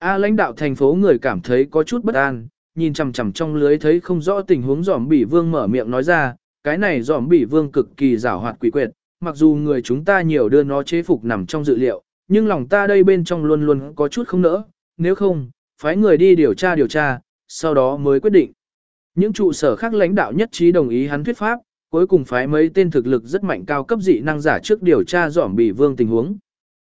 A lãnh đạo thành phố người cảm thấy có chút bất an, nhìn chằm chằm trong lưới thấy không rõ tình huống giòm bỉ vương mở miệng nói ra, cái này giòm bỉ vương cực kỳ rào hoạt quỷ quyệt, mặc dù người chúng ta nhiều đưa nó chế phục nằm trong dự liệu, nhưng lòng ta đây bên trong luôn luôn có chút không nỡ, nếu không, phái người đi điều tra điều tra, sau đó mới quyết định. Những trụ sở khác lãnh đạo nhất trí đồng ý hắn thuyết pháp, cuối cùng phái mấy tên thực lực rất mạnh cao cấp dị năng giả trước điều tra giòm bỉ vương tình huống.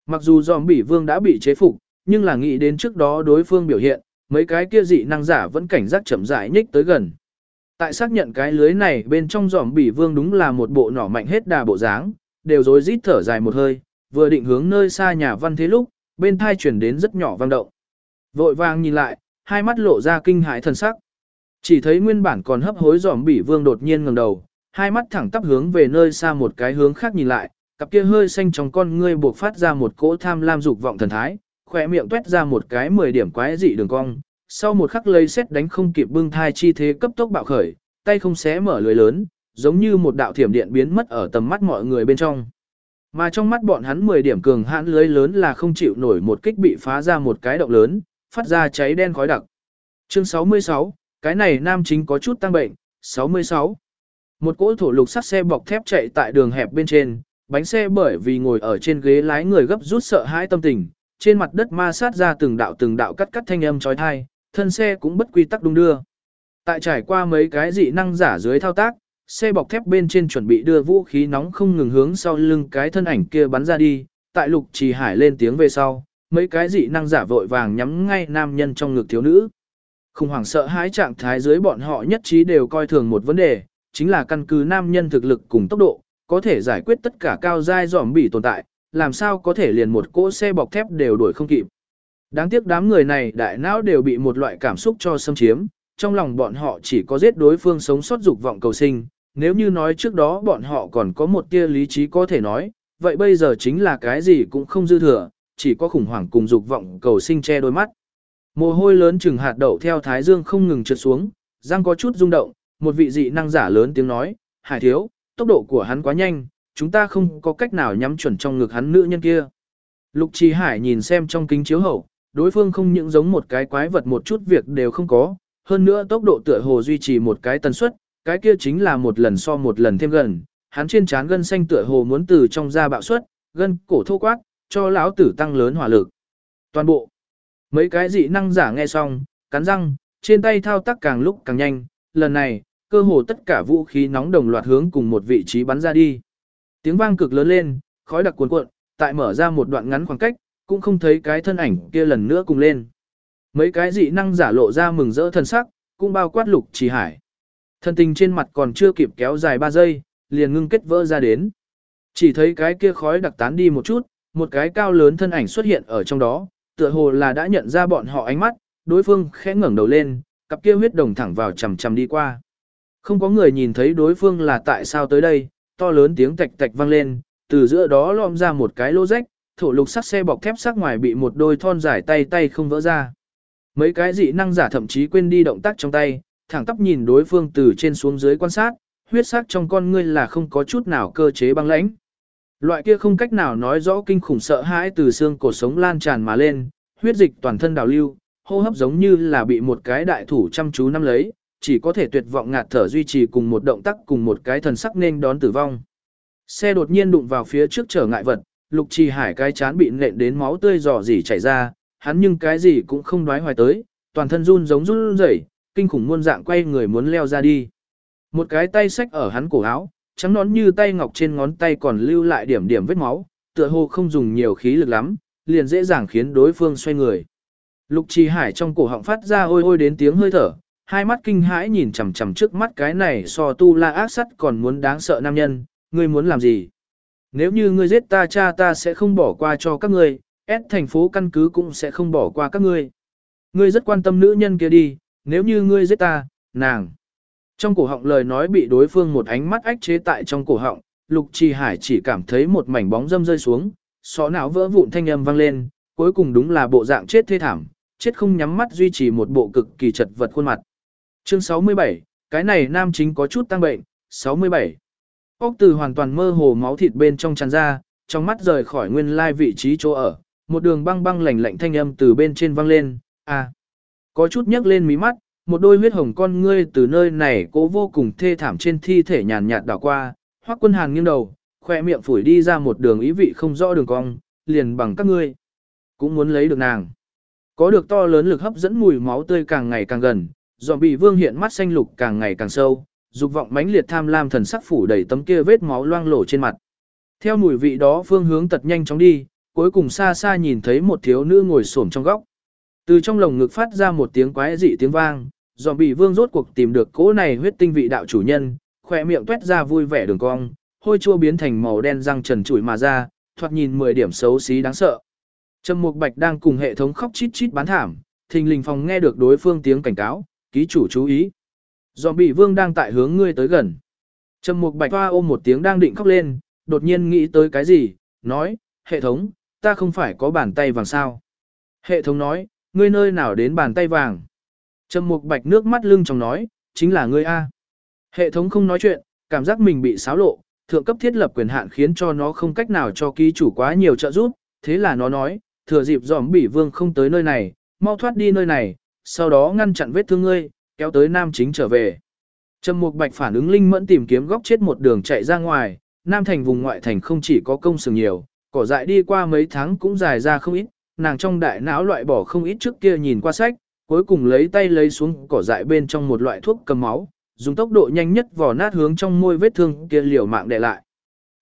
Mặc dù giòm bỉ vương đã bị chế phục, nhưng là nghĩ đến trước đó đối phương biểu hiện, mấy cái kia dị năng giả vẫn cảnh giác chậm rãi nhích tới gần. Tại xác nhận cái lưới này bên trong giỏm bỉ vương đúng là một bộ nỏ mạnh hết đà bộ dáng, đều rối rít thở dài một hơi, vừa định hướng nơi xa nhà văn thế lúc, bên thai chuyển đến rất nhỏ vang động. Vội vàng nhìn lại, hai mắt lộ ra kinh hãi thần sắc. Chỉ thấy nguyên bản còn hấp hối giỏm bỉ vương đột nhiên ngẩng đầu, hai mắt thẳng tắp hướng về nơi xa một cái hướng khác nhìn lại, cặp kia hơi xanh trong con ngươi buộc phát ra một cỗ tham lam dục vọng thần thái, khỏe miệng tuét ra một cái 10 điểm quái dị đường cong, sau một khắc lây xét đánh không kịp bưng thai chi thế cấp tốc bạo khởi, tay không xé mở lưới lớn, giống như một đạo thiểm điện biến mất ở tầm mắt mọi người bên trong. Mà trong mắt bọn hắn 10 điểm cường hãn lưới lớn là không chịu nổi một kích bị phá ra một cái động lớn, phát ra cháy đen khói đặc. Chương 66, cái này nam chính có chút tăng bệnh, 66. Một cỗ thổ lục sắt xe bọc thép chạy tại đường hẹp bên trên, bánh xe bởi vì ngồi ở trên ghế lái người gấp rút sợ hãi tâm tình, trên mặt đất ma sát ra từng đạo từng đạo cắt cắt thanh âm chói tai, thân xe cũng bất quy tắc đung đưa. Tại trải qua mấy cái dị năng giả dưới thao tác, xe bọc thép bên trên chuẩn bị đưa vũ khí nóng không ngừng hướng sau lưng cái thân ảnh kia bắn ra đi, tại lục trì hải lên tiếng về sau, mấy cái dị năng giả vội vàng nhắm ngay nam nhân trong ngực thiếu nữ. Khủng hoảng sợ hãi trạng thái dưới bọn họ nhất trí đều coi thường một vấn đề, chính là căn cứ nam nhân thực lực cùng tốc độ, có thể giải quyết tất cả cao giai dòm bỉ tồn tại, làm sao có thể liền một cỗ xe bọc thép đều đuổi không kịp. Đáng tiếc đám người này đại não đều bị một loại cảm xúc cho xâm chiếm, trong lòng bọn họ chỉ có giết đối phương sống sót dục vọng cầu sinh, nếu như nói trước đó bọn họ còn có một tia lý trí có thể nói, vậy bây giờ chính là cái gì cũng không dư thừa, chỉ có khủng hoảng cùng dục vọng cầu sinh che đôi mắt. Mồ hôi lớn chừng hạt đậu theo thái dương không ngừng trượt xuống, răng có chút rung động, một vị dị năng giả lớn tiếng nói, hải thiếu, tốc độ của hắn quá nhanh, chúng ta không có cách nào nhắm chuẩn trong ngực hắn nữ nhân kia. Lục Trì Hải nhìn xem trong kính chiếu hậu, đối phương không những giống một cái quái vật một chút việc đều không có, hơn nữa tốc độ tựa hồ duy trì một cái tần suất, cái kia chính là một lần so một lần thêm gần, hắn trên trán gân xanh tựa hồ muốn từ trong da bạo suất, gân cổ thô quát, cho lão tử tăng lớn hỏa lực. Toàn bộ. Mấy cái dị năng giả nghe xong, cắn răng, trên tay thao tác càng lúc càng nhanh, lần này, cơ hồ tất cả vũ khí nóng đồng loạt hướng cùng một vị trí bắn ra đi. Tiếng vang cực lớn lên, khói đặc cuồn cuộn, tại mở ra một đoạn ngắn khoảng cách, cũng không thấy cái thân ảnh kia lần nữa cùng lên. Mấy cái dị năng giả lộ ra mừng rỡ thân sắc, cũng bao quát lục trì hải. Thân tình trên mặt còn chưa kịp kéo dài 3 giây, liền ngưng kết vỡ ra đến. Chỉ thấy cái kia khói đặc tán đi một chút, một cái cao lớn thân ảnh xuất hiện ở trong đó, tựa hồ là đã nhận ra bọn họ ánh mắt, đối phương khẽ ngẩng đầu lên, cặp kia huyết đồng thẳng vào chằm chằm đi qua. Không có người nhìn thấy đối phương là tại sao tới đây, to lớn tiếng tạch tạch vang lên, từ giữa đó lom ra một cái lỗ rách, thổ lục sắt xe bọc thép sắc ngoài bị một đôi thon dài tay tay không vỡ ra. Mấy cái dị năng giả thậm chí quên đi động tác trong tay, thẳng tắp nhìn đối phương từ trên xuống dưới quan sát, huyết sắc trong con ngươi là không có chút nào cơ chế băng lãnh. Loại kia không cách nào nói rõ kinh khủng sợ hãi từ xương cổ sống lan tràn mà lên, huyết dịch toàn thân đào lưu, hô hấp giống như là bị một cái đại thủ chăm chú nắm lấy, chỉ có thể tuyệt vọng ngạt thở duy trì cùng một động tác cùng một cái thần sắc nên đón tử vong. Xe đột nhiên đụng vào phía trước trở ngại vật, Lục Trì Hải cái chán bị nện đến máu tươi rò rỉ chảy ra, hắn nhưng cái gì cũng không đoái hoài tới, toàn thân run giống run rẩy, kinh khủng muôn dạng quay người muốn leo ra đi. Một cái tay xách ở hắn cổ áo, trắng nón như tay ngọc trên ngón tay còn lưu lại điểm điểm vết máu, tựa hồ không dùng nhiều khí lực lắm, liền dễ dàng khiến đối phương xoay người. Lục Trì Hải trong cổ họng phát ra ôi ôi đến tiếng hơi thở, hai mắt kinh hãi nhìn chằm chằm trước mắt cái này so tu la ác sắt còn muốn đáng sợ nam nhân, ngươi muốn làm gì? Nếu như ngươi giết ta cha ta sẽ không bỏ qua cho các ngươi, S thành phố căn cứ cũng sẽ không bỏ qua các ngươi. Ngươi rất quan tâm nữ nhân kia đi, nếu như ngươi giết ta, nàng. Trong cổ họng lời nói bị đối phương một ánh mắt ách chế tại trong cổ họng, Lục Trì Hải chỉ cảm thấy một mảnh bóng dâm rơi xuống, xó não vỡ vụn thanh âm vang lên, cuối cùng đúng là bộ dạng chết thê thảm, chết không nhắm mắt duy trì một bộ cực kỳ chật vật khuôn mặt. Chương 67, cái này nam chính có chút tăng bệnh, 67. Ốc từ hoàn toàn mơ hồ máu thịt bên trong tràn ra, trong mắt rời khỏi nguyên lai vị trí chỗ ở, một đường băng băng lạnh lạnh thanh âm từ bên trên vang lên, à. Có chút nhấc lên mí mắt, một đôi huyết hồng con ngươi từ nơi này cố vô cùng thê thảm trên thi thể nhàn nhạt đảo qua, hoắc quân hàn nghiêng đầu, khoe miệng phủi đi ra một đường ý vị không rõ đường cong, liền bằng các ngươi. Cũng muốn lấy được nàng. Có được to lớn lực hấp dẫn mùi máu tươi càng ngày càng gần, dòm bị vương hiện mắt xanh lục càng ngày càng sâu, dục vọng mãnh liệt tham lam thần sắc phủ đầy tấm kia vết máu loang lổ trên mặt. Theo mùi vị đó phương hướng tật nhanh chóng đi, cuối cùng xa xa nhìn thấy một thiếu nữ ngồi xổm trong góc. Từ trong lồng ngực phát ra một tiếng quái dị tiếng vang, dòm bị vương rốt cuộc tìm được cỗ này huyết tinh vị đạo chủ nhân, khỏe miệng tuét ra vui vẻ đường cong, hôi chua biến thành màu đen răng trần trụi mà ra, thoạt nhìn 10 điểm xấu xí đáng sợ. Trầm Mục Bạch đang cùng hệ thống khóc chít chít bán thảm, thình lình phòng nghe được đối phương tiếng cảnh cáo, ký chủ chú ý. Dòm bị vương đang tại hướng ngươi tới gần. Trầm Mục Bạch hoa ôm một tiếng đang định khóc lên, đột nhiên nghĩ tới cái gì, nói, hệ thống, ta không phải có bàn tay vàng sao. Hệ thống nói, ngươi nơi nào đến bàn tay vàng. Trầm Mục Bạch nước mắt lưng trong nói, chính là ngươi A. Hệ thống không nói chuyện, cảm giác mình bị xáo lộ, thượng cấp thiết lập quyền hạn khiến cho nó không cách nào cho ký chủ quá nhiều trợ giúp, thế là nó nói, thừa dịp dòm bỉ vương không tới nơi này, mau thoát đi nơi này, sau đó ngăn chặn vết thương ngươi, kéo tới nam chính trở về. Trầm Mục Bạch phản ứng linh mẫn tìm kiếm góc chết một đường chạy ra ngoài, nam thành vùng ngoại thành không chỉ có công sừng nhiều, cỏ dại đi qua mấy tháng cũng dài ra không ít, nàng trong đại não loại bỏ không ít trước kia nhìn qua sách, cuối cùng lấy tay lấy xuống cỏ dại bên trong một loại thuốc cầm máu, dùng tốc độ nhanh nhất vò nát hướng trong môi vết thương kia liều mạng để lại.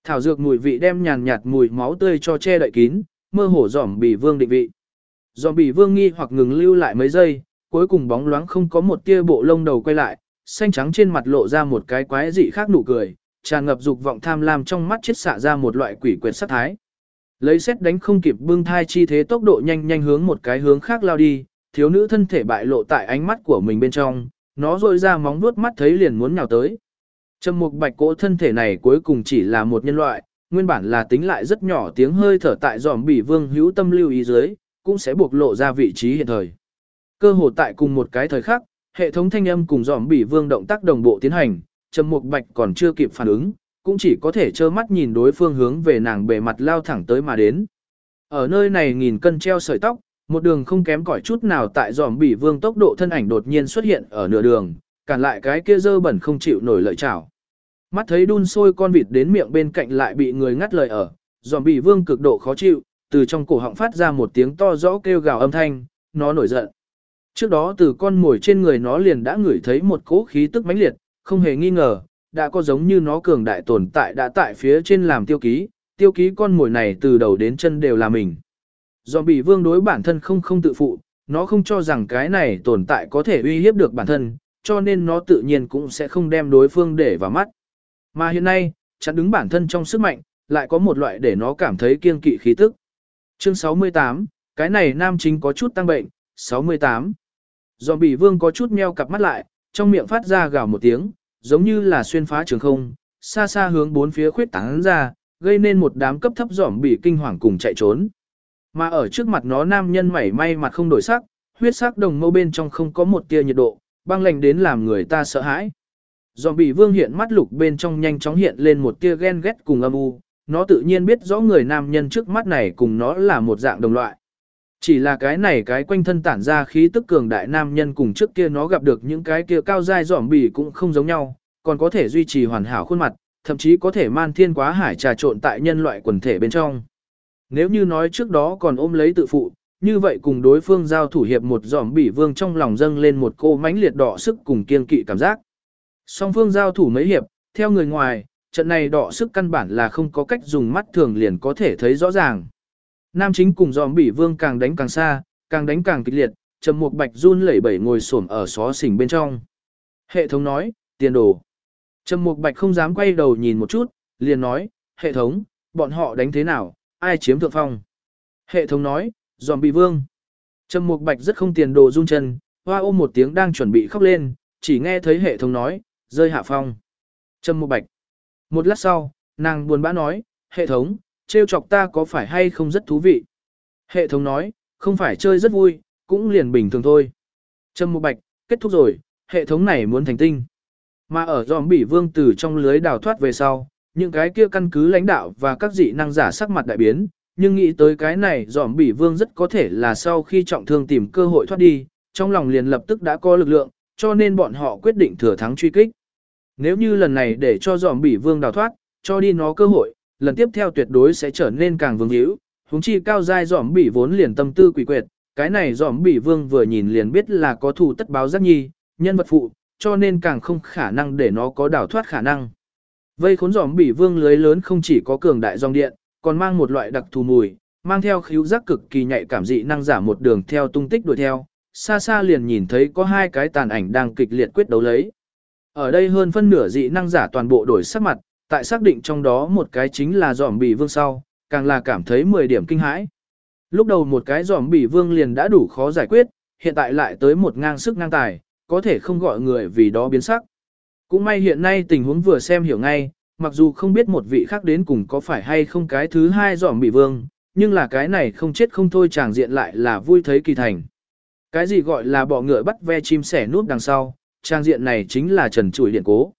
Thảo dược mùi vị đem nhàn nhạt mùi máu tươi cho che đậy kín, mơ hồ giòm bì vương định vị. giòm bì vương nghi hoặc ngừng lưu lại mấy giây, cuối cùng bóng loáng không có một tia bộ lông đầu quay lại, xanh trắng trên mặt lộ ra một cái quái dị khác nụ cười, tràn ngập dục vọng tham lam trong mắt chết xạ ra một loại quỷ quyệt sát thái. Lấy xét đánh không kịp bưng thai chi thế tốc độ nhanh nhanh hướng một cái hướng khác lao đi, thiếu nữ thân thể bại lộ tại ánh mắt của mình bên trong, nó rôi ra móng vuốt mắt thấy liền muốn nhào tới. Trầm mục bạch cỗ thân thể này cuối cùng chỉ là một nhân loại, nguyên bản là tính lại rất nhỏ tiếng hơi thở tại giòm bỉ vương hữu tâm lưu ý dưới, cũng sẽ buộc lộ ra vị trí hiện thời. Cơ hồ tại cùng một cái thời khắc, hệ thống thanh âm cùng dòm bỉ vương động tác đồng bộ tiến hành, trầm mục bạch còn chưa kịp phản ứng, cũng chỉ có thể trơ mắt nhìn đối phương hướng về nàng bề mặt lao thẳng tới mà đến. Ở nơi này nghìn cân treo sợi tóc, một đường không kém cỏi chút nào tại dòm bỉ vương tốc độ thân ảnh đột nhiên xuất hiện ở nửa đường, cản lại cái kia dơ bẩn không chịu nổi lợi chảo. Mắt thấy đun sôi con vịt đến miệng bên cạnh lại bị người ngắt lời ở, dòm bỉ vương cực độ khó chịu, từ trong cổ họng phát ra một tiếng to rõ kêu gào âm thanh, nó nổi giận. Trước đó từ con mồi trên người nó liền đã ngửi thấy một cỗ khí tức mãnh liệt, không hề nghi ngờ, đã có giống như nó cường đại tồn tại đã tại phía trên làm tiêu ký, tiêu ký con mồi này từ đầu đến chân đều là mình. Do bị vương đối bản thân không không tự phụ, nó không cho rằng cái này tồn tại có thể uy hiếp được bản thân, cho nên nó tự nhiên cũng sẽ không đem đối phương để vào mắt. Mà hiện nay, chặn đứng bản thân trong sức mạnh, lại có một loại để nó cảm thấy kiên kỵ khí tức. Chương 68, cái này nam chính có chút tăng bệnh, 68. Dòm bị vương có chút meo cặp mắt lại, trong miệng phát ra gào một tiếng, giống như là xuyên phá trường không, xa xa hướng bốn phía khuyết tán ra, gây nên một đám cấp thấp dòm bị kinh hoàng cùng chạy trốn. Mà ở trước mặt nó nam nhân mảy may mặt không đổi sắc, huyết sắc đồng mâu bên trong không có một tia nhiệt độ, băng lạnh đến làm người ta sợ hãi. Dòm bị vương hiện mắt lục bên trong nhanh chóng hiện lên một tia ghen ghét cùng âm u, nó tự nhiên biết rõ người nam nhân trước mắt này cùng nó là một dạng đồng loại. Chỉ là cái này cái quanh thân tản ra khí tức cường đại nam nhân cùng trước kia nó gặp được những cái kia cao dai giỏm bỉ cũng không giống nhau, còn có thể duy trì hoàn hảo khuôn mặt, thậm chí có thể man thiên quá hải trà trộn tại nhân loại quần thể bên trong. Nếu như nói trước đó còn ôm lấy tự phụ, như vậy cùng đối phương giao thủ hiệp một giỏm bỉ vương trong lòng dâng lên một cô mãnh liệt đỏ sức cùng kiên kỵ cảm giác. Song phương giao thủ mấy hiệp, theo người ngoài, trận này đỏ sức căn bản là không có cách dùng mắt thường liền có thể thấy rõ ràng. Nam chính cùng dòm bỉ vương càng đánh càng xa, càng đánh càng kịch liệt, trầm mục bạch run lẩy bẩy ngồi xổm ở xó xỉnh bên trong. Hệ thống nói, tiền đồ. Trầm mục bạch không dám quay đầu nhìn một chút, liền nói, hệ thống, bọn họ đánh thế nào, ai chiếm thượng phong. Hệ thống nói, dòm bỉ vương. Trầm mục bạch rất không tiền đồ run chân, hoa ôm một tiếng đang chuẩn bị khóc lên, chỉ nghe thấy hệ thống nói, rơi hạ phong. Trầm mục bạch. Một lát sau, nàng buồn bã nói, hệ thống, trêu chọc ta có phải hay không rất thú vị. Hệ thống nói, không phải chơi rất vui, cũng liền bình thường thôi. Trâm Mục Bạch, kết thúc rồi, hệ thống này muốn thành tinh. Mà ở dòm bỉ vương từ trong lưới đào thoát về sau, những cái kia căn cứ lãnh đạo và các dị năng giả sắc mặt đại biến, nhưng nghĩ tới cái này dòm bỉ vương rất có thể là sau khi trọng thương tìm cơ hội thoát đi, trong lòng liền lập tức đã có lực lượng, cho nên bọn họ quyết định thừa thắng truy kích. Nếu như lần này để cho dòm bỉ vương đào thoát, cho đi nó cơ hội, lần tiếp theo tuyệt đối sẽ trở nên càng vương hữu. huống chi cao giai giỏm bỉ vốn liền tâm tư quỷ quyệt, cái này giỏm bỉ vương vừa nhìn liền biết là có thù tất báo giác nhi, nhân vật phụ, cho nên càng không khả năng để nó có đảo thoát khả năng. Vây khốn giỏm bỉ vương lưới lớn không chỉ có cường đại dòng điện, còn mang một loại đặc thù mùi, mang theo khíu giác cực kỳ nhạy cảm dị năng giả một đường theo tung tích đuổi theo, xa xa liền nhìn thấy có hai cái tàn ảnh đang kịch liệt quyết đấu lấy. Ở đây hơn phân nửa dị năng giả toàn bộ đổi sắc mặt, tại xác định trong đó một cái chính là dòm bỉ vương sau, càng là cảm thấy 10 điểm kinh hãi. Lúc đầu một cái dòm bỉ vương liền đã đủ khó giải quyết, hiện tại lại tới một ngang sức ngang tài, có thể không gọi người vì đó biến sắc. Cũng may hiện nay tình huống vừa xem hiểu ngay, mặc dù không biết một vị khác đến cùng có phải hay không cái thứ hai dòm bỉ vương, nhưng là cái này không chết không thôi chàng diện lại là vui thấy kỳ thành. Cái gì gọi là bọ ngựa bắt ve chim sẻ núp đằng sau, trang diện này chính là trần trụi điện cố.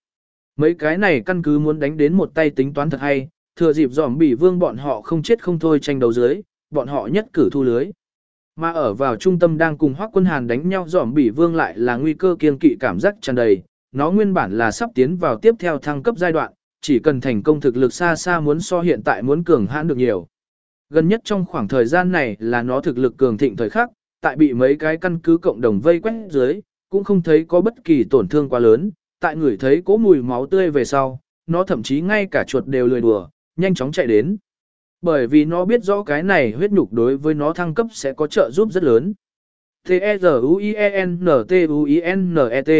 Mấy cái này căn cứ muốn đánh đến một tay tính toán thật hay, thừa dịp dòm bỉ vương bọn họ không chết không thôi tranh đấu dưới, bọn họ nhất cử thu lưới. Mà ở vào trung tâm đang cùng hoác quân hàn đánh nhau dòm bỉ vương lại là nguy cơ kiên kỵ cảm giác tràn đầy, nó nguyên bản là sắp tiến vào tiếp theo thăng cấp giai đoạn, chỉ cần thành công thực lực xa xa muốn so hiện tại muốn cường hãn được nhiều. Gần nhất trong khoảng thời gian này là nó thực lực cường thịnh thời khắc, tại bị mấy cái căn cứ cộng đồng vây quét dưới, cũng không thấy có bất kỳ tổn thương quá lớn, tại người thấy cố mùi máu tươi về sau, nó thậm chí ngay cả chuột đều lười đùa, nhanh chóng chạy đến. Bởi vì nó biết rõ cái này huyết nhục đối với nó thăng cấp sẽ có trợ giúp rất lớn. T-E-Z-U-I-E-N-T-U-I-N-E-T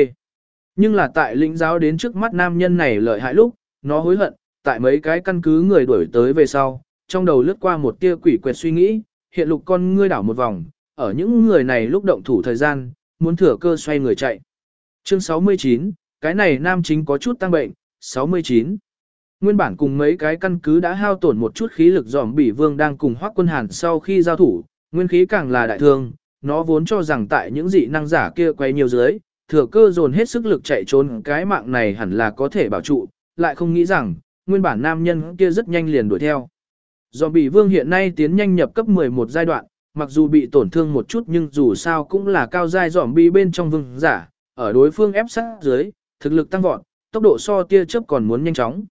Nhưng là tại lĩnh giáo đến trước mắt nam nhân này lợi hại lúc, nó hối hận, tại mấy cái căn cứ người đuổi tới về sau, trong đầu lướt qua một tia quỷ quệt suy nghĩ, hiện lục con ngươi đảo một vòng, ở những người này lúc động thủ thời gian, muốn thừa cơ xoay người chạy. Chương 69, cái này nam chính có chút tăng bệnh, 69. Nguyên bản cùng mấy cái căn cứ đã hao tổn một chút khí lực dòm bỉ vương đang cùng hoác quân hàn sau khi giao thủ, nguyên khí càng là đại thương, nó vốn cho rằng tại những dị năng giả kia quay nhiều dưới, thừa cơ dồn hết sức lực chạy trốn cái mạng này hẳn là có thể bảo trụ, lại không nghĩ rằng, nguyên bản nam nhân kia rất nhanh liền đuổi theo. Dòm bỉ vương hiện nay tiến nhanh nhập cấp 11 giai đoạn, mặc dù bị tổn thương một chút nhưng dù sao cũng là cao giai dòm bi bên trong vương giả, ở đối phương ép sát dưới, thực lực tăng vọt, tốc độ so tia chớp còn muốn nhanh chóng.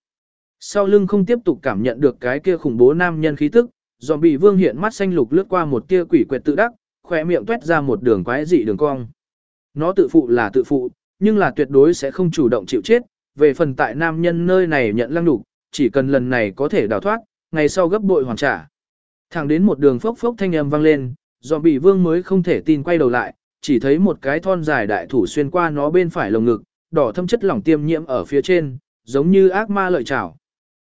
Sau lưng không tiếp tục cảm nhận được cái kia khủng bố nam nhân khí tức, dòm bị vương hiện mắt xanh lục lướt qua một tia quỷ quệt tự đắc, khỏe miệng tuét ra một đường quái dị đường cong. Nó tự phụ là tự phụ, nhưng là tuyệt đối sẽ không chủ động chịu chết, về phần tại nam nhân nơi này nhận lăng đục, chỉ cần lần này có thể đào thoát, ngày sau gấp bội hoàn trả. Thẳng đến một đường phốc phốc thanh âm vang lên, dòm bị vương mới không thể tin quay đầu lại, chỉ thấy một cái thon dài đại thủ xuyên qua nó bên phải lồng ngực, đỏ thâm chất lỏng tiêm nhiễm ở phía trên, giống như ác ma lợi trảo.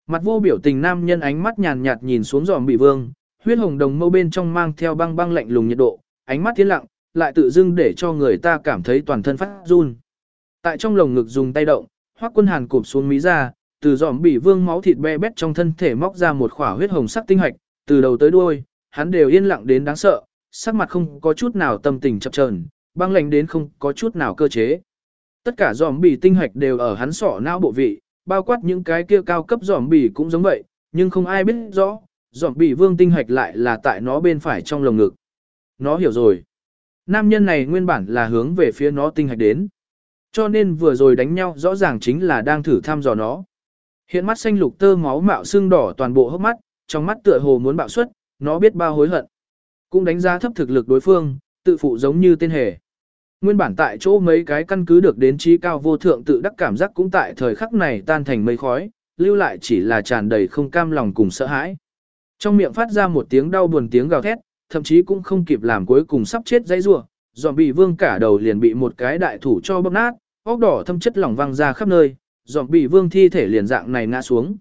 Mặt vô biểu tình nam nhân ánh mắt nhàn nhạt nhìn xuống giòm bị vương, huyết hồng đồng mâu bên trong mang theo băng băng lạnh lùng nhiệt độ, ánh mắt tiến lặng, lại tự dưng để cho người ta cảm thấy toàn thân phát run. Tại trong lồng ngực dùng tay động, Hoắc Quân Hàn cụp xuống mí ra, từ giòm bị vương máu thịt be bét trong thân thể móc ra một khỏa huyết hồng sắc tinh hạch, từ đầu tới đuôi, hắn đều yên lặng đến đáng sợ, sắc mặt không có chút nào tâm tình chập chờn, băng lạnh đến không có chút nào cơ chế. Tất cả giòm bì tinh hạch đều ở hắn sọ não bộ vị, bao quát những cái kia cao cấp giòm bì cũng giống vậy, nhưng không ai biết rõ, giòm bì vương tinh hạch lại là tại nó bên phải trong lồng ngực. Nó hiểu rồi. Nam nhân này nguyên bản là hướng về phía nó tinh hạch đến. Cho nên vừa rồi đánh nhau rõ ràng chính là đang thử thăm dò nó. Hiện mắt xanh lục tơ máu mạo xương đỏ toàn bộ hốc mắt, trong mắt tựa hồ muốn bạo xuất, nó biết bao hối hận. Cũng đánh giá thấp thực lực đối phương, tự phụ giống như tên hề. Nguyên bản tại chỗ mấy cái căn cứ được đến trí cao vô thượng tự đắc cảm giác cũng tại thời khắc này tan thành mây khói, lưu lại chỉ là tràn đầy không cam lòng cùng sợ hãi. Trong miệng phát ra một tiếng đau buồn tiếng gào thét, thậm chí cũng không kịp làm cuối cùng sắp chết dãy rủa, dòm bị vương cả đầu liền bị một cái đại thủ cho bóp nát, óc đỏ thâm chất lỏng văng ra khắp nơi, dòm bị vương thi thể liền dạng này ngã xuống.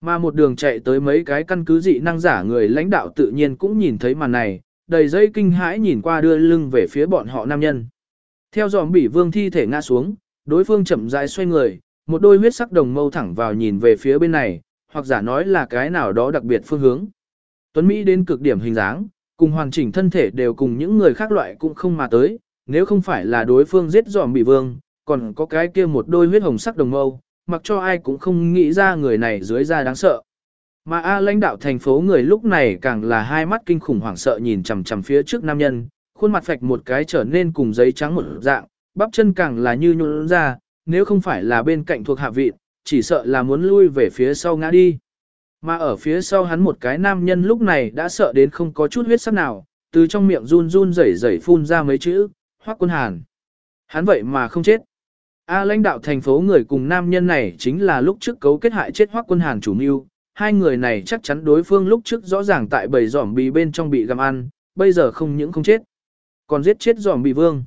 Mà một đường chạy tới mấy cái căn cứ dị năng giả người lãnh đạo tự nhiên cũng nhìn thấy màn này, đầy dây kinh hãi nhìn qua đưa lưng về phía bọn họ nam nhân. Theo dòm bỉ vương thi thể ngã xuống, đối phương chậm rãi xoay người, một đôi huyết sắc đồng mâu thẳng vào nhìn về phía bên này, hoặc giả nói là cái nào đó đặc biệt phương hướng. Tuấn Mỹ đến cực điểm hình dáng, cùng hoàn chỉnh thân thể đều cùng những người khác loại cũng không mà tới, nếu không phải là đối phương giết dòm bỉ vương, còn có cái kia một đôi huyết hồng sắc đồng mâu, mặc cho ai cũng không nghĩ ra người này dưới da đáng sợ. Mà A lãnh đạo thành phố người lúc này càng là hai mắt kinh khủng hoảng sợ nhìn chằm chằm phía trước nam nhân, khuôn mặt phạch một cái trở nên cùng giấy trắng một dạng, bắp chân càng là như nhũn ra, nếu không phải là bên cạnh thuộc hạ vị, chỉ sợ là muốn lui về phía sau ngã đi. Mà ở phía sau hắn một cái nam nhân lúc này đã sợ đến không có chút huyết sắc nào, từ trong miệng run run rẩy rẩy phun ra mấy chữ, hoác quân hàn. Hắn vậy mà không chết. A lãnh đạo thành phố người cùng nam nhân này chính là lúc trước cấu kết hại chết hoác quân hàn chủ mưu. Hai người này chắc chắn đối phương lúc trước rõ ràng tại bầy giỏm bì bên trong bị găm ăn, bây giờ không những không chết. Còn giết chết dòm bị vương.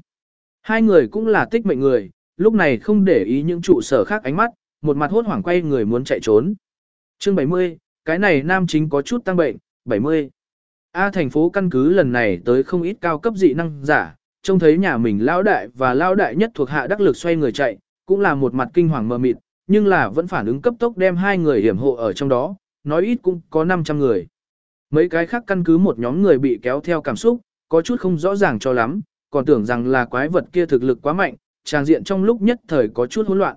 Hai người cũng là tích mệnh người, lúc này không để ý những trụ sở khác ánh mắt, một mặt hốt hoảng quay người muốn chạy trốn. Chương 70, cái này nam chính có chút tăng bệnh, 70. A thành phố căn cứ lần này tới không ít cao cấp dị năng giả, trông thấy nhà mình lao đại và lao đại nhất thuộc hạ đắc lực xoay người chạy, cũng là một mặt kinh hoàng mờ mịt, nhưng là vẫn phản ứng cấp tốc đem hai người hiểm hộ ở trong đó, nói ít cũng có 500 người. Mấy cái khác căn cứ một nhóm người bị kéo theo cảm xúc, có chút không rõ ràng cho lắm, còn tưởng rằng là quái vật kia thực lực quá mạnh, trang diện trong lúc nhất thời có chút hỗn loạn.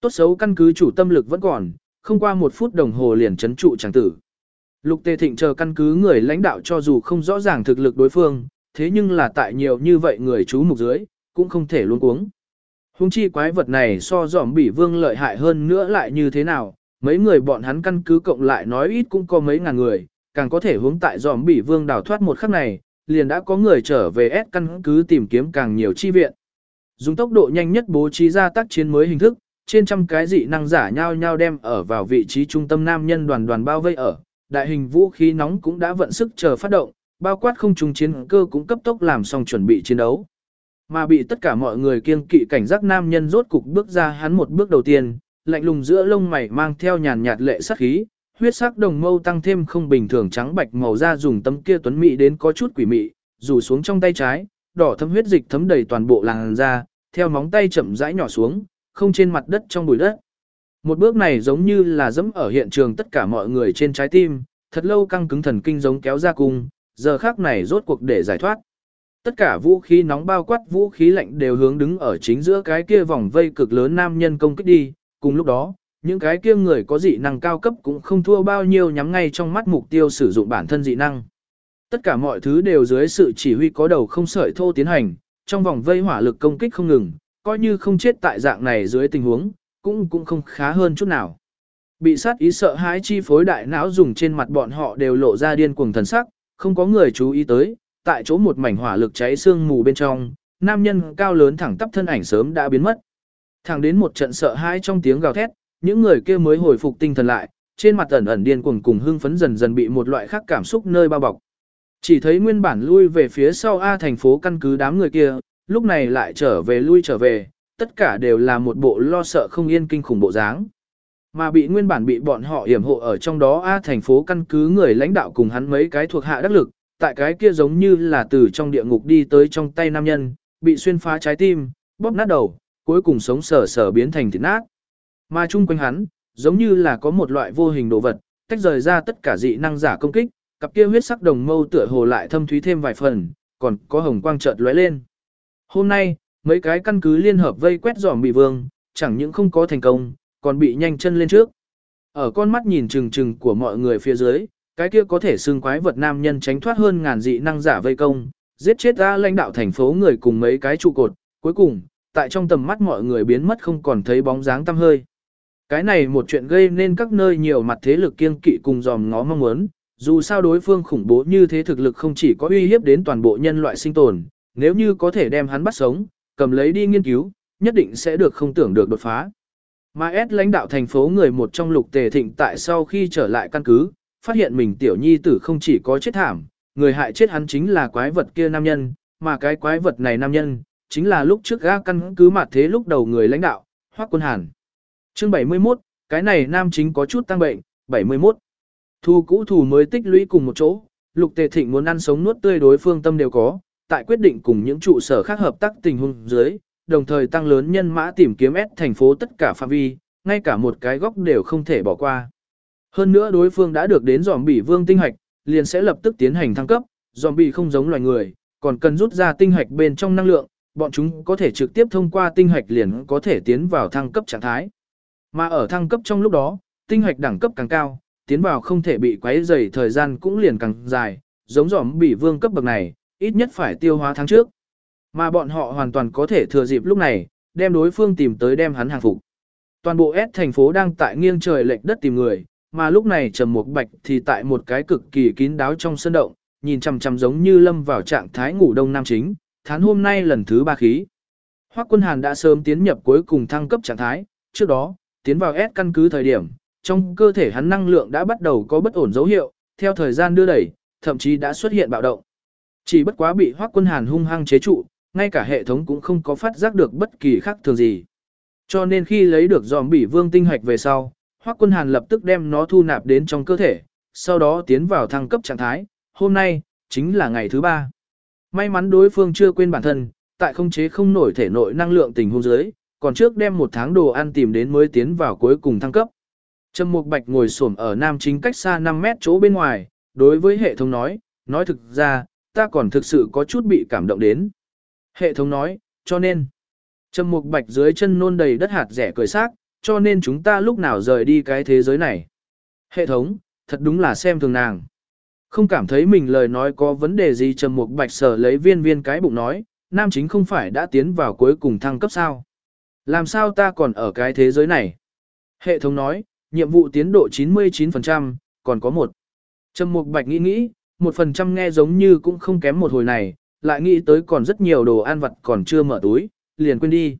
Tốt xấu căn cứ chủ tâm lực vẫn còn, không qua một phút đồng hồ liền chấn trụ chàng tử. Lục Tề Thịnh chờ căn cứ người lãnh đạo cho dù không rõ ràng thực lực đối phương, thế nhưng là tại nhiều như vậy người chú mục dưới, cũng không thể luôn cuống. Hùng chi quái vật này so giỏm bỉ vương lợi hại hơn nữa lại như thế nào, mấy người bọn hắn căn cứ cộng lại nói ít cũng có mấy ngàn người, càng có thể hướng tại giỏm bỉ vương đào thoát một khắc này, liền đã có người trở về S căn cứ tìm kiếm càng nhiều chi viện. Dùng tốc độ nhanh nhất bố trí ra tác chiến mới hình thức, trên trăm cái dị năng giả nhau nhau đem ở vào vị trí trung tâm nam nhân đoàn đoàn bao vây ở, đại hình vũ khí nóng cũng đã vận sức chờ phát động, bao quát không trung chiến cơ cũng cấp tốc làm xong chuẩn bị chiến đấu. Mà bị tất cả mọi người kiêng kỵ cảnh giác nam nhân rốt cục bước ra hắn một bước đầu tiên, lạnh lùng giữa lông mày mang theo nhàn nhạt lệ sắc khí, huyết sắc đồng mâu tăng thêm không bình thường trắng bạch màu da dùng tấm kia tuấn mỹ đến có chút quỷ mị, rủ xuống trong tay trái, đỏ thấm huyết dịch thấm đầy toàn bộ làn da, theo móng tay chậm rãi nhỏ xuống, không trên mặt đất trong bụi đất. Một bước này giống như là dẫm ở hiện trường tất cả mọi người trên trái tim, thật lâu căng cứng thần kinh giống kéo ra cung, giờ khác này rốt cuộc để giải thoát. Tất cả vũ khí nóng bao quát vũ khí lạnh đều hướng đứng ở chính giữa cái kia vòng vây cực lớn nam nhân công kích đi, cùng lúc đó, những cái kia người có dị năng cao cấp cũng không thua bao nhiêu nhắm ngay trong mắt mục tiêu sử dụng bản thân dị năng. Tất cả mọi thứ đều dưới sự chỉ huy có đầu không sợi thô tiến hành, trong vòng vây hỏa lực công kích không ngừng, coi như không chết tại dạng này dưới tình huống, cũng cũng không khá hơn chút nào. Bị sát ý sợ hãi chi phối đại não dùng trên mặt bọn họ đều lộ ra điên cuồng thần sắc, không có người chú ý tới, tại chỗ một mảnh hỏa lực cháy xương mù bên trong, nam nhân cao lớn thẳng tắp thân ảnh sớm đã biến mất. Thẳng đến một trận sợ hãi trong tiếng gào thét, những người kia mới hồi phục tinh thần lại, trên mặt ẩn ẩn điên cuồng cùng hưng phấn dần dần bị một loại khác cảm xúc nơi bao bọc. Chỉ thấy nguyên bản lui về phía sau A thành phố căn cứ đám người kia, lúc này lại trở về lui trở về, tất cả đều là một bộ lo sợ không yên kinh khủng bộ dáng. Mà bị nguyên bản bị bọn họ hiểm hộ ở trong đó A thành phố căn cứ người lãnh đạo cùng hắn mấy cái thuộc hạ đắc lực, tại cái kia giống như là từ trong địa ngục đi tới trong tay nam nhân, bị xuyên phá trái tim, bóp nát đầu, cuối cùng sống sờ sờ biến thành thịt nát. Mà chung quanh hắn, giống như là có một loại vô hình đồ vật, tách rời ra tất cả dị năng giả công kích, cặp kia huyết sắc đồng mâu tựa hồ lại thâm thúy thêm vài phần, còn có hồng quang chợt lóe lên. Hôm nay, mấy cái căn cứ liên hợp vây quét dòm bị vương, chẳng những không có thành công, còn bị nhanh chân lên trước. Ở con mắt nhìn chừng chừng của mọi người phía dưới, cái kia có thể xưng quái vật nam nhân tránh thoát hơn ngàn dị năng giả vây công, giết chết ra lãnh đạo thành phố người cùng mấy cái trụ cột, cuối cùng, tại trong tầm mắt mọi người biến mất không còn thấy bóng dáng tăm hơi. Cái này một chuyện gây nên các nơi nhiều mặt thế lực kiêng kỵ cùng dòm ngó mong muốn, dù sao đối phương khủng bố như thế thực lực không chỉ có uy hiếp đến toàn bộ nhân loại sinh tồn, nếu như có thể đem hắn bắt sống, cầm lấy đi nghiên cứu, nhất định sẽ được không tưởng được đột phá. Mà S lãnh đạo thành phố người một trong lục tề thịnh tại sau khi trở lại căn cứ, phát hiện mình tiểu nhi tử không chỉ có chết thảm, người hại chết hắn chính là quái vật kia nam nhân, mà cái quái vật này nam nhân, chính là lúc trước ga căn cứ mặt thế lúc đầu người lãnh đạo, Hoắc Quân Hàn. Chương 71, cái này nam chính có chút tăng bệnh, 71. Thu cũ thù mới tích lũy cùng một chỗ, Lục Tề Thịnh muốn ăn sống nuốt tươi đối phương tâm đều có, tại quyết định cùng những trụ sở khác hợp tác tình huống dưới, đồng thời tăng lớn nhân mã tìm kiếm S thành phố tất cả phạm vi, ngay cả một cái góc đều không thể bỏ qua. Hơn nữa đối phương đã được đến giòm bỉ vương tinh hạch, liền sẽ lập tức tiến hành thăng cấp, giòm bỉ không giống loài người, còn cần rút ra tinh hạch bên trong năng lượng, bọn chúng có thể trực tiếp thông qua tinh hạch liền có thể tiến vào thăng cấp trạng thái. Mà ở thăng cấp trong lúc đó, tinh hạch đẳng cấp càng cao, tiến vào không thể bị quấy rầy thời gian cũng liền càng dài, giống giỏm bị vương cấp bậc này, ít nhất phải tiêu hóa tháng trước. Mà bọn họ hoàn toàn có thể thừa dịp lúc này, đem đối phương tìm tới đem hắn hàng phục. Toàn bộ S thành phố đang tại nghiêng trời lệch đất tìm người, mà lúc này Trầm Mục Bạch thì tại một cái cực kỳ kín đáo trong sân động, nhìn chằm chằm giống như lâm vào trạng thái ngủ đông nam chính, tháng hôm nay lần thứ ba khí. Hoắc Quân Hàn đã sớm tiến nhập cuối cùng thăng cấp trạng thái, trước đó, tiến vào S căn cứ thời điểm, trong cơ thể hắn năng lượng đã bắt đầu có bất ổn dấu hiệu, theo thời gian đưa đẩy, thậm chí đã xuất hiện bạo động. Chỉ bất quá bị Hoắc Quân Hàn hung hăng chế trụ, ngay cả hệ thống cũng không có phát giác được bất kỳ khác thường gì. Cho nên khi lấy được giòm bỉ vương tinh hạch về sau, Hoắc Quân Hàn lập tức đem nó thu nạp đến trong cơ thể, sau đó tiến vào thăng cấp trạng thái, hôm nay, chính là ngày thứ ba. May mắn đối phương chưa quên bản thân, tại không chế không nổi thể nội năng lượng tình huống dưới, còn trước đem một tháng đồ ăn tìm đến mới tiến vào cuối cùng thăng cấp. Trầm Mục Bạch ngồi xổm ở nam chính cách xa 5 mét chỗ bên ngoài, đối với hệ thống nói, nói thực ra, ta còn thực sự có chút bị cảm động đến. Hệ thống nói, cho nên, Trầm Mục Bạch dưới chân nôn đầy đất hạt rẻ cười xác, cho nên chúng ta lúc nào rời đi cái thế giới này. Hệ thống, thật đúng là xem thường nàng. Không cảm thấy mình lời nói có vấn đề gì Trầm Mục Bạch sở lấy viên viên cái bụng nói, nam chính không phải đã tiến vào cuối cùng thăng cấp sao. Làm sao ta còn ở cái thế giới này? Hệ thống nói, nhiệm vụ tiến độ 99%, còn có một. Trầm Mục Bạch nghĩ nghĩ, một phần trăm nghe giống như cũng không kém một hồi này, lại nghĩ tới còn rất nhiều đồ ăn vặt còn chưa mở túi, liền quên đi.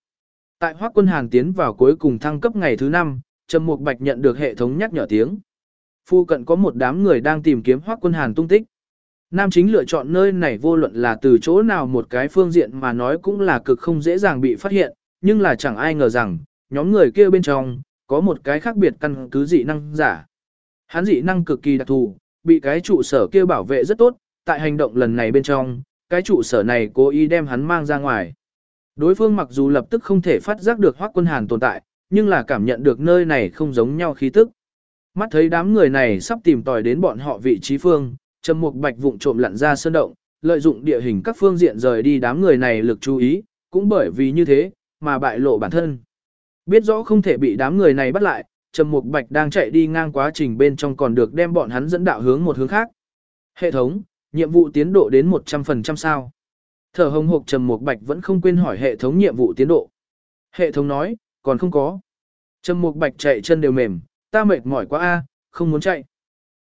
Tại Hoắc Quân Hàn tiến vào cuối cùng thăng cấp ngày thứ 5, Trầm Mục Bạch nhận được hệ thống nhắc nhở tiếng. Phu cận có một đám người đang tìm kiếm Hoắc Quân Hàn tung tích. Nam chính lựa chọn nơi này vô luận là từ chỗ nào một cái phương diện mà nói cũng là cực không dễ dàng bị phát hiện, nhưng là chẳng ai ngờ rằng, nhóm người kia bên trong, có một cái khác biệt căn cứ dị năng giả. Hắn dị năng cực kỳ đặc thù, bị cái trụ sở kia bảo vệ rất tốt, tại hành động lần này bên trong, cái trụ sở này cố ý đem hắn mang ra ngoài. Đối phương mặc dù lập tức không thể phát giác được Hoắc Quân Hàn tồn tại, nhưng là cảm nhận được nơi này không giống nhau khí tức. Mắt thấy đám người này sắp tìm tòi đến bọn họ vị trí phương, Trầm Mục Bạch vụng trộm lặn ra sơn động, lợi dụng địa hình các phương diện rời đi đám người này lực chú ý, cũng bởi vì như thế mà bại lộ bản thân. Biết rõ không thể bị đám người này bắt lại, Trầm Mục Bạch đang chạy đi ngang quá trình bên trong còn được đem bọn hắn dẫn đạo hướng một hướng khác. Hệ thống, nhiệm vụ tiến độ đến 100% sao? Thở hồng hộc Trầm Mục Bạch vẫn không quên hỏi hệ thống nhiệm vụ tiến độ. Hệ thống nói, còn không có. Trầm Mục Bạch chạy chân đều mềm, ta mệt mỏi quá a, không muốn chạy.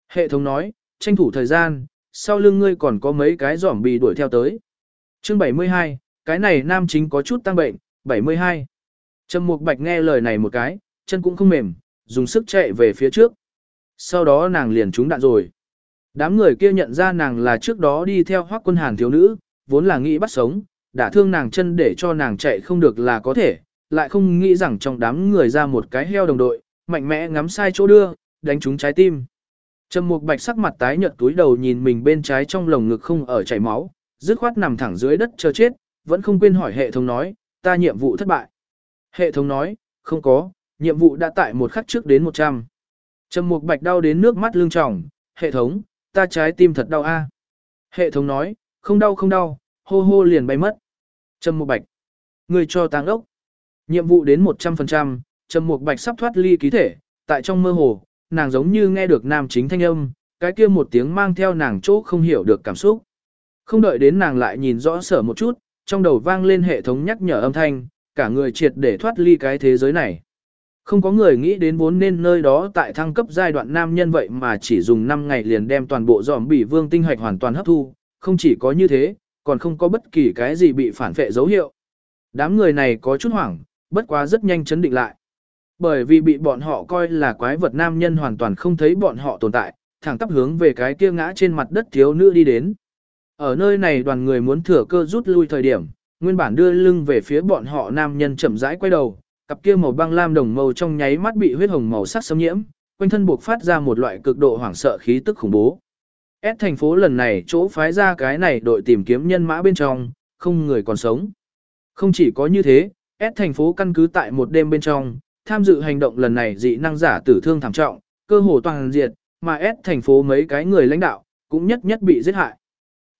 Hệ thống nói, tranh thủ thời gian, sau lưng ngươi còn có mấy cái giỏm bì đuổi theo tới. Chương 72, cái này nam chính có chút tăng bệnh, 72. Trầm Mục Bạch nghe lời này một cái, chân cũng không mềm, dùng sức chạy về phía trước. Sau đó nàng liền trúng đạn rồi. Đám người kia nhận ra nàng là trước đó đi theo Hoắc Quân Hàn thiếu nữ, vốn là nghĩ bắt sống, đã thương nàng chân để cho nàng chạy không được là có thể, lại không nghĩ rằng trong đám người ra một cái heo đồng đội, mạnh mẽ ngắm sai chỗ đưa, đánh trúng trái tim. Trầm Mục Bạch sắc mặt tái nhợt túi đầu nhìn mình bên trái trong lồng ngực không ở chảy máu, dứt khoát nằm thẳng dưới đất chờ chết, vẫn không quên hỏi hệ thống nói, ta nhiệm vụ thất bại. Hệ thống nói, không có, nhiệm vụ đã tại một khắc trước đến 100. Trầm Mục Bạch đau đến nước mắt lưng tròng, hệ thống, ta trái tim thật đau a. Hệ thống nói, không đau không đau, hô hô liền bay mất. Trầm Mục Bạch, người cho táng ốc. Nhiệm vụ đến 100%, Trầm Mục Bạch sắp thoát ly ký thể, tại trong mơ hồ, nàng giống như nghe được nam chính thanh âm, cái kia một tiếng mang theo nàng chỗ không hiểu được cảm xúc. Không đợi đến nàng lại nhìn rõ sở một chút, trong đầu vang lên hệ thống nhắc nhở âm thanh, cả người triệt để thoát ly cái thế giới này. Không có người nghĩ đến vốn nên nơi đó tại thăng cấp giai đoạn nam nhân vậy mà chỉ dùng 5 ngày liền đem toàn bộ giòm bỉ vương tinh hoạch hoàn toàn hấp thu, không chỉ có như thế, còn không có bất kỳ cái gì bị phản phệ dấu hiệu. Đám người này có chút hoảng, bất quá rất nhanh chấn định lại. Bởi vì bị bọn họ coi là quái vật nam nhân hoàn toàn không thấy bọn họ tồn tại, thẳng tắp hướng về cái kia ngã trên mặt đất thiếu nữ đi đến. Ở nơi này đoàn người muốn thừa cơ rút lui thời điểm, nguyên bản đưa lưng về phía bọn họ nam nhân chậm rãi quay đầu, cặp kia màu băng lam đồng màu trong nháy mắt bị huyết hồng màu sắc xâm nhiễm, quanh thân buộc phát ra một loại cực độ hoảng sợ khí tức khủng bố. S thành phố lần này chỗ phái ra cái này đội tìm kiếm nhân mã bên trong, không người còn sống. Không chỉ có như thế, S thành phố căn cứ tại một đêm bên trong, tham dự hành động lần này dị năng giả tử thương thảm trọng, cơ hồ toàn diệt, mà S thành phố mấy cái người lãnh đạo, cũng nhất nhất bị giết hại.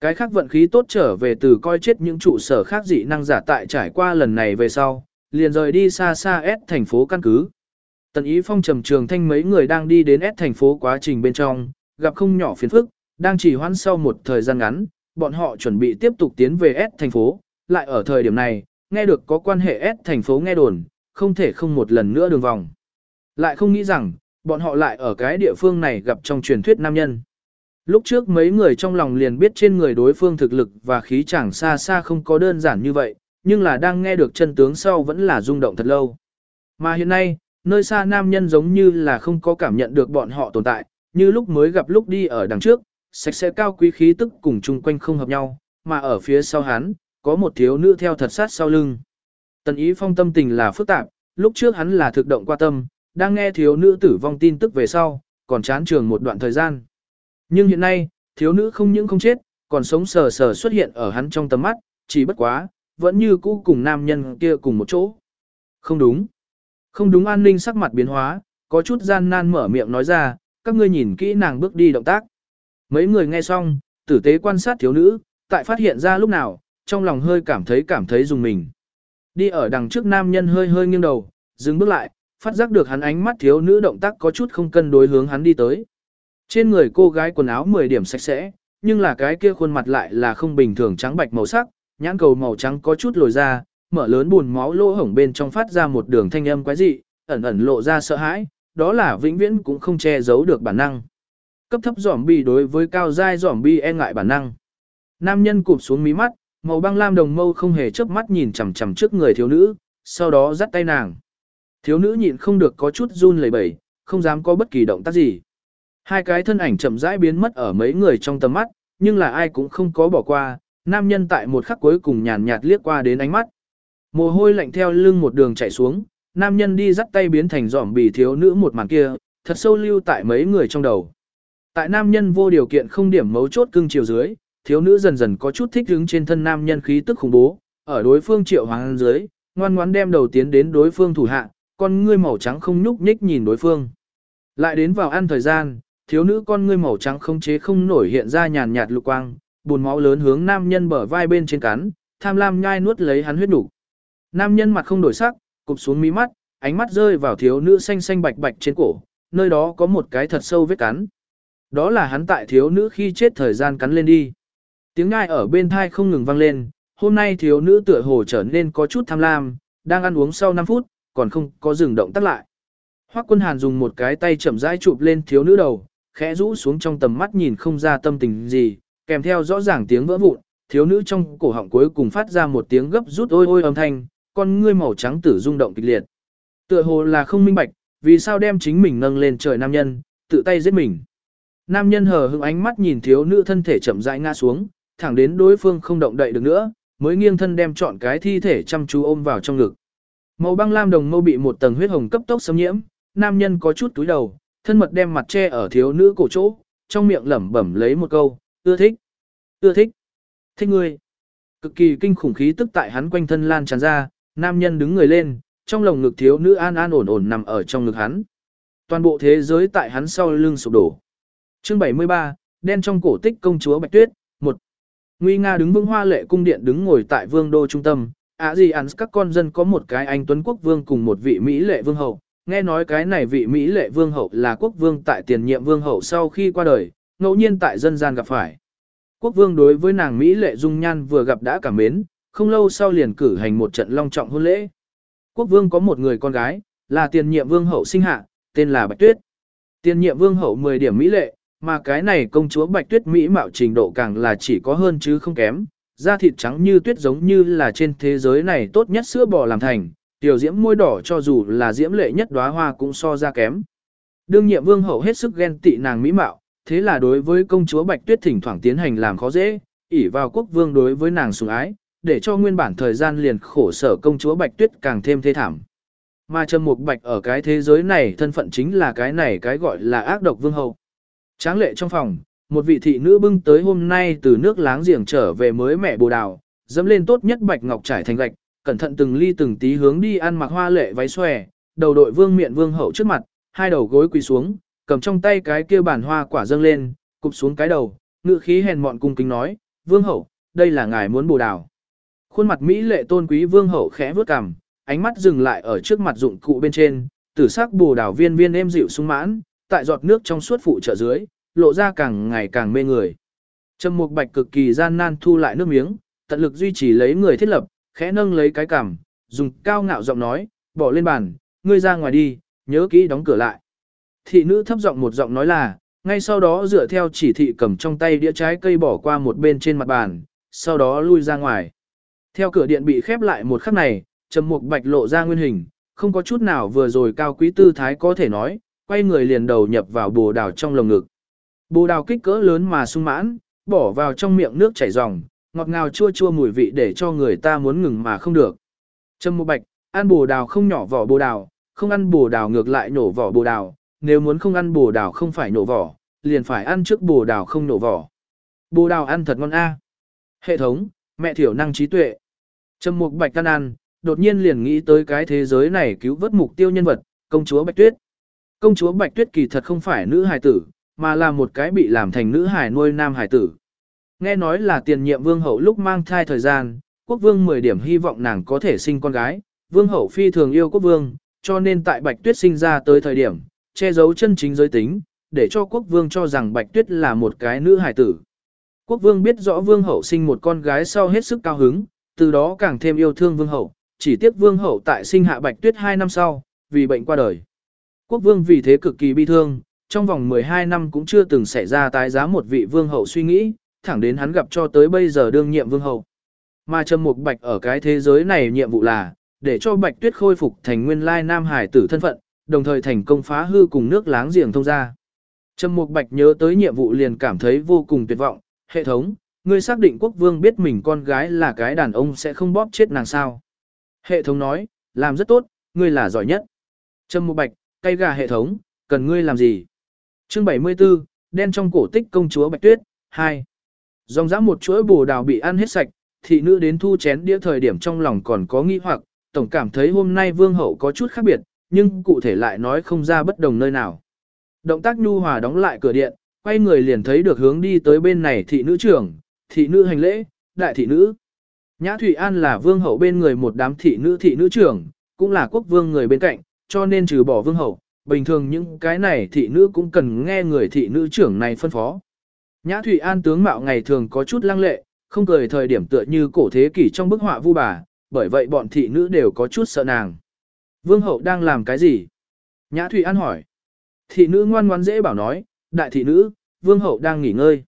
Cái khác vận khí tốt trở về từ coi chết những trụ sở khác dị năng giả tại trải qua lần này về sau, liền rời đi xa xa S thành phố căn cứ. Tần Ý Phong trầm trường thanh mấy người đang đi đến S thành phố quá trình bên trong, gặp không nhỏ phiền phức, đang chỉ hoãn sau một thời gian ngắn, bọn họ chuẩn bị tiếp tục tiến về S thành phố, lại ở thời điểm này, nghe được có quan hệ S thành phố nghe đồn, không thể không một lần nữa đường vòng. Lại không nghĩ rằng, bọn họ lại ở cái địa phương này gặp trong truyền thuyết nam nhân. Lúc trước mấy người trong lòng liền biết trên người đối phương thực lực và khí chẳng xa xa không có đơn giản như vậy, nhưng là đang nghe được chân tướng sau vẫn là rung động thật lâu. Mà hiện nay, nơi xa nam nhân giống như là không có cảm nhận được bọn họ tồn tại, như lúc mới gặp lúc đi ở đằng trước, sạch sẽ cao quý khí tức cùng chung quanh không hợp nhau, mà ở phía sau hắn, có một thiếu nữ theo thật sát sau lưng. Tần ý phong tâm tình là phức tạp, lúc trước hắn là thực động qua tâm, đang nghe thiếu nữ tử vong tin tức về sau, còn chán trường một đoạn thời gian. Nhưng hiện nay, thiếu nữ không những không chết, còn sống sờ sờ xuất hiện ở hắn trong tầm mắt, chỉ bất quá, vẫn như cũ cùng nam nhân kia cùng một chỗ. Không đúng. Không đúng an ninh sắc mặt biến hóa, có chút gian nan mở miệng nói ra, các ngươi nhìn kỹ nàng bước đi động tác. Mấy người nghe xong, tử tế quan sát thiếu nữ, tại phát hiện ra lúc nào, trong lòng hơi cảm thấy cảm thấy dùng mình. Đi ở đằng trước nam nhân hơi hơi nghiêng đầu, dừng bước lại, phát giác được hắn ánh mắt thiếu nữ động tác có chút không cân đối hướng hắn đi tới. Trên người cô gái quần áo 10 điểm sạch sẽ, nhưng là cái kia khuôn mặt lại là không bình thường trắng bạch màu sắc, nhãn cầu màu trắng có chút lồi ra, mở lớn buồn máu lỗ hổng bên trong phát ra một đường thanh âm quái dị, ẩn ẩn lộ ra sợ hãi, đó là vĩnh viễn cũng không che giấu được bản năng. Cấp thấp zombie đối với cao giai zombie e ngại bản năng. Nam nhân cụp xuống mí mắt, màu băng lam đồng mâu không hề chớp mắt nhìn chằm chằm trước người thiếu nữ, sau đó dắt tay nàng. Thiếu nữ nhịn không được có chút run lẩy bẩy, không dám có bất kỳ động tác gì. Hai cái thân ảnh chậm rãi biến mất ở mấy người trong tầm mắt, nhưng là ai cũng không có bỏ qua, nam nhân tại một khắc cuối cùng nhàn nhạt liếc qua đến ánh mắt. Mồ hôi lạnh theo lưng một đường chạy xuống, nam nhân đi dắt tay biến thành giỏm bì thiếu nữ một màn kia, thật sâu lưu tại mấy người trong đầu. Tại nam nhân vô điều kiện không điểm mấu chốt cưng chiều dưới, thiếu nữ dần dần có chút thích hứng trên thân nam nhân khí tức khủng bố, ở đối phương triệu hoàng dưới, ngoan ngoãn đem đầu tiến đến đối phương thủ hạ, con ngươi màu trắng không nhúc nhích nhìn đối phương. Lại đến vào ăn thời gian, thiếu nữ con ngươi màu trắng không chế không nổi hiện ra nhàn nhạt lục quang, buồn máu lớn hướng nam nhân bờ vai bên trên cắn, tham lam nhai nuốt lấy hắn huyết đủ. Nam nhân mặt không đổi sắc, cụp xuống mí mắt, ánh mắt rơi vào thiếu nữ xanh xanh bạch bạch trên cổ, nơi đó có một cái thật sâu vết cắn. Đó là hắn tại thiếu nữ khi chết thời gian cắn lên đi. Tiếng ngai ở bên thai không ngừng vang lên, hôm nay thiếu nữ tựa hồ trở nên có chút tham lam, đang ăn uống sau 5 phút, còn không có dừng động tắt lại. Hoắc quân hàn dùng một cái tay chậm rãi chụp lên thiếu nữ đầu, khẽ rũ xuống trong tầm mắt nhìn không ra tâm tình gì, kèm theo rõ ràng tiếng vỡ vụn, thiếu nữ trong cổ họng cuối cùng phát ra một tiếng gấp rút ôi ôi âm thanh, con ngươi màu trắng tử rung động kịch liệt. Tựa hồ là không minh bạch, vì sao đem chính mình nâng lên trời nam nhân, tự tay giết mình. Nam nhân hờ hững ánh mắt nhìn thiếu nữ thân thể chậm rãi ngã xuống, thẳng đến đối phương không động đậy được nữa, mới nghiêng thân đem chọn cái thi thể chăm chú ôm vào trong ngực. Màu băng lam đồng mâu bị một tầng huyết hồng cấp tốc xâm nhiễm, nam nhân có chút túi đầu, thân mật đem mặt che ở thiếu nữ cổ chỗ, trong miệng lẩm bẩm lấy một câu, ưa thích, ưa thích, thích ngươi. Cực kỳ kinh khủng khí tức tại hắn quanh thân lan tràn ra, nam nhân đứng người lên, trong lồng ngực thiếu nữ an an ổn ổn nằm ở trong ngực hắn. Toàn bộ thế giới tại hắn sau lưng sụp đổ. Chương 73, đen trong cổ tích công chúa Bạch Tuyết, 1. Nguy Nga đứng vững hoa lệ cung điện đứng ngồi tại vương đô trung tâm, ạ gì ăn các con dân có một cái anh tuấn quốc vương cùng một vị Mỹ lệ vương hậu. Nghe nói cái này vị Mỹ lệ vương hậu là quốc vương tại tiền nhiệm vương hậu sau khi qua đời, ngẫu nhiên tại dân gian gặp phải. Quốc vương đối với nàng Mỹ lệ dung nhan vừa gặp đã cảm mến, không lâu sau liền cử hành một trận long trọng hôn lễ. Quốc vương có một người con gái, là tiền nhiệm vương hậu sinh hạ, tên là Bạch Tuyết. Tiền nhiệm vương hậu 10 điểm Mỹ lệ, mà cái này công chúa Bạch Tuyết Mỹ mạo trình độ càng là chỉ có hơn chứ không kém, da thịt trắng như tuyết giống như là trên thế giới này tốt nhất sữa bò làm thành, tiểu diễm môi đỏ cho dù là diễm lệ nhất đóa hoa cũng so ra kém. Đương nhiệm vương hậu hết sức ghen tị nàng mỹ mạo, thế là đối với công chúa Bạch Tuyết thỉnh thoảng tiến hành làm khó dễ, ỷ vào quốc vương đối với nàng sủng ái, để cho nguyên bản thời gian liền khổ sở công chúa Bạch Tuyết càng thêm thê thảm. Mà Trầm Mục Bạch ở cái thế giới này thân phận chính là cái này cái gọi là ác độc vương hậu. Tráng lệ trong phòng, một vị thị nữ bưng tới hôm nay từ nước láng giềng trở về mới mẹ bồ đào, dẫm lên tốt nhất bạch ngọc trải thành gạch, cẩn thận từng ly từng tí hướng đi ăn mặc hoa lệ váy xòe, đầu đội vương miện vương hậu trước mặt, hai đầu gối quỳ xuống, cầm trong tay cái kia bản hoa quả dâng lên, cụp xuống cái đầu, ngự khí hèn mọn cung kính nói, vương hậu, đây là ngài muốn bồ đào. Khuôn mặt Mỹ lệ tôn quý vương hậu khẽ vướt cằm, ánh mắt dừng lại ở trước mặt dụng cụ bên trên, tử sắc bồ đào viên viên êm dịu sung mãn, tại giọt nước trong suốt phụ trợ dưới, lộ ra càng ngày càng mê người. Trầm Mục Bạch cực kỳ gian nan thu lại nước miếng, tận lực duy trì lấy người thiết lập, khẽ nâng lấy cái cằm, dùng cao ngạo giọng nói, bỏ lên bàn, ngươi ra ngoài đi, nhớ kỹ đóng cửa lại. Thị nữ thấp giọng một giọng nói là, ngay sau đó dựa theo chỉ thị cầm trong tay đĩa trái cây bỏ qua một bên trên mặt bàn, sau đó lui ra ngoài. Theo cửa điện bị khép lại một khắc này, Trầm Mục Bạch lộ ra nguyên hình, không có chút nào vừa rồi cao quý tư thái có thể nói, quay người liền đầu nhập vào bồ đào trong lồng ngực. Bồ đào kích cỡ lớn mà sung mãn, bỏ vào trong miệng nước chảy ròng, ngọt ngào chua chua mùi vị để cho người ta muốn ngừng mà không được. Trâm Mộ Bạch, ăn bồ đào không nhỏ vỏ bồ đào, không ăn bồ đào ngược lại nổ vỏ bồ đào, nếu muốn không ăn bồ đào không phải nổ vỏ, liền phải ăn trước bồ đào không nổ vỏ. Bồ đào ăn thật ngon a. Hệ thống, mẹ thiểu năng trí tuệ. Trâm Mục Bạch tan ăn, đột nhiên liền nghĩ tới cái thế giới này cứu vớt mục tiêu nhân vật, công chúa Bạch Tuyết. Công chúa Bạch Tuyết kỳ thật không phải nữ hài tử, mà là một cái bị làm thành nữ hài nuôi nam hài tử. Nghe nói là tiền nhiệm vương hậu lúc mang thai thời gian, quốc vương 10 điểm hy vọng nàng có thể sinh con gái, vương hậu phi thường yêu quốc vương, cho nên tại Bạch Tuyết sinh ra tới thời điểm, che giấu chân chính giới tính, để cho quốc vương cho rằng Bạch Tuyết là một cái nữ hài tử. Quốc vương biết rõ vương hậu sinh một con gái sau hết sức cao hứng, từ đó càng thêm yêu thương vương hậu, chỉ tiếc vương hậu tại sinh hạ Bạch Tuyết 2 năm sau, vì bệnh qua đời. Quốc vương vì thế cực kỳ bi thương, trong vòng 12 năm cũng chưa từng xảy ra tái giá một vị vương hậu suy nghĩ, thẳng đến hắn gặp cho tới bây giờ đương nhiệm vương hậu. Mà Trầm Mục Bạch ở cái thế giới này nhiệm vụ là, để cho Bạch Tuyết khôi phục thành nguyên lai nam hải tử thân phận, đồng thời thành công phá hư cùng nước láng giềng thông gia Trầm Mục Bạch nhớ tới nhiệm vụ liền cảm thấy vô cùng tuyệt vọng, hệ thống, ngươi xác định quốc vương biết mình con gái là cái đàn ông sẽ không bóp chết nàng sao. Hệ thống nói, làm rất tốt, ngươi là giỏi nhất. Trầm Mục Bạch, cay gà hệ thống, cần ngươi làm gì? Chương 74, đen trong cổ tích công chúa Bạch Tuyết, 2. Dòng dã một chuỗi bồ đào bị ăn hết sạch, thị nữ đến thu chén đĩa thời điểm trong lòng còn có nghi hoặc, tổng cảm thấy hôm nay vương hậu có chút khác biệt, nhưng cụ thể lại nói không ra bất đồng nơi nào. Động tác nhu hòa đóng lại cửa điện, quay người liền thấy được hướng đi tới bên này thị nữ trưởng, thị nữ hành lễ, đại thị nữ. Nhã Thụy An là vương hậu bên người một đám thị nữ thị nữ trưởng, cũng là quốc vương người bên cạnh, cho nên trừ bỏ vương hậu, bình thường những cái này thị nữ cũng cần nghe người thị nữ trưởng này phân phó. Nhã Thụy An tướng mạo ngày thường có chút lăng lệ, không cười thời điểm tựa như cổ thế kỷ trong bức họa vu bà, bởi vậy bọn thị nữ đều có chút sợ nàng. Vương hậu đang làm cái gì? Nhã Thụy An hỏi. Thị nữ ngoan ngoãn dễ bảo nói, đại thị nữ, vương hậu đang nghỉ ngơi.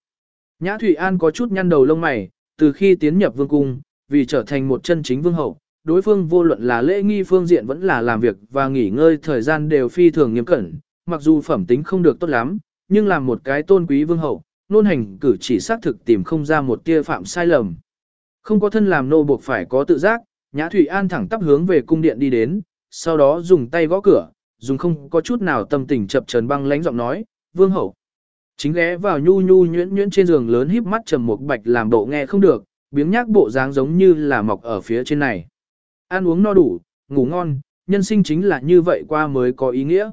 Nhã Thụy An có chút nhăn đầu lông mày, từ khi tiến nhập vương cung, vì trở thành một chân chính vương hậu, đối phương vô luận là lễ nghi phương diện vẫn là làm việc và nghỉ ngơi thời gian đều phi thường nghiêm cẩn, mặc dù phẩm tính không được tốt lắm, nhưng làm một cái tôn quý vương hậu, nôn hành cử chỉ xác thực tìm không ra một tia phạm sai lầm. Không có thân làm nô buộc phải có tự giác, Nhã Thủy An thẳng tắp hướng về cung điện đi đến, sau đó dùng tay gõ cửa, dùng không có chút nào tâm tình chập chờn băng lãnh giọng nói, "Vương hậu." Chính ghé vào nhu nhu nhuyễn nhuyễn trên giường lớn híp mắt trầm một bạch làm bộ nghe không được, biếng nhác bộ dáng giống như là mọc ở phía trên này. Ăn uống no đủ, ngủ ngon, nhân sinh chính là như vậy qua mới có ý nghĩa.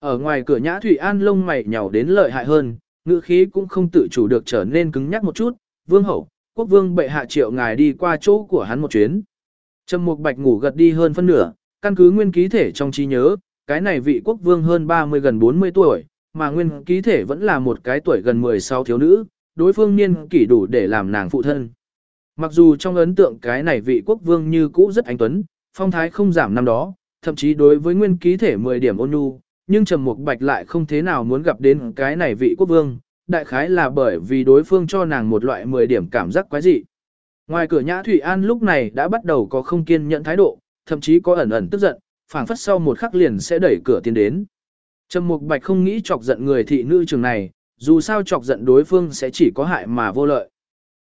Ở ngoài cửa Nhã Thủy An lông mày nhàu đến lợi hại hơn, ngữ khí cũng không tự chủ được trở nên cứng nhắc một chút, "Vương hậu, quốc vương bệ hạ triệu ngài đi qua chỗ của hắn một chuyến." Trầm Mục Bạch ngủ gật đi hơn phân nửa, căn cứ nguyên ký thể trong trí nhớ, cái này vị quốc vương hơn 30 gần 40 tuổi, mà nguyên ký thể vẫn là một cái tuổi gần 16 thiếu nữ, đối phương niên kỷ đủ để làm nàng phụ thân. Mặc dù trong ấn tượng cái này vị quốc vương như cũ rất anh tuấn, phong thái không giảm năm đó, thậm chí đối với nguyên ký thể 10 điểm ôn nhu, nhưng Trầm Mục Bạch lại không thế nào muốn gặp đến cái này vị quốc vương, đại khái là bởi vì đối phương cho nàng một loại 10 điểm cảm giác quái dị. Ngoài cửa Nhã Thủy An lúc này đã bắt đầu có không kiên nhẫn thái độ, thậm chí có ẩn ẩn tức giận, phảng phất sau một khắc liền sẽ đẩy cửa tiến đến. Trầm Mục Bạch không nghĩ chọc giận người thị nữ trường này, dù sao chọc giận đối phương sẽ chỉ có hại mà vô lợi.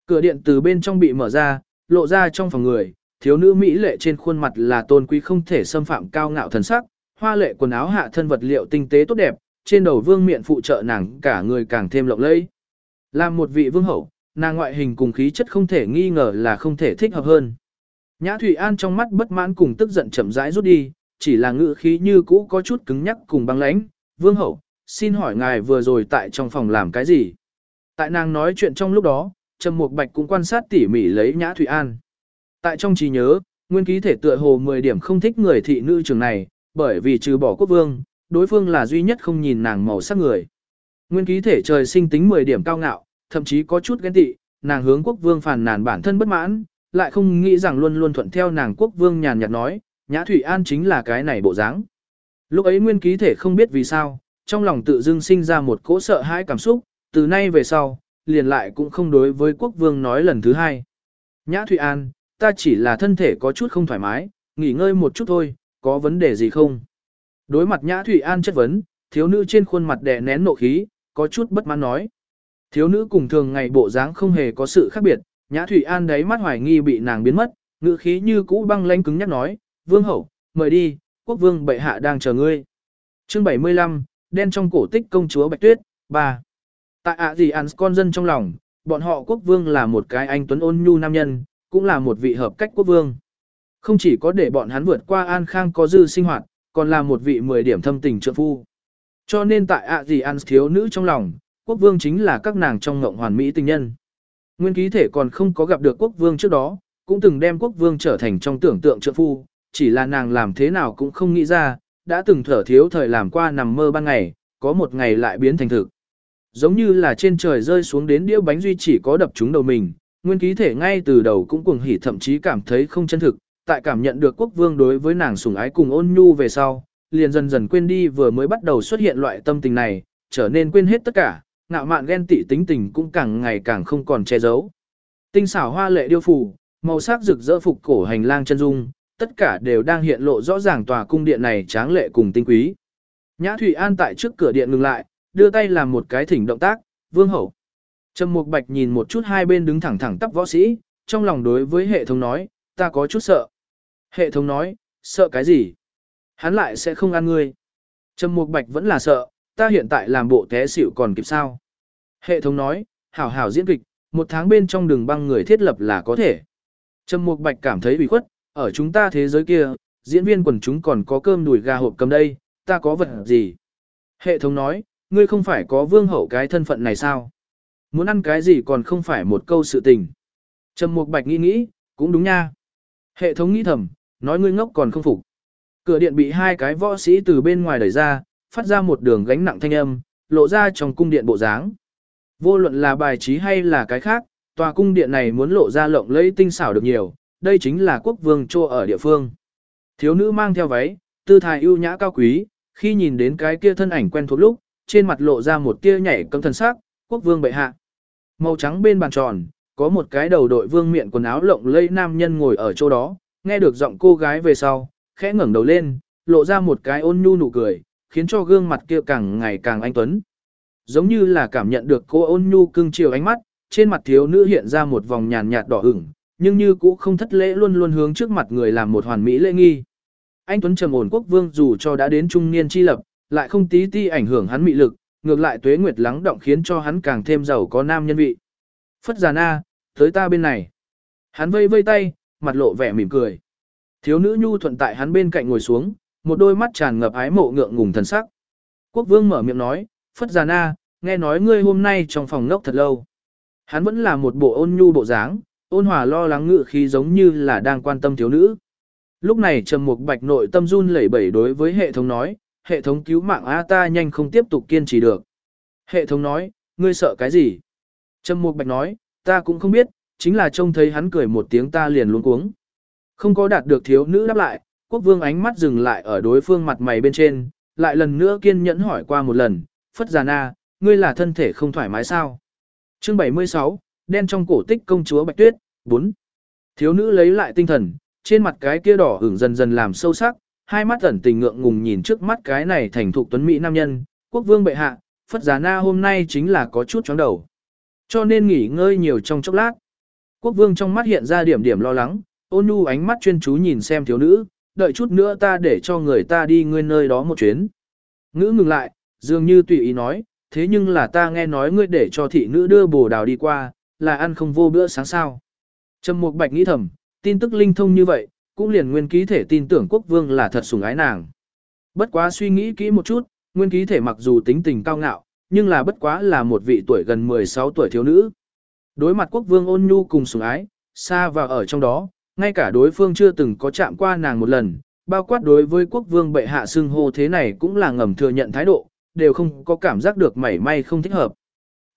Cửa điện từ bên trong bị mở ra, lộ ra trong phòng người, thiếu nữ mỹ lệ trên khuôn mặt là tôn quý không thể xâm phạm cao ngạo thần sắc, hoa lệ quần áo hạ thân vật liệu tinh tế tốt đẹp, trên đầu vương miện phụ trợ nàng cả người càng thêm lộng lẫy. Làm một vị vương hậu, nàng ngoại hình cùng khí chất không thể nghi ngờ là không thể thích hợp hơn. Nhã Thủy An trong mắt bất mãn cùng tức giận chậm rãi rút đi, chỉ là ngữ khí như cũ có chút cứng nhắc cùng băng lãnh. Vương hậu, xin hỏi ngài vừa rồi tại trong phòng làm cái gì? Tại nàng nói chuyện trong lúc đó, Trầm Mục Bạch cũng quan sát tỉ mỉ lấy Nhã Thủy An. Tại trong trí nhớ, nguyên ký thể tựa hồ 10 điểm không thích người thị nữ trường này, bởi vì trừ bỏ quốc vương, đối phương là duy nhất không nhìn nàng màu sắc người. Nguyên ký thể trời sinh tính 10 điểm cao ngạo, thậm chí có chút ghen tị, nàng hướng quốc vương phàn nàn bản thân bất mãn, lại không nghĩ rằng luôn luôn thuận theo nàng quốc vương nhàn nhạt nói, Nhã Thủy An chính là cái này bộ dáng. Lúc ấy nguyên ký thể không biết vì sao, trong lòng tự dưng sinh ra một cỗ sợ hãi cảm xúc, từ nay về sau, liền lại cũng không đối với quốc vương nói lần thứ hai. Nhã Thủy An, ta chỉ là thân thể có chút không thoải mái, nghỉ ngơi một chút thôi, có vấn đề gì không? Đối mặt Nhã Thủy An chất vấn, thiếu nữ trên khuôn mặt đè nén nộ khí, có chút bất mãn nói. Thiếu nữ cùng thường ngày bộ dáng không hề có sự khác biệt, Nhã Thủy An đấy mắt hoài nghi bị nàng biến mất, ngữ khí như cũ băng lãnh cứng nhắc nói, "Vương hậu, mời đi, quốc vương bệ hạ đang chờ ngươi." Chương 75, đen trong cổ tích công chúa Bạch Tuyết, 3. Tại ạ gì ăn con dân trong lòng, bọn họ quốc vương là một cái anh tuấn ôn nhu nam nhân, cũng là một vị hợp cách quốc vương. Không chỉ có để bọn hắn vượt qua an khang có dư sinh hoạt, còn là một vị 10 điểm thâm tình trượng phu. Cho nên tại ạ gì ăn thiếu nữ trong lòng, quốc vương chính là các nàng trong ngộng hoàn mỹ tình nhân. Nguyên ký thể còn không có gặp được quốc vương trước đó, cũng từng đem quốc vương trở thành trong tưởng tượng trượng phu, chỉ là nàng làm thế nào cũng không nghĩ ra, đã từng thở thiếu thời làm qua nằm mơ ban ngày, có một ngày lại biến thành thực. Giống như là trên trời rơi xuống đến đĩa bánh duy chỉ có đập trúng đầu mình, nguyên ký thể ngay từ đầu cũng cuồng hỉ thậm chí cảm thấy không chân thực, tại cảm nhận được quốc vương đối với nàng sủng ái cùng ôn nhu về sau, liền dần dần quên đi vừa mới bắt đầu xuất hiện loại tâm tình này, trở nên quên hết tất cả, ngạo mạn ghen tị tính tình cũng càng ngày càng không còn che giấu. Tinh xảo hoa lệ điêu phù, màu sắc rực rỡ phục cổ hành lang chân dung, tất cả đều đang hiện lộ rõ ràng tòa cung điện này tráng lệ cùng tinh quý. Nhã Thủy An tại trước cửa điện ngừng lại, đưa tay làm một cái thỉnh động tác, vương hậu. Trầm Mục Bạch nhìn một chút hai bên đứng thẳng thẳng tắp võ sĩ, trong lòng đối với hệ thống nói, ta có chút sợ. Hệ thống nói, sợ cái gì? Hắn lại sẽ không ăn ngươi. Trầm Mục Bạch vẫn là sợ, ta hiện tại làm bộ té xỉu còn kịp sao? Hệ thống nói, hảo hảo diễn kịch, một tháng bên trong đường băng người thiết lập là có thể. Trầm Mục Bạch cảm thấy bị khuất, ở chúng ta thế giới kia, diễn viên quần chúng còn có cơm đùi gà hộp cầm đây, ta có vật gì? Hệ thống nói, ngươi không phải có vương hậu cái thân phận này sao? Muốn ăn cái gì còn không phải một câu sự tình. Trầm Mục Bạch nghĩ nghĩ, cũng đúng nha. Hệ thống nghĩ thầm, nói ngươi ngốc còn không phục. Cửa điện bị hai cái võ sĩ từ bên ngoài đẩy ra, phát ra một đường gánh nặng thanh âm, lộ ra trong cung điện bộ dáng. Vô luận là bài trí hay là cái khác, tòa cung điện này muốn lộ ra lộng lẫy tinh xảo được nhiều, đây chính là quốc vương trô ở địa phương. Thiếu nữ mang theo váy, tư thái ưu nhã cao quý, khi nhìn đến cái kia thân ảnh quen thuộc lúc, trên mặt lộ ra một tia nhảy cấm thần sắc, quốc vương bệ hạ. Màu trắng bên bàn tròn, có một cái đầu đội vương miện quần áo lộng lẫy nam nhân ngồi ở chỗ đó, nghe được giọng cô gái về sau, khẽ ngẩng đầu lên, lộ ra một cái ôn nhu nụ cười, khiến cho gương mặt kia càng ngày càng anh tuấn. Giống như là cảm nhận được cô ôn nhu cưng chiều ánh mắt, trên mặt thiếu nữ hiện ra một vòng nhàn nhạt đỏ ửng, nhưng như cũ không thất lễ luôn luôn hướng trước mặt người làm một hoàn mỹ lễ nghi. Anh Tuấn trầm ổn quốc vương dù cho đã đến trung niên chi lập, lại không tí ti ảnh hưởng hắn mị lực, ngược lại tuế nguyệt lắng động khiến cho hắn càng thêm giàu có nam nhân vị. Phất già na, tới ta bên này. Hắn vây vây tay, mặt lộ vẻ mỉm cười. Thiếu nữ nhu thuận tại hắn bên cạnh ngồi xuống, một đôi mắt tràn ngập ái mộ ngượng ngùng thần sắc. Quốc vương mở miệng nói, Phất già na, nghe nói ngươi hôm nay trong phòng ngốc thật lâu. Hắn vẫn là một bộ ôn nhu bộ dáng, ôn hòa lo lắng ngự khí giống như là đang quan tâm thiếu nữ. Lúc này Trầm Mục Bạch nội tâm run lẩy bẩy đối với hệ thống nói, hệ thống cứu mạng a ta nhanh không tiếp tục kiên trì được. Hệ thống nói, ngươi sợ cái gì? Trầm Mục Bạch nói, ta cũng không biết, chính là trông thấy hắn cười một tiếng ta liền luống cuống. Không có đạt được thiếu nữ đáp lại, quốc vương ánh mắt dừng lại ở đối phương mặt mày bên trên, lại lần nữa kiên nhẫn hỏi qua một lần, Phất Già Na, ngươi là thân thể không thoải mái sao? Chương 76, đen trong cổ tích công chúa Bạch Tuyết, 4. Thiếu nữ lấy lại tinh thần, trên mặt cái kia đỏ ửng dần dần làm sâu sắc, hai mắt ẩn tình ngượng ngùng nhìn trước mắt cái này thành thục tuấn mỹ nam nhân, quốc vương bệ hạ, Phất Giá Na hôm nay chính là có chút chóng đầu. Cho nên nghỉ ngơi nhiều trong chốc lát. Quốc vương trong mắt hiện ra điểm điểm lo lắng, ôn nhu ánh mắt chuyên chú nhìn xem thiếu nữ, đợi chút nữa ta để cho người ta đi ngươi nơi đó một chuyến. Ngữ ngừng lại, dường như tùy ý nói, thế nhưng là ta nghe nói ngươi để cho thị nữ đưa bồ đào đi qua, là ăn không vô bữa sáng sao. Trầm Mục Bạch nghĩ thầm, tin tức linh thông như vậy, cũng liền nguyên ký thể tin tưởng quốc vương là thật sủng ái nàng. Bất quá suy nghĩ kỹ một chút, nguyên ký thể mặc dù tính tình cao ngạo, nhưng là bất quá là một vị tuổi gần 16 tuổi thiếu nữ. Đối mặt quốc vương ôn nhu cùng sủng ái, xa và ở trong đó, ngay cả đối phương chưa từng có chạm qua nàng một lần, bao quát đối với quốc vương bệ hạ xưng hô thế này cũng là ngầm thừa nhận thái độ, đều không có cảm giác được mảy may không thích hợp.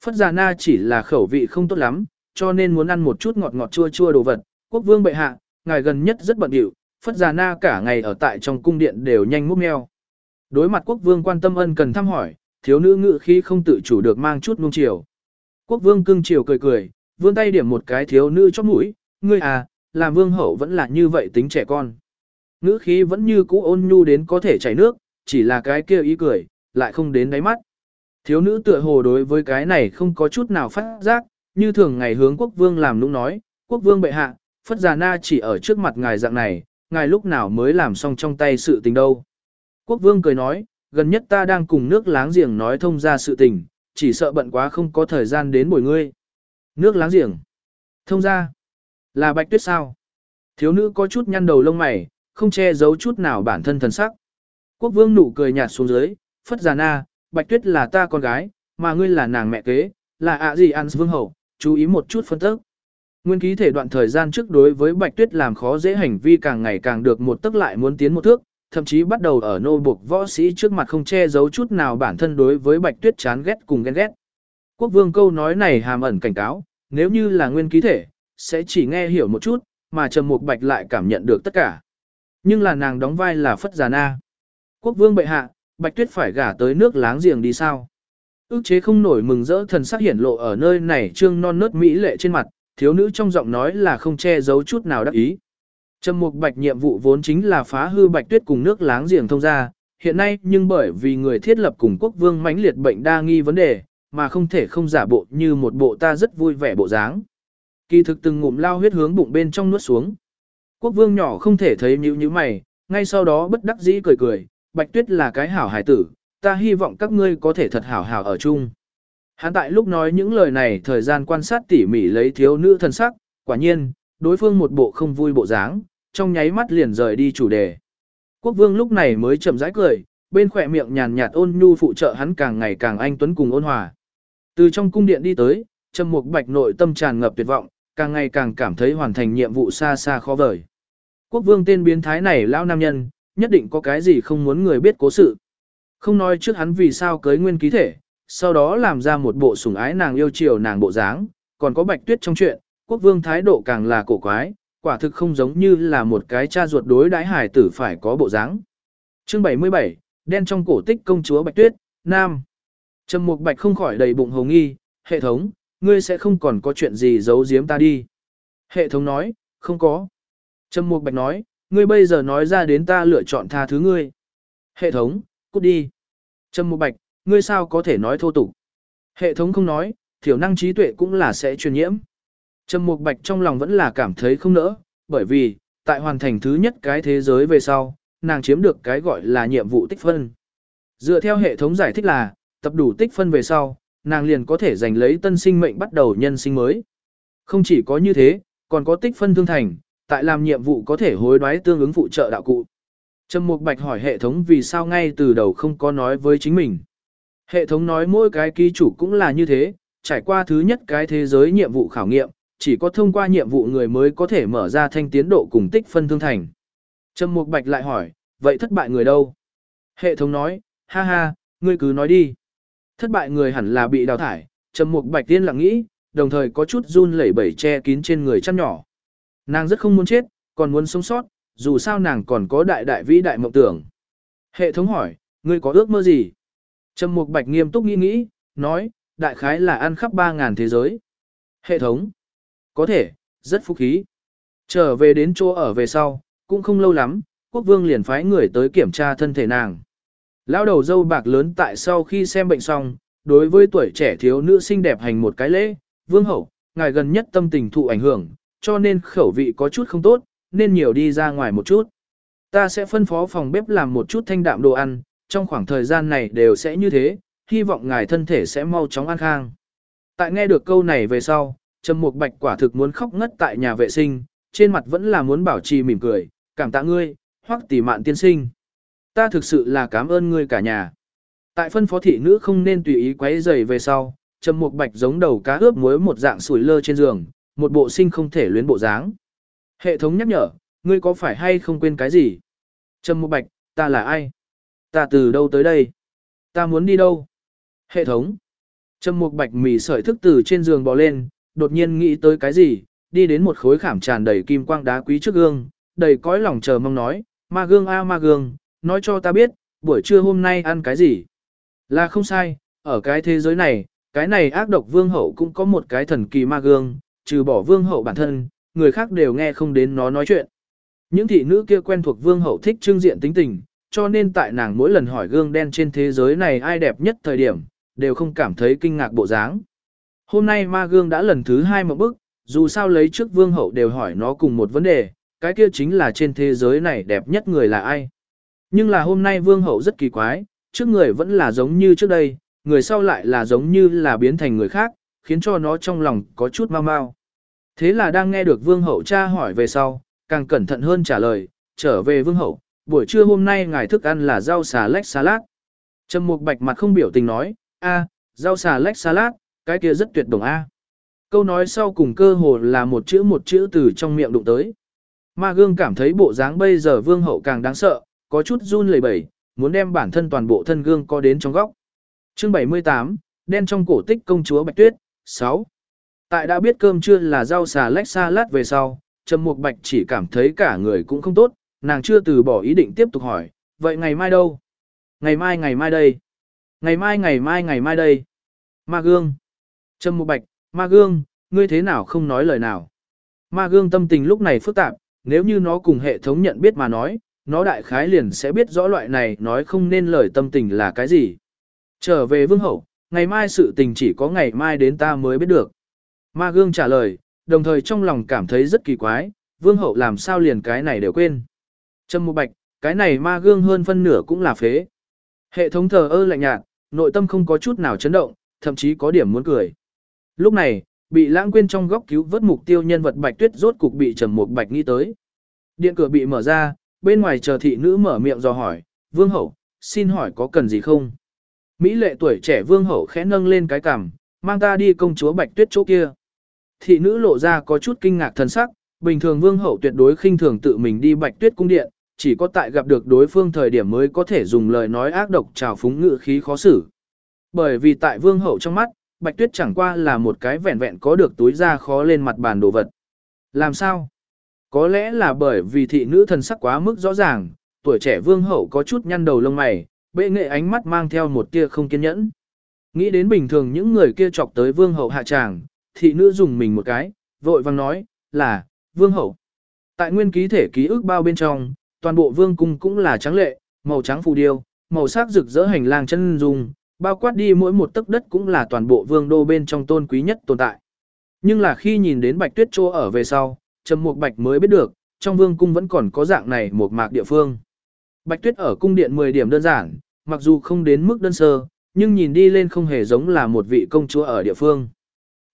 Phất Già Na chỉ là khẩu vị không tốt lắm, cho nên muốn ăn một chút ngọt ngọt chua chua đồ vật. Quốc vương bệ hạ, ngài gần nhất rất bận rộn, Phất Già Na cả ngày ở tại trong cung điện đều nhanh múc meo. Đối mặt quốc vương quan tâm ân cần thăm hỏi, thiếu nữ ngự khi không tự chủ được mang chút nung chiều. Quốc vương cưng chiều cười cười, vươn tay điểm một cái thiếu nữ chóp mũi, ngươi à, làm vương hậu vẫn là như vậy tính trẻ con. Ngữ khí vẫn như cũ ôn nhu đến có thể chảy nước, chỉ là cái kia ý cười, lại không đến đáy mắt. Thiếu nữ tựa hồ đối với cái này không có chút nào phát giác, như thường ngày hướng quốc vương làm nũng nói, quốc vương bệ hạ, phất già na chỉ ở trước mặt ngài dạng này, ngài lúc nào mới làm xong trong tay sự tình đâu. Quốc vương cười nói, gần nhất ta đang cùng nước láng giềng nói thông ra sự tình, chỉ sợ bận quá không có thời gian đến bồi ngươi. Nước láng giềng. Thông ra. Là bạch tuyết sao? Thiếu nữ có chút nhăn đầu lông mày, không che giấu chút nào bản thân thần sắc. Quốc vương nụ cười nhạt xuống dưới, phất già na, bạch tuyết là ta con gái, mà ngươi là nàng mẹ kế, là ạ gì ăn vương hậu, chú ý một chút phân tức. Nguyên ký thể đoạn thời gian trước đối với bạch tuyết làm khó dễ hành vi càng ngày càng được một tức lại muốn tiến một thước, thậm chí bắt đầu ở nô buộc võ sĩ trước mặt không che giấu chút nào bản thân đối với bạch tuyết chán ghét cùng ghen ghét. Quốc vương câu nói này hàm ẩn cảnh cáo, nếu như là nguyên ký thể, sẽ chỉ nghe hiểu một chút, mà Trầm Mục Bạch lại cảm nhận được tất cả. Nhưng là nàng đóng vai là Phất Già Na. Quốc vương bệ hạ, Bạch Tuyết phải gả tới nước láng giềng đi sao? Ước chế không nổi mừng rỡ thần sắc hiển lộ ở nơi này trương non nớt mỹ lệ trên mặt, thiếu nữ trong giọng nói là không che giấu chút nào đắc ý. Trầm Mục Bạch nhiệm vụ vốn chính là phá hư Bạch Tuyết cùng nước láng giềng thông ra, hiện nay nhưng bởi vì người thiết lập cùng quốc vương mãnh liệt bệnh đa nghi vấn đề, mà không thể không giả bộ như một bộ ta rất vui vẻ bộ dáng. Kỳ thực từng ngụm lao huyết hướng bụng bên trong nuốt xuống. Quốc vương nhỏ không thể thấy nhíu nhíu mày, ngay sau đó bất đắc dĩ cười cười, Bạch Tuyết là cái hảo hài tử, ta hy vọng các ngươi có thể thật hảo hảo ở chung. Hắn tại lúc nói những lời này thời gian quan sát tỉ mỉ lấy thiếu nữ thân sắc, quả nhiên, đối phương một bộ không vui bộ dáng, trong nháy mắt liền rời đi chủ đề. Quốc vương lúc này mới chậm rãi cười, bên khỏe miệng nhàn nhạt ôn nhu phụ trợ hắn càng ngày càng anh tuấn cùng ôn hòa. Từ trong cung điện đi tới, Trầm Mục Bạch nội tâm tràn ngập tuyệt vọng, càng ngày càng cảm thấy hoàn thành nhiệm vụ xa xa khó vời. Quốc vương tên biến thái này lão nam nhân, nhất định có cái gì không muốn người biết cố sự. Không nói trước hắn vì sao cưới nguyên ký thể, sau đó làm ra một bộ sủng ái nàng yêu chiều nàng bộ dáng, còn có bạch tuyết trong chuyện, quốc vương thái độ càng là cổ quái, quả thực không giống như là một cái cha ruột đối đãi hải tử phải có bộ dáng. Chương 77, đen trong cổ tích công chúa Bạch Tuyết, Nam. Trầm Mục Bạch không khỏi đầy bụng hồ nghi, hệ thống, ngươi sẽ không còn có chuyện gì giấu giếm ta đi. Hệ thống nói, không có. Trầm Mục Bạch nói, ngươi bây giờ nói ra đến ta lựa chọn tha thứ ngươi. Hệ thống, cút đi. Trầm Mục Bạch, ngươi sao có thể nói thô tục. Hệ thống không nói, thiểu năng trí tuệ cũng là sẽ truyền nhiễm. Trầm Mục Bạch trong lòng vẫn là cảm thấy không nỡ, bởi vì, tại hoàn thành thứ nhất cái thế giới về sau, nàng chiếm được cái gọi là nhiệm vụ tích phân. Dựa theo hệ thống giải thích là, tập đủ tích phân về sau, nàng liền có thể giành lấy tân sinh mệnh bắt đầu nhân sinh mới. Không chỉ có như thế, còn có tích phân thương thành, tại làm nhiệm vụ có thể hối đoái tương ứng phụ trợ đạo cụ. Trầm Mục Bạch hỏi hệ thống vì sao ngay từ đầu không có nói với chính mình. Hệ thống nói mỗi cái ký chủ cũng là như thế, trải qua thứ nhất cái thế giới nhiệm vụ khảo nghiệm, chỉ có thông qua nhiệm vụ người mới có thể mở ra thanh tiến độ cùng tích phân thương thành. Trầm Mục Bạch lại hỏi, vậy thất bại người đâu? Hệ thống nói, ha ha, ngươi cứ nói đi. Thất bại người hẳn là bị đào thải, Trầm Mục Bạch tiên lặng nghĩ, đồng thời có chút run lẩy bẩy che kín trên người chăn nhỏ. Nàng rất không muốn chết, còn muốn sống sót, dù sao nàng còn có đại đại vĩ đại mộng tưởng. Hệ thống hỏi, ngươi có ước mơ gì? Trầm Mục Bạch nghiêm túc nghĩ nghĩ, nói, đại khái là ăn khắp 3.000 thế giới. Hệ thống, có thể, rất phúc khí. Trở về đến chỗ ở về sau, cũng không lâu lắm, quốc vương liền phái người tới kiểm tra thân thể nàng. Lão đầu dâu bạc lớn tại sau khi xem bệnh xong, đối với tuổi trẻ thiếu nữ xinh đẹp hành một cái lễ, vương hậu, ngài gần nhất tâm tình thụ ảnh hưởng, cho nên khẩu vị có chút không tốt, nên nhiều đi ra ngoài một chút. Ta sẽ phân phó phòng bếp làm một chút thanh đạm đồ ăn, trong khoảng thời gian này đều sẽ như thế, hy vọng ngài thân thể sẽ mau chóng an khang. Tại nghe được câu này về sau, Trầm Mục Bạch quả thực muốn khóc ngất tại nhà vệ sinh, trên mặt vẫn là muốn bảo trì mỉm cười, cảm tạ ngươi, hoắc tỷ mạn tiên sinh. Ta thực sự là cảm ơn ngươi cả nhà. Tại phân phó thị nữ không nên tùy ý quấy rầy về sau, Trầm Mục Bạch giống đầu cá ướp muối một dạng sủi lơ trên giường, một bộ sinh không thể luyến bộ dáng. Hệ thống nhắc nhở, ngươi có phải hay không quên cái gì? Trầm Mục Bạch, ta là ai? Ta từ đâu tới đây? Ta muốn đi đâu? Hệ thống. Trầm Mục Bạch mỉ sợi thức từ trên giường bò lên, đột nhiên nghĩ tới cái gì, đi đến một khối khảm tràn đầy kim quang đá quý trước gương, đầy cõi lòng chờ mong nói, ma gương a ma gương, nói cho ta biết, buổi trưa hôm nay ăn cái gì? Là không sai, ở cái thế giới này, cái này ác độc vương hậu cũng có một cái thần kỳ ma gương, trừ bỏ vương hậu bản thân, người khác đều nghe không đến nó nói chuyện. Những thị nữ kia quen thuộc vương hậu thích trưng diện tính tình, cho nên tại nàng mỗi lần hỏi gương đen trên thế giới này ai đẹp nhất thời điểm, đều không cảm thấy kinh ngạc bộ dáng. Hôm nay ma gương đã lần thứ hai một bức, dù sao lấy trước vương hậu đều hỏi nó cùng một vấn đề, cái kia chính là trên thế giới này đẹp nhất người là ai. Nhưng là hôm nay vương hậu rất kỳ quái, trước người vẫn là giống như trước đây, người sau lại là giống như là biến thành người khác, khiến cho nó trong lòng có chút mau mau. Thế là đang nghe được vương hậu cha hỏi về sau, càng cẩn thận hơn trả lời, trở về vương hậu, buổi trưa hôm nay ngài thức ăn là rau xà lách salad. Trầm mục bạch mặt không biểu tình nói, a, rau xà lách salad, cái kia rất tuyệt đồng a. Câu nói sau cùng cơ hồ là một chữ một chữ từ trong miệng đụng tới. Ma gương cảm thấy bộ dáng bây giờ vương hậu càng đáng sợ, có chút run lẩy bẩy, muốn đem bản thân toàn bộ thân gương có đến trong góc. Chương 78, đen trong cổ tích công chúa Bạch Tuyết, 6. Tại đã biết cơm trưa là rau xà lách xa lát về sau, Trầm Mục Bạch chỉ cảm thấy cả người cũng không tốt, nàng chưa từ bỏ ý định tiếp tục hỏi, vậy ngày mai đâu? Ngày mai ngày mai đây. Ngày mai ngày mai ngày mai đây. Ma gương. Trầm Mục Bạch, Ma gương, ngươi thế nào không nói lời nào? Ma gương tâm tình lúc này phức tạp, nếu như nó cùng hệ thống nhận biết mà nói, nó đại khái liền sẽ biết rõ loại này nói không nên lời tâm tình là cái gì. Trở về vương hậu, ngày mai sự tình chỉ có ngày mai đến ta mới biết được. Ma gương trả lời, đồng thời trong lòng cảm thấy rất kỳ quái, vương hậu làm sao liền cái này đều quên. Trầm Mục Bạch, cái này ma gương hơn phân nửa cũng là phế. Hệ thống thờ ơ lạnh nhạt, nội tâm không có chút nào chấn động, thậm chí có điểm muốn cười. Lúc này, bị lãng quên trong góc cứu vớt mục tiêu nhân vật Bạch Tuyết rốt cục bị Trầm Mục Bạch nghĩ tới. Điện cửa bị mở ra, bên ngoài chờ thị nữ mở miệng dò hỏi, "Vương hậu, xin hỏi có cần gì không?" Mỹ lệ tuổi trẻ Vương hậu khẽ nâng lên cái cằm, "Mang ta đi công chúa Bạch Tuyết chỗ kia." Thị nữ lộ ra có chút kinh ngạc thần sắc, bình thường Vương hậu tuyệt đối khinh thường tự mình đi Bạch Tuyết cung điện, chỉ có tại gặp được đối phương thời điểm mới có thể dùng lời nói ác độc trào phúng ngự khí khó xử. Bởi vì tại Vương hậu trong mắt, Bạch Tuyết chẳng qua là một cái vẹn vẹn có được túi ra khó lên mặt bàn đồ vật. Làm sao? Có lẽ là bởi vì thị nữ thần sắc quá mức rõ ràng, tuổi trẻ vương hậu có chút nhăn đầu lông mày, bệ nghệ ánh mắt mang theo một tia không kiên nhẫn. Nghĩ đến bình thường những người kia chọc tới vương hậu hạ tràng, thị nữ dùng mình một cái, vội vang nói, là, vương hậu. Tại nguyên ký thể ký ức bao bên trong, toàn bộ vương cung cũng là trắng lệ, màu trắng phù điêu, màu sắc rực rỡ hành lang chân dung, bao quát đi mỗi một tấc đất cũng là toàn bộ vương đô bên trong tôn quý nhất tồn tại. Nhưng là khi nhìn đến Bạch Tuyết Trô ở về sau, Trầm Mục Bạch mới biết được, trong vương cung vẫn còn có dạng này một mạc địa phương. Bạch Tuyết ở cung điện 10 điểm đơn giản, mặc dù không đến mức đơn sơ, nhưng nhìn đi lên không hề giống là một vị công chúa ở địa phương.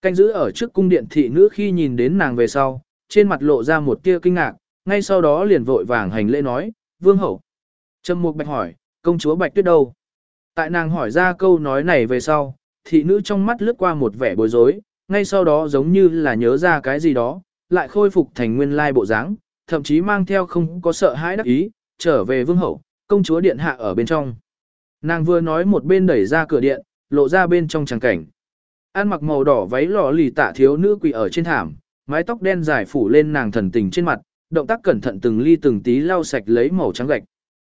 Canh giữ ở trước cung điện thị nữ khi nhìn đến nàng về sau, trên mặt lộ ra một tia kinh ngạc, ngay sau đó liền vội vàng hành lễ nói, "Vương hậu." Trầm Mục Bạch hỏi, "Công chúa Bạch Tuyết đâu?" Tại nàng hỏi ra câu nói này về sau, thị nữ trong mắt lướt qua một vẻ bối rối, ngay sau đó giống như là nhớ ra cái gì đó, lại khôi phục thành nguyên lai bộ dáng, thậm chí mang theo không có sợ hãi đắc ý, trở về vương hậu, công chúa điện hạ ở bên trong. Nàng vừa nói một bên đẩy ra cửa điện, lộ ra bên trong tràng cảnh. Ăn mặc màu đỏ váy lò lì tạ thiếu nữ quỳ ở trên thảm, mái tóc đen dài phủ lên nàng thần tình trên mặt, động tác cẩn thận từng ly từng tí lau sạch lấy màu trắng gạch.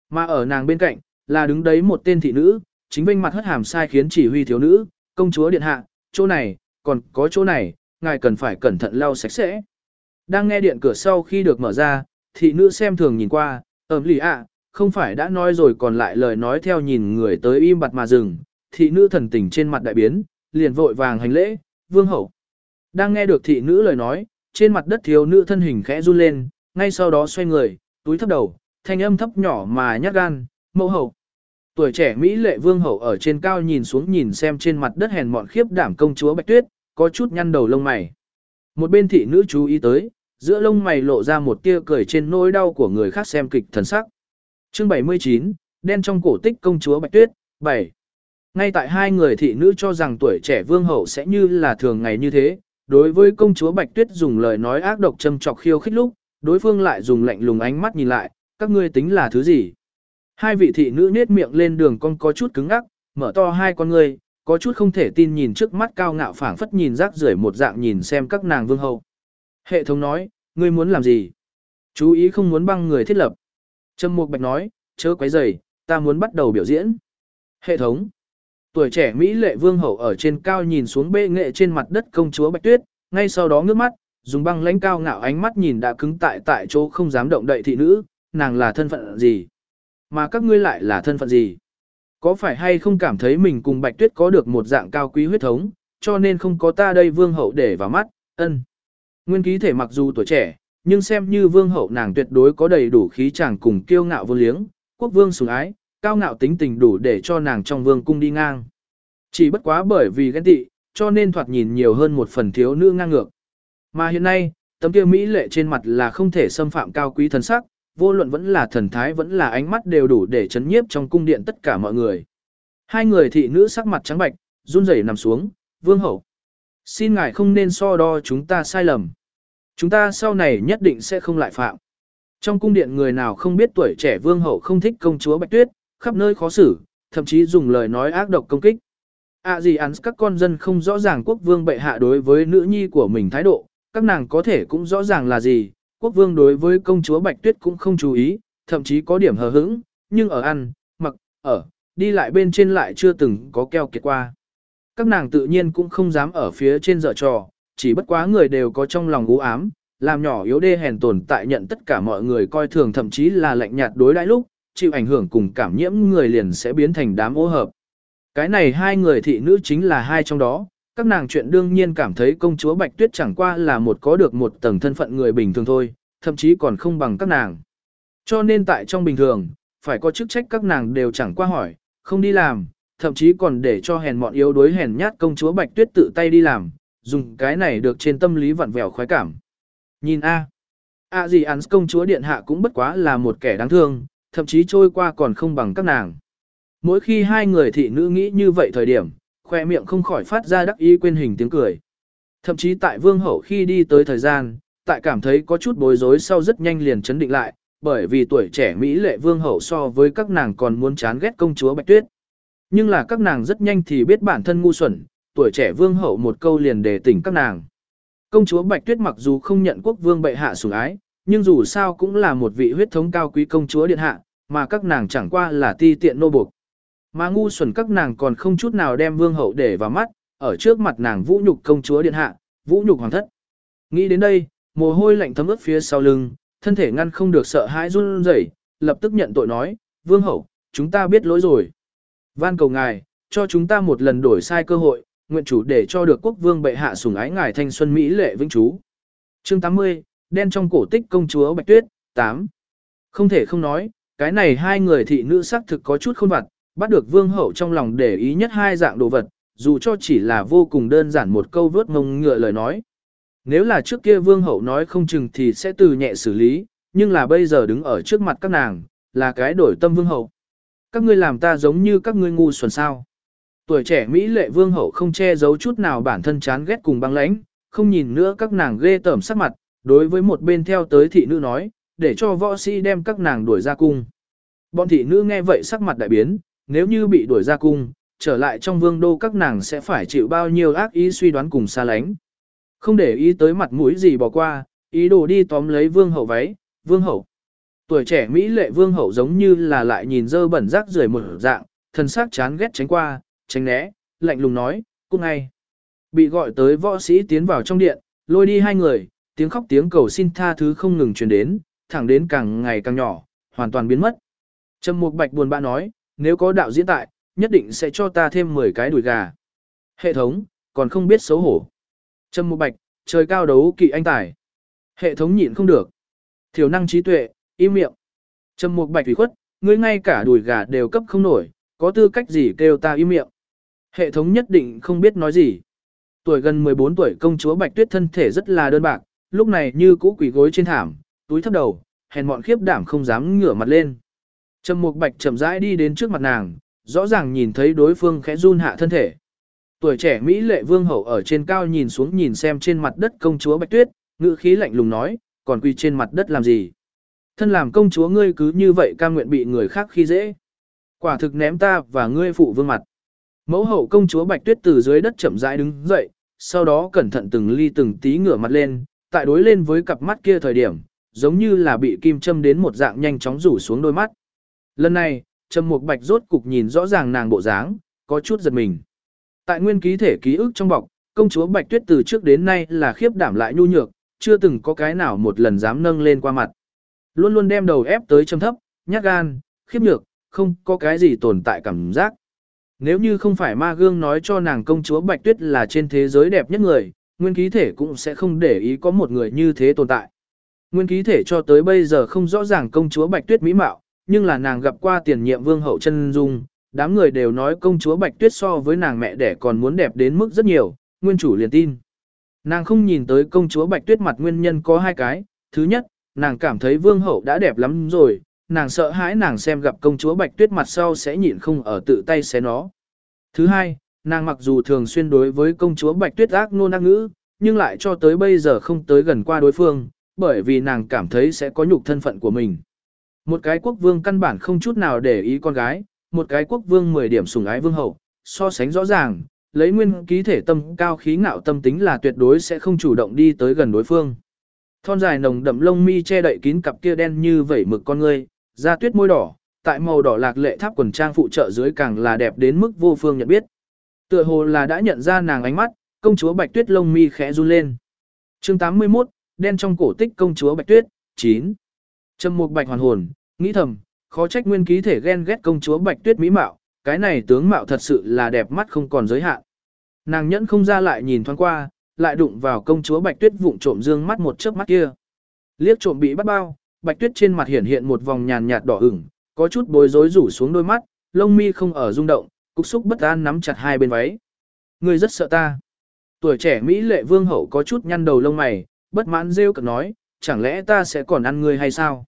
Mà ở nàng bên cạnh, là đứng đấy một tên thị nữ, chính vinh mặt hất hàm sai khiến chỉ huy thiếu nữ, công chúa điện hạ, chỗ này, còn có chỗ này, ngài cần phải cẩn thận lau sạch sẽ. Đang nghe điện cửa sau khi được mở ra, thị nữ xem thường nhìn qua, ẩm lì ạ, không phải đã nói rồi còn lại lời nói theo nhìn người tới im bặt mà dừng, thị nữ thần tình trên mặt đại biến, liền vội vàng hành lễ, vương hậu. Đang nghe được thị nữ lời nói, trên mặt đất thiếu nữ thân hình khẽ run lên, ngay sau đó xoay người, túi thấp đầu, thanh âm thấp nhỏ mà nhát gan, mẫu hậu. Tuổi trẻ Mỹ lệ vương hậu ở trên cao nhìn xuống nhìn xem trên mặt đất hèn mọn khiếp đảm công chúa Bạch Tuyết, có chút nhăn đầu lông mày. Một bên thị nữ chú ý tới, giữa lông mày lộ ra một tia cười trên nỗi đau của người khác xem kịch thần sắc. Chương 79, đen trong cổ tích công chúa Bạch Tuyết, 7. Ngay tại hai người thị nữ cho rằng tuổi trẻ vương hậu sẽ như là thường ngày như thế, đối với công chúa Bạch Tuyết dùng lời nói ác độc châm chọc khiêu khích lúc, đối phương lại dùng lạnh lùng ánh mắt nhìn lại, các ngươi tính là thứ gì? Hai vị thị nữ nết miệng lên đường con có chút cứng ngắc, mở to hai con ngươi, có chút không thể tin nhìn trước mắt cao ngạo phảng phất nhìn rác rưởi một dạng nhìn xem các nàng vương hậu. Hệ thống nói, ngươi muốn làm gì? Chú ý không muốn băng người thiết lập. Trâm Mục Bạch nói, chớ quấy rầy, ta muốn bắt đầu biểu diễn. Hệ thống. Tuổi trẻ Mỹ lệ vương hậu ở trên cao nhìn xuống bệ nghệ trên mặt đất công chúa Bạch Tuyết, ngay sau đó ngước mắt, dùng băng lãnh cao ngạo ánh mắt nhìn đã cứng tại tại chỗ không dám động đậy thị nữ, nàng là thân phận gì? Mà các ngươi lại là thân phận gì? Có phải hay không cảm thấy mình cùng Bạch Tuyết có được một dạng cao quý huyết thống, cho nên không có ta đây vương hậu để vào mắt, ân. Nguyên ký thể mặc dù tuổi trẻ, nhưng xem như vương hậu nàng tuyệt đối có đầy đủ khí chàng cùng kiêu ngạo vô liếng, quốc vương sủng ái, cao ngạo tính tình đủ để cho nàng trong vương cung đi ngang. Chỉ bất quá bởi vì ghen tị, cho nên thoạt nhìn nhiều hơn một phần thiếu nữ ngang ngược. Mà hiện nay, tấm kia mỹ lệ trên mặt là không thể xâm phạm cao quý thần sắc, vô luận vẫn là thần thái vẫn là ánh mắt đều đủ để chấn nhiếp trong cung điện tất cả mọi người. Hai người thị nữ sắc mặt trắng bạch, run rẩy nằm xuống, vương hậu. Xin ngài không nên so đo chúng ta sai lầm. Chúng ta sau này nhất định sẽ không lại phạm. Trong cung điện người nào không biết tuổi trẻ vương hậu không thích công chúa Bạch Tuyết, khắp nơi khó xử, thậm chí dùng lời nói ác độc công kích. À gì án các con dân không rõ ràng quốc vương bệ hạ đối với nữ nhi của mình thái độ, các nàng có thể cũng rõ ràng là gì, quốc vương đối với công chúa Bạch Tuyết cũng không chú ý, thậm chí có điểm hờ hững, nhưng ở ăn, mặc, ở, đi lại bên trên lại chưa từng có keo kiệt qua. Các nàng tự nhiên cũng không dám ở phía trên dở trò, chỉ bất quá người đều có trong lòng u ám, làm nhỏ yếu đê hèn tồn tại nhận tất cả mọi người coi thường thậm chí là lạnh nhạt đối đãi lúc, chịu ảnh hưởng cùng cảm nhiễm người liền sẽ biến thành đám ô hợp. Cái này hai người thị nữ chính là hai trong đó, các nàng chuyện đương nhiên cảm thấy công chúa Bạch Tuyết chẳng qua là một có được một tầng thân phận người bình thường thôi, thậm chí còn không bằng các nàng. Cho nên tại trong bình thường, phải có chức trách các nàng đều chẳng qua hỏi, không đi làm, thậm chí còn để cho hèn mọn yếu đuối hèn nhát công chúa Bạch Tuyết tự tay đi làm, dùng cái này được trên tâm lý vặn vẹo khoái cảm. Nhìn a, a gì án công chúa điện hạ cũng bất quá là một kẻ đáng thương, thậm chí trôi qua còn không bằng các nàng. Mỗi khi hai người thị nữ nghĩ như vậy thời điểm, khoe miệng không khỏi phát ra đắc ý quên hình tiếng cười. Thậm chí tại vương hậu khi đi tới thời gian, tại cảm thấy có chút bối rối sau rất nhanh liền chấn định lại, bởi vì tuổi trẻ Mỹ lệ vương hậu so với các nàng còn muốn chán ghét công chúa Bạch Tuyết. Nhưng là các nàng rất nhanh thì biết bản thân ngu xuẩn, tuổi trẻ vương hậu một câu liền đề tỉnh các nàng. Công chúa Bạch Tuyết mặc dù không nhận quốc vương bệ hạ sủng ái, nhưng dù sao cũng là một vị huyết thống cao quý công chúa điện hạ, mà các nàng chẳng qua là ti tiện nô buộc. Mà ngu xuẩn các nàng còn không chút nào đem vương hậu để vào mắt, ở trước mặt nàng vũ nhục công chúa điện hạ, vũ nhục hoàng thất. Nghĩ đến đây, mồ hôi lạnh thấm ướt phía sau lưng, thân thể ngăn không được sợ hãi run rẩy, lập tức nhận tội nói, vương hậu, chúng ta biết lỗi rồi. Van cầu ngài, cho chúng ta một lần đổi sai cơ hội, nguyện chủ để cho được quốc vương bệ hạ sủng ái ngài thanh xuân mỹ lệ vĩnh chú. Chương 80, đen trong cổ tích công chúa Bạch Tuyết, 8. Không thể không nói, cái này hai người thị nữ sắc thực có chút khôn vặt, bắt được vương hậu trong lòng để ý nhất hai dạng đồ vật, dù cho chỉ là vô cùng đơn giản một câu vớt ngông ngựa lời nói. Nếu là trước kia vương hậu nói không chừng thì sẽ từ nhẹ xử lý, nhưng là bây giờ đứng ở trước mặt các nàng, là cái đổi tâm vương hậu. Các ngươi làm ta giống như các ngươi ngu xuẩn sao. Tuổi trẻ Mỹ lệ vương hậu không che giấu chút nào bản thân chán ghét cùng băng lãnh, không nhìn nữa các nàng ghê tởm sắc mặt, đối với một bên theo tới thị nữ nói, để cho võ sĩ đem các nàng đuổi ra cung. Bọn thị nữ nghe vậy sắc mặt đại biến, nếu như bị đuổi ra cung, trở lại trong vương đô các nàng sẽ phải chịu bao nhiêu ác ý suy đoán cùng xa lánh. Không để ý tới mặt mũi gì bỏ qua, ý đồ đi tóm lấy vương hậu váy, vương hậu. Tuổi trẻ Mỹ lệ vương hậu giống như là lại nhìn dơ bẩn rác rưởi một dạng, thân xác chán ghét tránh qua, tránh né, lạnh lùng nói, cung ngay. Bị gọi tới võ sĩ tiến vào trong điện, lôi đi hai người, tiếng khóc tiếng cầu xin tha thứ không ngừng truyền đến, thẳng đến càng ngày càng nhỏ, hoàn toàn biến mất. Trầm Mục Bạch buồn bã nói, nếu có đạo diễn tại, nhất định sẽ cho ta thêm 10 cái đùi gà. Hệ thống, còn không biết xấu hổ. Trâm Mục Bạch, trời cao đấu kỵ anh tài. Hệ thống nhịn không được. Thiểu năng trí tuệ, im miệng. Trâm Mục Bạch ủy khuất, ngươi ngay cả đùi gà đều cấp không nổi, có tư cách gì kêu ta im miệng. Hệ thống nhất định không biết nói gì. Tuổi gần 14 tuổi công chúa Bạch Tuyết thân thể rất là đơn bạc, lúc này như cũ quỷ gối trên thảm, túi thấp đầu, hèn mọn khiếp đảm không dám ngửa mặt lên. Trầm Mục Bạch chậm rãi đi đến trước mặt nàng, rõ ràng nhìn thấy đối phương khẽ run hạ thân thể. Tuổi trẻ Mỹ lệ vương hậu ở trên cao nhìn xuống nhìn xem trên mặt đất công chúa Bạch Tuyết, ngữ khí lạnh lùng nói, còn quỳ trên mặt đất làm gì? Thân làm công chúa ngươi cứ như vậy cam nguyện bị người khác khi dễ. Quả thực ném ta và ngươi phụ vương mặt. Mẫu hậu công chúa Bạch Tuyết từ dưới đất chậm rãi đứng dậy, sau đó cẩn thận từng ly từng tí ngửa mặt lên, tại đối lên với cặp mắt kia thời điểm, giống như là bị kim châm đến một dạng nhanh chóng rủ xuống đôi mắt. Lần này, Trầm Mục Bạch rốt cục nhìn rõ ràng nàng bộ dáng, có chút giật mình. Tại nguyên ký thể ký ức trong bọc, công chúa Bạch Tuyết từ trước đến nay là khiếp đảm lại nhu nhược, chưa từng có cái nào một lần dám nâng lên qua mặt. Luôn luôn đem đầu ép tới châm thấp, nhát gan, khiếp nhược, không có cái gì tồn tại cảm giác. Nếu như không phải ma gương nói cho nàng công chúa Bạch Tuyết là trên thế giới đẹp nhất người, nguyên ký thể cũng sẽ không để ý có một người như thế tồn tại. Nguyên ký thể cho tới bây giờ không rõ ràng công chúa Bạch Tuyết mỹ mạo, nhưng là nàng gặp qua tiền nhiệm vương hậu chân dung, đám người đều nói công chúa Bạch Tuyết so với nàng mẹ đẻ còn muốn đẹp đến mức rất nhiều, nguyên chủ liền tin. Nàng không nhìn tới công chúa Bạch Tuyết mặt nguyên nhân có hai cái, thứ nhất, nàng cảm thấy vương hậu đã đẹp lắm rồi, nàng sợ hãi nàng xem gặp công chúa Bạch Tuyết mặt sau sẽ nhịn không ở tự tay xé nó. Thứ hai, nàng mặc dù thường xuyên đối với công chúa Bạch Tuyết ác nôn ác ngữ, nhưng lại cho tới bây giờ không tới gần qua đối phương, bởi vì nàng cảm thấy sẽ có nhục thân phận của mình. Một cái quốc vương căn bản không chút nào để ý con gái, một cái quốc vương 10 điểm sủng ái vương hậu, so sánh rõ ràng, lấy nguyên ký thể tâm cao khí ngạo tâm tính là tuyệt đối sẽ không chủ động đi tới gần đối phương. Thon dài nồng đậm lông mi che đậy kín cặp kia đen như vẩy mực con ngươi, da tuyết môi đỏ, tại màu đỏ lạc lệ tháp quần trang phụ trợ dưới càng là đẹp đến mức vô phương nhận biết. Tựa hồ là đã nhận ra nàng ánh mắt, công chúa Bạch Tuyết lông mi khẽ run lên. Chương 81, đen trong cổ tích công chúa Bạch Tuyết, 9. Trầm Mục Bạch hoàn hồn, nghĩ thầm, khó trách nguyên ký thể ghen ghét công chúa Bạch Tuyết mỹ mạo, cái này tướng mạo thật sự là đẹp mắt không còn giới hạn. Nàng nhẫn không ra lại nhìn thoáng qua, lại đụng vào công chúa Bạch Tuyết vụng trộm dương mắt một chớp mắt kia. Liếc trộm bị bắt bao, Bạch Tuyết trên mặt hiện hiện một vòng nhàn nhạt đỏ ửng, có chút bối rối rủ xuống đôi mắt, lông mi không ở rung động, cục xúc bất an nắm chặt hai bên váy. Ngươi rất sợ ta. Tuổi trẻ Mỹ lệ vương hậu có chút nhăn đầu lông mày, bất mãn rêu cợt nói, chẳng lẽ ta sẽ còn ăn ngươi hay sao?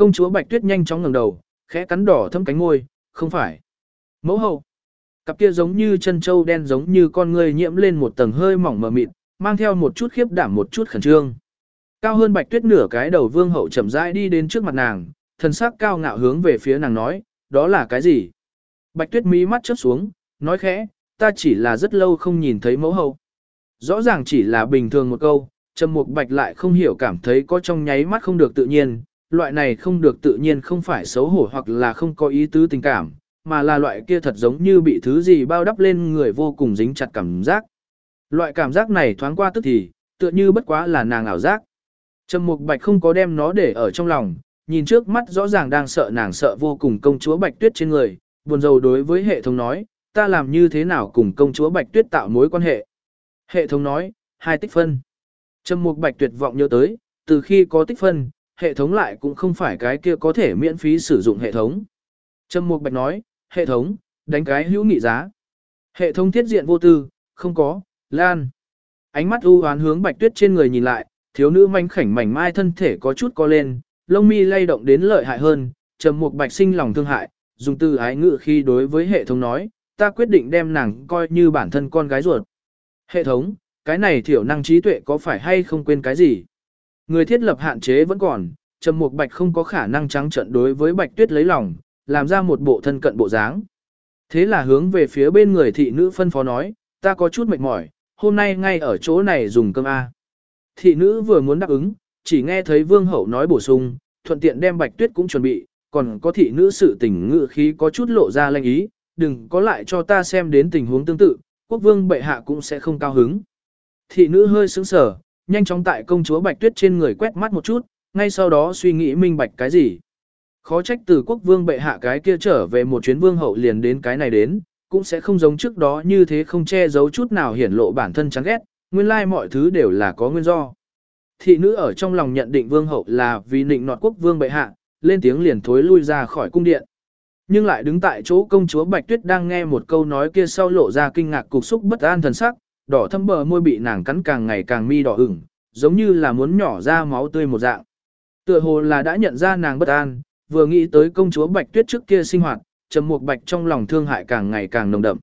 Công chúa Bạch Tuyết nhanh chóng ngẩng đầu, khẽ cắn đỏ thâm cánh môi, không phải. Mẫu hậu. Cặp kia giống như chân trâu đen giống như con người nhiễm lên một tầng hơi mỏng mờ mịt, mang theo một chút khiếp đảm một chút khẩn trương. Cao hơn Bạch Tuyết nửa cái đầu vương hậu chậm rãi đi đến trước mặt nàng, thần sắc cao ngạo hướng về phía nàng nói, đó là cái gì? Bạch Tuyết mí mắt chớp xuống, nói khẽ, ta chỉ là rất lâu không nhìn thấy mẫu hậu. Rõ ràng chỉ là bình thường một câu, Trầm Mục Bạch lại không hiểu cảm thấy có trong nháy mắt không được tự nhiên, loại này không được tự nhiên không phải xấu hổ hoặc là không có ý tứ tình cảm, mà là loại kia thật giống như bị thứ gì bao đắp lên người vô cùng dính chặt cảm giác. Loại cảm giác này thoáng qua tức thì, tựa như bất quá là nàng ảo giác. Trầm Mục Bạch không có đem nó để ở trong lòng, nhìn trước mắt rõ ràng đang sợ nàng sợ vô cùng công chúa Bạch Tuyết trên người, buồn rầu đối với hệ thống nói, ta làm như thế nào cùng công chúa Bạch Tuyết tạo mối quan hệ. Hệ thống nói, hai tích phân. Trầm Mục Bạch tuyệt vọng nhớ tới, từ khi có tích phân, hệ thống lại cũng không phải cái kia có thể miễn phí sử dụng hệ thống. Trầm Mục Bạch nói, hệ thống, đánh cái hữu nghị giá. Hệ thống thiết diện vô tư, không có, lan. Ánh mắt u hoán hướng Bạch Tuyết trên người nhìn lại, thiếu nữ manh khảnh mảnh mai thân thể có chút co lên, lông mi lay động đến lợi hại hơn, Trầm Mục Bạch sinh lòng thương hại, dùng từ ái ngữ khi đối với hệ thống nói, ta quyết định đem nàng coi như bản thân con gái ruột. Hệ thống, cái này thiểu năng trí tuệ có phải hay không quên cái gì? Người thiết lập hạn chế vẫn còn, Trầm Mục Bạch không có khả năng trắng trận đối với Bạch Tuyết lấy lòng, làm ra một bộ thân cận bộ dáng. Thế là hướng về phía bên người thị nữ phân phó nói, ta có chút mệt mỏi, hôm nay ngay ở chỗ này dùng cơm A. Thị nữ vừa muốn đáp ứng, chỉ nghe thấy Vương Hậu nói bổ sung, thuận tiện đem Bạch Tuyết cũng chuẩn bị, còn có thị nữ sự tình ngự khí có chút lộ ra lanh ý, đừng có lại cho ta xem đến tình huống tương tự, quốc vương bệ hạ cũng sẽ không cao hứng. Thị nữ hơi sững sờ, nhanh chóng tại công chúa Bạch Tuyết trên người quét mắt một chút, ngay sau đó suy nghĩ minh bạch cái gì. Khó trách từ quốc vương bệ hạ cái kia trở về một chuyến vương hậu liền đến cái này đến, cũng sẽ không giống trước đó như thế không che giấu chút nào hiển lộ bản thân chán ghét, nguyên lai mọi thứ đều là có nguyên do. Thị nữ ở trong lòng nhận định vương hậu là vì nịnh nọt quốc vương bệ hạ, lên tiếng liền thối lui ra khỏi cung điện. Nhưng lại đứng tại chỗ công chúa Bạch Tuyết đang nghe một câu nói kia sau lộ ra kinh ngạc cục xúc bất an thần sắc, đỏ thâm bờ môi bị nàng cắn càng ngày càng mi đỏ ửng, giống như là muốn nhỏ ra máu tươi một dạng. Tựa hồ là đã nhận ra nàng bất an, vừa nghĩ tới công chúa Bạch Tuyết trước kia sinh hoạt, trầm mục bạch trong lòng thương hại càng ngày càng nồng đậm.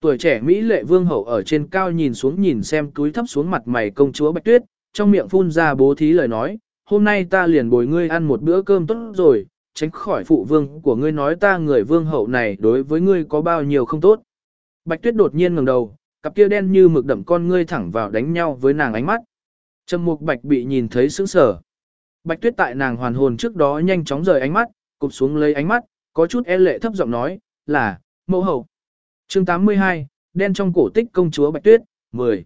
Tuổi trẻ Mỹ lệ vương hậu ở trên cao nhìn xuống nhìn xem túi thấp xuống mặt mày công chúa Bạch Tuyết, trong miệng phun ra bố thí lời nói, hôm nay ta liền bồi ngươi ăn một bữa cơm tốt rồi, tránh khỏi phụ vương của ngươi nói ta người vương hậu này đối với ngươi có bao nhiêu không tốt. Bạch tuyết đột nhiên ngẩng đầu, cặp kia đen như mực đậm con ngươi thẳng vào đánh nhau với nàng ánh mắt. Trầm mục bạch bị nhìn thấy sững sờ. Bạch tuyết tại nàng hoàn hồn trước đó nhanh chóng rời ánh mắt, cụp xuống lấy ánh mắt, có chút e lệ thấp giọng nói, là, mẫu hậu. chương 82, đen trong cổ tích công chúa Bạch Tuyết, 10.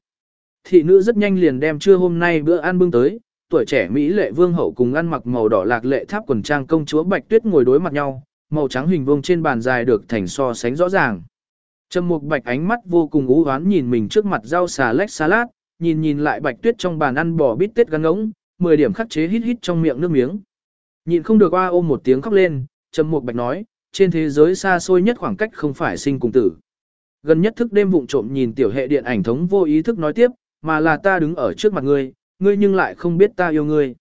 Thị nữ rất nhanh liền đem trưa hôm nay bữa ăn bưng tới, tuổi trẻ Mỹ lệ vương hậu cùng ăn mặc màu đỏ lạc lệ tháp quần trang công chúa Bạch Tuyết ngồi đối mặt nhau, màu trắng hình vuông trên bàn dài được thành so sánh rõ ràng. Trầm Mục Bạch ánh mắt vô cùng u hoán nhìn mình trước mặt rau xà lách salad, nhìn nhìn lại Bạch Tuyết trong bàn ăn bò bít tết gan ngỗng, 10 điểm khắc chế hít hít trong miệng nước miếng. Nhìn không được oa ôm một tiếng khóc lên, Trầm Mục Bạch nói, trên thế giới xa xôi nhất khoảng cách không phải sinh cùng tử. Gần nhất thức đêm vụng trộm nhìn tiểu hệ điện ảnh thống vô ý thức nói tiếp, mà là ta đứng ở trước mặt ngươi, ngươi nhưng lại không biết ta yêu ngươi.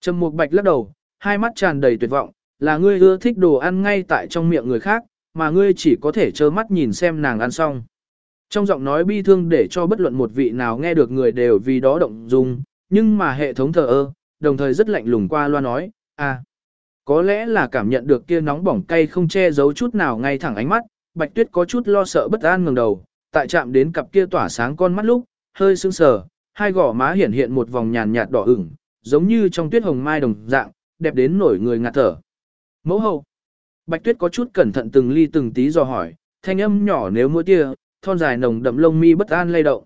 Trầm Mục Bạch lắc đầu, hai mắt tràn đầy tuyệt vọng, là ngươi ưa thích đồ ăn ngay tại trong miệng người khác, mà ngươi chỉ có thể trơ mắt nhìn xem nàng ăn xong. Trong giọng nói bi thương để cho bất luận một vị nào nghe được người đều vì đó động dung, nhưng mà hệ thống thờ ơ, đồng thời rất lạnh lùng qua loa nói, à, có lẽ là cảm nhận được kia nóng bỏng cay không che giấu chút nào ngay thẳng ánh mắt, Bạch Tuyết có chút lo sợ bất an ngẩng đầu, tại chạm đến cặp kia tỏa sáng con mắt lúc, hơi sững sờ, hai gò má hiện hiện một vòng nhàn nhạt đỏ ửng, giống như trong tuyết hồng mai đồng dạng, đẹp đến nổi người ngạt thở. Mẫu hậu. Bạch Tuyết có chút cẩn thận từng ly từng tí dò hỏi, thanh âm nhỏ nếu mỗi tia, thon dài nồng đậm lông mi bất an lay động.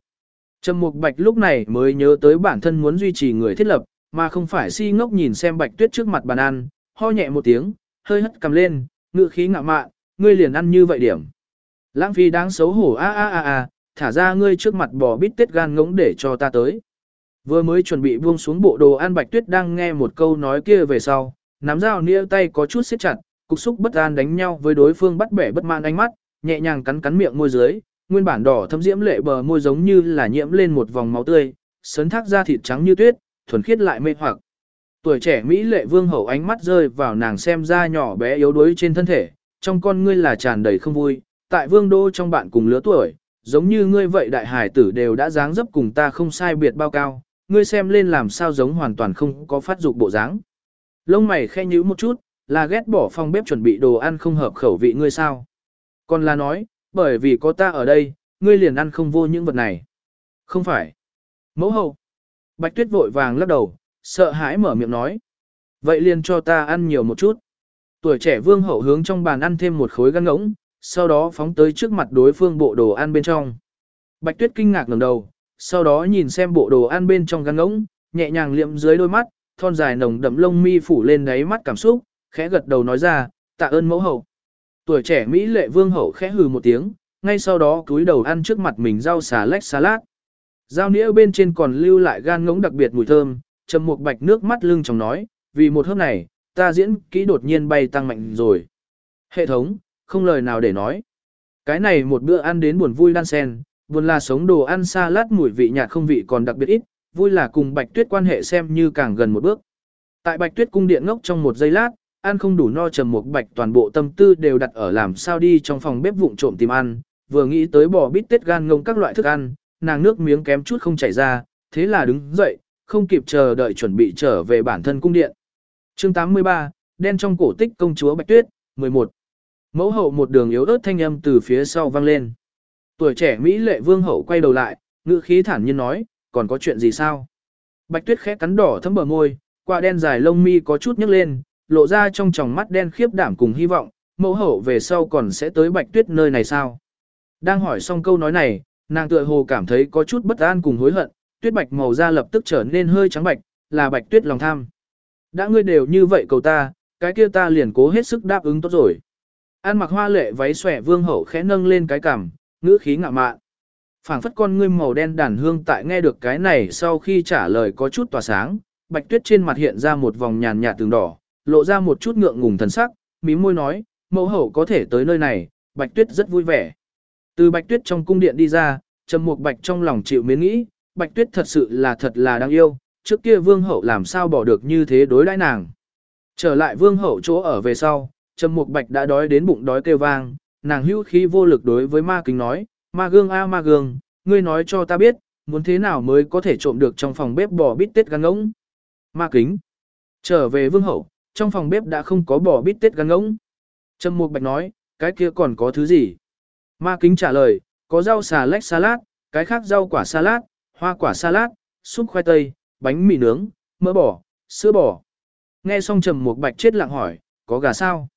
Trầm Mục Bạch lúc này mới nhớ tới bản thân muốn duy trì người thiết lập, mà không phải si ngốc nhìn xem Bạch Tuyết trước mặt bàn ăn, ho nhẹ một tiếng, hơi hất cầm lên, ngự khí ngạo mạn, ngươi liền ăn như vậy điểm. Lãng phí đáng xấu hổ a a a a, thả ra ngươi trước mặt bò bít tết gan ngỗng để cho ta tới. Vừa mới chuẩn bị buông xuống bộ đồ ăn Bạch Tuyết đang nghe một câu nói kia về sau, nắm dao nĩa tay có chút siết chặt, cục xúc bất an đánh nhau với đối phương bắt bẻ bất mãn ánh mắt, nhẹ nhàng cắn cắn miệng môi dưới, nguyên bản đỏ thâm diễm lệ bờ môi giống như là nhiễm lên một vòng máu tươi, sấn thác ra thịt trắng như tuyết, thuần khiết lại mê hoặc. Tuổi trẻ Mỹ lệ vương hậu ánh mắt rơi vào nàng xem ra nhỏ bé yếu đuối trên thân thể, trong con ngươi là tràn đầy không vui, tại vương đô trong bạn cùng lứa tuổi, giống như ngươi vậy đại hải tử đều đã dáng dấp cùng ta không sai biệt bao cao, ngươi xem lên làm sao giống hoàn toàn không có phát dục bộ dáng. Lông mày khe nhíu một chút, là ghét bỏ phòng bếp chuẩn bị đồ ăn không hợp khẩu vị ngươi sao? Còn là nói, bởi vì có ta ở đây, ngươi liền ăn không vô những vật này. Không phải. Mẫu hậu. Bạch tuyết vội vàng lắc đầu, sợ hãi mở miệng nói. Vậy liền cho ta ăn nhiều một chút. Tuổi trẻ vương hậu hướng trong bàn ăn thêm một khối gan ngỗng, sau đó phóng tới trước mặt đối phương bộ đồ ăn bên trong. Bạch tuyết kinh ngạc ngẩng đầu, sau đó nhìn xem bộ đồ ăn bên trong gan ngỗng, nhẹ nhàng liệm dưới đôi mắt, thon dài nồng đậm lông mi phủ lên đáy mắt cảm xúc, khẽ gật đầu nói ra, tạ ơn mẫu hậu. Tuổi trẻ Mỹ lệ vương hậu khẽ hừ một tiếng, ngay sau đó cúi đầu ăn trước mặt mình rau xà lách salad. Dao nĩa bên trên còn lưu lại gan ngỗng đặc biệt mùi thơm, trầm một bạch nước mắt lưng trong nói, vì một hớp này, ta diễn kỹ đột nhiên bay tăng mạnh rồi. Hệ thống, không lời nào để nói. Cái này một bữa ăn đến buồn vui đan sen, buồn là sống đồ ăn salad mùi vị nhạt không vị còn đặc biệt ít, vui là cùng Bạch Tuyết quan hệ xem như càng gần một bước. Tại Bạch Tuyết cung điện ngốc trong một giây lát, ăn không đủ no trầm một bạch toàn bộ tâm tư đều đặt ở làm sao đi trong phòng bếp vụng trộm tìm ăn, vừa nghĩ tới bò bít tết gan ngông các loại thức ăn, nàng nước miếng kém chút không chảy ra, thế là đứng dậy, không kịp chờ đợi chuẩn bị trở về bản thân cung điện. Chương 83, đen trong cổ tích công chúa Bạch Tuyết, 11. Mẫu hậu một đường yếu ớt thanh âm từ phía sau vang lên. Tuổi trẻ Mỹ lệ vương hậu quay đầu lại, ngữ khí thản nhiên nói, còn có chuyện gì sao? Bạch Tuyết khẽ cắn đỏ thấm bờ môi, qua đen dài lông mi có chút nhấc lên, lộ ra trong tròng mắt đen khiếp đảm cùng hy vọng, mẫu hậu về sau còn sẽ tới Bạch Tuyết nơi này sao? Đang hỏi xong câu nói này, nàng tựa hồ cảm thấy có chút bất an cùng hối hận, tuyết bạch màu da lập tức trở nên hơi trắng bạch, là Bạch Tuyết lòng tham. Đã ngươi đều như vậy cầu ta, cái kia ta liền cố hết sức đáp ứng tốt rồi. An mặc hoa lệ váy xòe vương hậu khẽ nâng lên cái cằm, ngữ khí ngạo mạn phảng phất con ngươi màu đen đàn hương tại nghe được cái này sau khi trả lời có chút tỏa sáng, bạch tuyết trên mặt hiện ra một vòng nhàn nhạt tường đỏ, lộ ra một chút ngượng ngùng thần sắc, mím môi nói, mẫu hậu có thể tới nơi này, bạch tuyết rất vui vẻ. Từ bạch tuyết trong cung điện đi ra, trầm mục bạch trong lòng chịu mến nghĩ, bạch tuyết thật sự là thật là đáng yêu, trước kia vương hậu làm sao bỏ được như thế đối đãi nàng. Trở lại vương hậu chỗ ở về sau, trầm mục bạch đã đói đến bụng đói kêu vang, nàng hữu khí vô lực đối với ma kính nói, Ma gương a ma gương, ngươi nói cho ta biết, muốn thế nào mới có thể trộm được trong phòng bếp bò bít tết gan ngỗng. Ma kính. Trở về vương hậu, trong phòng bếp đã không có bò bít tết gắn ngỗng. Trầm Mục Bạch nói, cái kia còn có thứ gì? Ma Kính trả lời, có rau xà lách salad, cái khác rau quả salad, hoa quả salad, súp khoai tây, bánh mì nướng, mỡ bò, sữa bò. Nghe xong Trầm Mục Bạch chết lặng hỏi, có gà sao?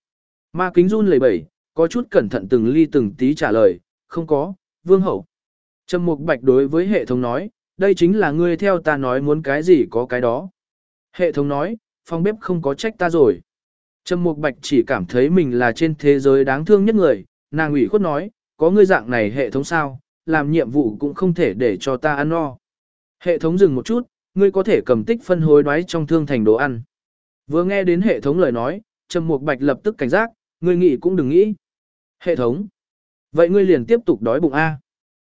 Ma Kính run lẩy bẩy, có chút cẩn thận từng ly từng tí trả lời, không có, vương hậu. Trầm Mục Bạch đối với hệ thống nói, đây chính là ngươi theo ta nói muốn cái gì có cái đó. Hệ thống nói, phòng bếp không có trách ta rồi. Trầm Mục Bạch chỉ cảm thấy mình là trên thế giới đáng thương nhất người, nàng ủy khuất nói, có ngươi dạng này hệ thống sao, làm nhiệm vụ cũng không thể để cho ta ăn no. Hệ thống dừng một chút, ngươi có thể cầm tích phân hối đoái trong thương thành đồ ăn. Vừa nghe đến hệ thống lời nói, Trầm Mục Bạch lập tức cảnh giác, ngươi nghĩ cũng đừng nghĩ. Hệ thống. Vậy ngươi liền tiếp tục đói bụng A.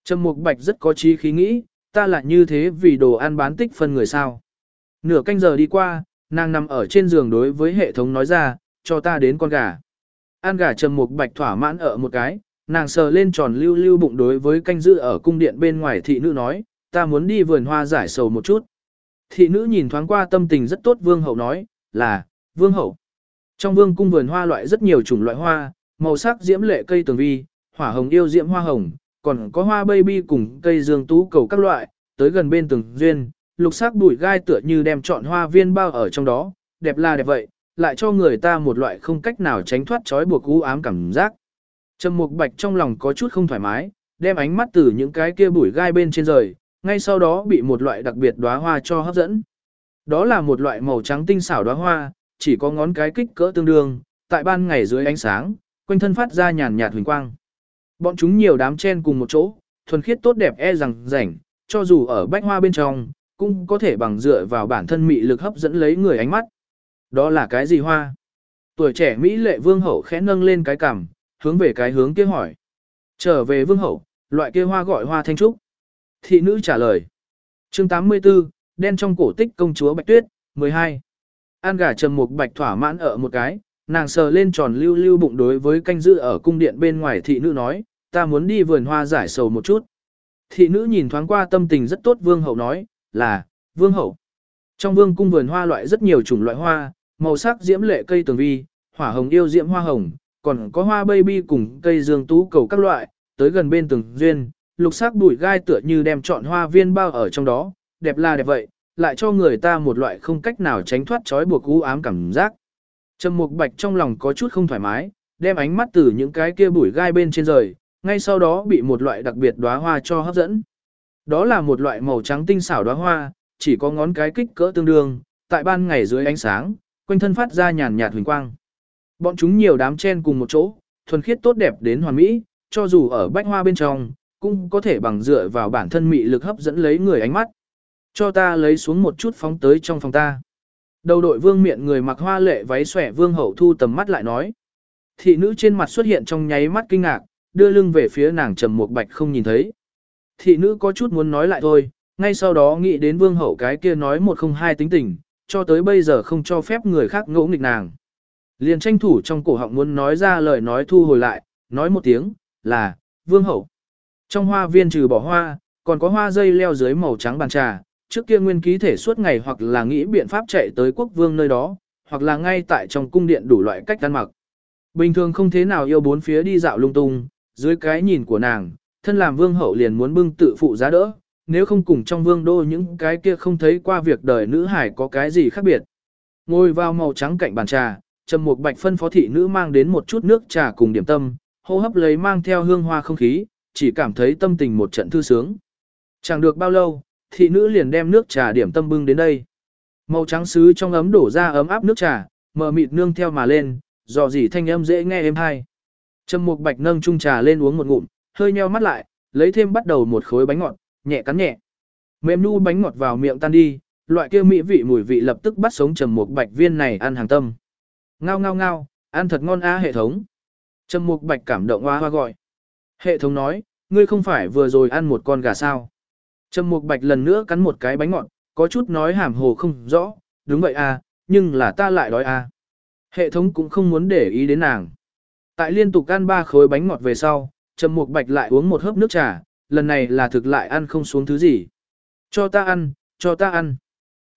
Trầm Mục Bạch rất có trí khí nghĩ, ta là như thế vì đồ ăn bán tích phân người sao. Nửa canh giờ đi qua, nàng nằm ở trên giường đối với hệ thống nói ra, cho ta đến con gà. Ăn gà Trầm Mục Bạch thỏa mãn ở một cái, nàng sờ lên tròn lưu lưu bụng đối với canh giữ ở cung điện bên ngoài thị nữ nói, ta muốn đi vườn hoa giải sầu một chút. Thị nữ nhìn thoáng qua tâm tình rất tốt vương hậu nói, là, vương hậu. Trong vương cung vườn hoa loại rất nhiều chủng loại hoa, màu sắc diễm lệ cây tường vi, hỏa hồng yêu diễm hoa hồng, còn có hoa baby cùng cây dương tú cầu các loại, tới gần bên tường duyên, lục sắc bụi gai tựa như đem trọn hoa viên bao ở trong đó, đẹp là đẹp vậy, lại cho người ta một loại không cách nào tránh thoát trói buộc u ám cảm giác. Trầm Mục Bạch trong lòng có chút không thoải mái, đem ánh mắt từ những cái kia bụi gai bên trên rời, ngay sau đó bị một loại đặc biệt đóa hoa cho hấp dẫn. Đó là một loại màu trắng tinh xảo đóa hoa, chỉ có ngón cái kích cỡ tương đương, tại ban ngày dưới ánh sáng, quanh thân phát ra nhàn nhạt huỳnh quang. Bọn chúng nhiều đám chen cùng một chỗ, thuần khiết tốt đẹp e rằng rảnh, cho dù ở bách hoa bên trong, cũng có thể bằng dựa vào bản thân mị lực hấp dẫn lấy người ánh mắt. Đó là cái gì hoa? Tuổi trẻ Mỹ lệ vương hậu khẽ nâng lên cái cằm, hướng về cái hướng kia hỏi. Trở về vương hậu, loại kia hoa gọi hoa thanh trúc. Thị nữ trả lời. chương 84, đen trong cổ tích công chúa Bạch Tuyết, 12. An gà trầm một bạch thỏa mãn ở một cái, nàng sờ lên tròn lưu lưu bụng đối với canh giữ ở cung điện bên ngoài thị nữ nói, ta muốn đi vườn hoa giải sầu một chút. Thị nữ nhìn thoáng qua tâm tình rất tốt vương hậu nói, là, vương hậu. Trong vương cung vườn hoa loại rất nhiều chủng loại hoa, màu sắc diễm lệ cây tường vi, hỏa hồng yêu diễm hoa hồng, còn có hoa baby cùng cây dương tú cầu các loại, tới gần bên tường duyên, lục sắc bụi gai tựa như đem trọn hoa viên bao ở trong đó, đẹp là đẹp vậy, lại cho người ta một loại không cách nào tránh thoát trói buộc u ám cảm giác. Trầm Mục Bạch trong lòng có chút không thoải mái, đem ánh mắt từ những cái kia bụi gai bên trên rời, ngay sau đó bị một loại đặc biệt đóa hoa cho hấp dẫn. Đó là một loại màu trắng tinh xảo đóa hoa, chỉ có ngón cái kích cỡ tương đương, tại ban ngày dưới ánh sáng, quanh thân phát ra nhàn nhạt huỳnh quang. Bọn chúng nhiều đám chen cùng một chỗ, thuần khiết tốt đẹp đến hoàn mỹ, cho dù ở bách hoa bên trong, cũng có thể bằng dựa vào bản thân mị lực hấp dẫn lấy người ánh mắt. Cho ta lấy xuống một chút phóng tới trong phòng ta. Đầu đội vương miệng người mặc hoa lệ váy xòe vương hậu thu tầm mắt lại nói. Thị nữ trên mặt xuất hiện trong nháy mắt kinh ngạc, đưa lưng về phía nàng trầm một bạch không nhìn thấy. Thị nữ có chút muốn nói lại thôi, ngay sau đó nghĩ đến vương hậu cái kia nói một không hai tính tình, cho tới bây giờ không cho phép người khác ngỗ nghịch nàng. Liền tranh thủ trong cổ họng muốn nói ra lời nói thu hồi lại, nói một tiếng, là, vương hậu. Trong hoa viên trừ bỏ hoa, còn có hoa dây leo dưới màu trắng bàn trà, trước kia nguyên ký thể suốt ngày hoặc là nghĩ biện pháp chạy tới quốc vương nơi đó, hoặc là ngay tại trong cung điện đủ loại cách ăn mặc. Bình thường không thế nào yêu bốn phía đi dạo lung tung, dưới cái nhìn của nàng, thân làm vương hậu liền muốn bưng tự phụ giá đỡ, nếu không cùng trong vương đô những cái kia không thấy qua việc đời nữ hải có cái gì khác biệt. Ngồi vào màu trắng cạnh bàn trà, Trầm Mục Bạch phân phó thị nữ mang đến một chút nước trà cùng điểm tâm, hô hấp lấy mang theo hương hoa không khí, chỉ cảm thấy tâm tình một trận thư sướng. Chẳng được bao lâu, thị nữ liền đem nước trà điểm tâm bưng đến đây. Màu trắng sứ trong ấm đổ ra ấm áp nước trà, mờ mịt nương theo mà lên, dò dỉ thanh âm dễ nghe êm hay. Trầm Mục Bạch nâng chung trà lên uống một ngụm, hơi nheo mắt lại, lấy thêm bắt đầu một khối bánh ngọt, nhẹ cắn nhẹ. Mềm nu bánh ngọt vào miệng tan đi, loại kia mỹ vị mùi vị lập tức bắt sống Trầm Mục Bạch viên này ăn hàng tâm. Ngao ngao ngao, ăn thật ngon a hệ thống. Trầm Mục Bạch cảm động hoa hoa gọi. Hệ thống nói, ngươi không phải vừa rồi ăn một con gà sao? Trầm Mục Bạch lần nữa cắn một cái bánh ngọt, có chút nói hàm hồ không rõ, đúng vậy à, nhưng là ta lại đói à. Hệ thống cũng không muốn để ý đến nàng. Tại liên tục ăn ba khối bánh ngọt về sau, Trầm Mục Bạch lại uống một hớp nước trà, lần này là thực lại ăn không xuống thứ gì. Cho ta ăn, cho ta ăn.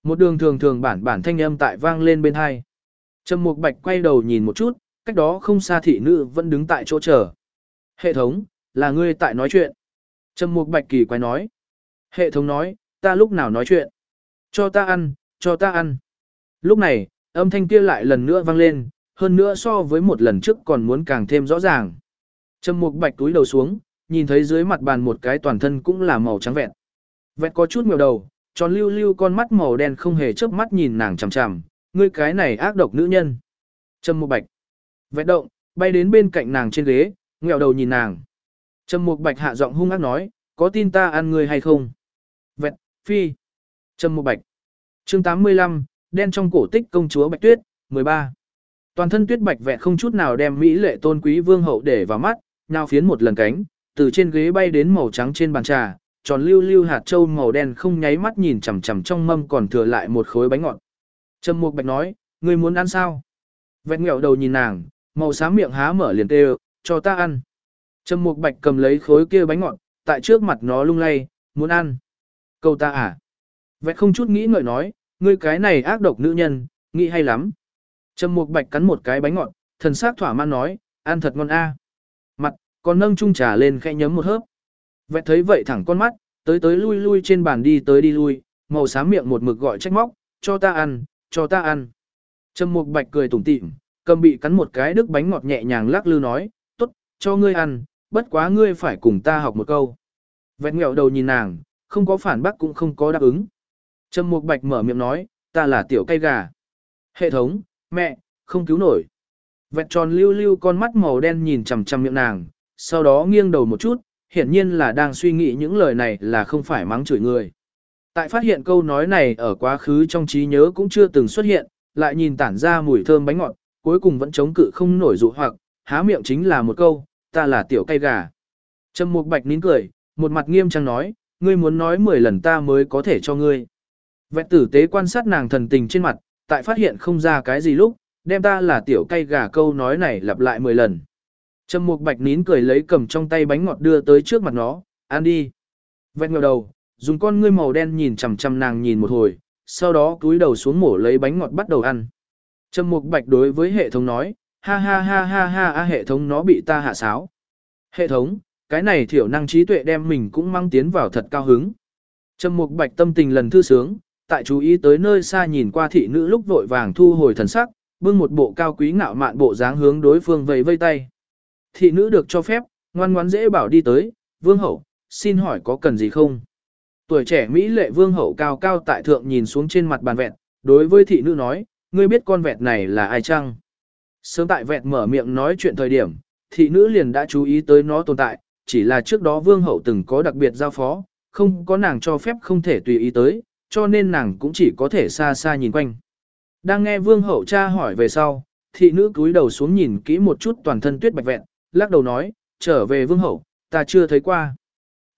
Một đường thường thường bản bản thanh âm tại vang lên bên hai. Trầm Mục Bạch quay đầu nhìn một chút, cách đó không xa thị nữ vẫn đứng tại chỗ chờ. Hệ thống, là ngươi tại nói chuyện. Trầm Mục Bạch kỳ quay nói. Hệ thống nói, ta lúc nào nói chuyện? Cho ta ăn, cho ta ăn. Lúc này, âm thanh kia lại lần nữa vang lên, hơn nữa so với một lần trước còn muốn càng thêm rõ ràng. Trầm Mục Bạch túi đầu xuống, nhìn thấy dưới mặt bàn một cái toàn thân cũng là màu trắng vẹn. Vẹn có chút ngẩng đầu, tròn lưu lưu con mắt màu đen không hề chớp mắt nhìn nàng chằm chằm, ngươi cái này ác độc nữ nhân. Trầm Mục Bạch. Vẹn động, bay đến bên cạnh nàng trên ghế, ngẹo đầu nhìn nàng. Trầm Mục Bạch hạ giọng hung ác nói, có tin ta ăn ngươi hay không? Vẹn, phi. Trầm Mục Bạch. Chương 85, đen trong cổ tích công chúa Bạch Tuyết, 13. Toàn thân tuyết bạch vẹn không chút nào đem mỹ lệ tôn quý vương hậu để vào mắt, nào phiến một lần cánh, từ trên ghế bay đến màu trắng trên bàn trà, tròn lưu lưu hạt châu màu đen không nháy mắt nhìn chằm chằm trong mâm còn thừa lại một khối bánh ngọt. Trầm Mục Bạch nói, ngươi muốn ăn sao? Vẹn ngẹo đầu nhìn nàng, màu xám miệng há mở liền kêu, cho ta ăn. Trầm Mục Bạch cầm lấy khối kia bánh ngọt, tại trước mặt nó lung lay, muốn ăn. Câu ta à? Vẹn không chút nghĩ ngợi nói, ngươi cái này ác độc nữ nhân, nghĩ hay lắm. Trầm Mục Bạch cắn một cái bánh ngọt, thần sắc thỏa mãn nói, ăn thật ngon a còn nâng chung trà lên khẽ nhấm một hớp. Vẹt thấy vậy thẳng con mắt, tới tới lui lui trên bàn đi tới đi lui, màu xám miệng một mực gọi trách móc, cho ta ăn, cho ta ăn. Trầm Mục Bạch cười tủm tỉm, cầm bị cắn một cái đứt bánh ngọt nhẹ nhàng lắc lư nói, tốt, cho ngươi ăn, bất quá ngươi phải cùng ta học một câu. Vẹt nghẹo đầu nhìn nàng, không có phản bác cũng không có đáp ứng. Trầm Mục Bạch mở miệng nói, ta là tiểu cây gà. Hệ thống, mẹ, không cứu nổi. Vẹt tròn lưu lưu con mắt màu đen nhìn chằm chằm miệng nàng, sau đó nghiêng đầu một chút, hiển nhiên là đang suy nghĩ những lời này là không phải mắng chửi người. Tại phát hiện câu nói này ở quá khứ trong trí nhớ cũng chưa từng xuất hiện, lại nhìn tản ra mùi thơm bánh ngọt, cuối cùng vẫn chống cự không nổi dụ hoặc, há miệng chính là một câu, ta là tiểu cây gà. Trầm Mục Bạch nín cười, một mặt nghiêm trang nói, ngươi muốn nói 10 lần ta mới có thể cho ngươi. Vẹn tử tế quan sát nàng thần tình trên mặt, tại phát hiện không ra cái gì lúc, đem ta là tiểu cây gà câu nói này lặp lại 10 lần. Trầm Mục Bạch nín cười lấy cầm trong tay bánh ngọt đưa tới trước mặt nó, ăn đi. Vẹn ngẩng đầu, dùng con ngươi màu đen nhìn chằm chằm nàng nhìn một hồi, sau đó cúi đầu xuống mổ lấy bánh ngọt bắt đầu ăn. Trầm Mục Bạch đối với hệ thống nói, ha ha ha ha ha a hệ thống nó bị ta hạ sáo. Hệ thống, cái này thiểu năng trí tuệ đem mình cũng mang tiến vào thật cao hứng. Trầm Mục Bạch tâm tình lần thư sướng, tại chú ý tới nơi xa nhìn qua thị nữ lúc vội vàng thu hồi thần sắc, bưng một bộ cao quý ngạo mạn bộ dáng hướng đối phương vẫy vây tay. Thị nữ được cho phép, ngoan ngoãn dễ bảo đi tới, vương hậu, xin hỏi có cần gì không? Tuổi trẻ Mỹ lệ vương hậu cao cao tại thượng nhìn xuống trên mặt bàn vẹt đối với thị nữ nói, ngươi biết con vẹt này là ai chăng? Sớm tại vẹt mở miệng nói chuyện thời điểm, thị nữ liền đã chú ý tới nó tồn tại, chỉ là trước đó vương hậu từng có đặc biệt giao phó, không có nàng cho phép không thể tùy ý tới, cho nên nàng cũng chỉ có thể xa xa nhìn quanh. Đang nghe vương hậu cha hỏi về sau, thị nữ cúi đầu xuống nhìn kỹ một chút toàn thân tuyết bạch vẹn, lắc đầu nói, trở về vương hậu, ta chưa thấy qua.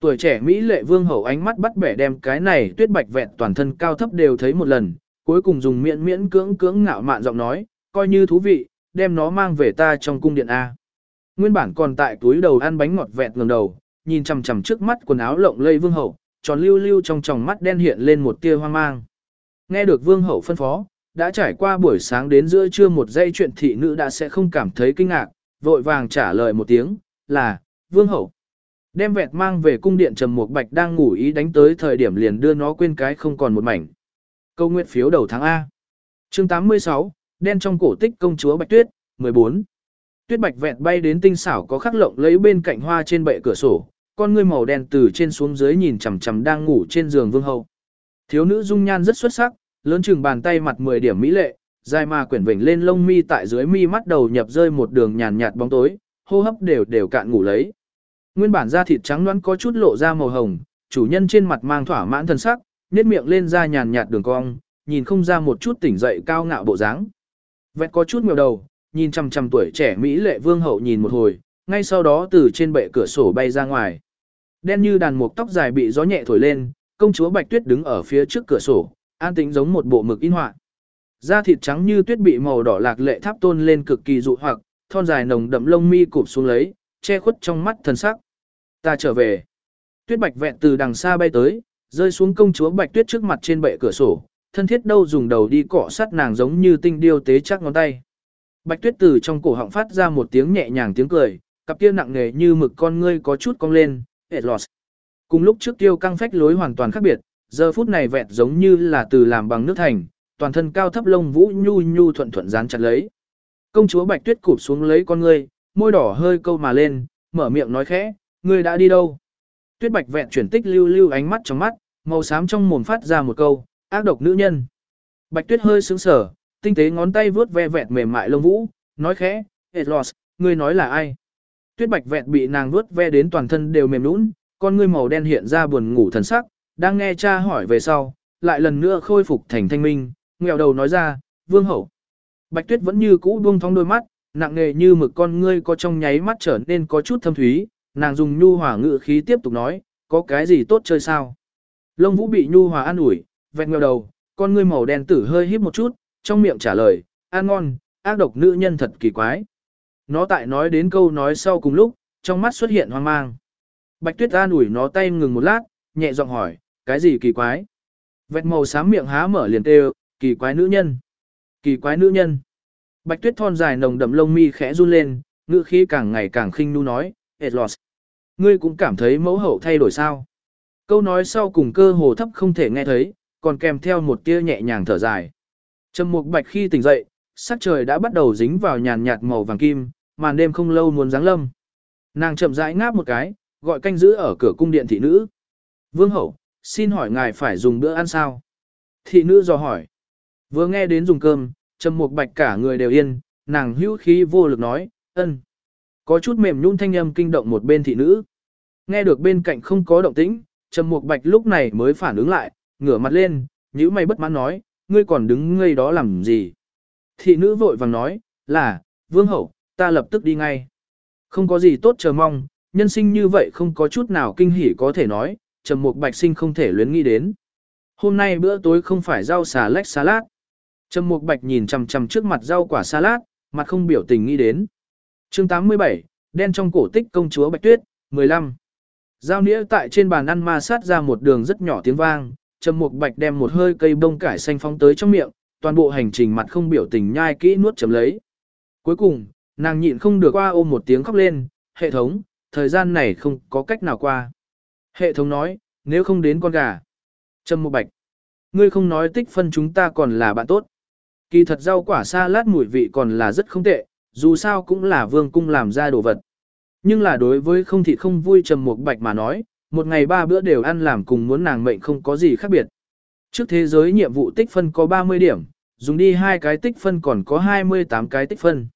Tuổi trẻ Mỹ lệ vương hậu ánh mắt bắt bẻ đem cái này tuyết bạch vẹn toàn thân cao thấp đều thấy một lần, cuối cùng dùng miễn miễn cưỡng cưỡng ngạo mạn giọng nói, coi như thú vị, đem nó mang về ta trong cung điện A. Nguyên bản còn tại túi đầu ăn bánh ngọt vẹn ngẩng đầu, nhìn chằm chằm trước mắt quần áo lộng lây vương hậu, tròn lưu lưu trong tròng mắt đen hiện lên một tia hoang mang. Nghe được vương hậu phân phó, đã trải qua buổi sáng đến giữa trưa một giây chuyện thị nữ đã sẽ không cảm thấy kinh ngạc, vội vàng trả lời một tiếng, là, vương hậu. Đem vẹt mang về cung điện trầm một bạch đang ngủ ý đánh tới thời điểm liền đưa nó quên cái không còn một mảnh. Câu nguyện phiếu đầu tháng A. chương 86, đen trong cổ tích công chúa Bạch Tuyết, 14. Tuyết bạch vẹt bay đến tinh xảo có khắc lộng lấy bên cạnh hoa trên bệ cửa sổ, con ngươi màu đen từ trên xuống dưới nhìn chằm chằm đang ngủ trên giường vương hậu. Thiếu nữ dung nhan rất xuất sắc, lớn chừng bàn tay mặt 10 điểm mỹ lệ, dài mà quyển vểnh lên lông mi tại dưới mi mắt đầu nhập rơi một đường nhàn nhạt bóng tối, hô hấp đều đều cạn ngủ lấy. Nguyên bản da thịt trắng nõn có chút lộ ra màu hồng, chủ nhân trên mặt mang thỏa mãn thân sắc, nhếch miệng lên ra nhàn nhạt đường cong, nhìn không ra một chút tỉnh dậy cao ngạo bộ dáng. Vẹt có chút ngẩng đầu, nhìn chằm chằm tuổi trẻ mỹ lệ vương hậu nhìn một hồi, ngay sau đó từ trên bệ cửa sổ bay ra ngoài. Đen như đàn mục tóc dài bị gió nhẹ thổi lên, công chúa Bạch Tuyết đứng ở phía trước cửa sổ, an tĩnh giống một bộ mực in họa. Da thịt trắng như tuyết bị màu đỏ lạc lệ tháp tôn lên cực kỳ dụ hoặc, thon dài nồng đậm lông mi cụp xuống lấy, che khuất trong mắt thần sắc. Ta trở về. Tuyết Bạch vẹn từ đằng xa bay tới, rơi xuống công chúa Bạch Tuyết trước mặt trên bệ cửa sổ, thân thiết đâu dùng đầu đi cọ sát nàng giống như tinh điêu tế chắc ngón tay. Bạch tuyết từ trong cổ họng phát ra một tiếng nhẹ nhàng tiếng cười, cặp kia nặng nề như mực con ngươi có chút cong lên, hệt lọt. Cùng lúc trước tiêu căng phách lối hoàn toàn khác biệt, giờ phút này vẹn giống như là từ làm bằng nước thành, toàn thân cao thấp lông vũ nhu nhu thuận thuận dán chặt lấy. Công chúa Bạch Tuyết cụp xuống lấy con ngươi, môi đỏ hơi câu mà lên, mở miệng nói khẽ, ngươi đã đi đâu? Tuyết Bạch vẹn chuyển tích lưu lưu ánh mắt trong mắt, màu xám trong mồm phát ra một câu, ác độc nữ nhân. Bạch Tuyết hơi sững sờ, tinh tế ngón tay vuốt ve vẹn mềm mại lông vũ, nói khẽ, Etlos, ngươi nói là ai? Tuyết Bạch vẹn bị nàng vuốt ve đến toàn thân đều mềm nhũn, con ngươi màu đen hiện ra buồn ngủ thần sắc, đang nghe cha hỏi về sau, lại lần nữa khôi phục thành thanh minh, nghèo đầu nói ra, vương hậu. Bạch tuyết vẫn như cũ buông thong đôi mắt, nặng nề như mực con ngươi có trong nháy mắt trở nên có chút thâm thúy, nàng dùng nhu hòa ngự khí tiếp tục nói, có cái gì tốt chơi sao? Lông vũ bị nhu hòa an ủi, vẹt nghèo đầu, con ngươi màu đen tử hơi híp một chút, trong miệng trả lời, ăn ngon, ác độc nữ nhân thật kỳ quái. Nó tại nói đến câu nói sau cùng lúc, trong mắt xuất hiện hoang mang. Bạch tuyết an ủi nó tay ngừng một lát, nhẹ giọng hỏi, cái gì kỳ quái? Vẹt màu xám miệng há mở liền tê kỳ quái nữ nhân. Kỳ quái nữ nhân. Bạch tuyết thon dài nồng đậm lông mi khẽ run lên, ngữ khí càng ngày càng khinh nu nói, Edlos. Ngươi cũng cảm thấy mẫu hậu thay đổi sao? Câu nói sau cùng cơ hồ thấp không thể nghe thấy, còn kèm theo một tia nhẹ nhàng thở dài. Trầm mục bạch khi tỉnh dậy, sắc trời đã bắt đầu dính vào nhàn nhạt màu vàng kim, màn đêm không lâu muốn giáng lâm. Nàng chậm rãi ngáp một cái, gọi canh giữ ở cửa cung điện thị nữ. Vương hậu, xin hỏi ngài phải dùng bữa ăn sao? Thị nữ dò hỏi. Vừa nghe đến dùng cơm, trầm mục bạch cả người đều yên, nàng hữu khí vô lực nói, ân. Có chút mềm nhún thanh âm kinh động một bên thị nữ. Nghe được bên cạnh không có động tĩnh, trầm mục bạch lúc này mới phản ứng lại, ngửa mặt lên, nhíu mày bất mãn nói, ngươi còn đứng ngây đó làm gì? Thị nữ vội vàng nói, là, vương hậu, ta lập tức đi ngay. Không có gì tốt chờ mong, nhân sinh như vậy không có chút nào kinh hỉ có thể nói, trầm mục bạch sinh không thể luyến nghĩ đến. Hôm nay bữa tối không phải rau xà lách salad. Trầm mục bạch nhìn chằm chằm trước mặt rau quả salad, mặt không biểu tình nghĩ đến. chương 87, đen trong cổ tích công chúa Bạch Tuyết, 15. Giao nĩa tại trên bàn ăn ma sát ra một đường rất nhỏ tiếng vang, Trầm Mục Bạch đem một hơi cây bông cải xanh phóng tới trong miệng, toàn bộ hành trình mặt không biểu tình nhai kỹ nuốt chấm lấy. Cuối cùng, nàng nhịn không được qua ôm một tiếng khóc lên, hệ thống, thời gian này không có cách nào qua. Hệ thống nói, nếu không đến con gà. Trầm Mục Bạch, ngươi không nói tích phân chúng ta còn là bạn tốt. Kỳ thật rau quả sa lát mùi vị còn là rất không tệ, dù sao cũng là vương cung làm ra đồ vật. Nhưng là đối với không thịt không vui Trầm Mục Bạch mà nói, một ngày ba bữa đều ăn làm cùng muốn nàng mệnh không có gì khác biệt. Trước thế giới nhiệm vụ tích phân có 30 điểm, dùng đi hai cái tích phân còn có 28 cái tích phân.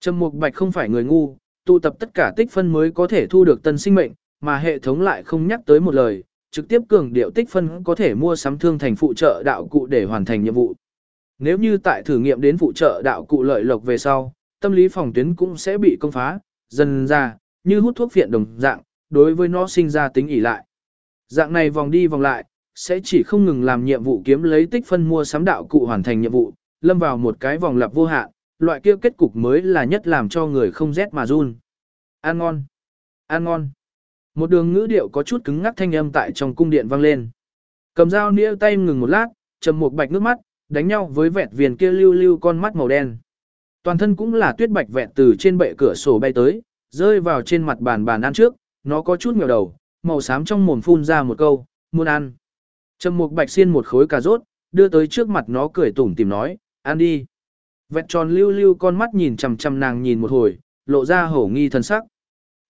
Trầm Mục Bạch không phải người ngu, tụ tập tất cả tích phân mới có thể thu được tân sinh mệnh, mà hệ thống lại không nhắc tới một lời, trực tiếp cường điệu tích phân có thể mua sắm thương thành phụ trợ đạo cụ để hoàn thành nhiệm vụ. Nếu như tại thử nghiệm đến phụ trợ đạo cụ lợi lộc về sau, tâm lý phòng tuyến cũng sẽ bị công phá, dần ra, như hút thuốc phiện đồng dạng, đối với nó sinh ra tính ỉ lại. Dạng này vòng đi vòng lại, sẽ chỉ không ngừng làm nhiệm vụ kiếm lấy tích phân mua sắm đạo cụ hoàn thành nhiệm vụ, lâm vào một cái vòng lặp vô hạn, loại kia kết cục mới là nhất làm cho người không rét mà run. Ăn ngon, ăn ngon. Một đường ngữ điệu có chút cứng ngắc thanh âm tại trong cung điện vang lên. Cầm dao nĩa tay ngừng một lát, trầm một bạch nước mắt, đánh nhau với vẹt viền kia lưu lưu con mắt màu đen. Toàn thân cũng là tuyết bạch vẹt từ trên bệ cửa sổ bay tới, rơi vào trên mặt bàn bàn ăn trước, nó có chút nghèo đầu, màu xám trong mồm phun ra một câu, muốn ăn. Trầm mục bạch xiên một khối cà rốt, đưa tới trước mặt nó cười tủm tìm nói, ăn đi. Vẹt tròn lưu lưu con mắt nhìn chằm chằm nàng nhìn một hồi, lộ ra hổ nghi thần sắc.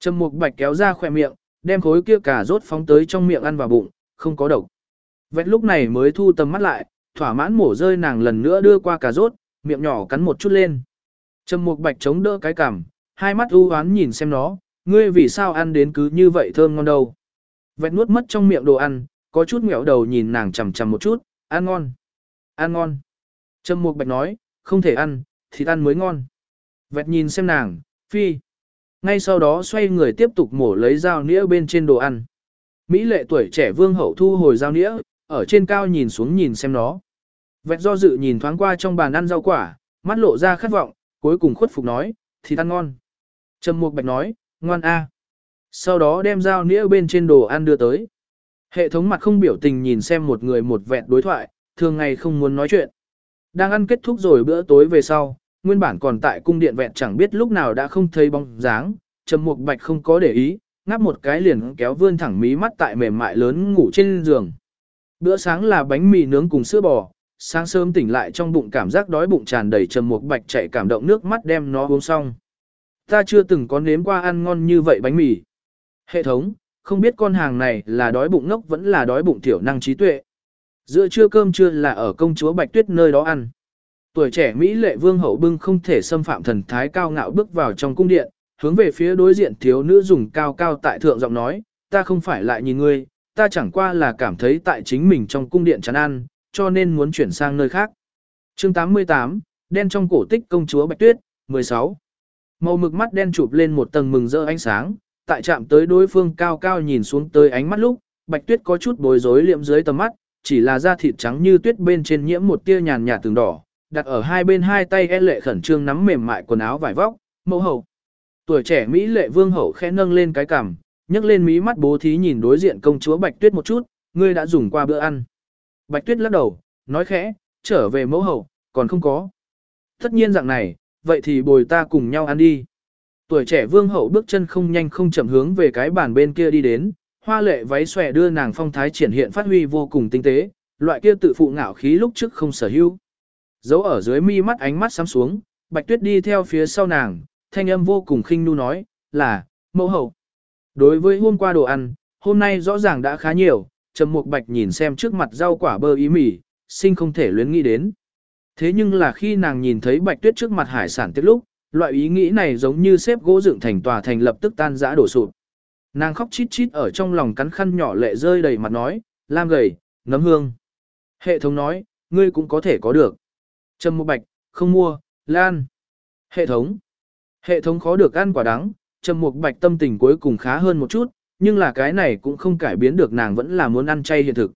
Trầm mục bạch kéo ra khỏe miệng, đem khối kia cà rốt phóng tới trong miệng ăn vào bụng, không có độc. Vẹt lúc này mới thu tầm mắt lại, thỏa mãn mổ rơi nàng lần nữa đưa qua cà rốt, miệng nhỏ cắn một chút lên. Trầm Mục Bạch chống đỡ cái cằm, hai mắt u oán nhìn xem nó, ngươi vì sao ăn đến cứ như vậy thơm ngon đâu. Vẹt nuốt mất trong miệng đồ ăn, có chút ngẹo đầu nhìn nàng chằm chằm một chút, ăn ngon, ăn ngon. Trầm Mục Bạch nói, không thể ăn, thì ăn mới ngon. Vẹt nhìn xem nàng, phi. Ngay sau đó xoay người tiếp tục mổ lấy dao nĩa bên trên đồ ăn. Mỹ lệ tuổi trẻ vương hậu thu hồi dao nĩa, ở trên cao nhìn xuống nhìn xem nó. Vẹt do dự nhìn thoáng qua trong bàn ăn rau quả, mắt lộ ra khát vọng, cuối cùng khuất phục nói, thì ăn ngon. Trầm Mục Bạch nói, ngoan a. Sau đó đem dao nĩa bên trên đồ ăn đưa tới. Hệ thống mặt không biểu tình nhìn xem một người một vẹn đối thoại, thường ngày không muốn nói chuyện. Đang ăn kết thúc rồi bữa tối về sau, nguyên bản còn tại cung điện vẹn chẳng biết lúc nào đã không thấy bóng dáng, Trầm Mục Bạch không có để ý, ngáp một cái liền kéo vươn thẳng mí mắt tại mềm mại lớn ngủ trên giường. Bữa sáng là bánh mì nướng cùng sữa bò, sáng sớm tỉnh lại trong bụng cảm giác đói bụng tràn đầy Trầm Mục Bạch chạy cảm động nước mắt đem nó uống xong. Ta chưa từng có nếm qua ăn ngon như vậy bánh mì. Hệ thống, không biết con hàng này là đói bụng ngốc vẫn là đói bụng thiểu năng trí tuệ. Giữa trưa cơm trưa là ở công chúa Bạch Tuyết nơi đó ăn. Tuổi trẻ Mỹ lệ vương hậu bưng không thể xâm phạm thần thái cao ngạo bước vào trong cung điện, hướng về phía đối diện thiếu nữ dùng cao cao tại thượng giọng nói, ta không phải lại nhìn ngươi, ta chẳng qua là cảm thấy tại chính mình trong cung điện chán ăn, cho nên muốn chuyển sang nơi khác. chương 88, đen trong cổ tích công chúa Bạch Tuyết, 16. Màu mực mắt đen chụp lên một tầng mừng rỡ ánh sáng, tại chạm tới đối phương cao cao nhìn xuống tới ánh mắt lúc, Bạch Tuyết có chút bối rối liệm dưới tầm mắt, chỉ là da thịt trắng như tuyết bên trên nhiễm một tia nhàn nhạt từng đỏ, đặt ở hai bên hai tay e lệ khẩn trương nắm mềm mại quần áo vải vóc, mẫu hậu. Tuổi trẻ Mỹ lệ vương hậu khẽ nâng lên cái cằm, nhấc lên mí mắt bố thí nhìn đối diện công chúa Bạch Tuyết một chút, ngươi đã dùng qua bữa ăn. Bạch Tuyết lắc đầu, nói khẽ, trở về mẫu hậu, còn không có. Tất nhiên dạng này, vậy thì bồi ta cùng nhau ăn đi. Tuổi trẻ vương hậu bước chân không nhanh không chậm hướng về cái bàn bên kia đi đến, hoa lệ váy xòe đưa nàng phong thái triển hiện phát huy vô cùng tinh tế, loại kia tự phụ ngạo khí lúc trước không sở hữu. Giấu ở dưới mi mắt ánh mắt sắm xuống, Bạch Tuyết đi theo phía sau nàng, thanh âm vô cùng khinh nu nói, là, mẫu hậu. Đối với hôm qua đồ ăn, hôm nay rõ ràng đã khá nhiều, Trầm Mục Bạch nhìn xem trước mặt rau quả bơ ý mì, sinh không thể luyến nghĩ đến. Thế nhưng là khi nàng nhìn thấy Bạch Tuyết trước mặt hải sản tiết lúc, loại ý nghĩ này giống như xếp gỗ dựng thành tòa thành lập tức tan rã đổ sụp. Nàng khóc chít chít ở trong lòng cắn khăn nhỏ lệ rơi đầy mặt nói, lam gầy, nấm hương. Hệ thống nói, ngươi cũng có thể có được. Trầm Mục Bạch, không mua, lan. Hệ thống. Hệ thống khó được ăn quả đắng, Trầm Mục Bạch tâm tình cuối cùng khá hơn một chút, nhưng là cái này cũng không cải biến được nàng vẫn là muốn ăn chay hiện thực.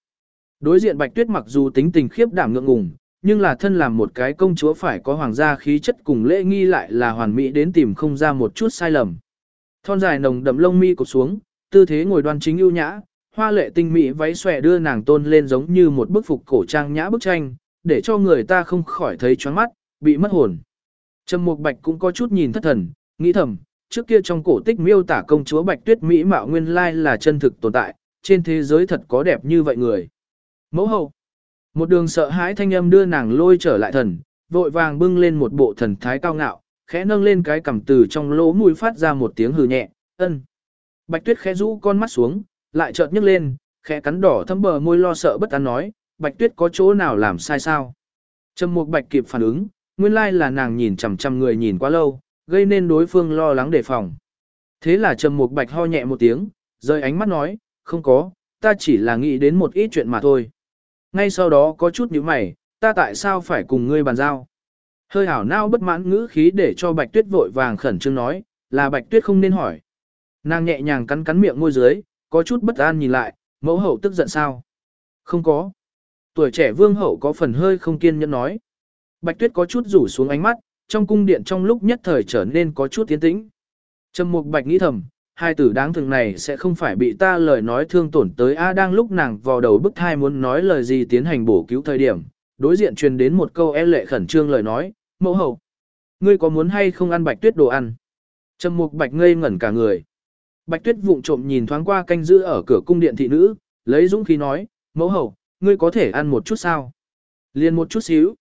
Đối diện Bạch Tuyết mặc dù tính tình khiếp đảm ngượng ngùng, nhưng là thân làm một cái công chúa phải có hoàng gia khí chất cùng lễ nghi lại là hoàn mỹ đến tìm không ra một chút sai lầm. Thon dài nồng đậm lông mi cụp xuống, tư thế ngồi đoan chính ưu nhã, hoa lệ tinh mỹ váy xòe đưa nàng tôn lên giống như một bức phục cổ trang nhã bức tranh, để cho người ta không khỏi thấy choáng mắt, bị mất hồn. Trầm Mục Bạch cũng có chút nhìn thất thần, nghĩ thầm, trước kia trong cổ tích miêu tả công chúa Bạch Tuyết mỹ mạo nguyên lai là chân thực tồn tại, trên thế giới thật có đẹp như vậy người. Mẫu hậu. Một đường sợ hãi thanh âm đưa nàng lôi trở lại thần, vội vàng bưng lên một bộ thần thái cao ngạo, khẽ nâng lên cái cằm từ trong lỗ mũi phát ra một tiếng hừ nhẹ, ân. Bạch Tuyết khẽ rũ con mắt xuống, lại chợt nhấc lên, khẽ cắn đỏ thâm bờ môi lo sợ bất an nói, Bạch Tuyết có chỗ nào làm sai sao? Trầm Mục Bạch kịp phản ứng, nguyên lai là nàng nhìn chằm chằm người nhìn quá lâu, gây nên đối phương lo lắng đề phòng. Thế là Trầm Mục Bạch ho nhẹ một tiếng, rơi ánh mắt nói, không có, ta chỉ là nghĩ đến một ít chuyện mà thôi. Ngay sau đó có chút nhíu mày, ta tại sao phải cùng ngươi bàn giao? Hơi hảo nao bất mãn ngữ khí để cho Bạch Tuyết vội vàng khẩn trương nói, là Bạch Tuyết không nên hỏi. Nàng nhẹ nhàng cắn cắn miệng môi dưới, có chút bất an nhìn lại, mẫu hậu tức giận sao? Không có. Tuổi trẻ vương hậu có phần hơi không kiên nhẫn nói. Bạch Tuyết có chút rủ xuống ánh mắt, trong cung điện trong lúc nhất thời trở nên có chút tiến tĩnh. Trầm Mục Bạch nghĩ thầm, hai tử đáng thương này sẽ không phải bị ta lời nói thương tổn tới a đang lúc nàng vào đầu bức thai muốn nói lời gì tiến hành bổ cứu thời điểm, đối diện truyền đến một câu e lệ khẩn trương lời nói, "Mẫu hậu, ngươi có muốn hay không ăn Bạch Tuyết đồ ăn?" Trầm Mục Bạch ngây ngẩn cả người. Bạch Tuyết vụng trộm nhìn thoáng qua canh giữ ở cửa cung điện thị nữ, lấy dũng khí nói, "Mẫu hậu, ngươi có thể ăn một chút sao?" Liền một chút xíu.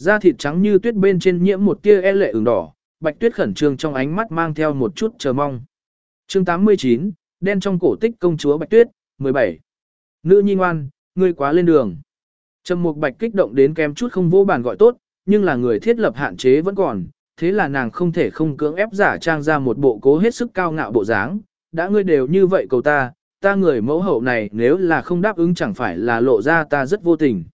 Da thịt trắng như tuyết bên trên nhiễm một tia e lệ ửng đỏ, Bạch Tuyết khẩn trương trong ánh mắt mang theo một chút chờ mong. Chương 89, đen trong cổ tích công chúa Bạch Tuyết, 17. Nữ nhi ngoan, ngươi quá lên đường. Trầm Mục Bạch kích động đến kém chút không vô bản gọi tốt, nhưng là người thiết lập hạn chế vẫn còn, thế là nàng không thể không cưỡng ép giả trang ra một bộ cố hết sức cao ngạo bộ dáng, đã ngươi đều như vậy cầu ta, ta người mẫu hậu này nếu là không đáp ứng chẳng phải là lộ ra ta rất vô tình.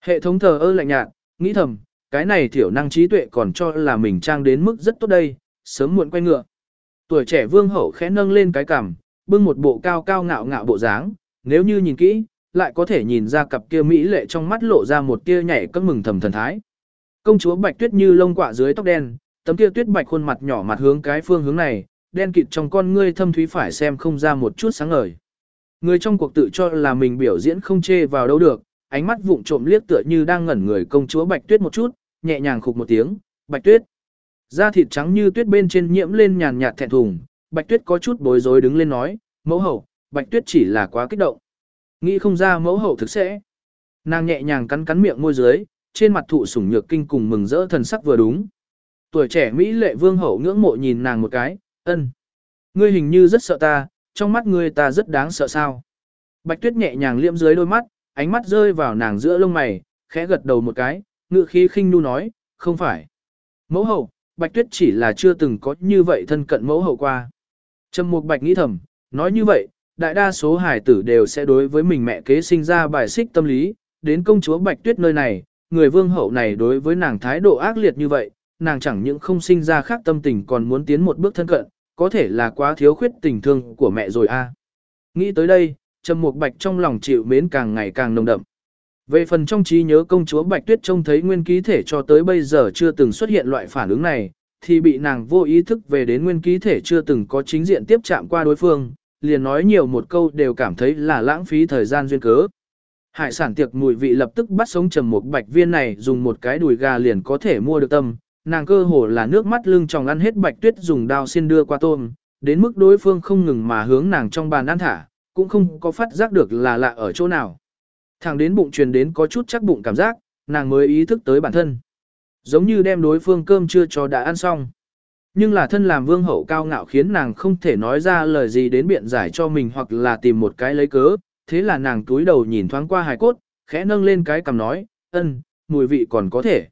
Hệ thống thờ ơ lạnh nhạt, nghĩ thầm, cái này thiểu năng trí tuệ còn cho là mình trang đến mức rất tốt đây, sớm muộn quay ngựa. Tuổi trẻ vương hậu khẽ nâng lên cái cằm, bưng một bộ cao cao ngạo ngạo bộ dáng, nếu như nhìn kỹ, lại có thể nhìn ra cặp kia mỹ lệ trong mắt lộ ra một tia nhảy cất mừng thầm thần thái. Công chúa Bạch Tuyết như lông quạ dưới tóc đen, tấm kia tuyết bạch khuôn mặt nhỏ mặt hướng cái phương hướng này, đen kịt trong con ngươi thâm thúy phải xem không ra một chút sáng ngời. Người trong cuộc tự cho là mình biểu diễn không chê vào đâu được, ánh mắt vụng trộm liếc tựa như đang ngẩn người công chúa Bạch Tuyết một chút, nhẹ nhàng khục một tiếng, Bạch Tuyết. Da thịt trắng như tuyết bên trên nhiễm lên nhàn nhạt thẹn thùng, Bạch Tuyết có chút bối rối đứng lên nói, mẫu hậu, Bạch Tuyết chỉ là quá kích động. Nghĩ không ra mẫu hậu thực sẽ. Nàng nhẹ nhàng cắn cắn miệng môi dưới, trên mặt thụ sủng nhược kinh cùng mừng rỡ thần sắc vừa đúng. Tuổi trẻ Mỹ lệ vương hậu ngưỡng mộ nhìn nàng một cái, ân. Ngươi hình như rất sợ ta, trong mắt ngươi ta rất đáng sợ sao. Bạch tuyết nhẹ nhàng liễm dưới đôi mắt, ánh mắt rơi vào nàng giữa lông mày, khẽ gật đầu một cái, ngựa khí khinh nu nói, không phải. Mẫu hậu, bạch tuyết chỉ là chưa từng có như vậy thân cận mẫu hậu qua. Trầm mục bạch nghĩ thầm, nói như vậy, đại đa số hải tử đều sẽ đối với mình mẹ kế sinh ra bài xích tâm lý, đến công chúa bạch tuyết nơi này, người vương hậu này đối với nàng thái độ ác liệt như vậy, nàng chẳng những không sinh ra khác tâm tình còn muốn tiến một bước thân cận, có thể là quá thiếu khuyết tình thương của mẹ rồi a. Nghĩ tới đây, Trầm Mục Bạch trong lòng chịu mến càng ngày càng nồng đậm. Về phần trong trí nhớ công chúa Bạch Tuyết trông thấy nguyên ký thể cho tới bây giờ chưa từng xuất hiện loại phản ứng này, thì bị nàng vô ý thức về đến nguyên ký thể chưa từng có chính diện tiếp chạm qua đối phương, liền nói nhiều một câu đều cảm thấy là lãng phí thời gian duyên cớ. Hải sản tiệc mùi vị lập tức bắt sống trầm một bạch viên này dùng một cái đùi gà liền có thể mua được tâm, nàng cơ hồ là nước mắt lưng tròng ăn hết bạch tuyết dùng đao xin đưa qua tôm, đến mức đối phương không ngừng mà hướng nàng trong bàn ăn thả, cũng không có phát giác được là lạ ở chỗ nào. Thẳng đến bụng truyền đến có chút chắc bụng cảm giác, nàng mới ý thức tới bản thân. Giống như đem đối phương cơm chưa cho đã ăn xong. Nhưng là thân làm vương hậu cao ngạo khiến nàng không thể nói ra lời gì đến biện giải cho mình hoặc là tìm một cái lấy cớ, thế là nàng túi đầu nhìn thoáng qua hài cốt, khẽ nâng lên cái cầm nói, ân, mùi vị còn có thể.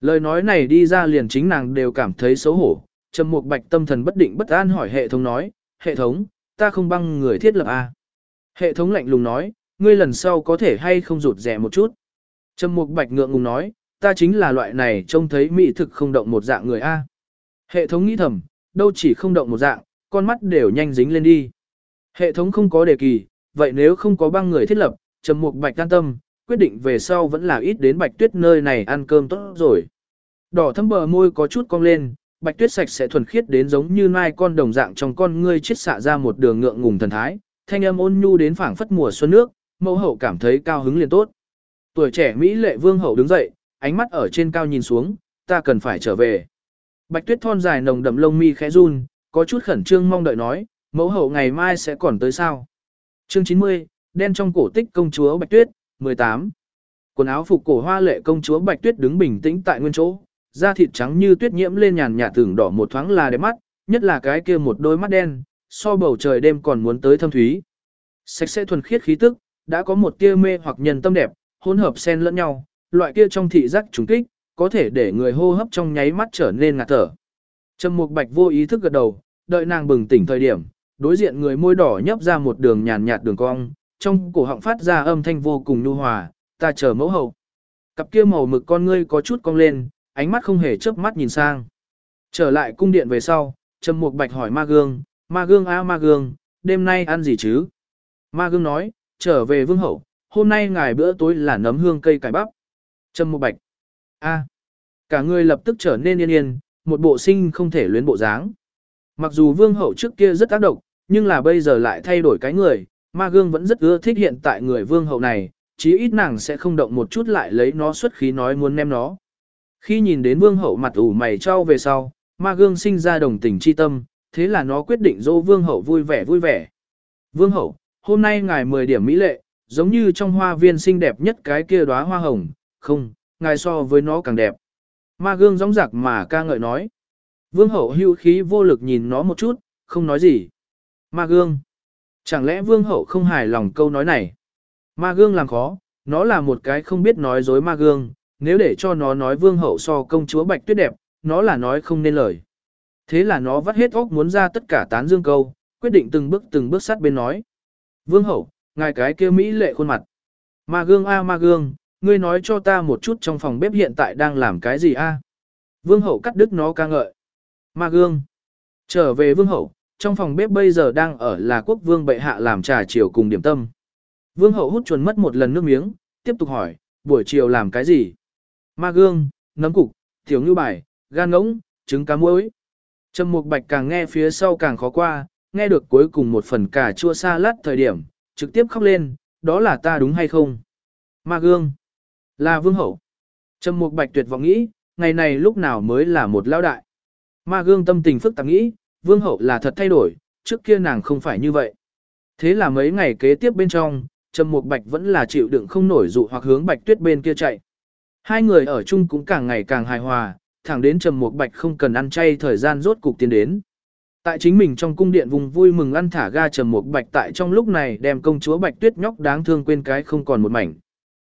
Lời nói này đi ra liền chính nàng đều cảm thấy xấu hổ, trầm mục bạch tâm thần bất định bất an hỏi hệ thống nói, hệ thống, ta không băng người thiết lập A. Hệ thống lạnh lùng nói, ngươi lần sau có thể hay không rụt rẻ một chút. Trầm mục bạch ngượng ngùng nói, ta chính là loại này trông thấy mỹ thực không động một dạng người A. Hệ thống nghĩ thầm, đâu chỉ không động một dạng, con mắt đều nhanh dính lên đi. Hệ thống không có đề kỳ, vậy nếu không có băng người thiết lập, Trầm Mục Bạch an tâm, quyết định về sau vẫn là ít đến Bạch Tuyết nơi này ăn cơm tốt rồi. Đỏ thâm bờ môi có chút cong lên, Bạch Tuyết sạch sẽ thuần khiết đến giống như nai con đồng dạng trong con ngươi chết xạ ra một đường ngượng ngùng thần thái, thanh âm ôn nhu đến phảng phất mùa xuân nước, mẫu hậu cảm thấy cao hứng liền tốt. Tuổi trẻ Mỹ lệ vương hậu đứng dậy, ánh mắt ở trên cao nhìn xuống, ta cần phải trở về. Bạch Tuyết thon dài nồng đậm lông mi khẽ run, có chút khẩn trương mong đợi nói, mẫu hậu ngày mai sẽ còn tới sao. Chương 90, đen trong cổ tích công chúa Bạch Tuyết, 18. Quần áo phục cổ hoa lệ công chúa Bạch Tuyết đứng bình tĩnh tại nguyên chỗ, da thịt trắng như tuyết nhiễm lên nhàn nhạt tưởng đỏ một thoáng là đẹp mắt, nhất là cái kia một đôi mắt đen, so bầu trời đêm còn muốn tới thâm thúy. Sạch sẽ thuần khiết khí tức, đã có một tia mê hoặc nhân tâm đẹp, hỗn hợp xen lẫn nhau, loại kia trong thị giác trùng kích, có thể để người hô hấp trong nháy mắt trở nên ngạt thở. Trầm Mục Bạch vô ý thức gật đầu, đợi nàng bừng tỉnh thời điểm, đối diện người môi đỏ nhấp ra một đường nhàn nhạt đường cong, trong cổ họng phát ra âm thanh vô cùng nhu hòa, ta chờ mẫu hậu. Cặp kia màu mực con ngươi có chút cong lên, ánh mắt không hề chớp mắt nhìn sang. Trở lại cung điện về sau, Trầm Mục Bạch hỏi Ma Gương, Ma Gương a Ma Gương, đêm nay ăn gì chứ? Ma Gương nói, trở về vương hậu, hôm nay ngài bữa tối là nấm hương cây cải bắp. trâm Mục Bạch, a, cả người lập tức trở nên yên yên, một bộ sinh không thể luyến bộ dáng. Mặc dù vương hậu trước kia rất tác động, nhưng là bây giờ lại thay đổi cái người, ma gương vẫn rất ưa thích hiện tại người vương hậu này, chí ít nàng sẽ không động một chút lại lấy nó xuất khí nói muốn ném nó. Khi nhìn đến vương hậu mặt ủ mày trao về sau, ma gương sinh ra đồng tình chi tâm, thế là nó quyết định dỗ vương hậu vui vẻ vui vẻ. Vương hậu, hôm nay ngài 10 điểm mỹ lệ, giống như trong hoa viên xinh đẹp nhất cái kia đóa hoa hồng, không, ngài so với nó càng đẹp. Ma gương gióng giặc mà ca ngợi nói. Vương hậu hưu khí vô lực nhìn nó một chút, không nói gì. Ma gương. Chẳng lẽ vương hậu không hài lòng câu nói này? Ma gương làm khó, nó là một cái không biết nói dối ma gương, nếu để cho nó nói vương hậu so công chúa bạch tuyết đẹp, nó là nói không nên lời. Thế là nó vắt hết óc muốn ra tất cả tán dương câu, quyết định từng bước từng bước sát bên nói. Vương hậu, ngài cái kia mỹ lệ khuôn mặt. Ma gương a ma gương, ngươi nói cho ta một chút trong phòng bếp hiện tại đang làm cái gì a? Vương hậu cắt đứt nó ca ngợi. Ma gương. Trở về vương hậu, trong phòng bếp bây giờ đang ở là quốc vương bệ hạ làm trà chiều cùng điểm tâm. Vương hậu hút chuồn mất một lần nước miếng, tiếp tục hỏi, buổi chiều làm cái gì? Ma gương, nấm cục, thiếu ngư bài, gan ngỗng, trứng cá muối. Trầm mục bạch càng nghe phía sau càng khó qua, nghe được cuối cùng một phần cà chua xa lát thời điểm, trực tiếp khóc lên, đó là ta đúng hay không? Ma gương. Là vương hậu. Trầm mục bạch tuyệt vọng nghĩ, ngày này lúc nào mới là một lao đại. Ma gương tâm tình phức tạp nghĩ, vương hậu là thật thay đổi, trước kia nàng không phải như vậy. Thế là mấy ngày kế tiếp bên trong, Trầm Mục Bạch vẫn là chịu đựng không nổi dụ hoặc hướng Bạch Tuyết bên kia chạy. Hai người ở chung cũng càng ngày càng hài hòa, thẳng đến Trầm Mục Bạch không cần ăn chay thời gian rốt cục tiến đến. Tại chính mình trong cung điện vùng vui mừng ăn thả ga Trầm Mục Bạch tại trong lúc này đem công chúa Bạch Tuyết nhóc đáng thương quên cái không còn một mảnh.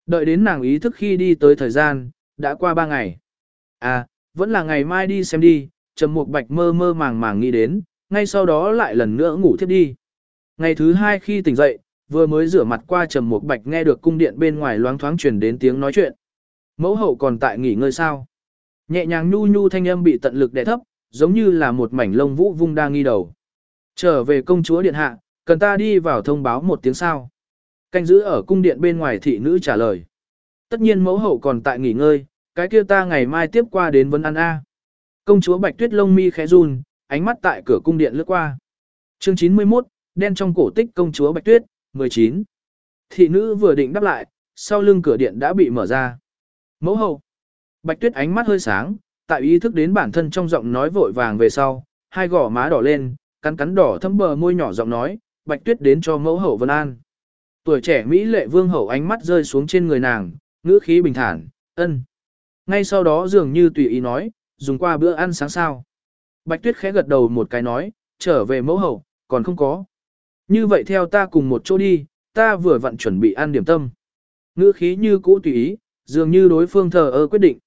Đợi đến nàng ý thức khi đi tới thời gian, đã qua ba ngày. À, vẫn là ngày mai đi xem đi, Trầm Mục Bạch mơ mơ màng màng nghĩ đến, ngay sau đó lại lần nữa ngủ thiếp đi. Ngày thứ hai khi tỉnh dậy, vừa mới rửa mặt qua Trầm Mục Bạch nghe được cung điện bên ngoài loáng thoáng truyền đến tiếng nói chuyện. Mẫu hậu còn tại nghỉ ngơi sao? Nhẹ nhàng nhu nhu thanh âm bị tận lực đè thấp, giống như là một mảnh lông vũ vung đang nghi đầu. Trở về công chúa điện hạ, cần ta đi vào thông báo một tiếng sao? Canh giữ ở cung điện bên ngoài thị nữ trả lời. Tất nhiên mẫu hậu còn tại nghỉ ngơi, cái kia ta ngày mai tiếp qua đến vấn ăn A. Công chúa Bạch Tuyết lông mi khẽ run, ánh mắt tại cửa cung điện lướt qua. Chương 91, đen trong cổ tích công chúa Bạch Tuyết, 19. Thị nữ vừa định đáp lại, sau lưng cửa điện đã bị mở ra. Mẫu hậu. Bạch Tuyết ánh mắt hơi sáng, tại ý thức đến bản thân trong giọng nói vội vàng về sau, hai gò má đỏ lên, cắn cắn đỏ thâm bờ môi nhỏ giọng nói, Bạch Tuyết đến cho mẫu hậu Vân An. Tuổi trẻ Mỹ lệ vương hậu ánh mắt rơi xuống trên người nàng, ngữ khí bình thản, ân. Ngay sau đó dường như tùy ý nói, dùng qua bữa ăn sáng sao. Bạch Tuyết khẽ gật đầu một cái nói, trở về mẫu hậu, còn không có. Như vậy theo ta cùng một chỗ đi, ta vừa vặn chuẩn bị ăn điểm tâm. Ngữ khí như cũ tùy ý, dường như đối phương thờ ơ quyết định.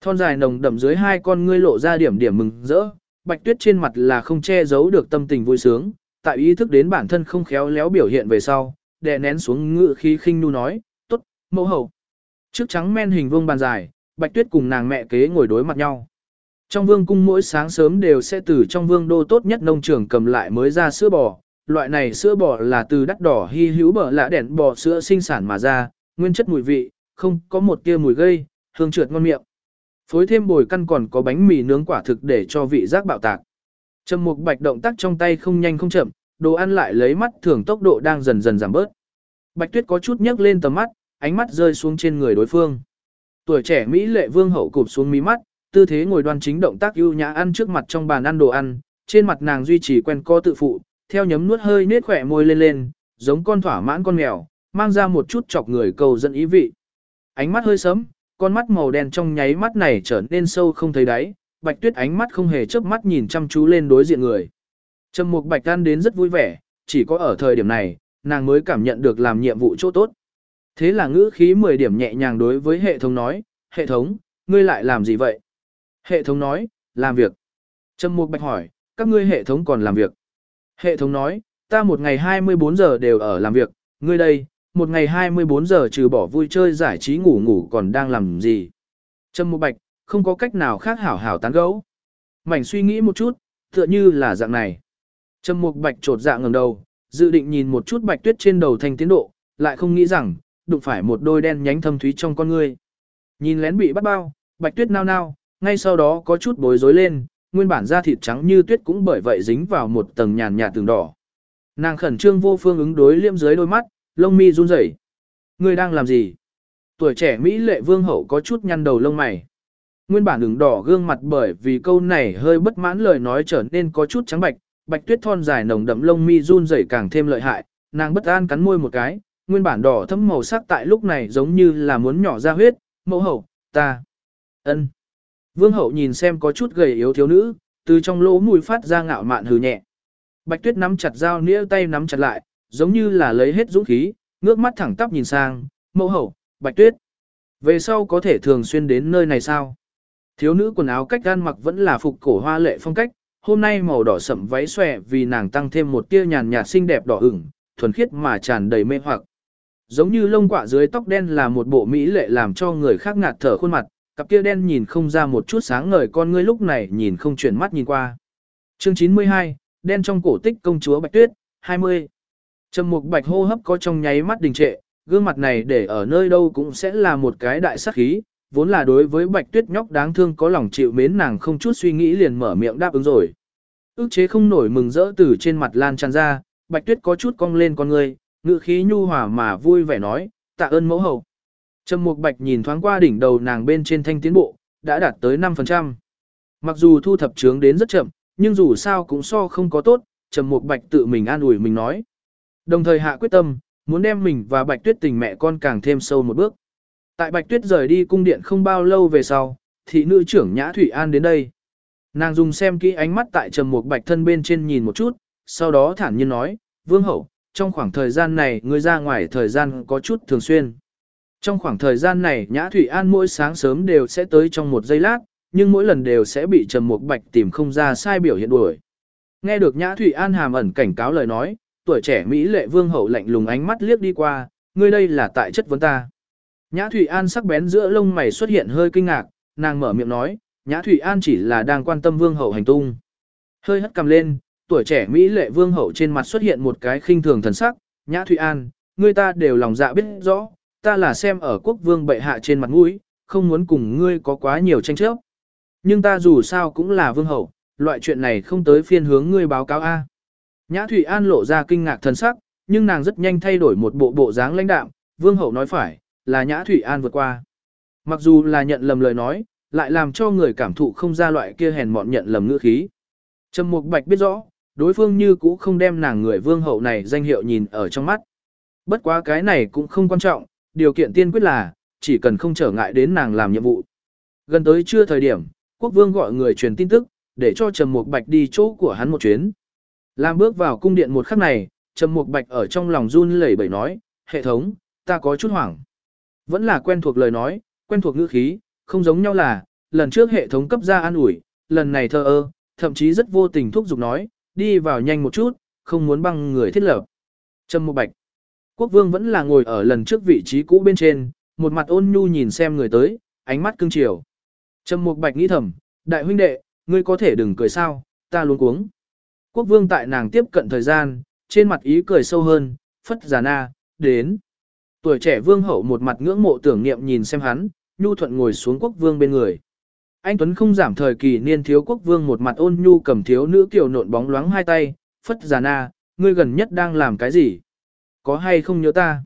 Thon dài nồng đậm dưới hai con ngươi lộ ra điểm điểm mừng rỡ, Bạch Tuyết trên mặt là không che giấu được tâm tình vui sướng, tại ý thức đến bản thân không khéo léo biểu hiện về sau, đè nén xuống ngự khí khinh nu nói, "Tốt, mẫu hậu." Trước trắng men hình vuông bàn dài, Bạch Tuyết cùng nàng mẹ kế ngồi đối mặt nhau. Trong vương cung mỗi sáng sớm đều sẽ từ trong vương đô tốt nhất nông trường cầm lại mới ra sữa bò, loại này sữa bò là từ đắt đỏ hy hữu bở lạ đèn bò sữa sinh sản mà ra, nguyên chất mùi vị, không có một tia mùi gây, hương trượt ngon miệng. Phối thêm bồi căn còn có bánh mì nướng quả thực để cho vị giác bạo tạc. Trầm Mục Bạch động tác trong tay không nhanh không chậm, đồ ăn lại lấy mắt thường tốc độ đang dần dần giảm bớt. Bạch Tuyết có chút nhấc lên tầm mắt, ánh mắt rơi xuống trên người đối phương. Tuổi trẻ mỹ lệ vương hậu cụp xuống mí mắt, tư thế ngồi đoan chính động tác ưu nhã ăn trước mặt trong bàn ăn đồ ăn, trên mặt nàng duy trì quen co tự phụ, theo nhấm nuốt hơi nết khỏe môi lên lên, giống con thỏa mãn con mèo, mang ra một chút chọc người cầu dẫn ý vị. Ánh mắt hơi sớm, con mắt màu đen trong nháy mắt này trở nên sâu không thấy đáy, Bạch Tuyết ánh mắt không hề chớp mắt nhìn chăm chú lên đối diện người. Trầm Mục Bạch ăn đến rất vui vẻ, chỉ có ở thời điểm này, nàng mới cảm nhận được làm nhiệm vụ chỗ tốt. Thế là ngữ khí 10 điểm nhẹ nhàng đối với hệ thống nói, hệ thống, ngươi lại làm gì vậy? Hệ thống nói, làm việc. Trầm Mục Bạch hỏi, các ngươi hệ thống còn làm việc. Hệ thống nói, ta một ngày 24 giờ đều ở làm việc, ngươi đây, một ngày 24 giờ trừ bỏ vui chơi giải trí ngủ ngủ còn đang làm gì. Trâm Mục Bạch, không có cách nào khác hảo hảo tán gẫu. Mảnh suy nghĩ một chút, tựa như là dạng này. Trâm Mục Bạch trột dạ ngẩng đầu, dự định nhìn một chút bạch tuyết trên đầu thành tiến độ, lại không nghĩ rằng, đụng phải một đôi đen nhánh thâm thúy trong con ngươi. Nhìn lén bị bắt bao, bạch tuyết nao nao, ngay sau đó có chút bối rối lên, nguyên bản da thịt trắng như tuyết cũng bởi vậy dính vào một tầng nhàn nhạt tường đỏ. Nàng khẩn trương vô phương ứng đối liêm dưới đôi mắt, lông mi run rẩy. Ngươi đang làm gì? Tuổi trẻ Mỹ lệ vương hậu có chút nhăn đầu lông mày. Nguyên bản ứng đỏ gương mặt bởi vì câu này hơi bất mãn lời nói trở nên có chút trắng bạch, bạch tuyết thon dài nồng đậm lông mi run rẩy càng thêm lợi hại, nàng bất an cắn môi một cái, nguyên bản đỏ thẫm màu sắc tại lúc này giống như là muốn nhỏ ra huyết, mẫu hậu, ta, ân. Vương hậu nhìn xem có chút gầy yếu thiếu nữ, từ trong lỗ mũi phát ra ngạo mạn hừ nhẹ. Bạch tuyết nắm chặt dao nĩa tay nắm chặt lại, giống như là lấy hết dũng khí, ngước mắt thẳng tắp nhìn sang, mẫu hậu, bạch tuyết. Về sau có thể thường xuyên đến nơi này sao? Thiếu nữ quần áo cách gan mặc vẫn là phục cổ hoa lệ phong cách, hôm nay màu đỏ sậm váy xòe vì nàng tăng thêm một tia nhàn nhạt xinh đẹp đỏ ửng, thuần khiết mà tràn đầy mê hoặc. Giống như lông quạ dưới tóc đen là một bộ mỹ lệ làm cho người khác ngạt thở khuôn mặt, cặp kia đen nhìn không ra một chút sáng ngời con ngươi lúc này nhìn không chuyển mắt nhìn qua. Chương 92, đen trong cổ tích công chúa Bạch Tuyết, 20. Trầm mục bạch hô hấp có trong nháy mắt đình trệ, gương mặt này để ở nơi đâu cũng sẽ là một cái đại sát khí, vốn là đối với Bạch Tuyết nhóc đáng thương có lòng chịu mến nàng không chút suy nghĩ liền mở miệng đáp ứng rồi. Ước chế không nổi mừng rỡ từ trên mặt lan tràn ra, Bạch Tuyết có chút cong lên con người, ngự khí nhu hòa mà vui vẻ nói, tạ ơn mẫu hậu. Trầm Mục Bạch nhìn thoáng qua đỉnh đầu nàng bên trên thanh tiến bộ, đã đạt tới 5%. Mặc dù thu thập trướng đến rất chậm, nhưng dù sao cũng so không có tốt, Trầm Mục Bạch tự mình an ủi mình nói. Đồng thời hạ quyết tâm, muốn đem mình và Bạch Tuyết tình mẹ con càng thêm sâu một bước. Tại Bạch Tuyết rời đi cung điện không bao lâu về sau, thị nữ trưởng Nhã Thủy An đến đây. Nàng dùng xem kỹ ánh mắt tại Trầm Mục Bạch thân bên trên nhìn một chút, sau đó thản nhiên nói, "Vương hậu, trong khoảng thời gian này ngươi ra ngoài thời gian có chút thường xuyên." Trong khoảng thời gian này Nhã Thủy An mỗi sáng sớm đều sẽ tới trong một giây lát, nhưng mỗi lần đều sẽ bị Trầm Mục Bạch tìm không ra sai biểu hiện đuổi. Nghe được Nhã Thủy An hàm ẩn cảnh cáo lời nói, tuổi trẻ Mỹ lệ vương hậu lạnh lùng ánh mắt liếc đi qua, ngươi đây là tại chất vấn ta. Nhã Thủy An sắc bén giữa lông mày xuất hiện hơi kinh ngạc, nàng mở miệng nói, Nhã Thủy An chỉ là đang quan tâm vương hậu hành tung. Hơi hất cầm lên, tuổi trẻ Mỹ lệ vương hậu trên mặt xuất hiện một cái khinh thường thần sắc, Nhã Thủy An, ngươi ta đều lòng dạ biết rõ, ta là xem ở quốc vương bệ hạ trên mặt mũi, không muốn cùng ngươi có quá nhiều tranh chấp. Nhưng ta dù sao cũng là vương hậu, loại chuyện này không tới phiên hướng ngươi báo cáo A. Nhã Thủy An lộ ra kinh ngạc thần sắc, nhưng nàng rất nhanh thay đổi một bộ bộ dáng lãnh đạm, vương hậu nói phải, là Nhã Thủy An vượt qua. Mặc dù là nhận lầm lời nói, lại làm cho người cảm thụ không ra loại kia hèn mọn nhận lầm ngữ khí. Trầm Mục Bạch biết rõ, đối phương như cũ không đem nàng người vương hậu này danh hiệu nhìn ở trong mắt. Bất quá cái này cũng không quan trọng, điều kiện tiên quyết là, chỉ cần không trở ngại đến nàng làm nhiệm vụ. Gần tới trưa thời điểm, quốc vương gọi người truyền tin tức, để cho Trầm Mục Bạch đi chỗ của hắn một chuyến. Làm bước vào cung điện một khắc này, Trầm Mục Bạch ở trong lòng run lẩy bẩy nói, hệ thống, ta có chút hoảng. Vẫn là quen thuộc lời nói, quen thuộc ngữ khí, không giống nhau là, lần trước hệ thống cấp ra an ủi, lần này thơ ơ, thậm chí rất vô tình thúc giục nói, đi vào nhanh một chút, không muốn băng người thiết lập. Trầm Mục Bạch. Quốc vương vẫn là ngồi ở lần trước vị trí cũ bên trên, một mặt ôn nhu nhìn xem người tới, ánh mắt cương chiều. Trầm Mục Bạch nghĩ thầm, đại huynh đệ, ngươi có thể đừng cười sao, ta luôn cuống. Quốc vương tại nàng tiếp cận thời gian, trên mặt ý cười sâu hơn, phất giả na, đến. Tuổi trẻ vương hậu một mặt ngưỡng mộ tưởng niệm nhìn xem hắn, nhu thuận ngồi xuống quốc vương bên người. Anh Tuấn không giảm thời kỳ niên thiếu quốc vương một mặt ôn nhu cầm thiếu nữ kiều nộn bóng loáng hai tay, phất giả na, ngươi gần nhất đang làm cái gì? Có hay không nhớ ta?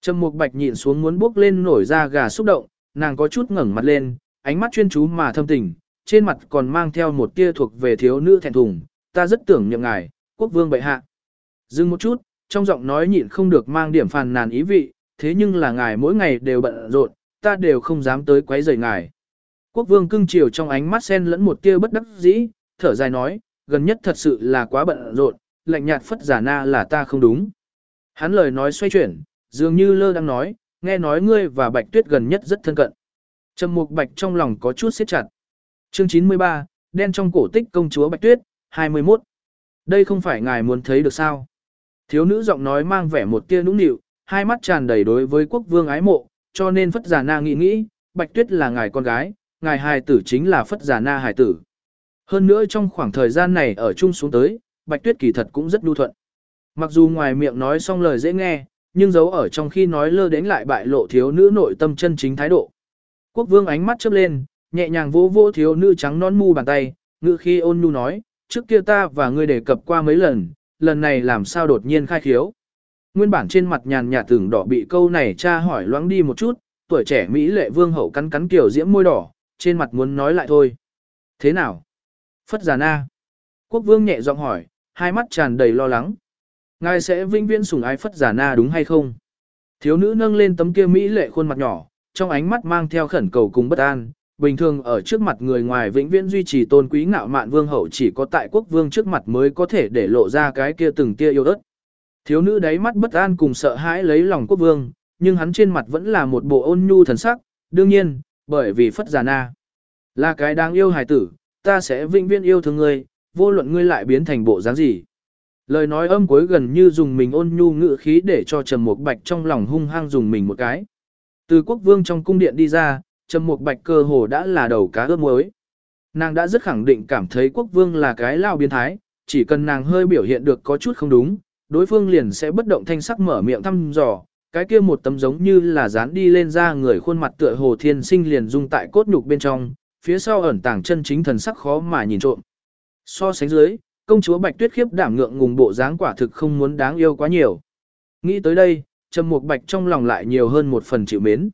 Trầm Mục Bạch nhịn xuống muốn bước lên nổi ra gà xúc động, nàng có chút ngẩng mặt lên, ánh mắt chuyên chú mà thâm tình, trên mặt còn mang theo một tia thuộc về thiếu nữ thẹn thùng, ta rất tưởng nhậm ngài, quốc vương bệ hạ. Dừng một chút, trong giọng nói nhịn không được mang điểm phàn nàn ý vị, thế nhưng là ngài mỗi ngày đều bận rộn, ta đều không dám tới quấy rầy ngài. Quốc vương cưng chiều trong ánh mắt xen lẫn một tia bất đắc dĩ, thở dài nói, gần nhất thật sự là quá bận rộn, lạnh nhạt phất giả na là ta không đúng. Hắn lời nói xoay chuyển, dường như lơ đang nói, nghe nói ngươi và Bạch Tuyết gần nhất rất thân cận. Trầm Mục Bạch trong lòng có chút siết chặt. Chương 93, đen trong cổ tích công chúa Bạch Tuyết, 21. Đây không phải ngài muốn thấy được sao? Thiếu nữ giọng nói mang vẻ một tia nũng nịu, hai mắt tràn đầy đối với quốc vương ái mộ, cho nên Phất Giả Na nghĩ nghĩ, Bạch Tuyết là ngài con gái, ngài hài tử chính là Phất Giả Na hài tử. Hơn nữa trong khoảng thời gian này ở chung xuống tới, Bạch Tuyết kỳ thật cũng rất lưu thuận. Mặc dù ngoài miệng nói xong lời dễ nghe, nhưng giấu ở trong khi nói lơ đến lại bại lộ thiếu nữ nội tâm chân chính thái độ. Quốc vương ánh mắt chớp lên, nhẹ nhàng vỗ vỗ thiếu nữ trắng non mu bàn tay, ngữ khi ôn nhu nói, trước kia ta và ngươi đề cập qua mấy lần, lần này làm sao đột nhiên khai khiếu. Nguyên bản trên mặt nhàn nhạt tưởng đỏ bị câu này cha hỏi loãng đi một chút, tuổi trẻ Mỹ lệ vương hậu cắn cắn kiểu diễm môi đỏ, trên mặt muốn nói lại thôi. Thế nào? Phất giả na. Quốc vương nhẹ giọng hỏi, hai mắt tràn đầy lo lắng. Ngài sẽ vinh viễn sủng ái phất giả na đúng hay không? Thiếu nữ nâng lên tấm kia Mỹ lệ khuôn mặt nhỏ, trong ánh mắt mang theo khẩn cầu cùng bất an, bình thường ở trước mặt người ngoài vĩnh viễn duy trì tôn quý ngạo mạn vương hậu chỉ có tại quốc vương trước mặt mới có thể để lộ ra cái kia từng tia yêu ớt. Thiếu nữ đáy mắt bất an cùng sợ hãi lấy lòng quốc vương, nhưng hắn trên mặt vẫn là một bộ ôn nhu thần sắc, đương nhiên, bởi vì phất già na. Là cái đáng yêu hài tử, ta sẽ vĩnh viễn yêu thương ngươi, vô luận ngươi lại biến thành bộ dáng gì. Lời nói âm cuối gần như dùng mình ôn nhu ngữ khí để cho Trầm Mục Bạch trong lòng hung hăng dùng mình một cái. Từ quốc vương trong cung điện đi ra, Trầm Mục Bạch cơ hồ đã là đầu cá ướp muối. Nàng đã rất khẳng định cảm thấy quốc vương là cái lao biến thái, chỉ cần nàng hơi biểu hiện được có chút không đúng, đối phương liền sẽ bất động thanh sắc mở miệng thăm dò, cái kia một tấm giống như là dán đi lên ra người khuôn mặt tựa hồ thiên sinh liền dung tại cốt nhục bên trong, phía sau ẩn tàng chân chính thần sắc khó mà nhìn trộm. So sánh dưới, công chúa Bạch Tuyết khiếp đảm ngượng ngùng bộ dáng quả thực không muốn đáng yêu quá nhiều. Nghĩ tới đây, Trầm Mục Bạch trong lòng lại nhiều hơn một phần chịu mến.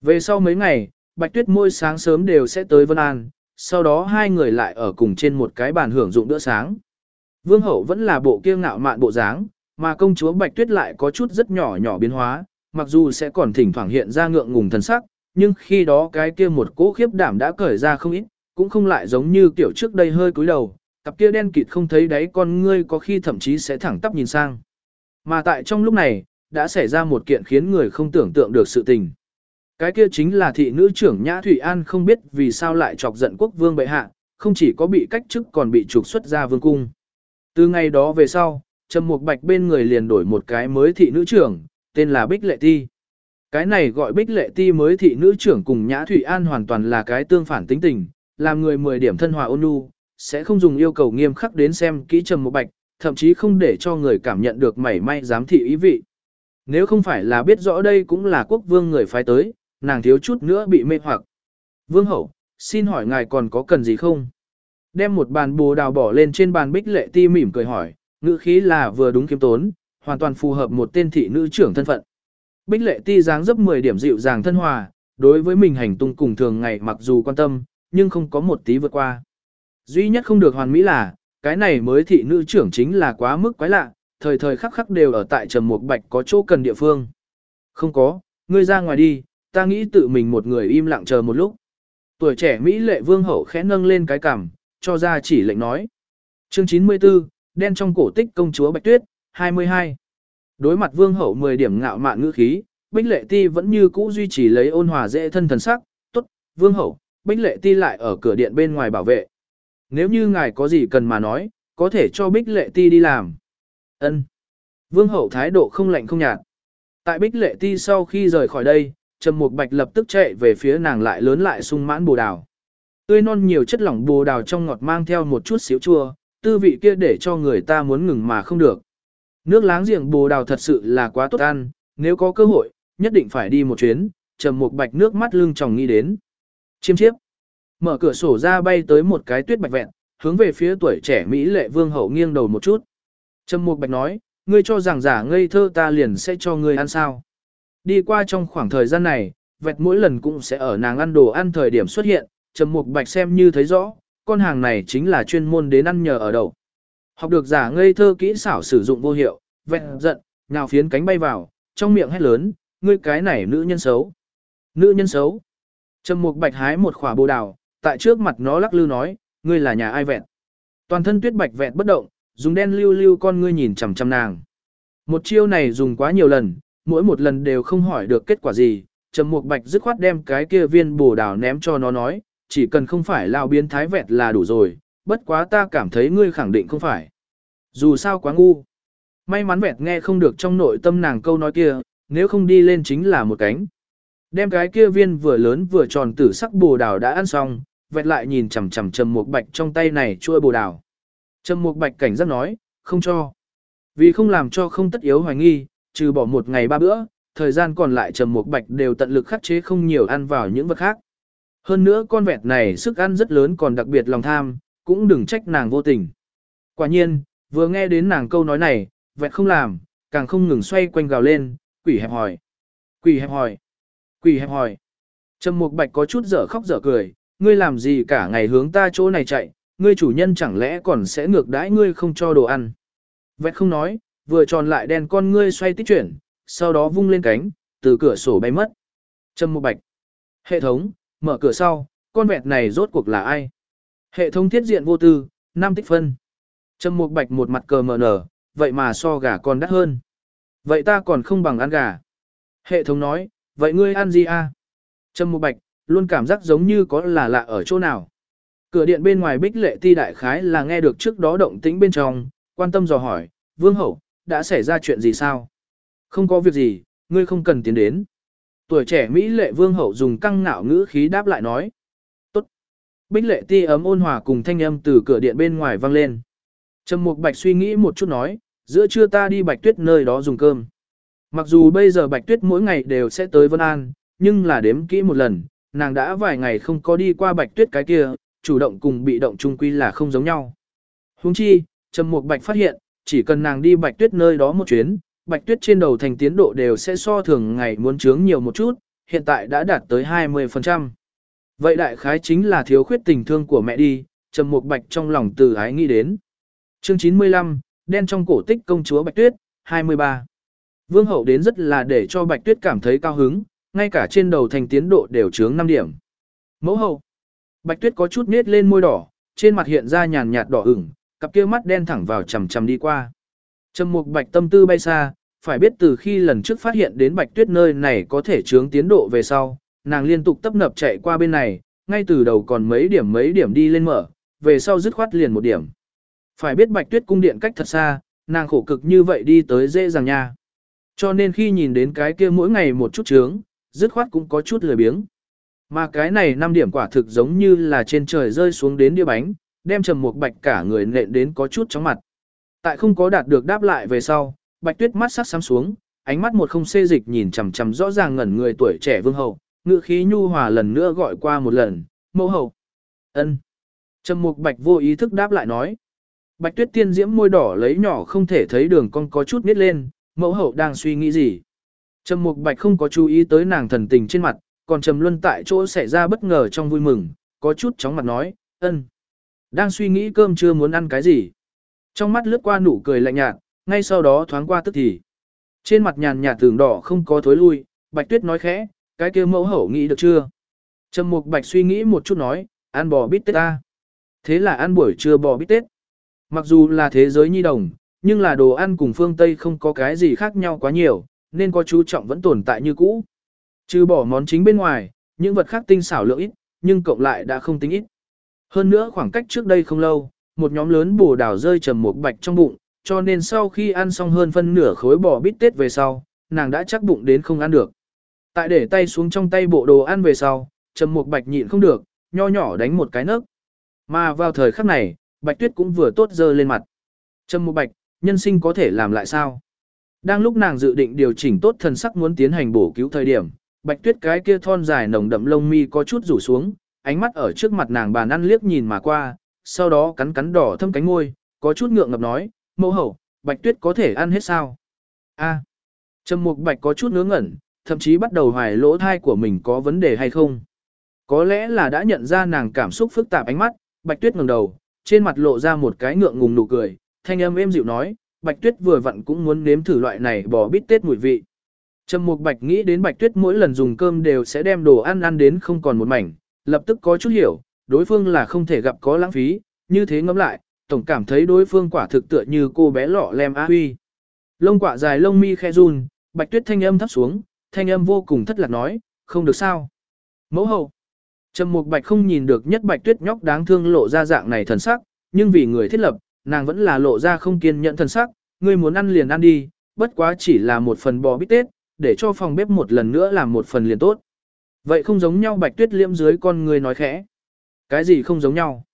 Về sau mấy ngày, Bạch Tuyết mỗi sáng sớm đều sẽ tới Vân An, sau đó hai người lại ở cùng trên một cái bàn hưởng dụng bữa sáng. Vương hậu vẫn là bộ kiêu ngạo mạn bộ dáng, mà công chúa Bạch Tuyết lại có chút rất nhỏ nhỏ biến hóa, mặc dù sẽ còn thỉnh thoảng hiện ra ngượng ngùng thần sắc, nhưng khi đó cái kia một cỗ khiếp đảm đã cởi ra không ít, cũng không lại giống như kiểu trước đây hơi cúi đầu, cặp kia đen kịt không thấy đáy con ngươi có khi thậm chí sẽ thẳng tắp nhìn sang. Mà tại trong lúc này, đã xảy ra một kiện khiến người không tưởng tượng được sự tình. Cái kia chính là thị nữ trưởng Nhã Thủy An không biết vì sao lại chọc giận quốc vương bệ hạ, không chỉ có bị cách chức còn bị trục xuất ra vương cung. Từ ngày đó về sau, Trầm Mục Bạch bên người liền đổi một cái mới thị nữ trưởng, tên là Bích Lệ Ti. Cái này gọi Bích Lệ Ti mới thị nữ trưởng cùng Nhã Thủy An hoàn toàn là cái tương phản tính tình, làm người 10 điểm thân hòa ôn nhu, sẽ không dùng yêu cầu nghiêm khắc đến xem kỹ Trầm Mục Bạch, thậm chí không để cho người cảm nhận được mảy may giám thị ý vị. Nếu không phải là biết rõ đây cũng là quốc vương người phái tới, nàng thiếu chút nữa bị mê hoặc. Vương hậu, xin hỏi ngài còn có cần gì không? Đem một bàn bồ đào bỏ lên trên bàn bích lệ ti mỉm cười hỏi, ngữ khí là vừa đúng kiếm tốn, hoàn toàn phù hợp một tên thị nữ trưởng thân phận. Bích lệ ti dáng dấp 10 điểm dịu dàng thân hòa, đối với mình hành tung cùng thường ngày mặc dù quan tâm, nhưng không có một tí vượt qua. Duy nhất không được hoàn mỹ là, cái này mới thị nữ trưởng chính là quá mức quái lạ, thời thời khắc khắc đều ở tại trầm mục bạch có chỗ cần địa phương. Không có, ngươi ra ngoài đi, ta nghĩ tự mình một người im lặng chờ một lúc. Tuổi trẻ Mỹ lệ vương hậu khẽ nâng lên cái cằm, cho ra chỉ lệnh nói. Chương 94, đen trong cổ tích công chúa Bạch Tuyết, 22. Đối mặt vương hậu 10 điểm ngạo mạn ngữ khí, Bích Lệ Ti vẫn như cũ duy trì lấy ôn hòa dễ thân thần sắc, tốt, vương hậu, Bích Lệ Ti lại ở cửa điện bên ngoài bảo vệ. Nếu như ngài có gì cần mà nói, có thể cho Bích Lệ Ti đi làm. Ân. Vương hậu thái độ không lạnh không nhạt. Tại Bích Lệ Ti sau khi rời khỏi đây, Trầm Mục Bạch lập tức chạy về phía nàng lại lớn lại sung mãn bồ đào. Tươi non nhiều chất lỏng bồ đào trong ngọt mang theo một chút xíu chua, tư vị kia để cho người ta muốn ngừng mà không được. Nước láng giềng bồ đào thật sự là quá tốt ăn, nếu có cơ hội, nhất định phải đi một chuyến, Trầm Mục Bạch nước mắt lưng tròng nghĩ đến. Chiêm chiếp. Mở cửa sổ ra bay tới một cái tuyết bạch vẹn, hướng về phía tuổi trẻ Mỹ lệ vương hậu nghiêng đầu một chút. Trầm Mục Bạch nói, ngươi cho rằng giả ngây thơ ta liền sẽ cho ngươi ăn sao. Đi qua trong khoảng thời gian này, vẹt mỗi lần cũng sẽ ở nàng ăn đồ ăn thời điểm xuất hiện, Trầm Mục Bạch xem như thấy rõ, con hàng này chính là chuyên môn đến ăn nhờ ở đậu. Học được giả ngây thơ kỹ xảo sử dụng vô hiệu, vẹt giận, nhào phiến cánh bay vào, trong miệng hét lớn, ngươi cái này nữ nhân xấu. Nữ nhân xấu. Trầm Mục Bạch hái một khỏa bồ đào, tại trước mặt nó lắc lư nói, ngươi là nhà ai vẹn. Toàn thân tuyết bạch vẹn bất động, dùng đen lưu lưu con ngươi nhìn chằm chằm nàng. Một chiêu này dùng quá nhiều lần, mỗi một lần đều không hỏi được kết quả gì, Trầm Mục Bạch dứt khoát đem cái kia viên bồ đào ném cho nó nói, chỉ cần không phải lao biến thái vẹt là đủ rồi, bất quá ta cảm thấy ngươi khẳng định không phải. Dù sao quá ngu. May mắn vẹt nghe không được trong nội tâm nàng câu nói kia, nếu không đi lên chính là một cánh. Đem cái kia viên vừa lớn vừa tròn tử sắc bồ đào đã ăn xong, vẹt lại nhìn chằm chằm Trầm Mục Bạch trong tay này chuôi bồ đào. Trầm Mục Bạch cảnh giác nói, không cho. Vì không làm cho không tất yếu hoài nghi, trừ bỏ một ngày ba bữa, thời gian còn lại Trầm Mục Bạch đều tận lực khắc chế không nhiều ăn vào những vật khác. Hơn nữa con vẹt này sức ăn rất lớn còn đặc biệt lòng tham, cũng đừng trách nàng vô tình. Quả nhiên, vừa nghe đến nàng câu nói này, vẹt không làm, càng không ngừng xoay quanh gào lên, quỷ hẹp hỏi. Quỷ hẹp hỏi. Quỷ hẹp hỏi. Trầm Mục Bạch có chút dở khóc dở cười, ngươi làm gì cả ngày hướng ta chỗ này chạy, ngươi chủ nhân chẳng lẽ còn sẽ ngược đãi ngươi không cho đồ ăn. Vẹt không nói, vừa tròn lại đen con ngươi xoay tích chuyển, sau đó vung lên cánh, từ cửa sổ bay mất. Trâm Mục Bạch. Hệ thống, mở cửa sau, con vẹt này rốt cuộc là ai? Hệ thống thiết diện vô tư, nam tích phân. Trâm Mục Bạch một mặt cờ mờ nở, vậy mà so gà còn đắt hơn. Vậy ta còn không bằng ăn gà. Hệ thống nói, vậy ngươi ăn gì a? Trâm Mục Bạch, luôn cảm giác giống như có là lạ ở chỗ nào. Cửa điện bên ngoài bích lệ ti đại khái là nghe được trước đó động tĩnh bên trong, quan tâm dò hỏi, vương hậu, đã xảy ra chuyện gì sao? Không có việc gì, ngươi không cần tiến đến. Tuổi trẻ Mỹ lệ vương hậu dùng căng ngạo ngữ khí đáp lại nói. Tốt. Bích lệ ti ấm ôn hòa cùng thanh âm từ cửa điện bên ngoài vang lên. Trầm mục bạch suy nghĩ một chút nói, giữa trưa ta đi bạch tuyết nơi đó dùng cơm. Mặc dù bây giờ bạch tuyết mỗi ngày đều sẽ tới Vân An, nhưng là đếm kỹ một lần, nàng đã vài ngày không có đi qua bạch tuyết cái kia, chủ động cùng bị động chung quy là không giống nhau. Huống chi, Trầm Mục Bạch phát hiện, chỉ cần nàng đi Bạch Tuyết nơi đó một chuyến, Bạch Tuyết trên đầu thành tiến độ đều sẽ so thường ngày muốn chướng nhiều một chút, hiện tại đã đạt tới 20%. Vậy đại khái chính là thiếu khuyết tình thương của mẹ đi, Trầm Mục Bạch trong lòng từ ái nghĩ đến. Chương 95, đen trong cổ tích công chúa Bạch Tuyết, 23. Vương hậu đến rất là để cho Bạch Tuyết cảm thấy cao hứng, ngay cả trên đầu thành tiến độ đều chướng 5 điểm. Mẫu hậu. Bạch Tuyết có chút nết lên môi đỏ, trên mặt hiện ra nhàn nhạt đỏ ửng, cặp kia mắt đen thẳng vào chằm chằm đi qua. Trầm Mục Bạch tâm tư bay xa, phải biết từ khi lần trước phát hiện đến Bạch Tuyết nơi này có thể chướng tiến độ về sau, nàng liên tục tấp nập chạy qua bên này, ngay từ đầu còn mấy điểm mấy điểm đi lên mở, về sau dứt khoát liền một điểm. Phải biết Bạch Tuyết cung điện cách thật xa, nàng khổ cực như vậy đi tới dễ dàng nha. Cho nên khi nhìn đến cái kia mỗi ngày một chút chướng, dứt khoát cũng có chút lười biếng. Mà cái này năm điểm quả thực giống như là trên trời rơi xuống đến đĩa bánh, đem trầm mục bạch cả người nện đến có chút chóng mặt. Tại không có đạt được đáp lại về sau, bạch tuyết mắt sắc sắm xuống, ánh mắt một không xê dịch nhìn chằm chằm rõ ràng ngẩn người tuổi trẻ vương hậu, ngự khí nhu hòa lần nữa gọi qua một lần, mẫu hậu. ân Trầm mục bạch vô ý thức đáp lại nói. Bạch tuyết tiên diễm môi đỏ lấy nhỏ không thể thấy đường con có chút nít lên, mẫu hậu đang suy nghĩ gì. Trầm mục bạch không có chú ý tới nàng thần tình trên mặt, còn trầm luân tại chỗ xảy ra bất ngờ trong vui mừng, có chút chóng mặt nói, ân. Đang suy nghĩ cơm chưa muốn ăn cái gì. Trong mắt lướt qua nụ cười lạnh nhạt, ngay sau đó thoáng qua tức thì. Trên mặt nhàn nhạt tường đỏ không có thối lui, bạch tuyết nói khẽ, cái kia mẫu hậu nghĩ được chưa? Trầm mục bạch suy nghĩ một chút nói, ăn bò bít tết ta. Thế là ăn buổi trưa bò bít tết. Mặc dù là thế giới nhi đồng, nhưng là đồ ăn cùng phương Tây không có cái gì khác nhau quá nhiều, nên có chú trọng vẫn tồn tại như cũ. Trừ bỏ món chính bên ngoài, những vật khác tinh xảo lượng ít, nhưng cộng lại đã không tính ít. Hơn nữa khoảng cách trước đây không lâu, một nhóm lớn bồ đào rơi trầm một bạch trong bụng, cho nên sau khi ăn xong hơn phân nửa khối bò bít tết về sau, nàng đã chắc bụng đến không ăn được. Tại để tay xuống trong tay bộ đồ ăn về sau, trầm một bạch nhịn không được, nho nhỏ đánh một cái nấc. Mà vào thời khắc này, bạch tuyết cũng vừa tốt dơ lên mặt. Trầm một bạch, nhân sinh có thể làm lại sao? Đang lúc nàng dự định điều chỉnh tốt thần sắc muốn tiến hành bổ cứu thời điểm, bạch tuyết cái kia thon dài nồng đậm lông mi có chút rủ xuống, ánh mắt ở trước mặt nàng bàn ăn liếc nhìn mà qua, sau đó cắn cắn đỏ thâm cánh môi, có chút ngượng ngập nói, mẫu hậu, bạch tuyết có thể ăn hết sao? a Trầm mục bạch có chút ngớ ngẩn, thậm chí bắt đầu hoài lỗ thai của mình có vấn đề hay không. Có lẽ là đã nhận ra nàng cảm xúc phức tạp ánh mắt, bạch tuyết ngẩng đầu, trên mặt lộ ra một cái ngượng ngùng nụ cười, thanh âm êm dịu nói, bạch tuyết vừa vặn cũng muốn nếm thử loại này bò bít tết mùi vị. Trầm Mục Bạch nghĩ đến Bạch Tuyết mỗi lần dùng cơm đều sẽ đem đồ ăn ăn đến không còn một mảnh, lập tức có chút hiểu, đối phương là không thể gặp có lãng phí, như thế ngẫm lại, tổng cảm thấy đối phương quả thực tựa như cô bé lọ lem a huy. Lông quả dài lông mi khe run, Bạch Tuyết thanh âm thấp xuống, thanh âm vô cùng thất lạc nói, không được sao. Mẫu hậu. Trầm Mục Bạch không nhìn được nhất Bạch Tuyết nhóc đáng thương lộ ra dạng này thần sắc, nhưng vì người thiết lập, nàng vẫn là lộ ra không kiên nhẫn thần sắc, ngươi muốn ăn liền ăn đi, bất quá chỉ là một phần bò bít tết, để cho phòng bếp một lần nữa làm một phần liền tốt. Vậy không giống nhau Bạch Tuyết liễm dưới con người nói khẽ. Cái gì không giống nhau?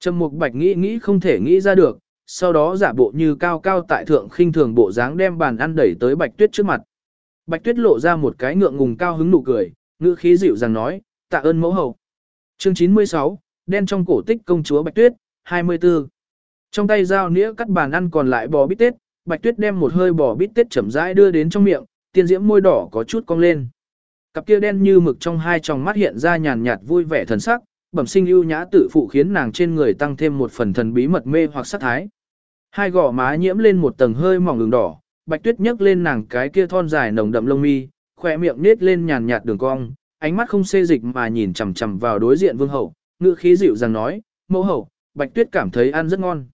Trầm Mục Bạch nghĩ nghĩ không thể nghĩ ra được, sau đó giả bộ như cao cao tại thượng khinh thường bộ dáng đem bàn ăn đẩy tới Bạch Tuyết trước mặt. Bạch Tuyết lộ ra một cái ngượng ngùng cao hứng nụ cười, ngữ khí dịu dàng nói, tạ ơn mẫu hậu. Chương 96, đen trong cổ tích công chúa Bạch Tuyết, 24. Trong tay dao nĩa cắt bàn ăn còn lại bò bít tết, Bạch Tuyết đem một hơi bò bít tết chậm rãi đưa đến trong miệng, tiên diễm môi đỏ có chút cong lên. Cặp kia đen như mực trong hai tròng mắt hiện ra nhàn nhạt vui vẻ thần sắc, bẩm sinh ưu nhã tự phụ khiến nàng trên người tăng thêm một phần thần bí mật mê hoặc sát thái. Hai gò má nhiễm lên một tầng hơi mỏng đường đỏ, Bạch Tuyết nhấc lên nàng cái kia thon dài nồng đậm lông mi, khỏe miệng nết lên nhàn nhạt đường cong, ánh mắt không xê dịch mà nhìn chằm chằm vào đối diện Vương hậu, ngữ khí dịu dàng nói, "Mẫu hậu, Bạch Tuyết cảm thấy ăn rất ngon."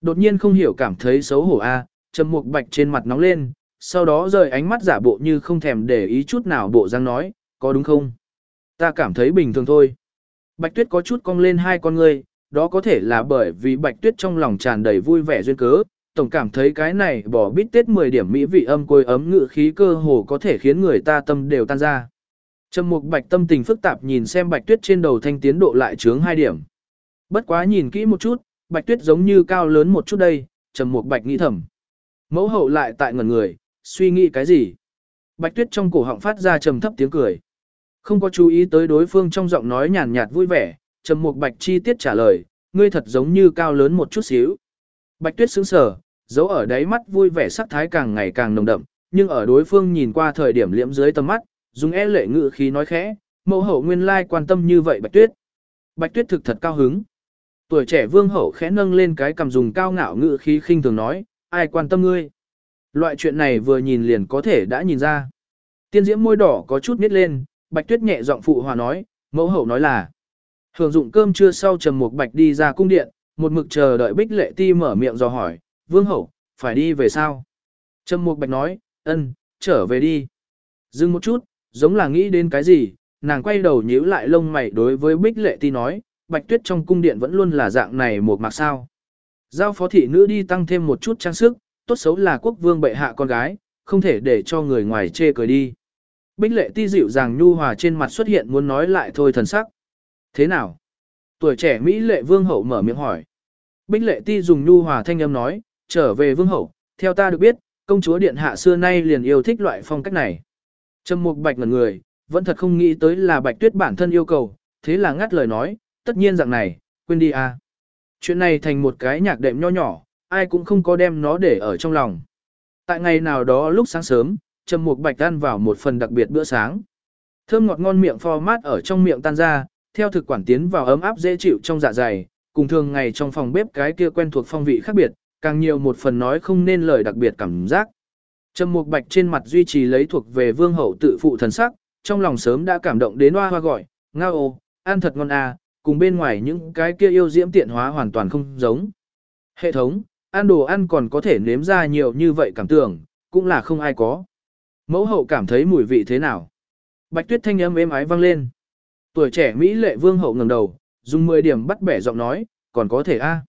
Đột nhiên không hiểu cảm thấy xấu hổ a, trầm mục bạch trên mặt nóng lên, sau đó rời ánh mắt giả bộ như không thèm để ý chút nào bộ răng nói, có đúng không? Ta cảm thấy bình thường thôi. Bạch tuyết có chút cong lên hai con ngươi, đó có thể là bởi vì bạch tuyết trong lòng tràn đầy vui vẻ duyên cớ, tổng cảm thấy cái này bỏ bít tết 10 điểm mỹ vị âm côi ấm ngự khí cơ hồ có thể khiến người ta tâm đều tan ra. Trầm mục bạch tâm tình phức tạp nhìn xem bạch tuyết trên đầu thanh tiến độ lại trướng hai điểm. Bất quá nhìn kỹ một chút, bạch tuyết giống như cao lớn một chút đây, trầm mục bạch nghĩ thầm. Mẫu hậu lại tại ngẩn người, suy nghĩ cái gì? Bạch tuyết trong cổ họng phát ra trầm thấp tiếng cười. Không có chú ý tới đối phương trong giọng nói nhàn nhạt vui vẻ, trầm mục bạch chi tiết trả lời, ngươi thật giống như cao lớn một chút xíu. Bạch tuyết sững sờ, dấu ở đáy mắt vui vẻ sắc thái càng ngày càng nồng đậm, nhưng ở đối phương nhìn qua thời điểm liễm dưới tầm mắt, dùng e lệ ngữ khí nói khẽ, mẫu hậu nguyên lai quan tâm như vậy Bạch Tuyết. Bạch Tuyết thực thật cao hứng. Tuổi trẻ vương hậu khẽ nâng lên cái cầm dùng cao ngạo ngữ khí khinh thường nói, ai quan tâm ngươi. Loại chuyện này vừa nhìn liền có thể đã nhìn ra. Tiên diễm môi đỏ có chút nít lên, Bạch Tuyết nhẹ giọng phụ hòa nói, mẫu hậu nói là. Hưởng dụng cơm trưa sau trầm một bạch đi ra cung điện, một mực chờ đợi bích lệ ti mở miệng dò hỏi, vương hậu, phải đi về sao? Trầm một bạch nói, ân, trở về đi. Dừng một chút, giống là nghĩ đến cái gì, nàng quay đầu nhíu lại lông mày đối với bích lệ ti nói, bạch tuyết trong cung điện vẫn luôn là dạng này một mặc sao. Giao phó thị nữ đi tăng thêm một chút trang sức, tốt xấu là quốc vương bệ hạ con gái, không thể để cho người ngoài chê cười đi. Bích lệ ti dịu dàng nhu hòa trên mặt xuất hiện muốn nói lại thôi thần sắc. Thế nào? Tuổi trẻ Mỹ lệ vương hậu mở miệng hỏi. Bích lệ ti dùng nhu hòa thanh âm nói, trở về vương hậu, theo ta được biết, công chúa điện hạ xưa nay liền yêu thích loại phong cách này. Trầm mục bạch ngần người, vẫn thật không nghĩ tới là bạch tuyết bản thân yêu cầu, thế là ngắt lời nói, tất nhiên dạng này, quên đi à. Chuyện này thành một cái nhạc đệm nho nhỏ, ai cũng không có đem nó để ở trong lòng. Tại ngày nào đó lúc sáng sớm, Trầm Mục Bạch ăn vào một phần đặc biệt bữa sáng. Thơm ngọt ngon miệng pho mát ở trong miệng tan ra, theo thực quản tiến vào ấm áp dễ chịu trong dạ dày, cùng thường ngày trong phòng bếp cái kia quen thuộc phong vị khác biệt, càng nhiều một phần nói không nên lời đặc biệt cảm giác. Trầm Mục Bạch trên mặt duy trì lấy thuộc về vương hậu tự phụ thần sắc, trong lòng sớm đã cảm động đến hoa hoa gọi, ngao ô, ăn thật ngon à, cùng bên ngoài những cái kia yêu diễm tiện hóa hoàn toàn không giống. Hệ thống, ăn đồ ăn còn có thể nếm ra nhiều như vậy cảm tưởng, cũng là không ai có. Mẫu hậu cảm thấy mùi vị thế nào? Bạch tuyết thanh âm êm ái vang lên. Tuổi trẻ Mỹ lệ vương hậu ngẩng đầu, dùng 10 điểm bắt bẻ giọng nói, còn có thể a.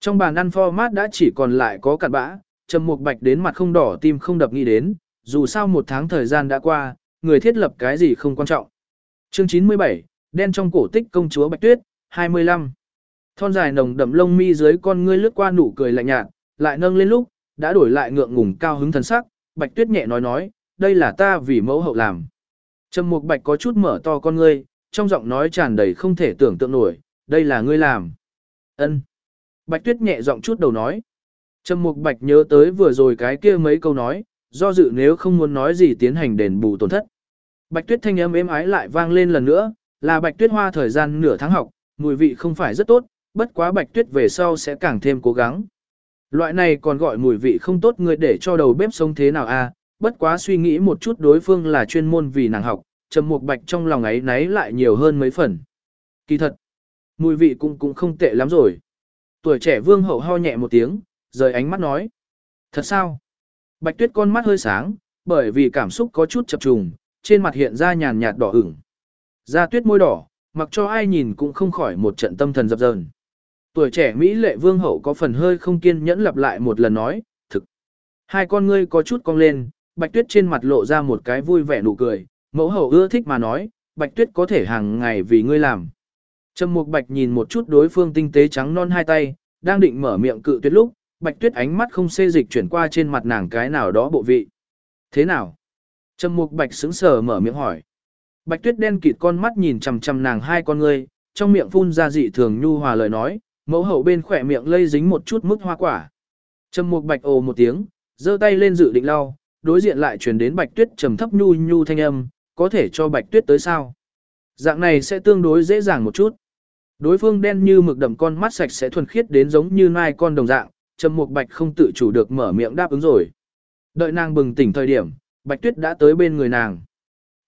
Trong bàn ăn format đã chỉ còn lại có cặn bã, trầm mục bạch đến mặt không đỏ tim không đập nghĩ đến, dù sao một tháng thời gian đã qua, người thiết lập cái gì không quan trọng. Chương 97, đen trong cổ tích công chúa Bạch Tuyết, 25. Thon dài nồng đậm lông mi dưới con ngươi lướt qua nụ cười lạnh nhạt, lại nâng lên lúc, đã đổi lại ngượng ngùng cao hứng thần sắc, Bạch Tuyết nhẹ nói nói, đây là ta vì mẫu hậu làm. Trầm Mục Bạch có chút mở to con ngươi, trong giọng nói tràn đầy không thể tưởng tượng nổi, đây là ngươi làm. Ân. Bạch Tuyết nhẹ giọng chút đầu nói. Trầm Mục Bạch nhớ tới vừa rồi cái kia mấy câu nói, do dự nếu không muốn nói gì tiến hành đền bù tổn thất. Bạch Tuyết thanh âm êm ái lại vang lên lần nữa, là Bạch Tuyết hoa thời gian nửa tháng học, mùi vị không phải rất tốt, bất quá Bạch Tuyết về sau sẽ càng thêm cố gắng. Loại này còn gọi mùi vị không tốt người để cho đầu bếp sống thế nào a? À? bất quá suy nghĩ một chút đối phương là chuyên môn vì nàng học, Trầm Mục Bạch trong lòng ấy náy lại nhiều hơn mấy phần. Kỳ thật, mùi vị cũng cũng không tệ lắm rồi. Tuổi trẻ Vương Hậu ho nhẹ một tiếng, rời ánh mắt nói: "Thật sao?" Bạch Tuyết con mắt hơi sáng, bởi vì cảm xúc có chút chập trùng, trên mặt hiện ra nhàn nhạt đỏ ửng. Da tuyết môi đỏ, mặc cho ai nhìn cũng không khỏi một trận tâm thần dập dờn. Tuổi trẻ Mỹ lệ vương hậu có phần hơi không kiên nhẫn lặp lại một lần nói, thực. Hai con ngươi có chút cong lên, bạch tuyết trên mặt lộ ra một cái vui vẻ nụ cười, mẫu hậu ưa thích mà nói, bạch tuyết có thể hàng ngày vì ngươi làm. Trầm mục bạch nhìn một chút đối phương tinh tế trắng non hai tay, đang định mở miệng cự tuyết lúc, bạch tuyết ánh mắt không xê dịch chuyển qua trên mặt nàng cái nào đó bộ vị. Thế nào? Trầm mục bạch sững sờ mở miệng hỏi. Bạch tuyết đen kịt con mắt nhìn chằm chằm nàng hai con ngươi, trong miệng phun ra dị thường nhu hòa lời nói, mẫu hậu bên khỏe miệng lây dính một chút mức hoa quả. Trầm mục bạch ồ một tiếng, giơ tay lên dự định lau, đối diện lại truyền đến bạch tuyết trầm thấp nhu nhu thanh âm, có thể cho bạch tuyết tới sao. Dạng này sẽ tương đối dễ dàng một chút. Đối phương đen như mực đậm con mắt sạch sẽ thuần khiết đến giống như nai con đồng dạng, trầm mục bạch không tự chủ được mở miệng đáp ứng rồi. Đợi nàng bừng tỉnh thời điểm, bạch tuyết đã tới bên người nàng.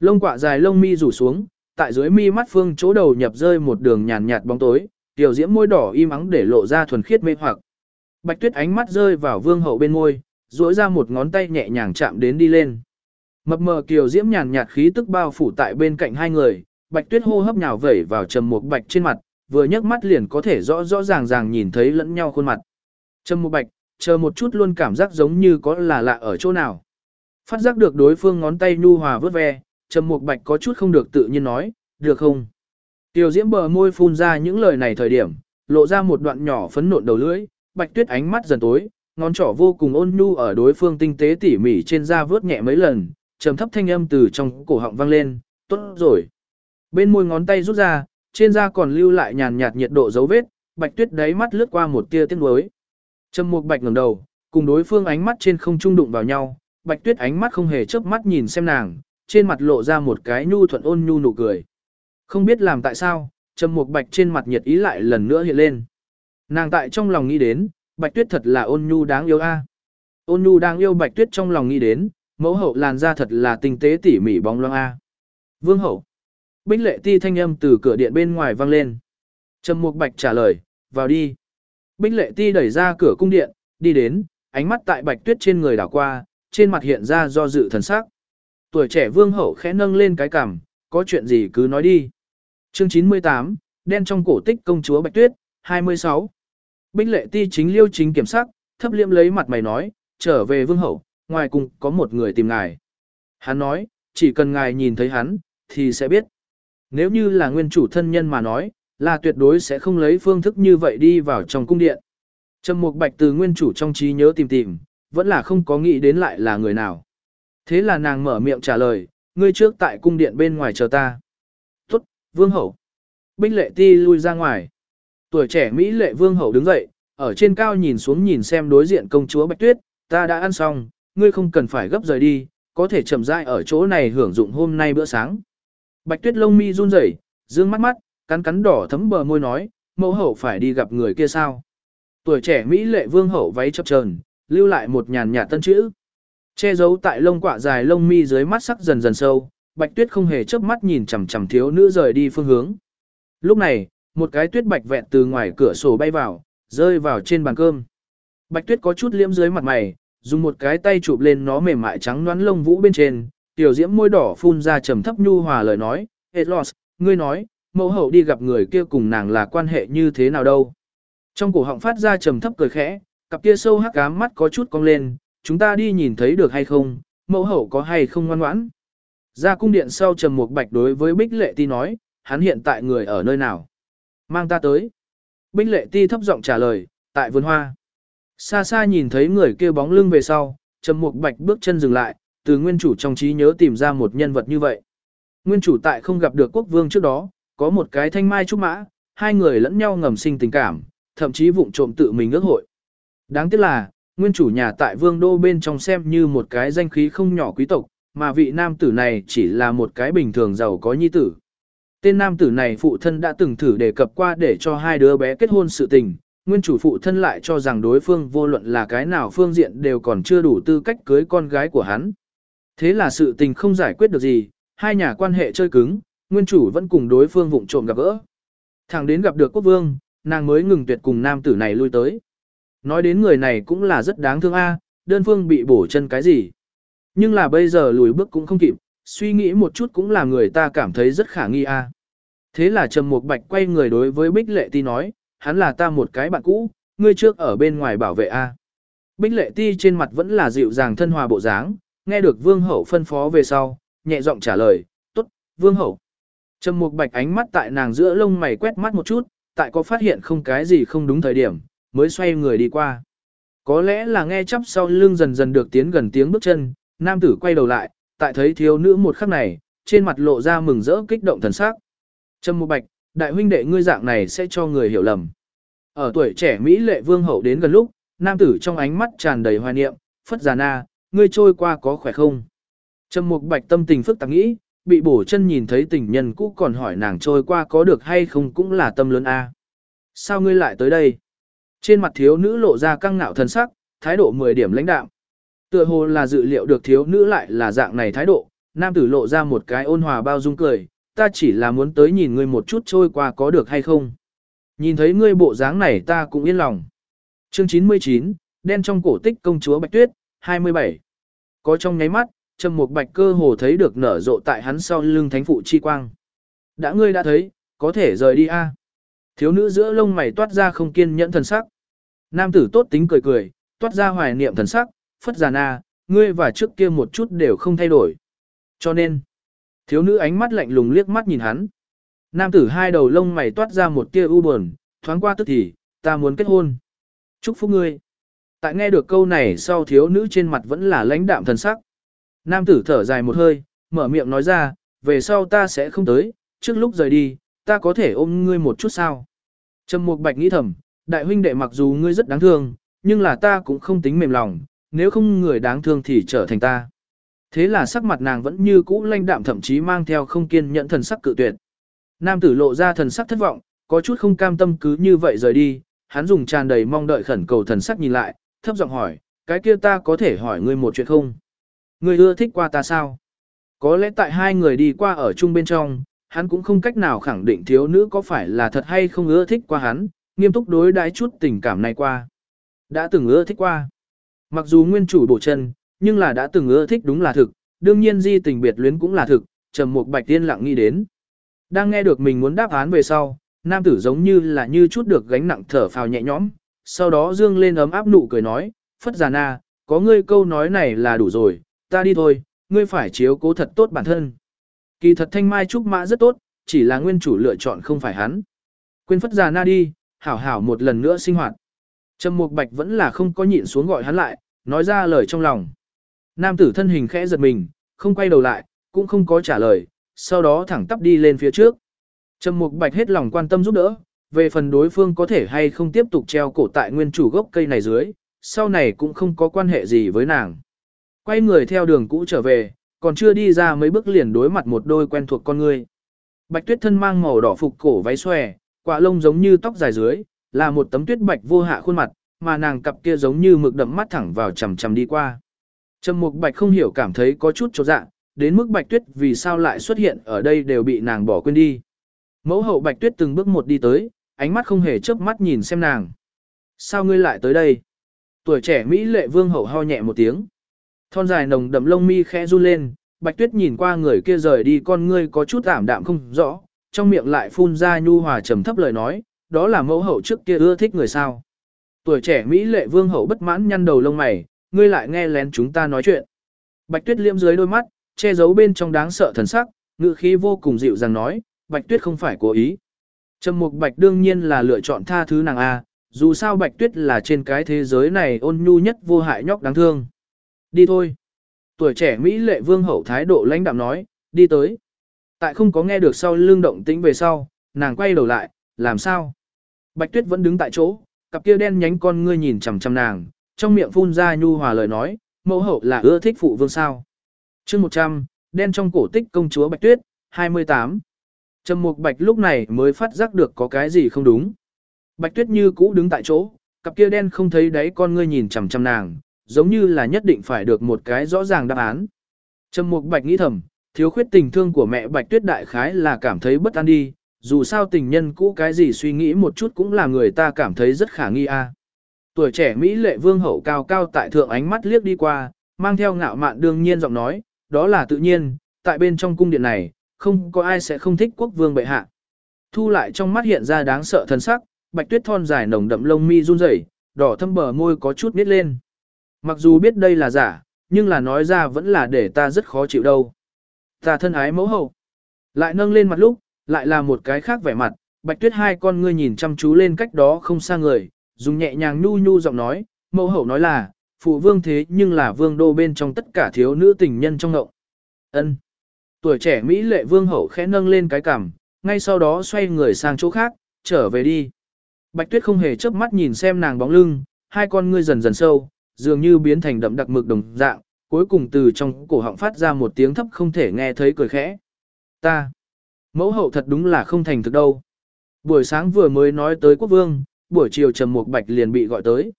Lông quạ dài lông mi rủ xuống, tại dưới mi mắt phương chỗ đầu nhập rơi một đường nhàn nhạt bóng tối, tiểu diễm môi đỏ im ắng để lộ ra thuần khiết mê hoặc. Bạch Tuyết ánh mắt rơi vào Vương Hậu bên môi, duỗi ra một ngón tay nhẹ nhàng chạm đến đi lên. Mập mờ kiều diễm nhàn nhạt khí tức bao phủ tại bên cạnh hai người, Bạch Tuyết hô hấp nhào vẩy vào trầm một bạch trên mặt, vừa nhấc mắt liền có thể rõ rõ ràng ràng nhìn thấy lẫn nhau khuôn mặt. Trầm một bạch, chờ một chút luôn cảm giác giống như có là lạ ở chỗ nào. Phát giác được đối phương ngón tay nhu hòa vớt ve, Trầm Mục Bạch có chút không được tự nhiên nói, được không? Tiểu Diễm bờ môi phun ra những lời này thời điểm, lộ ra một đoạn nhỏ phấn nộn đầu lưỡi, Bạch Tuyết ánh mắt dần tối, ngón trỏ vô cùng ôn nhu ở đối phương tinh tế tỉ mỉ trên da vớt nhẹ mấy lần, trầm thấp thanh âm từ trong cổ họng vang lên, tốt rồi. Bên môi ngón tay rút ra, trên da còn lưu lại nhàn nhạt nhiệt độ dấu vết, Bạch Tuyết đáy mắt lướt qua một tia tiếc nuối. Trầm Mục Bạch ngẩng đầu, cùng đối phương ánh mắt trên không trung đụng vào nhau, Bạch Tuyết ánh mắt không hề chớp mắt nhìn xem nàng, trên mặt lộ ra một cái nhu thuận ôn nhu nụ cười. Không biết làm tại sao, Trầm Mục Bạch trên mặt nhiệt ý lại lần nữa hiện lên. Nàng tại trong lòng nghĩ đến, Bạch Tuyết thật là ôn nhu đáng yêu a. Ôn nhu đáng yêu Bạch Tuyết trong lòng nghĩ đến, mẫu hậu làn da thật là tinh tế tỉ mỉ bóng loáng a. Vương hậu. Bích lệ ti thanh âm từ cửa điện bên ngoài vang lên. Trầm Mục Bạch trả lời, vào đi. Bích lệ ti đẩy ra cửa cung điện, đi đến, ánh mắt tại Bạch Tuyết trên người đảo qua, trên mặt hiện ra do dự thần sắc. Tuổi trẻ vương hậu khẽ nâng lên cái cằm, có chuyện gì cứ nói đi. Chương 98, đen trong cổ tích công chúa Bạch Tuyết, 26. Bích lệ ti chính liêu chính kiểm sắc, thấp liêm lấy mặt mày nói, trở về vương hậu, ngoài cùng có một người tìm ngài. Hắn nói, chỉ cần ngài nhìn thấy hắn, thì sẽ biết. Nếu như là nguyên chủ thân nhân mà nói, là tuyệt đối sẽ không lấy phương thức như vậy đi vào trong cung điện. Trầm Mục Bạch từ nguyên chủ trong trí nhớ tìm tìm, vẫn là không có nghĩ đến lại là người nào. Thế là nàng mở miệng trả lời, ngươi trước tại cung điện bên ngoài chờ ta. Vương hậu. Bích lệ ti lui ra ngoài. Tuổi trẻ Mỹ lệ vương hậu đứng dậy, ở trên cao nhìn xuống nhìn xem đối diện công chúa Bạch Tuyết, ta đã ăn xong, ngươi không cần phải gấp rời đi, có thể chậm rãi ở chỗ này hưởng dụng hôm nay bữa sáng. Bạch Tuyết lông mi run rẩy, dương mắt mắt, cắn cắn đỏ thấm bờ môi nói, mẫu hậu phải đi gặp người kia sao? Tuổi trẻ Mỹ lệ vương hậu váy chập chờn, lưu lại một nhàn nhạt tân chữ. Che giấu tại lông quạ dài lông mi dưới mắt sắc dần dần sâu, Bạch Tuyết không hề chớp mắt nhìn chằm chằm thiếu nữ rời đi phương hướng. Lúc này, một cái tuyết bạch vẹn từ ngoài cửa sổ bay vào, rơi vào trên bàn cơm. Bạch Tuyết có chút liễm dưới mặt mày, dùng một cái tay chụp lên nó mềm mại trắng nõn lông vũ bên trên, tiểu diễm môi đỏ phun ra trầm thấp nhu hòa lời nói, "Elos, ngươi nói, mẫu hậu đi gặp người kia cùng nàng là quan hệ như thế nào đâu?" Trong cổ họng phát ra trầm thấp cười khẽ, cặp kia sâu hắc ám mắt có chút cong lên, chúng ta đi nhìn thấy được hay không, mẫu hậu có hay không ngoan ngoãn. Ra cung điện sau trầm mục bạch đối với Bích Lệ Ti nói, hắn hiện tại người ở nơi nào. Mang ta tới. Bích Lệ Ti thấp giọng trả lời, tại vườn hoa. Xa xa nhìn thấy người kia bóng lưng về sau, trầm mục bạch bước chân dừng lại, từ nguyên chủ trong trí nhớ tìm ra một nhân vật như vậy. Nguyên chủ tại không gặp được quốc vương trước đó, có một cái thanh mai trúc mã, hai người lẫn nhau ngầm sinh tình cảm, thậm chí vụng trộm tự mình ước hội. Đáng tiếc là, nguyên chủ nhà tại vương đô bên trong xem như một cái danh khí không nhỏ quý tộc, mà vị nam tử này chỉ là một cái bình thường giàu có nhi tử. Tên nam tử này phụ thân đã từng thử đề cập qua để cho hai đứa bé kết hôn sự tình, nguyên chủ phụ thân lại cho rằng đối phương vô luận là cái nào phương diện đều còn chưa đủ tư cách cưới con gái của hắn. Thế là sự tình không giải quyết được gì, hai nhà quan hệ chơi cứng, nguyên chủ vẫn cùng đối phương vụng trộm gặp gỡ. Thẳng đến gặp được quốc vương, nàng mới ngừng tuyệt cùng nam tử này lui tới. Nói đến người này cũng là rất đáng thương a, đơn phương bị bổ chân cái gì. Nhưng là bây giờ lùi bước cũng không kịp, suy nghĩ một chút cũng là người ta cảm thấy rất khả nghi a. Thế là Trầm Mục Bạch quay người đối với Bích Lệ Ti nói, hắn là ta một cái bạn cũ, ngươi trước ở bên ngoài bảo vệ a. Bích Lệ Ti trên mặt vẫn là dịu dàng thân hòa bộ dáng, nghe được Vương Hậu phân phó về sau, nhẹ giọng trả lời, "Tốt, Vương Hậu." Trầm Mục Bạch ánh mắt tại nàng giữa lông mày quét mắt một chút, tại có phát hiện không cái gì không đúng thời điểm, mới xoay người đi qua. Có lẽ là nghe chắp sau lưng dần dần được tiến gần tiếng bước chân, nam tử quay đầu lại, tại thấy thiếu nữ một khắc này, trên mặt lộ ra mừng rỡ kích động thần sắc. Trâm Mục Bạch, đại huynh đệ ngươi dạng này sẽ cho người hiểu lầm. Ở tuổi trẻ Mỹ lệ vương hậu đến gần lúc, nam tử trong ánh mắt tràn đầy hoài niệm, phất già na, ngươi trôi qua có khỏe không? Trâm Mục Bạch tâm tình phức tạp nghĩ, bị bổ chân nhìn thấy tình nhân cũ còn hỏi nàng trôi qua có được hay không cũng là tâm lớn a. Sao ngươi lại tới đây? Trên mặt thiếu nữ lộ ra căng ngạo thần sắc, thái độ 10 điểm lãnh đạm. Tựa hồ là dự liệu được thiếu nữ lại là dạng này thái độ, nam tử lộ ra một cái ôn hòa bao dung cười, ta chỉ là muốn tới nhìn ngươi một chút trôi qua có được hay không. Nhìn thấy ngươi bộ dáng này ta cũng yên lòng. Chương 99, đen trong cổ tích công chúa Bạch Tuyết, 27. Có trong nháy mắt, Trầm Mục Bạch cơ hồ thấy được nở rộ tại hắn sau lưng thánh phụ chi quang. Đã ngươi đã thấy, có thể rời đi a. À? Thiếu nữ giữa lông mày toát ra không kiên nhẫn thần sắc. Nam tử tốt tính cười cười, toát ra hoài niệm thần sắc, phất già na, ngươi và trước kia một chút đều không thay đổi. Cho nên, thiếu nữ ánh mắt lạnh lùng liếc mắt nhìn hắn. Nam tử hai đầu lông mày toát ra một tia u buồn, thoáng qua tức thì, ta muốn kết hôn. Chúc phúc ngươi. Tại nghe được câu này sau thiếu nữ trên mặt vẫn là lãnh đạm thần sắc. Nam tử thở dài một hơi, mở miệng nói ra, về sau ta sẽ không tới, trước lúc rời đi, ta có thể ôm ngươi một chút sao. Trầm Mục Bạch nghĩ thầm, đại huynh đệ mặc dù ngươi rất đáng thương, nhưng là ta cũng không tính mềm lòng, nếu không người đáng thương thì trở thành ta. Thế là sắc mặt nàng vẫn như cũ lanh đạm thậm chí mang theo không kiên nhẫn thần sắc cự tuyệt. Nam tử lộ ra thần sắc thất vọng, có chút không cam tâm cứ như vậy rời đi, hắn dùng tràn đầy mong đợi khẩn cầu thần sắc nhìn lại, thấp giọng hỏi, cái kia ta có thể hỏi ngươi một chuyện không? Ngươi ưa thích qua ta sao? Có lẽ tại hai người đi qua ở chung bên trong, hắn cũng không cách nào khẳng định thiếu nữ có phải là thật hay không ưa thích qua hắn, nghiêm túc đối đãi chút tình cảm này qua. Đã từng ưa thích qua. Mặc dù nguyên chủ bổ chân, nhưng là đã từng ưa thích đúng là thực, đương nhiên di tình biệt luyến cũng là thực, trầm mục bạch tiên lặng nghĩ đến. Đang nghe được mình muốn đáp án về sau, nam tử giống như là như chút được gánh nặng thở phào nhẹ nhõm, sau đó dương lên ấm áp nụ cười nói, phất già na, có ngươi câu nói này là đủ rồi, ta đi thôi, ngươi phải chiếu cố thật tốt bản thân. Kỳ thật thanh mai trúc mã rất tốt, chỉ là nguyên chủ lựa chọn không phải hắn. Quên phất già na đi, hảo hảo một lần nữa sinh hoạt. Trầm Mục Bạch vẫn là không có nhịn xuống gọi hắn lại, nói ra lời trong lòng. Nam tử thân hình khẽ giật mình, không quay đầu lại, cũng không có trả lời, sau đó thẳng tắp đi lên phía trước. Trầm Mục Bạch hết lòng quan tâm giúp đỡ, về phần đối phương có thể hay không tiếp tục treo cổ tại nguyên chủ gốc cây này dưới, sau này cũng không có quan hệ gì với nàng. Quay người theo đường cũ trở về, còn chưa đi ra mấy bước liền đối mặt một đôi quen thuộc con người. Bạch Tuyết thân mang màu đỏ phục cổ váy xòe, quả lông giống như tóc dài dưới, là một tấm tuyết bạch vô hạ khuôn mặt, mà nàng cặp kia giống như mực đậm mắt thẳng vào chằm chằm đi qua. Trầm Mục Bạch không hiểu cảm thấy có chút chột dạ, đến mức Bạch Tuyết vì sao lại xuất hiện ở đây đều bị nàng bỏ quên đi. Mẫu hậu Bạch Tuyết từng bước một đi tới, ánh mắt không hề chớp mắt nhìn xem nàng. Sao ngươi lại tới đây? Tuổi trẻ Mỹ lệ vương hậu ho nhẹ một tiếng. Thon dài nồng đậm lông mi khẽ run lên, Bạch Tuyết nhìn qua người kia rời đi con ngươi có chút ảm đạm không rõ, trong miệng lại phun ra nhu hòa trầm thấp lời nói, đó là mẫu hậu trước kia ưa thích người sao. Tuổi trẻ Mỹ lệ vương hậu bất mãn nhăn đầu lông mày, ngươi lại nghe lén chúng ta nói chuyện. Bạch Tuyết liễm dưới đôi mắt, che giấu bên trong đáng sợ thần sắc, ngự khí vô cùng dịu dàng nói, Bạch Tuyết không phải cố ý. Trầm Mục Bạch đương nhiên là lựa chọn tha thứ nàng a, dù sao Bạch Tuyết là trên cái thế giới này ôn nhu nhất vô hại nhóc đáng thương. Đi thôi. Tuổi trẻ Mỹ lệ vương hậu thái độ lãnh đạm nói, đi tới. Tại không có nghe được sau lưng động tĩnh về sau, nàng quay đầu lại, làm sao? Bạch Tuyết vẫn đứng tại chỗ, cặp kia đen nhánh con ngươi nhìn chằm chằm nàng, trong miệng phun ra nhu hòa lời nói, mẫu hậu là ưa thích phụ vương sao. chương 100, đen trong cổ tích công chúa Bạch Tuyết, 28. Trầm Mục Bạch lúc này mới phát giác được có cái gì không đúng. Bạch Tuyết như cũ đứng tại chỗ, cặp kia đen không thấy đáy con ngươi nhìn chằm chằm nàng, giống như là nhất định phải được một cái rõ ràng đáp án. Trầm Mục Bạch nghĩ thầm, thiếu khuyết tình thương của mẹ Bạch Tuyết đại khái là cảm thấy bất an đi, dù sao tình nhân cũ cái gì suy nghĩ một chút cũng là người ta cảm thấy rất khả nghi a. À. Tuổi trẻ Mỹ lệ vương hậu cao cao tại thượng ánh mắt liếc đi qua, mang theo ngạo mạn đương nhiên giọng nói, đó là tự nhiên, tại bên trong cung điện này, không có ai sẽ không thích quốc vương bệ hạ. Thu lại trong mắt hiện ra đáng sợ thân sắc, bạch tuyết thon dài nồng đậm lông mi run rẩy, đỏ thâm bờ môi có chút nít lên. Mặc dù biết đây là giả, nhưng là nói ra vẫn là để ta rất khó chịu đâu. Ta thân ái mẫu hậu. Lại nâng lên mặt lúc, lại là một cái khác vẻ mặt, bạch tuyết hai con ngươi nhìn chăm chú lên cách đó không xa người, dùng nhẹ nhàng nhu nhu giọng nói, mẫu hậu nói là, phụ vương thế nhưng là vương đô bên trong tất cả thiếu nữ tình nhân trong ngậu. ân Tuổi trẻ Mỹ lệ vương hậu khẽ nâng lên cái cằm, ngay sau đó xoay người sang chỗ khác, trở về đi. Bạch tuyết không hề chớp mắt nhìn xem nàng bóng lưng, hai con ngươi dần dần sâu, dường như biến thành đậm đặc mực đồng dạng, cuối cùng từ trong cổ họng phát ra một tiếng thấp không thể nghe thấy cười khẽ. Ta, mẫu hậu thật đúng là không thành thực đâu. Buổi sáng vừa mới nói tới quốc vương, buổi chiều Trầm Mục Bạch liền bị gọi tới.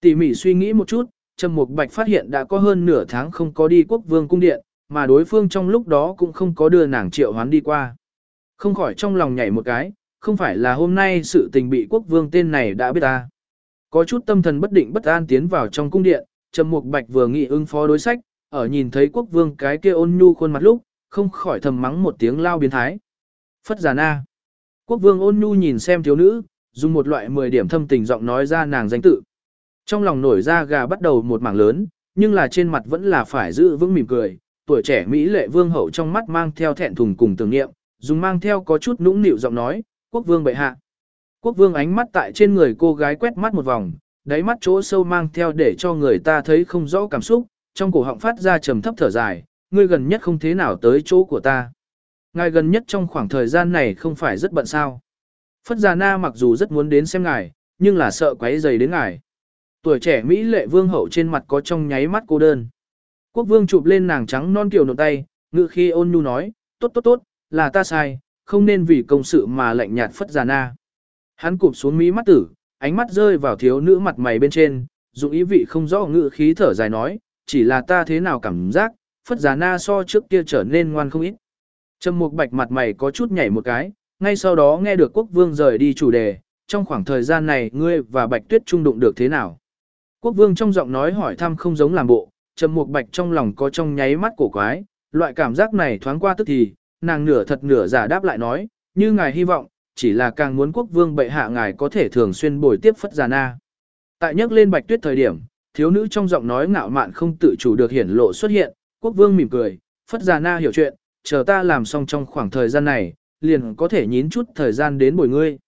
Tỉ mỉ suy nghĩ một chút, Trầm Mục Bạch phát hiện đã có hơn nửa tháng không có đi quốc vương cung điện, mà đối phương trong lúc đó cũng không có đưa nàng triệu hoán đi qua. Không khỏi trong lòng nhảy một cái, không phải là hôm nay sự tình bị quốc vương tên này đã biết ta. Có chút tâm thần bất định bất an tiến vào trong cung điện, Trầm Mục Bạch vừa nghĩ ứng phó đối sách, ở nhìn thấy quốc vương cái kia ôn nhu khuôn mặt lúc, không khỏi thầm mắng một tiếng lao biến thái. Phất giả na. Quốc vương ôn nhu nhìn xem thiếu nữ, dùng một loại 10 điểm thâm tình giọng nói ra nàng danh tự. Trong lòng nổi ra gà bắt đầu một mảng lớn, nhưng là trên mặt vẫn là phải giữ vững mỉm cười, tuổi trẻ Mỹ lệ vương hậu trong mắt mang theo thẹn thùng cùng tưởng niệm, dùng mang theo có chút nũng nịu giọng nói, quốc vương bệ hạ. Quốc vương ánh mắt tại trên người cô gái quét mắt một vòng, đáy mắt chỗ sâu mang theo để cho người ta thấy không rõ cảm xúc, trong cổ họng phát ra trầm thấp thở dài, ngươi gần nhất không thế nào tới chỗ của ta. Ngài gần nhất trong khoảng thời gian này không phải rất bận sao. Phất Già Na mặc dù rất muốn đến xem ngài, nhưng là sợ quấy rầy đến ngài. Tuổi trẻ Mỹ lệ vương hậu trên mặt có trong nháy mắt cô đơn. Quốc vương chụp lên nàng trắng non kiểu nộn tay, ngự khi ôn nhu nói, tốt tốt tốt, là ta sai, không nên vì công sự mà lạnh nhạt phất già na. Hắn cụp xuống mỹ mắt tử, ánh mắt rơi vào thiếu nữ mặt mày bên trên, dụng ý vị không rõ ngự khí thở dài nói, chỉ là ta thế nào cảm giác, phất già na so trước kia trở nên ngoan không ít. Trầm mục bạch mặt mày có chút nhảy một cái, ngay sau đó nghe được quốc vương rời đi chủ đề, trong khoảng thời gian này ngươi và bạch tuyết trung đụng được thế nào. Quốc vương trong giọng nói hỏi thăm không giống làm bộ, trầm mục bạch trong lòng có trong nháy mắt cổ quái, loại cảm giác này thoáng qua tức thì, nàng nửa thật nửa giả đáp lại nói, như ngài hy vọng, chỉ là càng muốn quốc vương bệ hạ ngài có thể thường xuyên bồi tiếp phất già na. Tại nhắc lên bạch tuyết thời điểm, thiếu nữ trong giọng nói ngạo mạn không tự chủ được hiển lộ xuất hiện, quốc vương mỉm cười, phất già na hiểu chuyện, chờ ta làm xong trong khoảng thời gian này, liền có thể nhín chút thời gian đến bồi ngươi.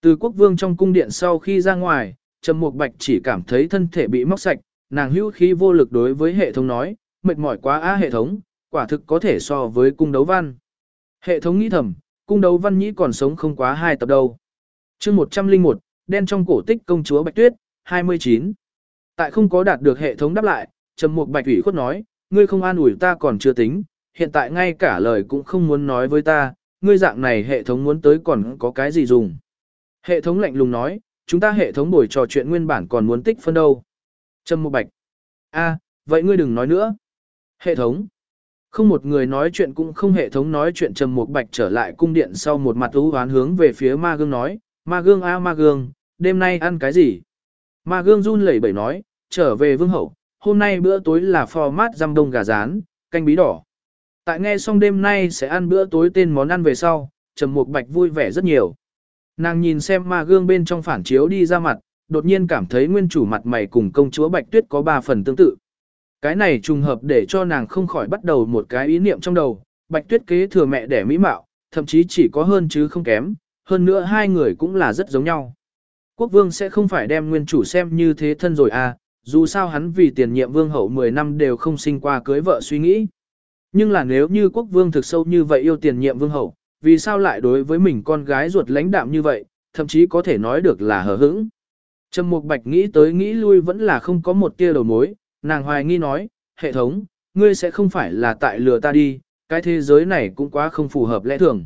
Từ quốc vương trong cung điện sau khi ra ngoài, Trầm Mục Bạch chỉ cảm thấy thân thể bị móc sạch, nàng hữu khí vô lực đối với hệ thống nói, mệt mỏi quá á hệ thống, quả thực có thể so với cung đấu văn. Hệ thống nghĩ thầm, cung đấu văn nhĩ còn sống không quá hai tập đâu. chương 101, đen trong cổ tích công chúa Bạch Tuyết, 29. Tại không có đạt được hệ thống đáp lại, Trầm Mục Bạch ủy khuất nói, ngươi không an ủi ta còn chưa tính, hiện tại ngay cả lời cũng không muốn nói với ta, ngươi dạng này hệ thống muốn tới còn có cái gì dùng. Hệ thống lạnh lùng nói, chúng ta hệ thống buổi trò chuyện nguyên bản còn muốn tích phân đâu. Trầm Mộ Bạch. a vậy ngươi đừng nói nữa. Hệ thống. Không một người nói chuyện cũng không hệ thống nói chuyện Trầm Mục Bạch trở lại cung điện sau một mặt ú hoán hướng về phía ma gương nói, ma gương a ma gương, đêm nay ăn cái gì? Ma gương run lẩy bẩy nói, trở về vương hậu, hôm nay bữa tối là phò mát răm đông gà rán, canh bí đỏ. Tại nghe xong đêm nay sẽ ăn bữa tối tên món ăn về sau, Trầm Mục Bạch vui vẻ rất nhiều. Nàng nhìn xem ma gương bên trong phản chiếu đi ra mặt, đột nhiên cảm thấy nguyên chủ mặt mày cùng công chúa Bạch Tuyết có ba phần tương tự. Cái này trùng hợp để cho nàng không khỏi bắt đầu một cái ý niệm trong đầu, Bạch Tuyết kế thừa mẹ đẻ mỹ mạo, thậm chí chỉ có hơn chứ không kém, hơn nữa hai người cũng là rất giống nhau. Quốc vương sẽ không phải đem nguyên chủ xem như thế thân rồi à, dù sao hắn vì tiền nhiệm vương hậu 10 năm đều không sinh qua cưới vợ suy nghĩ. Nhưng là nếu như quốc vương thực sâu như vậy yêu tiền nhiệm vương hậu, vì sao lại đối với mình con gái ruột lãnh đạm như vậy, thậm chí có thể nói được là hờ hững. Trầm Mục Bạch nghĩ tới nghĩ lui vẫn là không có một tia đầu mối, nàng hoài nghi nói, hệ thống, ngươi sẽ không phải là tại lừa ta đi, cái thế giới này cũng quá không phù hợp lẽ thường.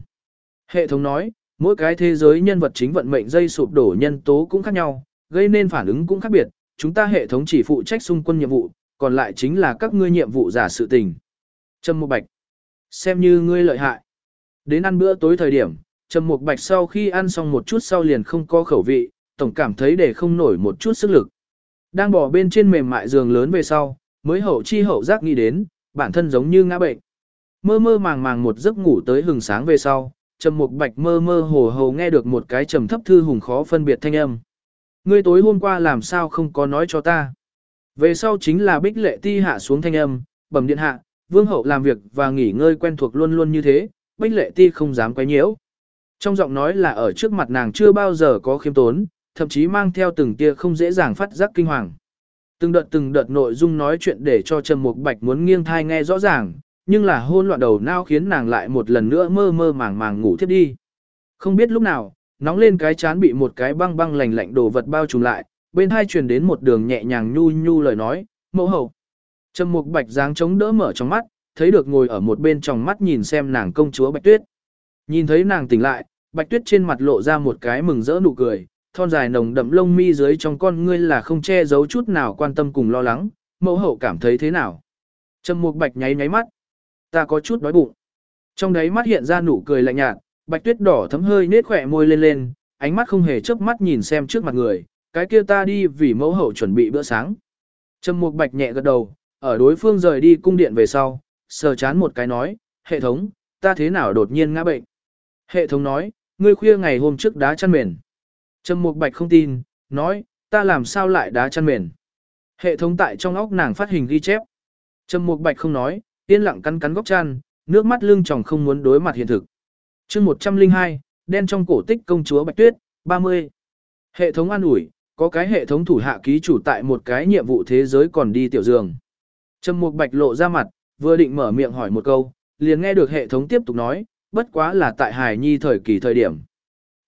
Hệ thống nói, mỗi cái thế giới nhân vật chính vận mệnh dây sụp đổ nhân tố cũng khác nhau, gây nên phản ứng cũng khác biệt, chúng ta hệ thống chỉ phụ trách xung quân nhiệm vụ, còn lại chính là các ngươi nhiệm vụ giả sự tình. Trầm Mục Bạch, xem như ngươi lợi hại. Đến ăn bữa tối thời điểm, Trầm Mục Bạch sau khi ăn xong một chút sau liền không có khẩu vị, tổng cảm thấy để không nổi một chút sức lực. Đang bỏ bên trên mềm mại giường lớn về sau, mới hậu chi hậu giác nghĩ đến, bản thân giống như ngã bệnh. Mơ mơ màng màng một giấc ngủ tới hừng sáng về sau, Trầm Mục Bạch mơ mơ hồ hồ nghe được một cái trầm thấp thư hùng khó phân biệt thanh âm. Ngươi tối hôm qua làm sao không có nói cho ta? Về sau chính là Bích Lệ Ti hạ xuống thanh âm, bẩm điện hạ, vương hậu làm việc và nghỉ ngơi quen thuộc luôn luôn như thế, Bích Lệ Ti không dám quấy nhiễu. Trong giọng nói là ở trước mặt nàng chưa bao giờ có khiêm tốn, thậm chí mang theo từng tia không dễ dàng phát giác kinh hoàng. Từng đợt từng đợt nội dung nói chuyện để cho Trầm Mục Bạch muốn nghiêng thai nghe rõ ràng, nhưng là hôn loạn đầu não khiến nàng lại một lần nữa mơ mơ màng màng ngủ thiếp đi. Không biết lúc nào, nóng lên cái chán bị một cái băng băng lạnh lạnh đồ vật bao trùm lại, bên hai truyền đến một đường nhẹ nhàng nhu nhu lời nói, mẫu hậu. Trầm Mục Bạch dáng chống đỡ mở trong mắt, thấy được ngồi ở một bên trong mắt nhìn xem nàng công chúa Bạch Tuyết. Nhìn thấy nàng tỉnh lại, Bạch Tuyết trên mặt lộ ra một cái mừng rỡ nụ cười, thon dài nồng đậm lông mi dưới trong con ngươi là không che giấu chút nào quan tâm cùng lo lắng, mẫu hậu cảm thấy thế nào. Trầm Mục Bạch nháy nháy mắt, ta có chút đói bụng. Trong đấy mắt hiện ra nụ cười lạnh nhạt, Bạch Tuyết đỏ thấm hơi nết khỏe môi lên lên, ánh mắt không hề chớp mắt nhìn xem trước mặt người, cái kia ta đi vì mẫu hậu chuẩn bị bữa sáng. Trầm Mục Bạch nhẹ gật đầu, ở đối phương rời đi cung điện về sau, sờ chán một cái nói, hệ thống, ta thế nào đột nhiên ngã bệnh. Hệ thống nói, ngươi khuya ngày hôm trước đá chăn mền. Trầm Mục Bạch không tin, nói, ta làm sao lại đá chăn mền. Hệ thống tại trong óc nàng phát hình ghi chép. Trầm Mục Bạch không nói, yên lặng cắn cắn góc chăn, nước mắt lưng tròng không muốn đối mặt hiện thực chương 102, đen trong cổ tích công chúa Bạch Tuyết, 30. Hệ thống an ủi, có cái hệ thống thủ hạ ký chủ tại một cái nhiệm vụ thế giới còn đi tiểu giường. Trầm Mục Bạch lộ ra mặt, vừa định mở miệng hỏi một câu, liền nghe được hệ thống tiếp tục nói, bất quá là tại Hải Nhi thời kỳ thời điểm.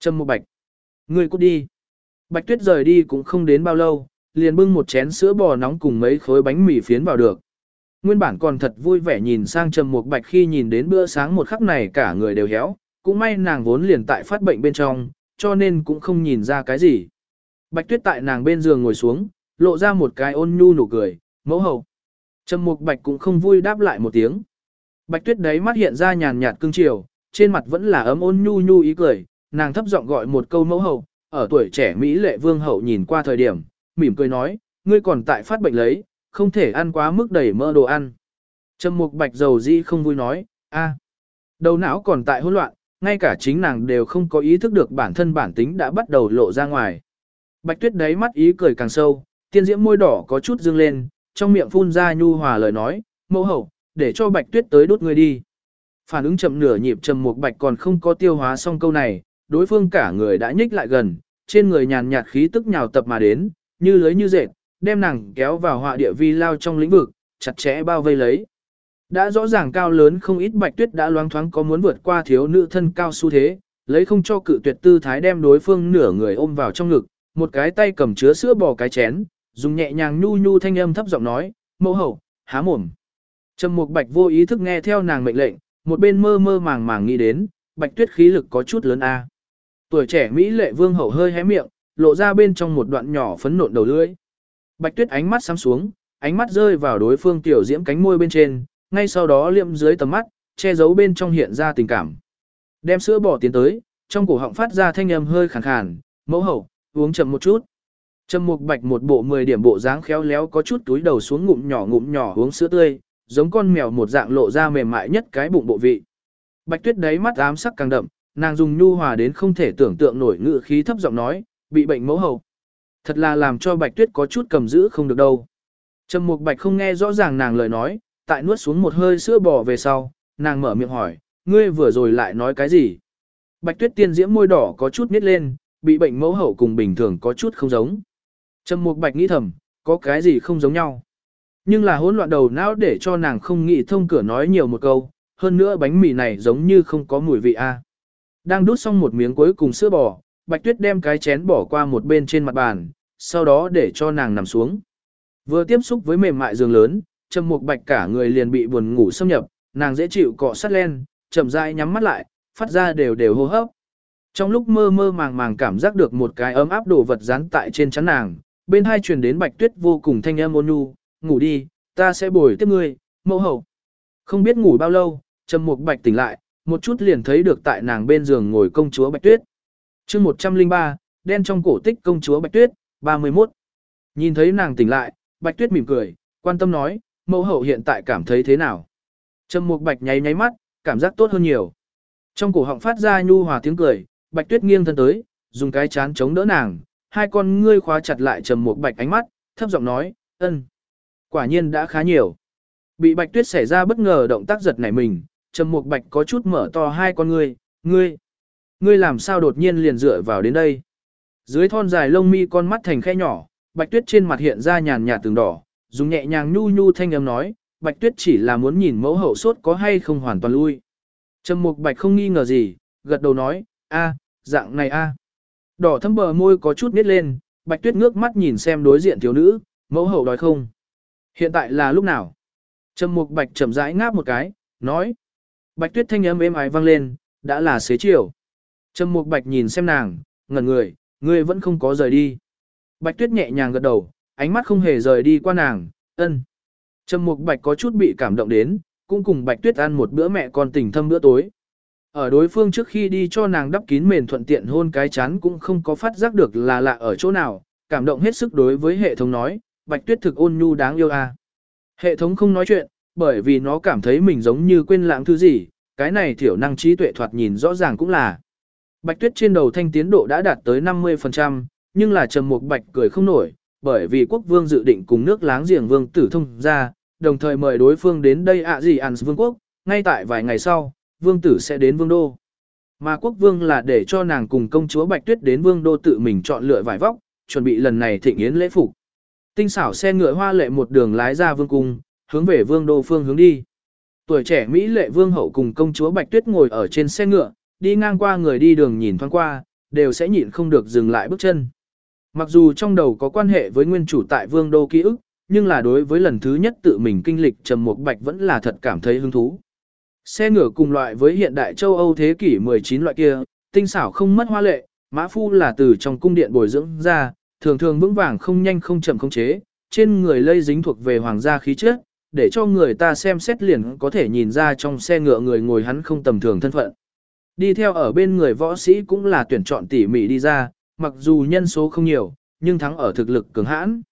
Trầm Mục Bạch, ngươi cút đi. Bạch Tuyết rời đi cũng không đến bao lâu, liền bưng một chén sữa bò nóng cùng mấy khối bánh mì phiến vào được. Nguyên bản còn thật vui vẻ nhìn sang Trầm Mục Bạch khi nhìn đến bữa sáng một khắc này cả người đều héo, cũng may nàng vốn liền tại phát bệnh bên trong, cho nên cũng không nhìn ra cái gì. Bạch Tuyết tại nàng bên giường ngồi xuống, lộ ra một cái ôn nhu nụ cười, mẫu hậu. Trầm Mục Bạch cũng không vui đáp lại một tiếng. Bạch Tuyết đấy mắt hiện ra nhàn nhạt cương chiều, trên mặt vẫn là ấm ôn nhu nhu ý cười, nàng thấp giọng gọi một câu mẫu hậu, ở tuổi trẻ Mỹ lệ vương hậu nhìn qua thời điểm, mỉm cười nói, ngươi còn tại phát bệnh lấy, không thể ăn quá mức đầy mỡ đồ ăn. Trầm mục bạch dầu dĩ không vui nói, a, đầu não còn tại hỗn loạn, ngay cả chính nàng đều không có ý thức được bản thân bản tính đã bắt đầu lộ ra ngoài. Bạch tuyết đáy mắt ý cười càng sâu, tiên diễm môi đỏ có chút dương lên, trong miệng phun ra nhu hòa lời nói, mẫu hậu, để cho bạch tuyết tới đốt người đi. Phản ứng chậm nửa nhịp trầm một bạch còn không có tiêu hóa xong câu này, đối phương cả người đã nhích lại gần, trên người nhàn nhạt khí tức nhào tập mà đến, như lưới như dệt, đem nàng kéo vào họa địa vi lao trong lĩnh vực, chặt chẽ bao vây lấy. Đã rõ ràng cao lớn không ít bạch tuyết đã loáng thoáng có muốn vượt qua thiếu nữ thân cao xu thế, lấy không cho cự tuyệt tư thái đem đối phương nửa người ôm vào trong ngực, một cái tay cầm chứa sữa bò cái chén, dùng nhẹ nhàng nhu nhu thanh âm thấp giọng nói, mẫu hậu, há mồm. Trầm mục bạch vô ý thức nghe theo nàng mệnh lệnh, một bên mơ mơ màng màng nghĩ đến, bạch tuyết khí lực có chút lớn a. Tuổi trẻ Mỹ lệ vương hậu hơi hé miệng, lộ ra bên trong một đoạn nhỏ phấn nộn đầu lưỡi. Bạch tuyết ánh mắt sáng xuống, ánh mắt rơi vào đối phương tiểu diễm cánh môi bên trên, ngay sau đó liệm dưới tầm mắt, che giấu bên trong hiện ra tình cảm. Đem sữa bỏ tiến tới, trong cổ họng phát ra thanh âm hơi khàn khàn, mẫu hậu, uống chậm một chút. Trầm Mục Bạch một bộ 10 điểm bộ dáng khéo léo có chút túi đầu xuống ngụm nhỏ ngụm nhỏ uống sữa tươi, giống con mèo một dạng lộ ra mềm mại nhất cái bụng bộ vị. Bạch Tuyết đấy mắt ám sắc càng đậm, nàng dùng nhu hòa đến không thể tưởng tượng nổi ngữ khí thấp giọng nói, bị bệnh mẫu hậu. Thật là làm cho Bạch Tuyết có chút cầm giữ không được đâu. Trầm Mục Bạch không nghe rõ ràng nàng lời nói, tại nuốt xuống một hơi sữa bò về sau, nàng mở miệng hỏi, ngươi vừa rồi lại nói cái gì? Bạch Tuyết tiên diễm môi đỏ có chút nít lên, bị bệnh mẫu hậu cùng bình thường có chút không giống. Trầm Mục Bạch nghĩ thầm, có cái gì không giống nhau? Nhưng là hỗn loạn đầu não để cho nàng không nghĩ thông cửa nói nhiều một câu, hơn nữa bánh mì này giống như không có mùi vị a. Đang đút xong một miếng cuối cùng sữa bò, Bạch Tuyết đem cái chén bỏ qua một bên trên mặt bàn, sau đó để cho nàng nằm xuống. Vừa tiếp xúc với mềm mại giường lớn, Trầm Mục Bạch cả người liền bị buồn ngủ xâm nhập, nàng dễ chịu cọ sát len, chậm rãi nhắm mắt lại, phát ra đều đều hô hấp. Trong lúc mơ mơ màng màng cảm giác được một cái ấm áp đồ vật dán tại trên chắn nàng, bên hai truyền đến Bạch Tuyết vô cùng thanh âm ôn nhu, "Ngủ đi, ta sẽ bồi tiếp ngươi." Mẫu hậu. Không biết ngủ bao lâu, Trầm Mục Bạch tỉnh lại, một chút liền thấy được tại nàng bên giường ngồi công chúa Bạch Tuyết. Chương 103, đen trong cổ tích công chúa Bạch Tuyết, 31. Nhìn thấy nàng tỉnh lại, Bạch Tuyết mỉm cười, quan tâm nói, mẫu hậu hiện tại cảm thấy thế nào? Trầm Mục Bạch nháy nháy mắt, cảm giác tốt hơn nhiều. Trong cổ họng phát ra nhu hòa tiếng cười, Bạch Tuyết nghiêng thân tới, dùng cái chán chống đỡ nàng, hai con ngươi khóa chặt lại Trầm Mục Bạch ánh mắt, thấp giọng nói, "Ân." Quả nhiên đã khá nhiều. Bị Bạch Tuyết xảy ra bất ngờ động tác giật nảy mình, Trầm Mục Bạch có chút mở to hai con ngươi, "Ngươi, ngươi làm sao đột nhiên liền dựa vào đến đây?" Dưới thon dài lông mi con mắt thành khe nhỏ, Bạch Tuyết trên mặt hiện ra nhàn nhạt từng đỏ, dùng nhẹ nhàng nhu nhu thanh âm nói, Bạch Tuyết chỉ là muốn nhìn mẫu hậu sốt có hay không hoàn toàn lui. Trầm Mục Bạch không nghi ngờ gì, gật đầu nói, a, dạng này a. Đỏ thâm bờ môi có chút nít lên, Bạch Tuyết ngước mắt nhìn xem đối diện thiếu nữ, mẫu hậu đói không? Hiện tại là lúc nào? Trầm Mục Bạch chậm rãi ngáp một cái, nói. Bạch Tuyết thanh âm êm ái vang lên, đã là xế chiều. Trầm Mục Bạch nhìn xem nàng, ngẩn người, ngươi vẫn không có rời đi. Bạch Tuyết nhẹ nhàng gật đầu, ánh mắt không hề rời đi qua nàng, ân. Trầm Mục Bạch có chút bị cảm động đến, cũng cùng Bạch Tuyết ăn một bữa mẹ con tình thâm bữa tối. Ở đối phương trước khi đi cho nàng đắp kín mền thuận tiện hôn cái chán cũng không có phát giác được là lạ ở chỗ nào, cảm động hết sức đối với hệ thống nói, Bạch Tuyết thực ôn nhu đáng yêu à. Hệ thống không nói chuyện, bởi vì nó cảm thấy mình giống như quên lãng thứ gì, cái này thiểu năng trí tuệ thoạt nhìn rõ ràng cũng là. Bạch Tuyết trên đầu thanh tiến độ đã đạt tới 50%, nhưng là Trầm Mục Bạch cười không nổi, bởi vì quốc vương dự định cùng nước láng giềng vương tử thông ra, đồng thời mời đối phương đến đây ạ gì ăn vương quốc, ngay tại vài ngày sau, vương tử sẽ đến vương đô. Mà quốc vương là để cho nàng cùng công chúa Bạch Tuyết đến vương đô tự mình chọn lựa vải vóc, chuẩn bị lần này thịnh yến lễ phục. Tinh xảo xe ngựa hoa lệ một đường lái ra vương cung, hướng về vương đô phương hướng đi. Tuổi trẻ Mỹ lệ vương hậu cùng công chúa Bạch Tuyết ngồi ở trên xe ngựa, đi ngang qua người đi đường nhìn thoáng qua, đều sẽ nhịn không được dừng lại bước chân. Mặc dù trong đầu có quan hệ với nguyên chủ tại vương đô ký ức, nhưng là đối với lần thứ nhất tự mình kinh lịch Trầm Mục Bạch vẫn là thật cảm thấy hứng thú. Xe ngựa cùng loại với hiện đại châu Âu thế kỷ 19 loại kia, tinh xảo không mất hoa lệ, mã phu là từ trong cung điện bồi dưỡng ra, thường thường vững vàng không nhanh không chậm không chế, trên người lây dính thuộc về hoàng gia khí chất, để cho người ta xem xét liền có thể nhìn ra trong xe ngựa người ngồi hắn không tầm thường thân phận. Đi theo ở bên người võ sĩ cũng là tuyển chọn tỉ mỉ đi ra, mặc dù nhân số không nhiều, nhưng thắng ở thực lực cường hãn.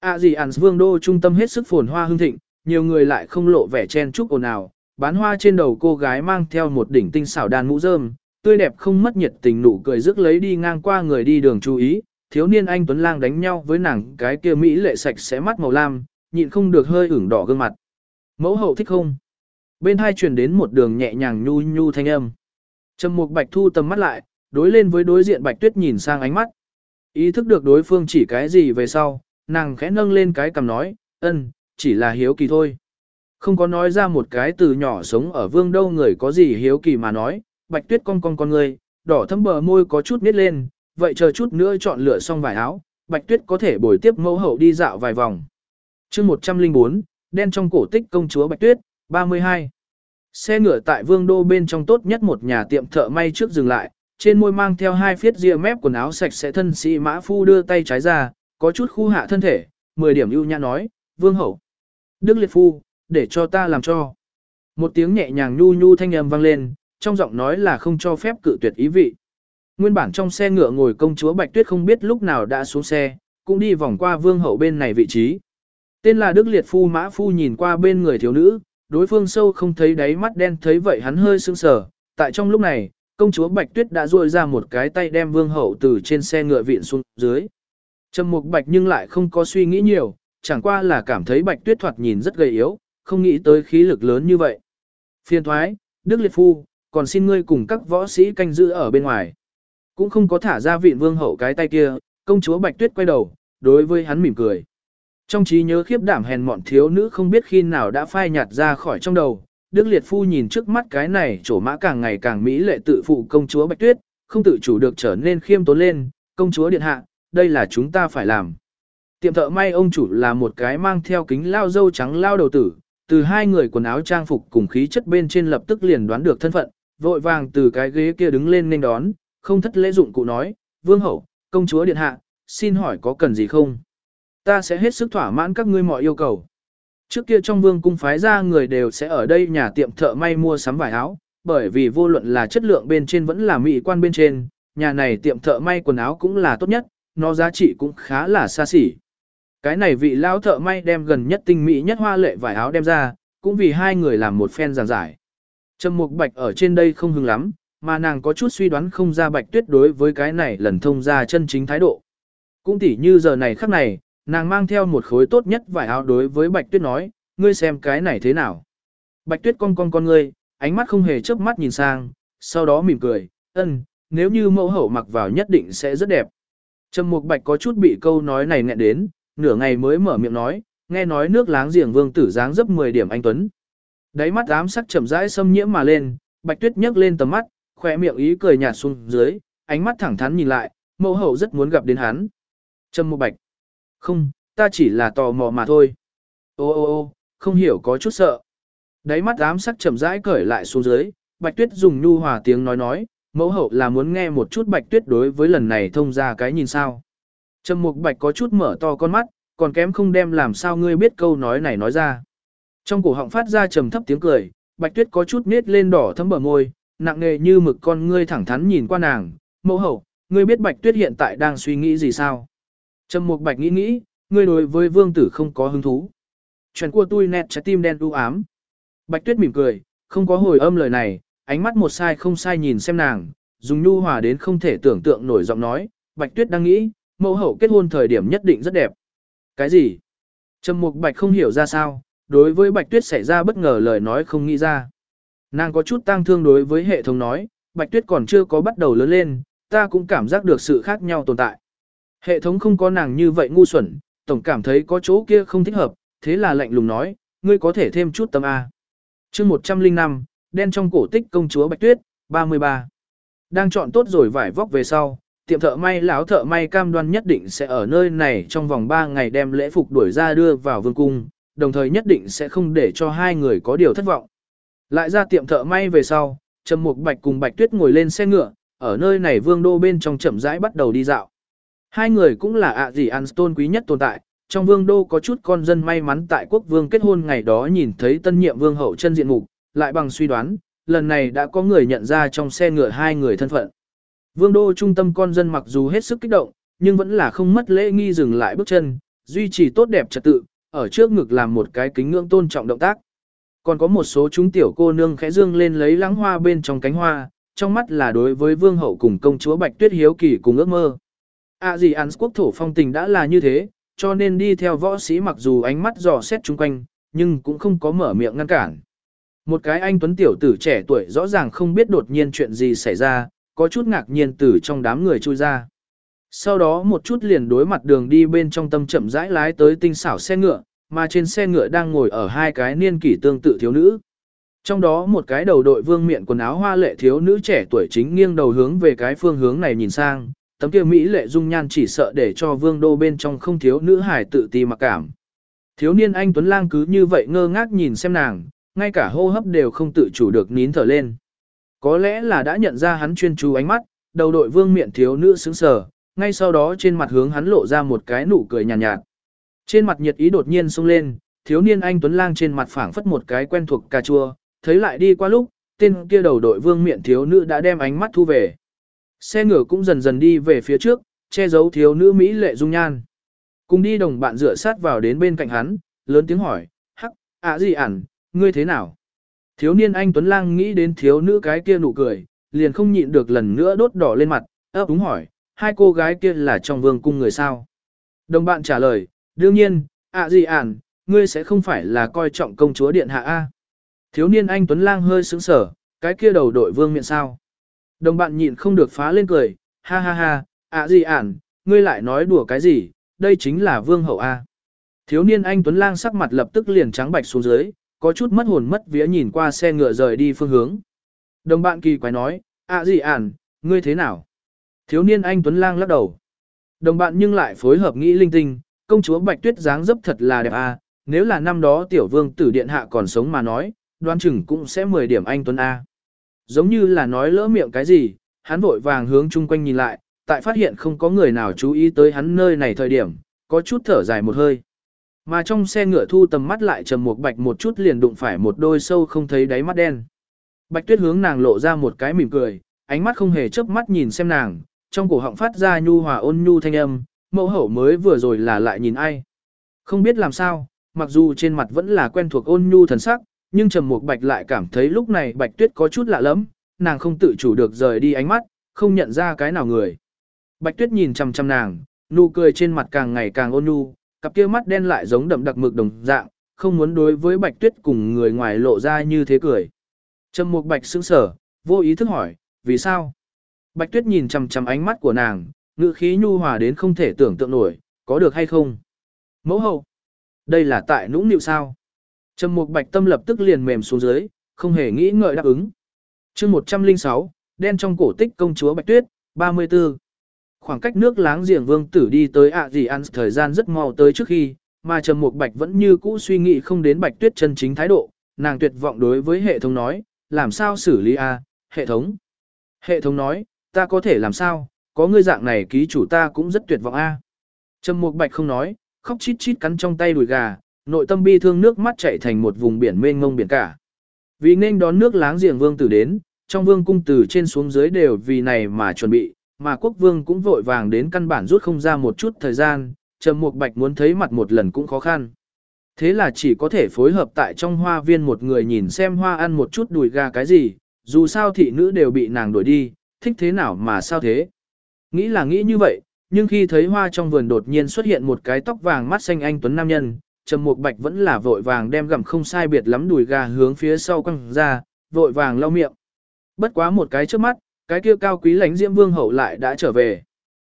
À gì ản vương đô trung tâm hết sức phồn hoa hương thịnh, nhiều người lại không lộ vẻ chen chúc ồn ào, bán hoa trên đầu cô gái mang theo một đỉnh tinh xảo đàn mũ rơm, tươi đẹp không mất nhiệt tình nụ cười rước lấy đi ngang qua người đi đường chú ý, thiếu niên anh Tuấn Lang đánh nhau với nàng cái kia Mỹ lệ sạch sẽ mắt màu lam, nhịn không được hơi ửng đỏ gương mặt. Mẫu hậu thích không? Bên hai truyền đến một đường nhẹ nhàng nhu nhu thanh âm. Trầm Mục Bạch thu tầm mắt lại, đối lên với đối diện Bạch Tuyết nhìn sang ánh mắt. Ý thức được đối phương chỉ cái gì về sau, nàng khẽ nâng lên cái cầm nói, ân, chỉ là hiếu kỳ thôi. Không có nói ra một cái từ nhỏ sống ở vương đâu người có gì hiếu kỳ mà nói, Bạch Tuyết con con con người, đỏ thấm bờ môi có chút nít lên, vậy chờ chút nữa chọn lựa xong vải áo, Bạch Tuyết có thể bồi tiếp mẫu hậu đi dạo vài vòng. chương 104, đen trong cổ tích công chúa Bạch Tuyết, 32. Xe ngựa tại vương đô bên trong tốt nhất một nhà tiệm thợ may trước dừng lại, trên môi mang theo hai phiết ria mép quần áo sạch sẽ thân sĩ mã phu đưa tay trái ra, có chút khu hạ thân thể, 10 điểm ưu nhã nói, vương hậu. Đức liệt phu, để cho ta làm cho. Một tiếng nhẹ nhàng nhu nhu thanh âm vang lên, trong giọng nói là không cho phép cự tuyệt ý vị. Nguyên bản trong xe ngựa ngồi công chúa Bạch Tuyết không biết lúc nào đã xuống xe, cũng đi vòng qua vương hậu bên này vị trí. Tên là Đức Liệt Phu Mã Phu nhìn qua bên người thiếu nữ, đối phương sâu không thấy đáy mắt đen thấy vậy hắn hơi sững sờ. Tại trong lúc này, công chúa Bạch Tuyết đã duỗi ra một cái tay đem vương hậu từ trên xe ngựa vịn xuống dưới. Trầm Mục Bạch nhưng lại không có suy nghĩ nhiều, chẳng qua là cảm thấy Bạch Tuyết thoạt nhìn rất gầy yếu, không nghĩ tới khí lực lớn như vậy. Phiên thoái, Đức Liệt Phu, còn xin ngươi cùng các võ sĩ canh giữ ở bên ngoài. Cũng không có thả ra vịn vương hậu cái tay kia, công chúa Bạch Tuyết quay đầu, đối với hắn mỉm cười. Trong trí nhớ khiếp đảm hèn mọn thiếu nữ không biết khi nào đã phai nhạt ra khỏi trong đầu, Đức Liệt Phu nhìn trước mắt cái này chỗ mã càng ngày càng mỹ lệ tự phụ công chúa Bạch Tuyết, không tự chủ được trở nên khiêm tốn lên, công chúa điện hạ, đây là chúng ta phải làm. Tiệm thợ may ông chủ là một cái mang theo kính lao dâu trắng lao đầu tử, từ hai người quần áo trang phục cùng khí chất bên trên lập tức liền đoán được thân phận, vội vàng từ cái ghế kia đứng lên nên đón, không thất lễ dụng cụ nói, vương hậu, công chúa điện hạ, xin hỏi có cần gì không? Ta sẽ hết sức thỏa mãn các ngươi mọi yêu cầu. Trước kia trong vương cung phái ra người đều sẽ ở đây nhà tiệm thợ may mua sắm vải áo, bởi vì vô luận là chất lượng bên trên vẫn là mỹ quan bên trên, nhà này tiệm thợ may quần áo cũng là tốt nhất, nó giá trị cũng khá là xa xỉ. Cái này vị lão thợ may đem gần nhất tinh mỹ nhất hoa lệ vải áo đem ra, cũng vì hai người làm một phen giảng giải. Trầm Mục Bạch ở trên đây không hứng lắm, mà nàng có chút suy đoán không ra Bạch Tuyết đối với cái này lần thông ra chân chính thái độ. Cũng tỉ như giờ này khắc này, nàng mang theo một khối tốt nhất vải áo đối với Bạch Tuyết nói, ngươi xem cái này thế nào. Bạch Tuyết con con con ngươi, ánh mắt không hề chớp mắt nhìn sang, sau đó mỉm cười, ân, nếu như mẫu hậu mặc vào nhất định sẽ rất đẹp. Trầm Mục Bạch có chút bị câu nói này nghẹn đến, nửa ngày mới mở miệng nói, nghe nói nước láng giềng vương tử dáng dấp 10 điểm anh Tuấn. Đáy mắt ám sắc chậm rãi xâm nhiễm mà lên, Bạch Tuyết nhấc lên tầm mắt, khỏe miệng ý cười nhạt xuống dưới, ánh mắt thẳng thắn nhìn lại, mẫu hậu rất muốn gặp đến hắn. Trầm Mục Bạch. Không, ta chỉ là tò mò mà thôi. Ô ô ô, không hiểu có chút sợ. Đáy mắt ám sắc chậm rãi cởi lại xuống dưới, Bạch Tuyết dùng nhu hòa tiếng nói nói, mẫu hậu là muốn nghe một chút Bạch Tuyết đối với lần này thông ra cái nhìn sao. Trầm Mục Bạch có chút mở to con mắt, còn kém không đem làm sao ngươi biết câu nói này nói ra. Trong cổ họng phát ra trầm thấp tiếng cười, Bạch Tuyết có chút nết lên đỏ thấm bờ môi, nặng nề như mực con ngươi thẳng thắn nhìn qua nàng, "Mẫu hậu, ngươi biết Bạch Tuyết hiện tại đang suy nghĩ gì sao?" Trầm Mục Bạch nghĩ nghĩ, ngươi đối với vương tử không có hứng thú. Chuyện của tôi nét trái tim đen u ám. Bạch Tuyết mỉm cười, không có hồi âm lời này, ánh mắt một sai không sai nhìn xem nàng, dùng nhu hòa đến không thể tưởng tượng nổi giọng nói, Bạch Tuyết đang nghĩ, mẫu hậu kết hôn thời điểm nhất định rất đẹp. Cái gì? Trầm Mục Bạch không hiểu ra sao, đối với Bạch Tuyết xảy ra bất ngờ lời nói không nghĩ ra. Nàng có chút tang thương đối với hệ thống nói, Bạch Tuyết còn chưa có bắt đầu lớn lên, ta cũng cảm giác được sự khác nhau tồn tại. Hệ thống không có nàng như vậy ngu xuẩn, tổng cảm thấy có chỗ kia không thích hợp, thế là lạnh lùng nói, ngươi có thể thêm chút tâm A. chương 105, đen trong cổ tích công chúa Bạch Tuyết, 33. Đang chọn tốt rồi vải vóc về sau, tiệm thợ may lão thợ may cam đoan nhất định sẽ ở nơi này trong vòng 3 ngày đem lễ phục đuổi ra đưa vào vương cung, đồng thời nhất định sẽ không để cho hai người có điều thất vọng. Lại ra tiệm thợ may về sau, Trầm Mục Bạch cùng Bạch Tuyết ngồi lên xe ngựa, ở nơi này vương đô bên trong chậm rãi bắt đầu đi dạo. Hai người cũng là ạ gì Anston quý nhất tồn tại, trong vương đô có chút con dân may mắn tại quốc vương kết hôn ngày đó nhìn thấy tân nhiệm vương hậu chân diện mục, lại bằng suy đoán, lần này đã có người nhận ra trong xe ngựa hai người thân phận. Vương đô trung tâm con dân mặc dù hết sức kích động, nhưng vẫn là không mất lễ nghi dừng lại bước chân, duy trì tốt đẹp trật tự, ở trước ngực làm một cái kính ngưỡng tôn trọng động tác. Còn có một số chúng tiểu cô nương khẽ dương lên lấy lắng hoa bên trong cánh hoa, trong mắt là đối với vương hậu cùng công chúa Bạch Tuyết hiếu kỳ cùng ước mơ. À gì ăn quốc thổ phong tình đã là như thế, cho nên đi theo võ sĩ mặc dù ánh mắt dò xét chung quanh, nhưng cũng không có mở miệng ngăn cản. Một cái anh tuấn tiểu tử trẻ tuổi rõ ràng không biết đột nhiên chuyện gì xảy ra, có chút ngạc nhiên từ trong đám người chui ra. Sau đó một chút liền đối mặt đường đi bên trong tâm chậm rãi lái tới tinh xảo xe ngựa, mà trên xe ngựa đang ngồi ở hai cái niên kỷ tương tự thiếu nữ. Trong đó một cái đầu đội vương miện quần áo hoa lệ thiếu nữ trẻ tuổi chính nghiêng đầu hướng về cái phương hướng này nhìn sang, tấm kia Mỹ lệ dung nhan chỉ sợ để cho vương đô bên trong không thiếu nữ hải tự ti mặc cảm. Thiếu niên anh Tuấn Lang cứ như vậy ngơ ngác nhìn xem nàng, ngay cả hô hấp đều không tự chủ được nín thở lên. Có lẽ là đã nhận ra hắn chuyên chú ánh mắt, đầu đội vương miện thiếu nữ sững sờ, ngay sau đó trên mặt hướng hắn lộ ra một cái nụ cười nhàn nhạt, nhạt. Trên mặt nhiệt ý đột nhiên sung lên, thiếu niên anh Tuấn Lang trên mặt phảng phất một cái quen thuộc cà chua, thấy lại đi qua lúc, tên kia đầu đội vương miện thiếu nữ đã đem ánh mắt thu về. Xe ngựa cũng dần dần đi về phía trước, che giấu thiếu nữ Mỹ lệ dung nhan. Cùng đi đồng bạn dựa sát vào đến bên cạnh hắn, lớn tiếng hỏi, hắc, ạ gì ản, ngươi thế nào? Thiếu niên anh Tuấn Lang nghĩ đến thiếu nữ cái kia nụ cười, liền không nhịn được lần nữa đốt đỏ lên mặt, ấp úng hỏi, hai cô gái kia là trong vương cung người sao? Đồng bạn trả lời, đương nhiên, ạ gì ản, ngươi sẽ không phải là coi trọng công chúa điện hạ A. Thiếu niên anh Tuấn Lang hơi sững sở, cái kia đầu đội vương miệng sao? Đồng bạn nhịn không được phá lên cười, ha ha ha, ạ gì ản, ngươi lại nói đùa cái gì, đây chính là vương hậu A. Thiếu niên anh Tuấn Lang sắc mặt lập tức liền trắng bạch xuống dưới, có chút mất hồn mất vía nhìn qua xe ngựa rời đi phương hướng. Đồng bạn kỳ quái nói, ạ gì ản, ngươi thế nào? Thiếu niên anh Tuấn Lang lắc đầu. Đồng bạn nhưng lại phối hợp nghĩ linh tinh, công chúa Bạch Tuyết dáng dấp thật là đẹp a, nếu là năm đó tiểu vương tử điện hạ còn sống mà nói, đoan chừng cũng sẽ 10 điểm anh Tuấn A. Giống như là nói lỡ miệng cái gì, hắn vội vàng hướng chung quanh nhìn lại, tại phát hiện không có người nào chú ý tới hắn nơi này thời điểm, có chút thở dài một hơi. Mà trong xe ngựa thu tầm mắt lại trầm một bạch một chút liền đụng phải một đôi sâu không thấy đáy mắt đen. Bạch tuyết hướng nàng lộ ra một cái mỉm cười, ánh mắt không hề chớp mắt nhìn xem nàng, trong cổ họng phát ra nhu hòa ôn nhu thanh âm, mẫu hậu mới vừa rồi là lại nhìn ai. Không biết làm sao, mặc dù trên mặt vẫn là quen thuộc ôn nhu thần sắc, nhưng Trầm Mục Bạch lại cảm thấy lúc này Bạch Tuyết có chút lạ lắm, nàng không tự chủ được rời đi ánh mắt, không nhận ra cái nào người. Bạch Tuyết nhìn chằm chằm nàng, nụ cười trên mặt càng ngày càng ôn nhu, cặp kia mắt đen lại giống đậm đặc mực đồng dạng, không muốn đối với Bạch Tuyết cùng người ngoài lộ ra như thế cười. Trầm Mục Bạch sững sờ, vô ý thức hỏi, vì sao? Bạch Tuyết nhìn chằm chằm ánh mắt của nàng, ngữ khí nhu hòa đến không thể tưởng tượng nổi, có được hay không? Mẫu hậu, đây là tại nũng nịu sao? Trầm Mục Bạch tâm lập tức liền mềm xuống dưới, không hề nghĩ ngợi đáp ứng. Chương 106, đen trong cổ tích công chúa Bạch Tuyết, 34. Khoảng cách nước láng giềng vương tử đi tới ạ gì ăn thời gian rất mau tới trước khi, mà Trầm Mục Bạch vẫn như cũ suy nghĩ không đến Bạch Tuyết chân chính thái độ, nàng tuyệt vọng đối với hệ thống nói, làm sao xử lý a, hệ thống. Hệ thống nói, ta có thể làm sao, có ngươi dạng này ký chủ ta cũng rất tuyệt vọng a. Trầm Mục Bạch không nói, khóc chít chít cắn trong tay đùi gà, nội tâm bi thương nước mắt chảy thành một vùng biển mênh mông biển cả. Vì nên đón nước láng giềng vương tử đến, trong vương cung từ trên xuống dưới đều vì này mà chuẩn bị, mà quốc vương cũng vội vàng đến căn bản rút không ra một chút thời gian, Trầm Mục Bạch muốn thấy mặt một lần cũng khó khăn. Thế là chỉ có thể phối hợp tại trong hoa viên một người nhìn xem hoa ăn một chút đùi gà cái gì, dù sao thị nữ đều bị nàng đuổi đi, thích thế nào mà sao thế. Nghĩ là nghĩ như vậy, nhưng khi thấy hoa trong vườn đột nhiên xuất hiện một cái tóc vàng mắt xanh anh tuấn nam nhân, Trầm Mục Bạch vẫn là vội vàng đem gặm không sai biệt lắm đùi gà hướng phía sau quăng ra, vội vàng lau miệng. Bất quá một cái trước mắt, cái kia cao quý lãnh diễm vương hậu lại đã trở về.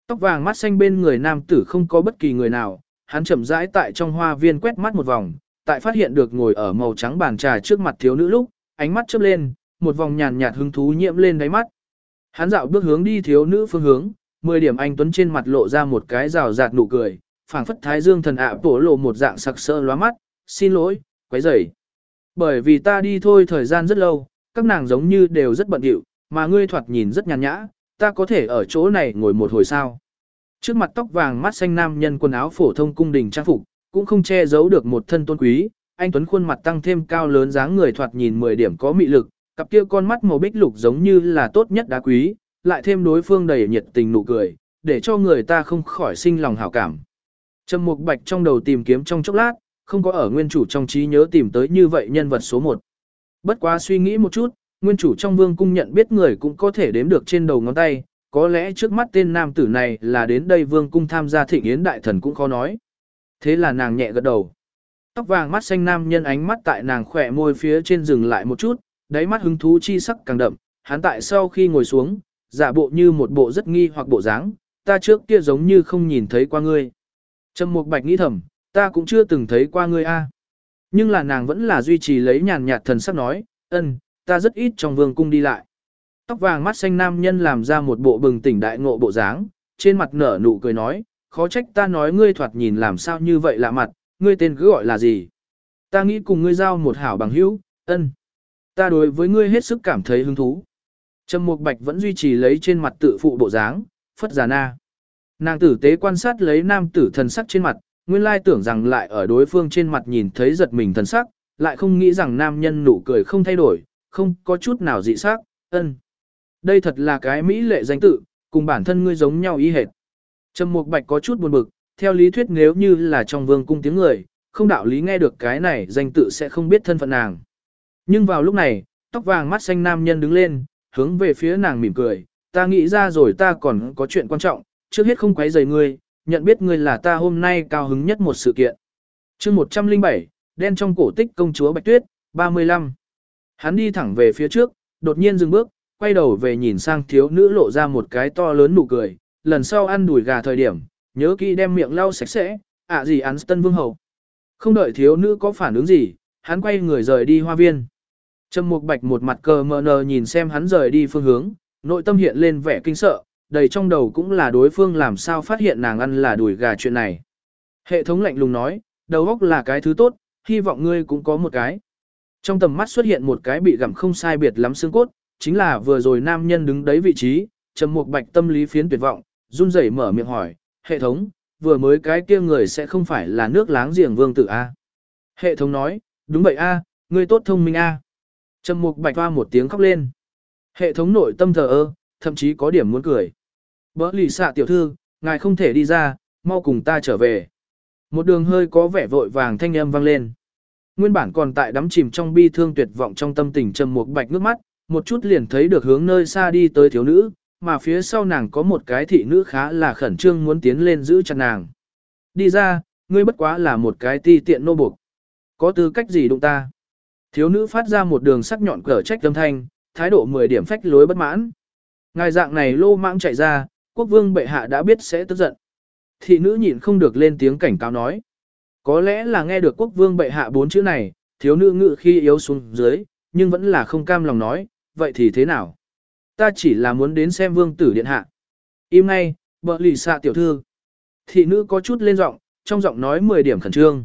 Tóc vàng mắt xanh bên người nam tử không có bất kỳ người nào, hắn chậm rãi tại trong hoa viên quét mắt một vòng, tại phát hiện được ngồi ở màu trắng bàn trà trước mặt thiếu nữ lúc, ánh mắt chớp lên, một vòng nhàn nhạt hứng thú nhiễm lên đáy mắt. Hắn dạo bước hướng đi thiếu nữ phương hướng, mười điểm anh Tuấn trên mặt lộ ra một cái rào rạt nụ cười, phảng phất thái dương thần ạ bổ lộ một dạng sặc sỡ lóa mắt, xin lỗi, quấy rầy. Bởi vì ta đi thôi thời gian rất lâu, các nàng giống như đều rất bận rộn, mà ngươi thoạt nhìn rất nhàn nhã, ta có thể ở chỗ này ngồi một hồi sao. Trước mặt tóc vàng mắt xanh nam nhân quần áo phổ thông cung đình trang phục, cũng không che giấu được một thân tôn quý, anh Tuấn khuôn mặt tăng thêm cao lớn dáng người thoạt nhìn 10 điểm có mị lực, cặp kia con mắt màu bích lục giống như là tốt nhất đá quý, lại thêm đối phương đầy nhiệt tình nụ cười, để cho người ta không khỏi sinh lòng hảo cảm. Trầm Mục Bạch trong đầu tìm kiếm trong chốc lát, không có ở nguyên chủ trong trí nhớ tìm tới như vậy nhân vật số 1. Bất quá suy nghĩ một chút, nguyên chủ trong vương cung nhận biết người cũng có thể đếm được trên đầu ngón tay, có lẽ trước mắt tên nam tử này là đến đây vương cung tham gia thịnh yến đại thần cũng khó nói. Thế là nàng nhẹ gật đầu. Tóc vàng mắt xanh nam nhân ánh mắt tại nàng khỏe môi phía trên dừng lại một chút, đáy mắt hứng thú chi sắc càng đậm, hắn tại sau khi ngồi xuống, giả bộ như một bộ rất nghi hoặc bộ dáng, ta trước kia giống như không nhìn thấy qua ngươi. Trầm Mục Bạch nghĩ thầm, ta cũng chưa từng thấy qua ngươi a. Nhưng là nàng vẫn là duy trì lấy nhàn nhạt thần sắc nói, ân, ta rất ít trong vương cung đi lại. Tóc vàng mắt xanh nam nhân làm ra một bộ bừng tỉnh đại ngộ bộ dáng, trên mặt nở nụ cười nói, khó trách ta nói ngươi thoạt nhìn làm sao như vậy lạ mặt, ngươi tên cứ gọi là gì. Ta nghĩ cùng ngươi giao một hảo bằng hữu, ân. Ta đối với ngươi hết sức cảm thấy hứng thú. Trầm Mục Bạch vẫn duy trì lấy trên mặt tự phụ bộ dáng, phất già na. Nàng tử tế quan sát lấy nam tử thần sắc trên mặt, nguyên lai tưởng rằng lại ở đối phương trên mặt nhìn thấy giật mình thần sắc, lại không nghĩ rằng nam nhân nụ cười không thay đổi, không có chút nào dị sắc, ân. Đây thật là cái mỹ lệ danh tự, cùng bản thân ngươi giống nhau ý hệt. Trầm Mục Bạch có chút buồn bực, theo lý thuyết nếu như là trong vương cung tiếng người, không đạo lý nghe được cái này danh tự sẽ không biết thân phận nàng. Nhưng vào lúc này, tóc vàng mắt xanh nam nhân đứng lên, hướng về phía nàng mỉm cười, ta nghĩ ra rồi ta còn có chuyện quan trọng, trước hết không quấy rầy ngươi, nhận biết ngươi là ta hôm nay cao hứng nhất một sự kiện. chương 107, đen trong cổ tích công chúa Bạch Tuyết, 35. Hắn đi thẳng về phía trước, đột nhiên dừng bước, quay đầu về nhìn sang thiếu nữ lộ ra một cái to lớn nụ cười, lần sau ăn đùi gà thời điểm, nhớ kỹ đem miệng lau sạch sẽ, ạ à gì án tân vương hầu. Không đợi thiếu nữ có phản ứng gì, hắn quay người rời đi hoa viên. Trầm Mục Bạch một mặt cờ mờ nờ nhìn xem hắn rời đi phương hướng, nội tâm hiện lên vẻ kinh sợ, đầy trong đầu cũng là đối phương làm sao phát hiện nàng ăn là đùi gà chuyện này. Hệ thống lạnh lùng nói, đầu óc là cái thứ tốt, hy vọng ngươi cũng có một cái. Trong tầm mắt xuất hiện một cái bị gặm không sai biệt lắm xương cốt, chính là vừa rồi nam nhân đứng đấy vị trí, Trầm Mục Bạch tâm lý phiến tuyệt vọng, run rẩy mở miệng hỏi, hệ thống, vừa mới cái kia người sẽ không phải là nước láng giềng vương tử A. Hệ thống nói, đúng vậy A, ngươi tốt thông minh A. Trầm mục bạch hoa một tiếng khóc lên. Hệ thống nội tâm thờ ơ, thậm chí có điểm muốn cười. Bỡ lì xạ tiểu thư, ngài không thể đi ra, mau cùng ta trở về. Một đường hơi có vẻ vội vàng thanh âm vang lên. Nguyên bản còn tại đắm chìm trong bi thương tuyệt vọng trong tâm tình trầm mục bạch nước mắt, một chút liền thấy được hướng nơi xa đi tới thiếu nữ, mà phía sau nàng có một cái thị nữ khá là khẩn trương muốn tiến lên giữ chặt nàng. Đi ra, ngươi bất quá là một cái ti tiện nô buộc. Có tư cách gì đụng ta? Thiếu nữ phát ra một đường sắc nhọn cở trách âm thanh, thái độ 10 điểm phách lối bất mãn. Ngài dạng này lô mãng chạy ra, quốc vương bệ hạ đã biết sẽ tức giận. Thị nữ nhịn không được lên tiếng cảnh cáo nói. Có lẽ là nghe được quốc vương bệ hạ bốn chữ này, thiếu nữ ngự khi yếu xuống dưới, nhưng vẫn là không cam lòng nói, vậy thì thế nào? Ta chỉ là muốn đến xem vương tử điện hạ. Im ngay, bợ lì xạ tiểu thư. Thị nữ có chút lên giọng, trong giọng nói 10 điểm khẩn trương.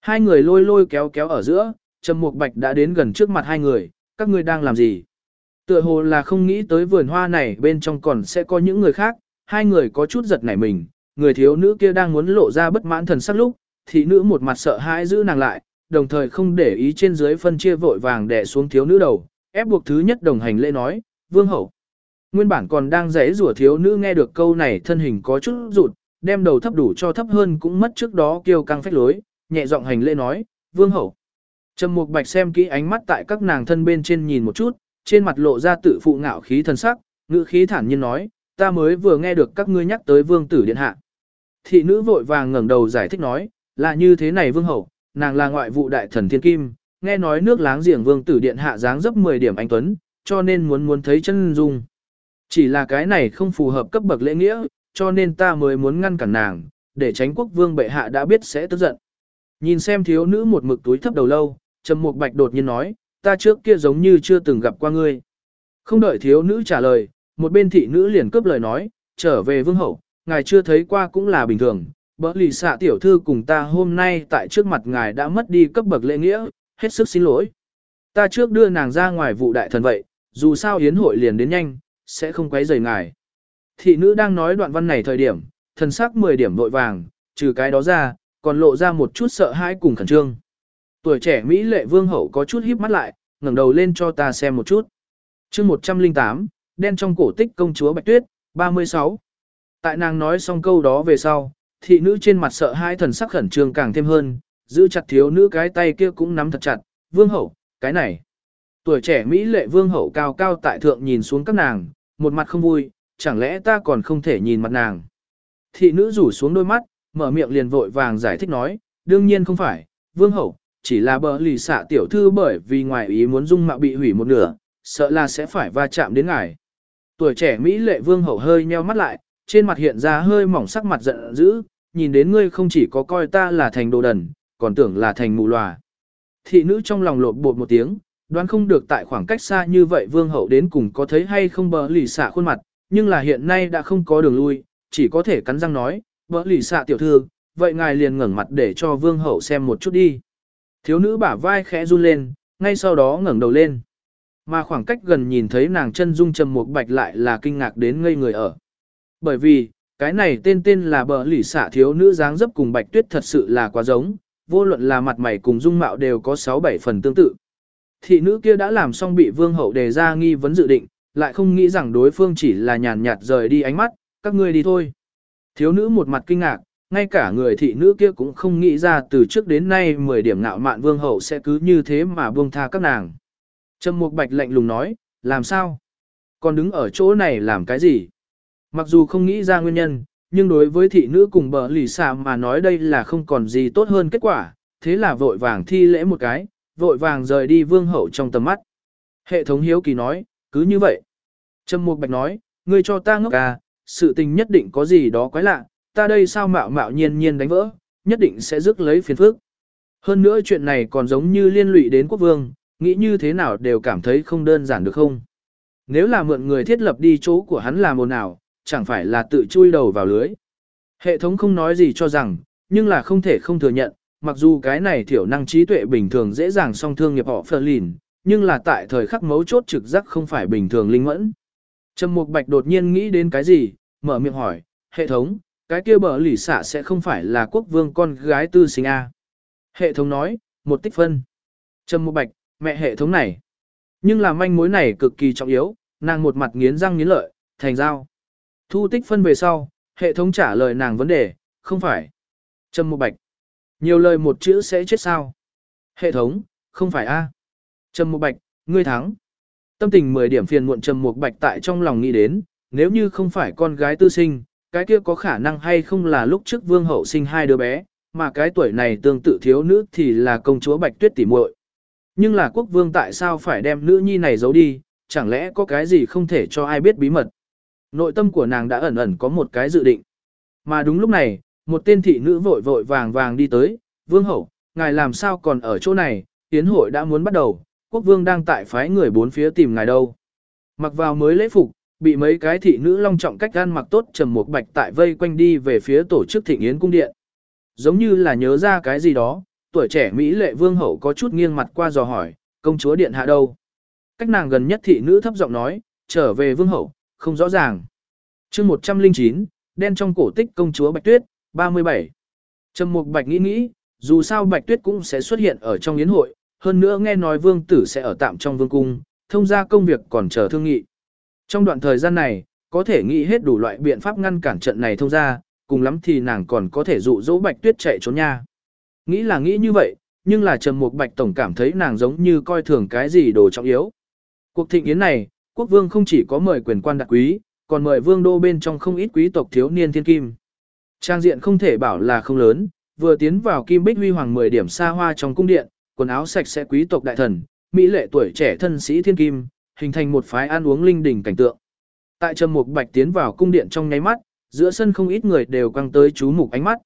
Hai người lôi lôi kéo kéo ở giữa, Trầm Mục Bạch đã đến gần trước mặt hai người, các ngươi đang làm gì? Tựa hồ là không nghĩ tới vườn hoa này bên trong còn sẽ có những người khác, hai người có chút giật nảy mình, người thiếu nữ kia đang muốn lộ ra bất mãn thần sắc lúc, thị nữ một mặt sợ hãi giữ nàng lại, đồng thời không để ý trên dưới phân chia vội vàng đè xuống thiếu nữ đầu, ép buộc thứ nhất đồng hành lễ nói, vương hậu. Nguyên bản còn đang rẽ rủa thiếu nữ nghe được câu này thân hình có chút rụt, đem đầu thấp đủ cho thấp hơn cũng mất trước đó kêu căng phách lối, nhẹ giọng hành lễ nói, vương hậu. Trầm Mục Bạch xem kỹ ánh mắt tại các nàng thân bên trên nhìn một chút, trên mặt lộ ra tự phụ ngạo khí thần sắc, ngữ khí thản nhiên nói, ta mới vừa nghe được các ngươi nhắc tới vương tử điện hạ. Thị nữ vội vàng ngẩng đầu giải thích nói, là như thế này vương hậu, nàng là ngoại vụ đại thần thiên kim, nghe nói nước láng giềng vương tử điện hạ dáng dấp 10 điểm anh tuấn, cho nên muốn muốn thấy chân dung. Chỉ là cái này không phù hợp cấp bậc lễ nghĩa, cho nên ta mới muốn ngăn cản nàng, để tránh quốc vương bệ hạ đã biết sẽ tức giận. Nhìn xem thiếu nữ một mực túi thấp đầu lâu, Trầm Mục Bạch đột nhiên nói, ta trước kia giống như chưa từng gặp qua ngươi. Không đợi thiếu nữ trả lời, một bên thị nữ liền cướp lời nói, trở về vương hậu, ngài chưa thấy qua cũng là bình thường. Bỡ lì xạ tiểu thư cùng ta hôm nay tại trước mặt ngài đã mất đi cấp bậc lễ nghĩa, hết sức xin lỗi. Ta trước đưa nàng ra ngoài vụ đại thần vậy, dù sao hiến hội liền đến nhanh, sẽ không quấy rầy ngài. Thị nữ đang nói đoạn văn này thời điểm, thần sắc 10 điểm vội vàng, trừ cái đó ra, còn lộ ra một chút sợ hãi cùng khẩn trương. Tuổi trẻ Mỹ lệ vương hậu có chút híp mắt lại, ngẩng đầu lên cho ta xem một chút. chương 108, đen trong cổ tích công chúa Bạch Tuyết, 36. Tại nàng nói xong câu đó về sau, thị nữ trên mặt sợ hai thần sắc khẩn trương càng thêm hơn, giữ chặt thiếu nữ cái tay kia cũng nắm thật chặt, vương hậu, cái này. Tuổi trẻ Mỹ lệ vương hậu cao cao tại thượng nhìn xuống các nàng, một mặt không vui, chẳng lẽ ta còn không thể nhìn mặt nàng. Thị nữ rủ xuống đôi mắt, mở miệng liền vội vàng giải thích nói, đương nhiên không phải, vương hậu, chỉ là bờ lì xạ tiểu thư bởi vì ngoài ý muốn dung mạo bị hủy một nửa, sợ là sẽ phải va chạm đến ngài. Tuổi trẻ Mỹ lệ vương hậu hơi nheo mắt lại, trên mặt hiện ra hơi mỏng sắc mặt giận dữ, nhìn đến ngươi không chỉ có coi ta là thành đồ đần, còn tưởng là thành mù lòa. Thị nữ trong lòng lột bột một tiếng, đoán không được tại khoảng cách xa như vậy vương hậu đến cùng có thấy hay không bờ lì xạ khuôn mặt, nhưng là hiện nay đã không có đường lui, chỉ có thể cắn răng nói, bờ lì xạ tiểu thư, vậy ngài liền ngẩng mặt để cho vương hậu xem một chút đi. Thiếu nữ bả vai khẽ run lên, ngay sau đó ngẩng đầu lên. Mà khoảng cách gần nhìn thấy nàng chân dung trầm một bạch lại là kinh ngạc đến ngây người ở. Bởi vì, cái này tên tên là bờ lì xạ thiếu nữ dáng dấp cùng bạch tuyết thật sự là quá giống, vô luận là mặt mày cùng dung mạo đều có 6-7 phần tương tự. Thị nữ kia đã làm xong bị vương hậu đề ra nghi vấn dự định, lại không nghĩ rằng đối phương chỉ là nhàn nhạt rời đi ánh mắt, các ngươi đi thôi. Thiếu nữ một mặt kinh ngạc, ngay cả người thị nữ kia cũng không nghĩ ra từ trước đến nay 10 điểm ngạo mạn vương hậu sẽ cứ như thế mà buông tha các nàng. Trầm Mục Bạch lạnh lùng nói, làm sao? Còn đứng ở chỗ này làm cái gì? Mặc dù không nghĩ ra nguyên nhân, nhưng đối với thị nữ cùng bờ lì xà mà nói đây là không còn gì tốt hơn kết quả, thế là vội vàng thi lễ một cái, vội vàng rời đi vương hậu trong tầm mắt. Hệ thống hiếu kỳ nói, cứ như vậy. Trầm Mục Bạch nói, ngươi cho ta ngốc à, sự tình nhất định có gì đó quái lạ, ta đây sao mạo mạo nhiên nhiên đánh vỡ, nhất định sẽ rước lấy phiền phức. Hơn nữa chuyện này còn giống như liên lụy đến quốc vương, nghĩ như thế nào đều cảm thấy không đơn giản được không. Nếu là mượn người thiết lập đi chỗ của hắn làm ồn nào, chẳng phải là tự chui đầu vào lưới. Hệ thống không nói gì cho rằng, nhưng là không thể không thừa nhận, mặc dù cái này thiểu năng trí tuệ bình thường dễ dàng song thương nghiệp họ phờ lìn, nhưng là tại thời khắc mấu chốt trực giác không phải bình thường linh mẫn. Trầm Mục Bạch đột nhiên nghĩ đến cái gì, mở miệng hỏi, hệ thống, cái kia bờ lì xạ sẽ không phải là quốc vương con gái tư sinh A. Hệ thống nói, một tích phân. Trầm một Bạch, mẹ hệ thống này. Nhưng là manh mối này cực kỳ trọng yếu, nàng một mặt nghiến răng nghiến lợi, thành dao Thu tích phân về sau, hệ thống trả lời nàng vấn đề, không phải. Trầm một Bạch. Nhiều lời một chữ sẽ chết sao? Hệ thống, không phải A. Trầm một Bạch, ngươi thắng. Tâm tình 10 điểm phiền muộn Trầm Mục Bạch tại trong lòng nghĩ đến, nếu như không phải con gái tư sinh, cái kia có khả năng hay không là lúc trước vương hậu sinh hai đứa bé, mà cái tuổi này tương tự thiếu nữ thì là công chúa Bạch Tuyết tỉ muội. Nhưng là quốc vương tại sao phải đem nữ nhi này giấu đi, chẳng lẽ có cái gì không thể cho ai biết bí mật. Nội tâm của nàng đã ẩn ẩn có một cái dự định. Mà đúng lúc này, một tên thị nữ vội vội vàng vàng đi tới, vương hậu, ngài làm sao còn ở chỗ này, tiến hội đã muốn bắt đầu, quốc vương đang tại phái người bốn phía tìm ngài đâu. Mặc vào mới lễ phục, bị mấy cái thị nữ long trọng cách gan mặc tốt trầm một bạch tại vây quanh đi về phía tổ chức thịnh yến cung điện. Giống như là nhớ ra cái gì đó, tuổi trẻ Mỹ lệ vương hậu có chút nghiêng mặt qua dò hỏi, công chúa điện hạ đâu? Cách nàng gần nhất thị nữ thấp giọng nói, trở về vương hậu, không rõ ràng. chương 109, đen trong cổ tích công chúa Bạch Tuyết, 37. Trầm Mục Bạch nghĩ nghĩ, dù sao Bạch Tuyết cũng sẽ xuất hiện ở trong yến hội, hơn nữa nghe nói vương tử sẽ ở tạm trong vương cung, thông ra công việc còn chờ thương nghị. Trong đoạn thời gian này, có thể nghĩ hết đủ loại biện pháp ngăn cản trận này thông ra, cùng lắm thì nàng còn có thể dụ dỗ Bạch Tuyết chạy trốn nha. Nghĩ là nghĩ như vậy, nhưng là Trầm Mục Bạch tổng cảm thấy nàng giống như coi thường cái gì đồ trọng yếu. Cuộc thịnh yến này, quốc vương không chỉ có mời quyền quan đặc quý, còn mời vương đô bên trong không ít quý tộc thiếu niên thiên kim. Trang diện không thể bảo là không lớn, vừa tiến vào kim bích huy hoàng 10 điểm xa hoa trong cung điện, quần áo sạch sẽ quý tộc đại thần, mỹ lệ tuổi trẻ thân sĩ thiên kim, hình thành một phái ăn uống linh đình cảnh tượng. Tại Trầm Mục Bạch tiến vào cung điện trong nháy mắt, giữa sân không ít người đều quăng tới chú mục ánh mắt.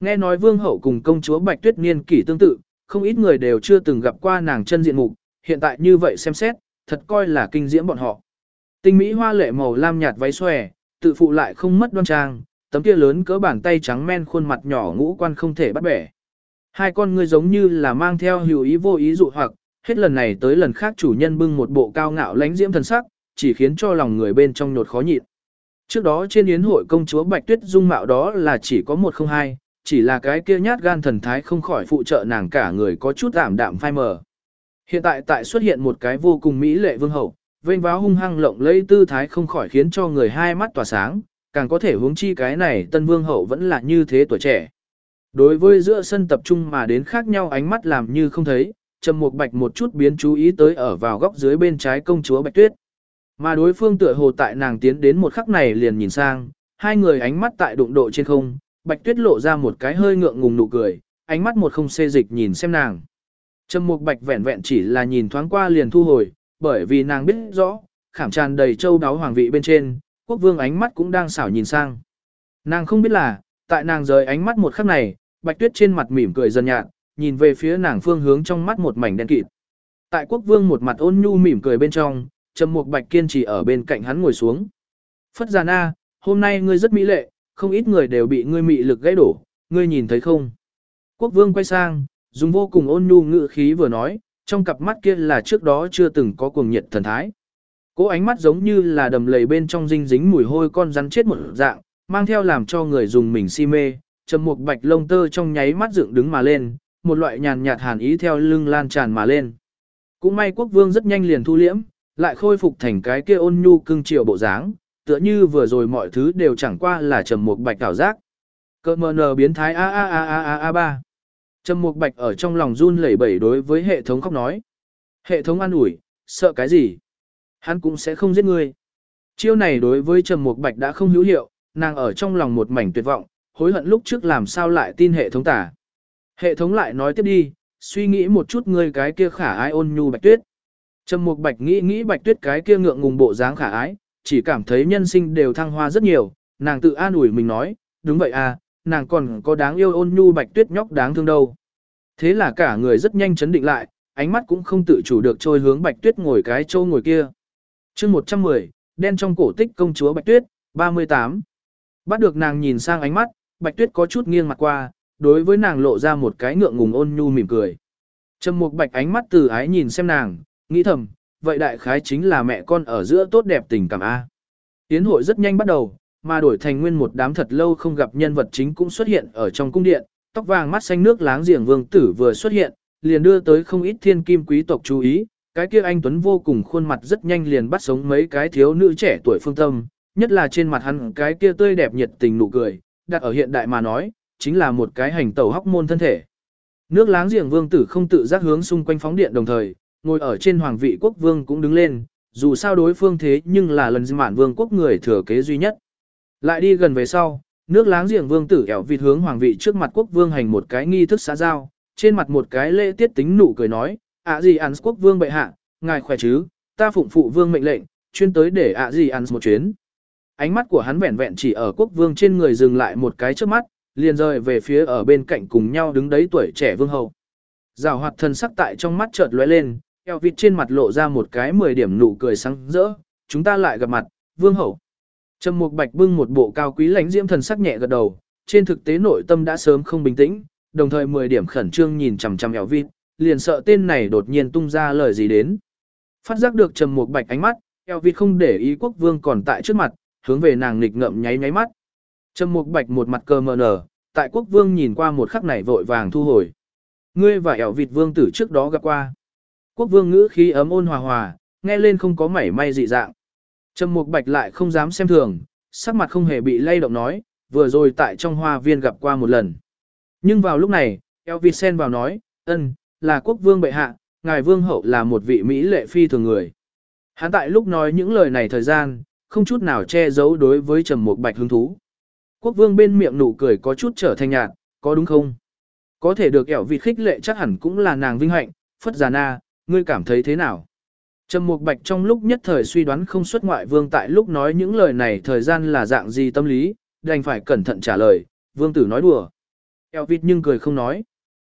Nghe nói vương hậu cùng công chúa Bạch Tuyết niên kỷ tương tự, không ít người đều chưa từng gặp qua nàng chân diện mục, hiện tại như vậy xem xét, thật coi là kinh diễm bọn họ. Tinh mỹ hoa lệ màu lam nhạt váy xòe, tự phụ lại không mất đoan trang, tấm kia lớn cỡ bàn tay trắng men khuôn mặt nhỏ ngũ quan không thể bắt bẻ. Hai con ngươi giống như là mang theo hữu ý vô ý dụ hoặc, hết lần này tới lần khác chủ nhân bưng một bộ cao ngạo lánh diễm thần sắc, chỉ khiến cho lòng người bên trong nhột khó nhịn. Trước đó trên yến hội công chúa Bạch Tuyết dung mạo đó là chỉ có một không hai, chỉ là cái kia nhát gan thần thái không khỏi phụ trợ nàng cả người có chút ảm đạm phai mờ. Hiện tại tại xuất hiện một cái vô cùng mỹ lệ vương hậu, vênh váo hung hăng lộng lẫy tư thái không khỏi khiến cho người hai mắt tỏa sáng, càng có thể hướng chi cái này tân vương hậu vẫn là như thế tuổi trẻ. Đối với giữa sân tập trung mà đến khác nhau ánh mắt làm như không thấy, Trầm Mục Bạch một chút biến chú ý tới ở vào góc dưới bên trái công chúa Bạch Tuyết. Mà đối phương tựa hồ tại nàng tiến đến một khắc này liền nhìn sang, hai người ánh mắt tại đụng độ trên không, Bạch Tuyết lộ ra một cái hơi ngượng ngùng nụ cười, ánh mắt một không xê dịch nhìn xem nàng. Trầm Mục Bạch vẹn vẹn chỉ là nhìn thoáng qua liền thu hồi, bởi vì nàng biết rõ, khảm tràn đầy châu đáo hoàng vị bên trên, quốc vương ánh mắt cũng đang xảo nhìn sang. Nàng không biết là, tại nàng rời ánh mắt một khắc này, Bạch Tuyết trên mặt mỉm cười dần nhạt, nhìn về phía nàng phương hướng trong mắt một mảnh đen kịt. Tại quốc vương một mặt ôn nhu mỉm cười bên trong, Trầm Mục Bạch kiên trì ở bên cạnh hắn ngồi xuống. Phất Già Na, hôm nay ngươi rất mỹ lệ, không ít người đều bị ngươi mị lực gãy đổ, ngươi nhìn thấy không? Quốc vương quay sang, dùng vô cùng ôn nhu ngữ khí vừa nói, trong cặp mắt kia là trước đó chưa từng có cuồng nhiệt thần thái. Cố ánh mắt giống như là đầm lầy bên trong dinh dính mùi hôi con rắn chết một dạng, mang theo làm cho người dùng mình si mê, trầm mục bạch lông tơ trong nháy mắt dựng đứng mà lên, một loại nhàn nhạt hàn ý theo lưng lan tràn mà lên. Cũng may quốc vương rất nhanh liền thu liễm, lại khôi phục thành cái kia ôn nhu cưng chiều bộ dáng, tựa như vừa rồi mọi thứ đều chẳng qua là trầm mục bạch ảo giác. Cơ mờ nờ biến thái a a a a a a ba. Trầm mục bạch ở trong lòng run lẩy bẩy đối với hệ thống khóc nói. Hệ thống an ủi, sợ cái gì? Hắn cũng sẽ không giết ngươi. Chiêu này đối với Trầm Mục Bạch đã không hữu hiệu, nàng ở trong lòng một mảnh tuyệt vọng, hối hận lúc trước làm sao lại tin hệ thống tả. Hệ thống lại nói tiếp đi, suy nghĩ một chút ngươi cái kia khả ái ôn nhu Bạch Tuyết. Trầm Mục Bạch nghĩ nghĩ Bạch Tuyết cái kia ngượng ngùng bộ dáng khả ái, chỉ cảm thấy nhân sinh đều thăng hoa rất nhiều, nàng tự an ủi mình nói, đúng vậy à, nàng còn có đáng yêu ôn nhu Bạch Tuyết nhóc đáng thương đâu. Thế là cả người rất nhanh chấn định lại, ánh mắt cũng không tự chủ được trôi hướng Bạch Tuyết ngồi cái châu ngồi kia chương 110, đen trong cổ tích công chúa Bạch Tuyết, 38. Bắt được nàng nhìn sang ánh mắt, Bạch Tuyết có chút nghiêng mặt qua, đối với nàng lộ ra một cái ngượng ngùng ôn nhu mỉm cười. Trầm Mục Bạch ánh mắt từ ái nhìn xem nàng, nghĩ thầm, vậy đại khái chính là mẹ con ở giữa tốt đẹp tình cảm a. Tiến hội rất nhanh bắt đầu, mà đổi thành nguyên một đám thật lâu không gặp nhân vật chính cũng xuất hiện ở trong cung điện, tóc vàng mắt xanh nước láng giềng vương tử vừa xuất hiện, liền đưa tới không ít thiên kim quý tộc chú ý, cái kia anh Tuấn vô cùng khuôn mặt rất nhanh liền bắt sống mấy cái thiếu nữ trẻ tuổi phương tâm, nhất là trên mặt hắn cái kia tươi đẹp nhiệt tình nụ cười, đặt ở hiện đại mà nói, chính là một cái hành tẩu hóc môn thân thể. Nước láng giềng vương tử không tự giác hướng xung quanh phóng điện đồng thời, ngồi ở trên hoàng vị quốc vương cũng đứng lên, dù sao đối phương thế nhưng là lần mạn vương quốc người thừa kế duy nhất. Lại đi gần về sau, nước láng giềng vương tử ẻo vịt hướng hoàng vị trước mặt quốc vương hành một cái nghi thức xã giao, trên mặt một cái lễ tiết tính nụ cười nói, ạ gì ăn quốc vương bệ hạ, ngài khỏe chứ, ta phụng phụ vương mệnh lệnh, chuyên tới để ạ gì ăn một chuyến. Ánh mắt của hắn vẹn vẹn chỉ ở quốc vương trên người dừng lại một cái trước mắt, liền rời về phía ở bên cạnh cùng nhau đứng đấy tuổi trẻ vương hậu. Giảo hoạt thân sắc tại trong mắt chợt lóe lên, eo vịt trên mặt lộ ra một cái 10 điểm nụ cười sáng rỡ, chúng ta lại gặp mặt, vương hậu. Trầm Mục Bạch bưng một bộ cao quý lãnh diễm thần sắc nhẹ gật đầu, trên thực tế nội tâm đã sớm không bình tĩnh, đồng thời 10 điểm khẩn trương nhìn chằm chằm eo vịt, liền sợ tên này đột nhiên tung ra lời gì đến. Phát giác được trầm mục bạch ánh mắt, eo vịt không để ý quốc vương còn tại trước mặt, hướng về nàng nghịch ngậm nháy nháy mắt. Trầm Mục bạch một mặt cờ mờ nở, tại quốc vương nhìn qua một khắc này vội vàng thu hồi. Ngươi và eo vịt vương tử trước đó gặp qua. Quốc vương ngữ khí ấm ôn hòa hòa, nghe lên không có mảy may dị dạng. Trầm Mục Bạch lại không dám xem thường, sắc mặt không hề bị lay động nói, vừa rồi tại trong hoa viên gặp qua một lần. Nhưng vào lúc này, Elvis sen vào nói, ân, là quốc vương bệ hạ, ngài vương hậu là một vị Mỹ lệ phi thường người. Hắn tại lúc nói những lời này thời gian, không chút nào che giấu đối với trầm mục bạch hứng thú. Quốc vương bên miệng nụ cười có chút trở thành nhạt, có đúng không? Có thể được ẻo vị khích lệ chắc hẳn cũng là nàng vinh hạnh, phất già na, ngươi cảm thấy thế nào? Trầm mục bạch trong lúc nhất thời suy đoán không xuất ngoại vương tại lúc nói những lời này thời gian là dạng gì tâm lý, đành phải cẩn thận trả lời, vương tử nói đùa. Eo vịt nhưng cười không nói.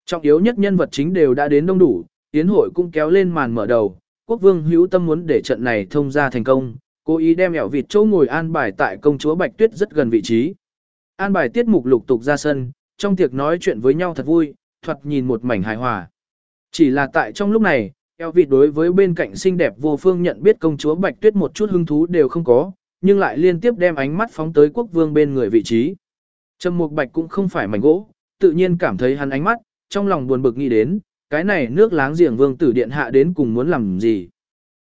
Trọng yếu nhất nhân vật chính đều đã đến đông đủ, tiến hội cũng kéo lên màn mở đầu, quốc vương hữu tâm muốn để trận này thông ra thành công, Cố ý đem ẻo vịt chỗ ngồi an bài tại công chúa Bạch Tuyết rất gần vị trí. An bài tiết mục lục tục ra sân, trong tiệc nói chuyện với nhau thật vui, thoạt nhìn một mảnh hài hòa. Chỉ là tại trong lúc này, eo vịt đối với bên cạnh xinh đẹp vô phương nhận biết công chúa Bạch Tuyết một chút hứng thú đều không có, nhưng lại liên tiếp đem ánh mắt phóng tới quốc vương bên người vị trí. Trầm Mục Bạch cũng không phải mảnh gỗ, tự nhiên cảm thấy hắn ánh mắt, trong lòng buồn bực nghĩ đến, cái này nước láng giềng vương tử điện hạ đến cùng muốn làm gì.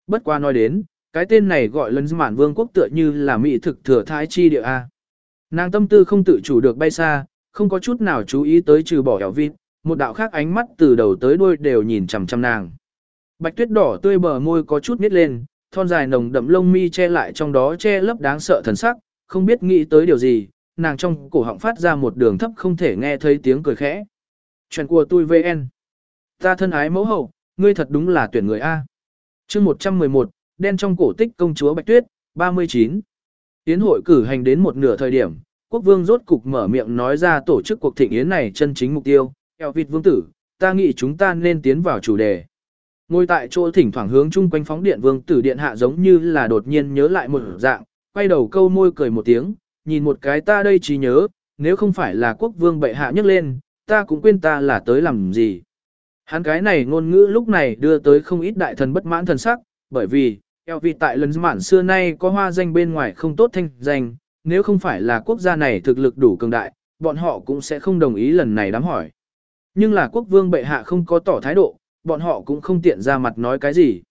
Bất qua nói đến, cái tên này gọi lần mạn vương quốc tựa như là mỹ thực thừa thái chi địa A. Nàng tâm tư không tự chủ được bay xa, không có chút nào chú ý tới trừ bỏ ẻo vịt, một đạo khác ánh mắt từ đầu tới đuôi đều nhìn chằm chằm nàng. Bạch tuyết đỏ tươi bờ môi có chút nít lên, thon dài nồng đậm lông mi che lại trong đó che lấp đáng sợ thần sắc, không biết nghĩ tới điều gì, nàng trong cổ họng phát ra một đường thấp không thể nghe thấy tiếng cười khẽ. Chuyện của tôi VN. Ta thân ái mẫu hậu, ngươi thật đúng là tuyển người A. chương 111, đen trong cổ tích công chúa Bạch Tuyết, 39. Tiến hội cử hành đến một nửa thời điểm, quốc vương rốt cục mở miệng nói ra tổ chức cuộc thịnh yến này chân chính mục tiêu, eo vịt vương tử, ta nghĩ chúng ta nên tiến vào chủ đề. Ngồi tại chỗ thỉnh thoảng hướng chung quanh phóng điện vương tử điện hạ giống như là đột nhiên nhớ lại một dạng, quay đầu câu môi cười một tiếng, nhìn một cái ta đây trí nhớ, nếu không phải là quốc vương bệ hạ nhấc lên, ta cũng quên ta là tới làm gì. Hắn cái này ngôn ngữ lúc này đưa tới không ít đại thần bất mãn thần sắc, bởi vì, eo vị tại lần mạn xưa nay có hoa danh bên ngoài không tốt thanh danh, nếu không phải là quốc gia này thực lực đủ cường đại, bọn họ cũng sẽ không đồng ý lần này đám hỏi. Nhưng là quốc vương bệ hạ không có tỏ thái độ, bọn họ cũng không tiện ra mặt nói cái gì.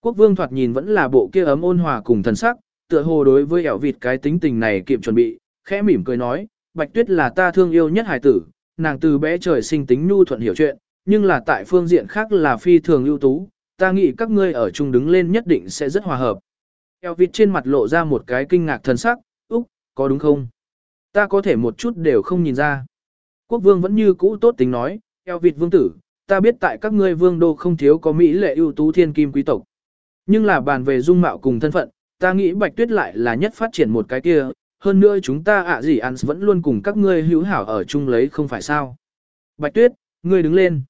Quốc vương thoạt nhìn vẫn là bộ kia ấm ôn hòa cùng thần sắc, tựa hồ đối với ẻo vịt cái tính tình này kịp chuẩn bị, khẽ mỉm cười nói, Bạch Tuyết là ta thương yêu nhất hải tử, nàng từ bé trời sinh tính nhu thuận hiểu chuyện, nhưng là tại phương diện khác là phi thường ưu tú, ta nghĩ các ngươi ở chung đứng lên nhất định sẽ rất hòa hợp. Eo vịt trên mặt lộ ra một cái kinh ngạc thần sắc, Úc, có đúng không? Ta có thể một chút đều không nhìn ra. Quốc vương vẫn như cũ tốt tính nói, eo vịt vương tử, ta biết tại các ngươi vương đô không thiếu có mỹ lệ ưu tú thiên kim quý tộc. Nhưng là bàn về dung mạo cùng thân phận, ta nghĩ bạch tuyết lại là nhất phát triển một cái kia, hơn nữa chúng ta ạ gì ăn vẫn luôn cùng các ngươi hữu hảo ở chung lấy không phải sao. Bạch tuyết, ngươi đứng lên.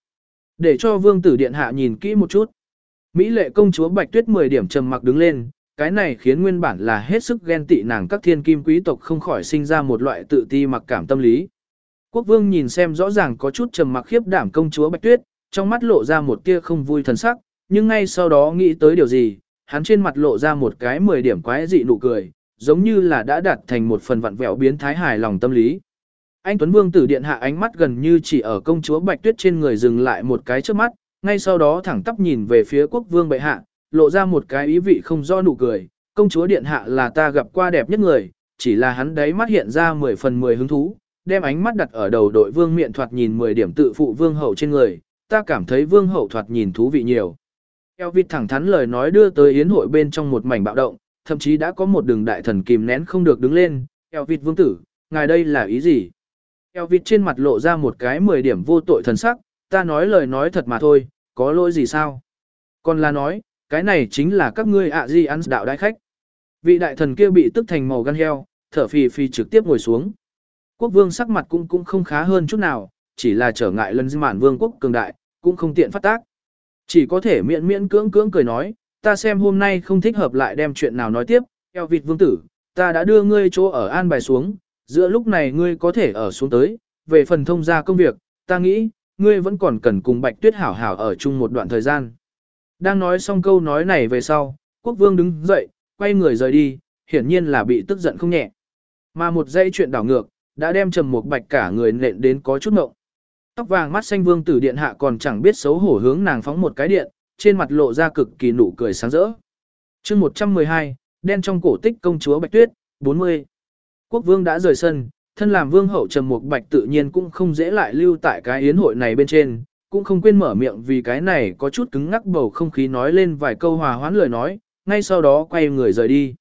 Để cho vương tử điện hạ nhìn kỹ một chút. Mỹ lệ công chúa Bạch Tuyết 10 điểm trầm mặc đứng lên, cái này khiến nguyên bản là hết sức ghen tị nàng các thiên kim quý tộc không khỏi sinh ra một loại tự ti mặc cảm tâm lý. Quốc vương nhìn xem rõ ràng có chút trầm mặc khiếp đảm công chúa Bạch Tuyết, trong mắt lộ ra một tia không vui thần sắc, nhưng ngay sau đó nghĩ tới điều gì, hắn trên mặt lộ ra một cái 10 điểm quái dị nụ cười, giống như là đã đạt thành một phần vặn vẹo biến thái hài lòng tâm lý. Anh Tuấn Vương tử điện hạ ánh mắt gần như chỉ ở công chúa Bạch Tuyết trên người dừng lại một cái trước mắt, ngay sau đó thẳng tắp nhìn về phía quốc vương bệ hạ, lộ ra một cái ý vị không do nụ cười, công chúa điện hạ là ta gặp qua đẹp nhất người, chỉ là hắn đấy mắt hiện ra 10 phần 10 hứng thú, đem ánh mắt đặt ở đầu đội vương miện thoạt nhìn 10 điểm tự phụ vương hậu trên người, ta cảm thấy vương hậu thoạt nhìn thú vị nhiều. Elvit thẳng thắn lời nói đưa tới yến hội bên trong một mảnh bạo động, thậm chí đã có một đường đại thần kìm nén không được đứng lên, Elvit vương tử, ngài đây là ý gì? Elvit trên mặt lộ ra một cái 10 điểm vô tội thần sắc, ta nói lời nói thật mà thôi, có lỗi gì sao? Còn là nói, cái này chính là các ngươi ạ gì ăn đạo đại khách. Vị đại thần kia bị tức thành màu gan heo, thở phì phì trực tiếp ngồi xuống. Quốc vương sắc mặt cũng cũng không khá hơn chút nào, chỉ là trở ngại lần mạn vương quốc cường đại, cũng không tiện phát tác. Chỉ có thể miễn miễn cưỡng cưỡng cười nói, ta xem hôm nay không thích hợp lại đem chuyện nào nói tiếp, eo vịt vương tử, ta đã đưa ngươi chỗ ở an bài xuống, giữa lúc này ngươi có thể ở xuống tới, về phần thông gia công việc, ta nghĩ, ngươi vẫn còn cần cùng Bạch Tuyết hảo hảo ở chung một đoạn thời gian. Đang nói xong câu nói này về sau, quốc vương đứng dậy, quay người rời đi, hiển nhiên là bị tức giận không nhẹ. Mà một dây chuyện đảo ngược, đã đem trầm một bạch cả người nện đến có chút ngộng. Tóc vàng mắt xanh vương tử điện hạ còn chẳng biết xấu hổ hướng nàng phóng một cái điện, trên mặt lộ ra cực kỳ nụ cười sáng rỡ. chương 112, đen trong cổ tích công chúa Bạch Tuyết, 40. Quốc vương đã rời sân, thân làm vương hậu trầm mục bạch tự nhiên cũng không dễ lại lưu tại cái yến hội này bên trên, cũng không quên mở miệng vì cái này có chút cứng ngắc bầu không khí nói lên vài câu hòa hoãn lời nói, ngay sau đó quay người rời đi.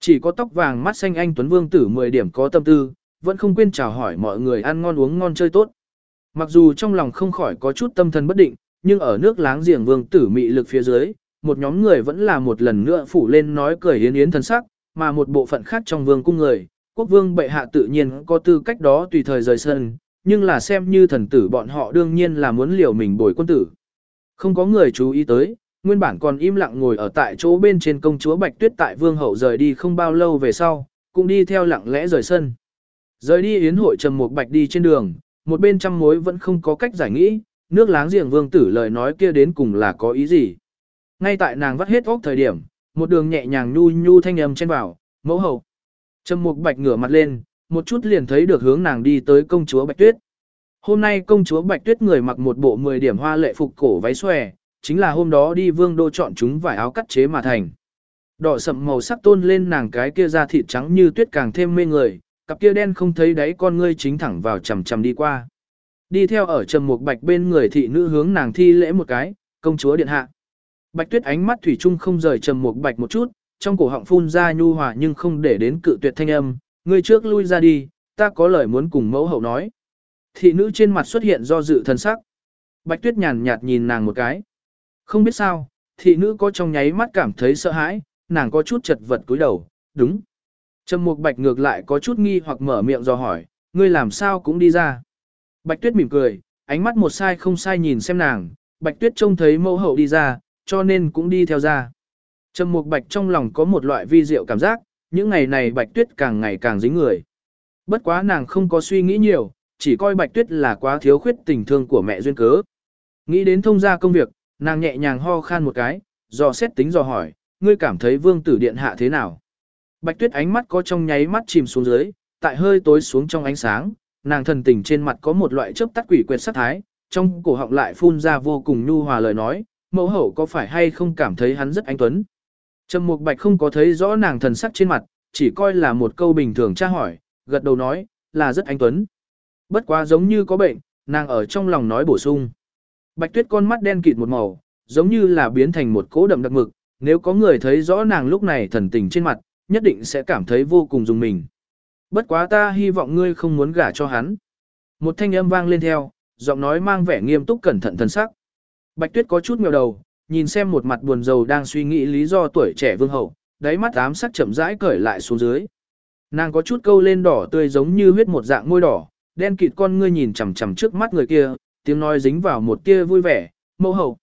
Chỉ có tóc vàng mắt xanh anh Tuấn Vương tử 10 điểm có tâm tư, vẫn không quên chào hỏi mọi người ăn ngon uống ngon chơi tốt. Mặc dù trong lòng không khỏi có chút tâm thần bất định, nhưng ở nước láng giềng vương tử mị lực phía dưới, một nhóm người vẫn là một lần nữa phủ lên nói cười yến yến thần sắc, mà một bộ phận khác trong vương cung người, quốc vương bệ hạ tự nhiên có tư cách đó tùy thời rời sân, nhưng là xem như thần tử bọn họ đương nhiên là muốn liều mình bồi quân tử. Không có người chú ý tới, nguyên bản còn im lặng ngồi ở tại chỗ bên trên công chúa Bạch Tuyết tại vương hậu rời đi không bao lâu về sau, cũng đi theo lặng lẽ rời sân. Rời đi yến hội trầm một bạch đi trên đường, một bên trăm mối vẫn không có cách giải nghĩ, nước láng giềng vương tử lời nói kia đến cùng là có ý gì. Ngay tại nàng vắt hết óc thời điểm, một đường nhẹ nhàng nhu nhu thanh âm trên vào, mẫu hậu. Trầm mục bạch ngửa mặt lên, một chút liền thấy được hướng nàng đi tới công chúa Bạch Tuyết. Hôm nay công chúa Bạch Tuyết người mặc một bộ 10 điểm hoa lệ phục cổ váy xòe, chính là hôm đó đi vương đô chọn chúng vải áo cắt chế mà thành. Đỏ sậm màu sắc tôn lên nàng cái kia da thịt trắng như tuyết càng thêm mê người, cặp kia đen không thấy đáy con ngươi chính thẳng vào chầm chầm đi qua. Đi theo ở trầm mục bạch bên người thị nữ hướng nàng thi lễ một cái, công chúa điện hạ. Bạch tuyết ánh mắt thủy chung không rời trầm mục bạch một chút, trong cổ họng phun ra nhu hòa nhưng không để đến cự tuyệt thanh âm, ngươi trước lui ra đi, ta có lời muốn cùng mẫu hậu nói. Thị nữ trên mặt xuất hiện do dự thân sắc. Bạch tuyết nhàn nhạt nhìn nàng một cái. Không biết sao, thị nữ có trong nháy mắt cảm thấy sợ hãi, nàng có chút chật vật cúi đầu, đúng. Trầm Mục Bạch ngược lại có chút nghi hoặc mở miệng do hỏi, ngươi làm sao cũng đi ra. Bạch Tuyết mỉm cười, ánh mắt một sai không sai nhìn xem nàng, Bạch Tuyết trông thấy mẫu hậu đi ra, cho nên cũng đi theo ra. Trầm Mục Bạch trong lòng có một loại vi diệu cảm giác, những ngày này Bạch Tuyết càng ngày càng dính người. Bất quá nàng không có suy nghĩ nhiều, chỉ coi Bạch Tuyết là quá thiếu khuyết tình thương của mẹ duyên cớ. Nghĩ đến thông gia công việc, nàng nhẹ nhàng ho khan một cái, dò xét tính dò hỏi, ngươi cảm thấy vương tử điện hạ thế nào? Bạch tuyết ánh mắt có trong nháy mắt chìm xuống dưới, tại hơi tối xuống trong ánh sáng, nàng thần tình trên mặt có một loại chớp tắt quỷ quyệt sắc thái, trong cổ họng lại phun ra vô cùng nhu hòa lời nói, mẫu hậu có phải hay không cảm thấy hắn rất anh tuấn? Trầm Mục Bạch không có thấy rõ nàng thần sắc trên mặt, chỉ coi là một câu bình thường tra hỏi, gật đầu nói, là rất anh tuấn. Bất quá giống như có bệnh, nàng ở trong lòng nói bổ sung. Bạch Tuyết con mắt đen kịt một màu, giống như là biến thành một cỗ đậm đặc mực, nếu có người thấy rõ nàng lúc này thần tình trên mặt, nhất định sẽ cảm thấy vô cùng dùng mình. Bất quá ta hy vọng ngươi không muốn gả cho hắn. Một thanh âm vang lên theo, giọng nói mang vẻ nghiêm túc cẩn thận thần sắc. Bạch Tuyết có chút nghèo đầu, nhìn xem một mặt buồn rầu đang suy nghĩ lý do tuổi trẻ vương hậu, đáy mắt ám sắc chậm rãi cởi lại xuống dưới. Nàng có chút câu lên đỏ tươi giống như huyết một dạng môi đỏ, đen kịt con ngươi nhìn chằm chằm trước mắt người kia, tiếng nói dính vào một tia vui vẻ, mẫu hậu.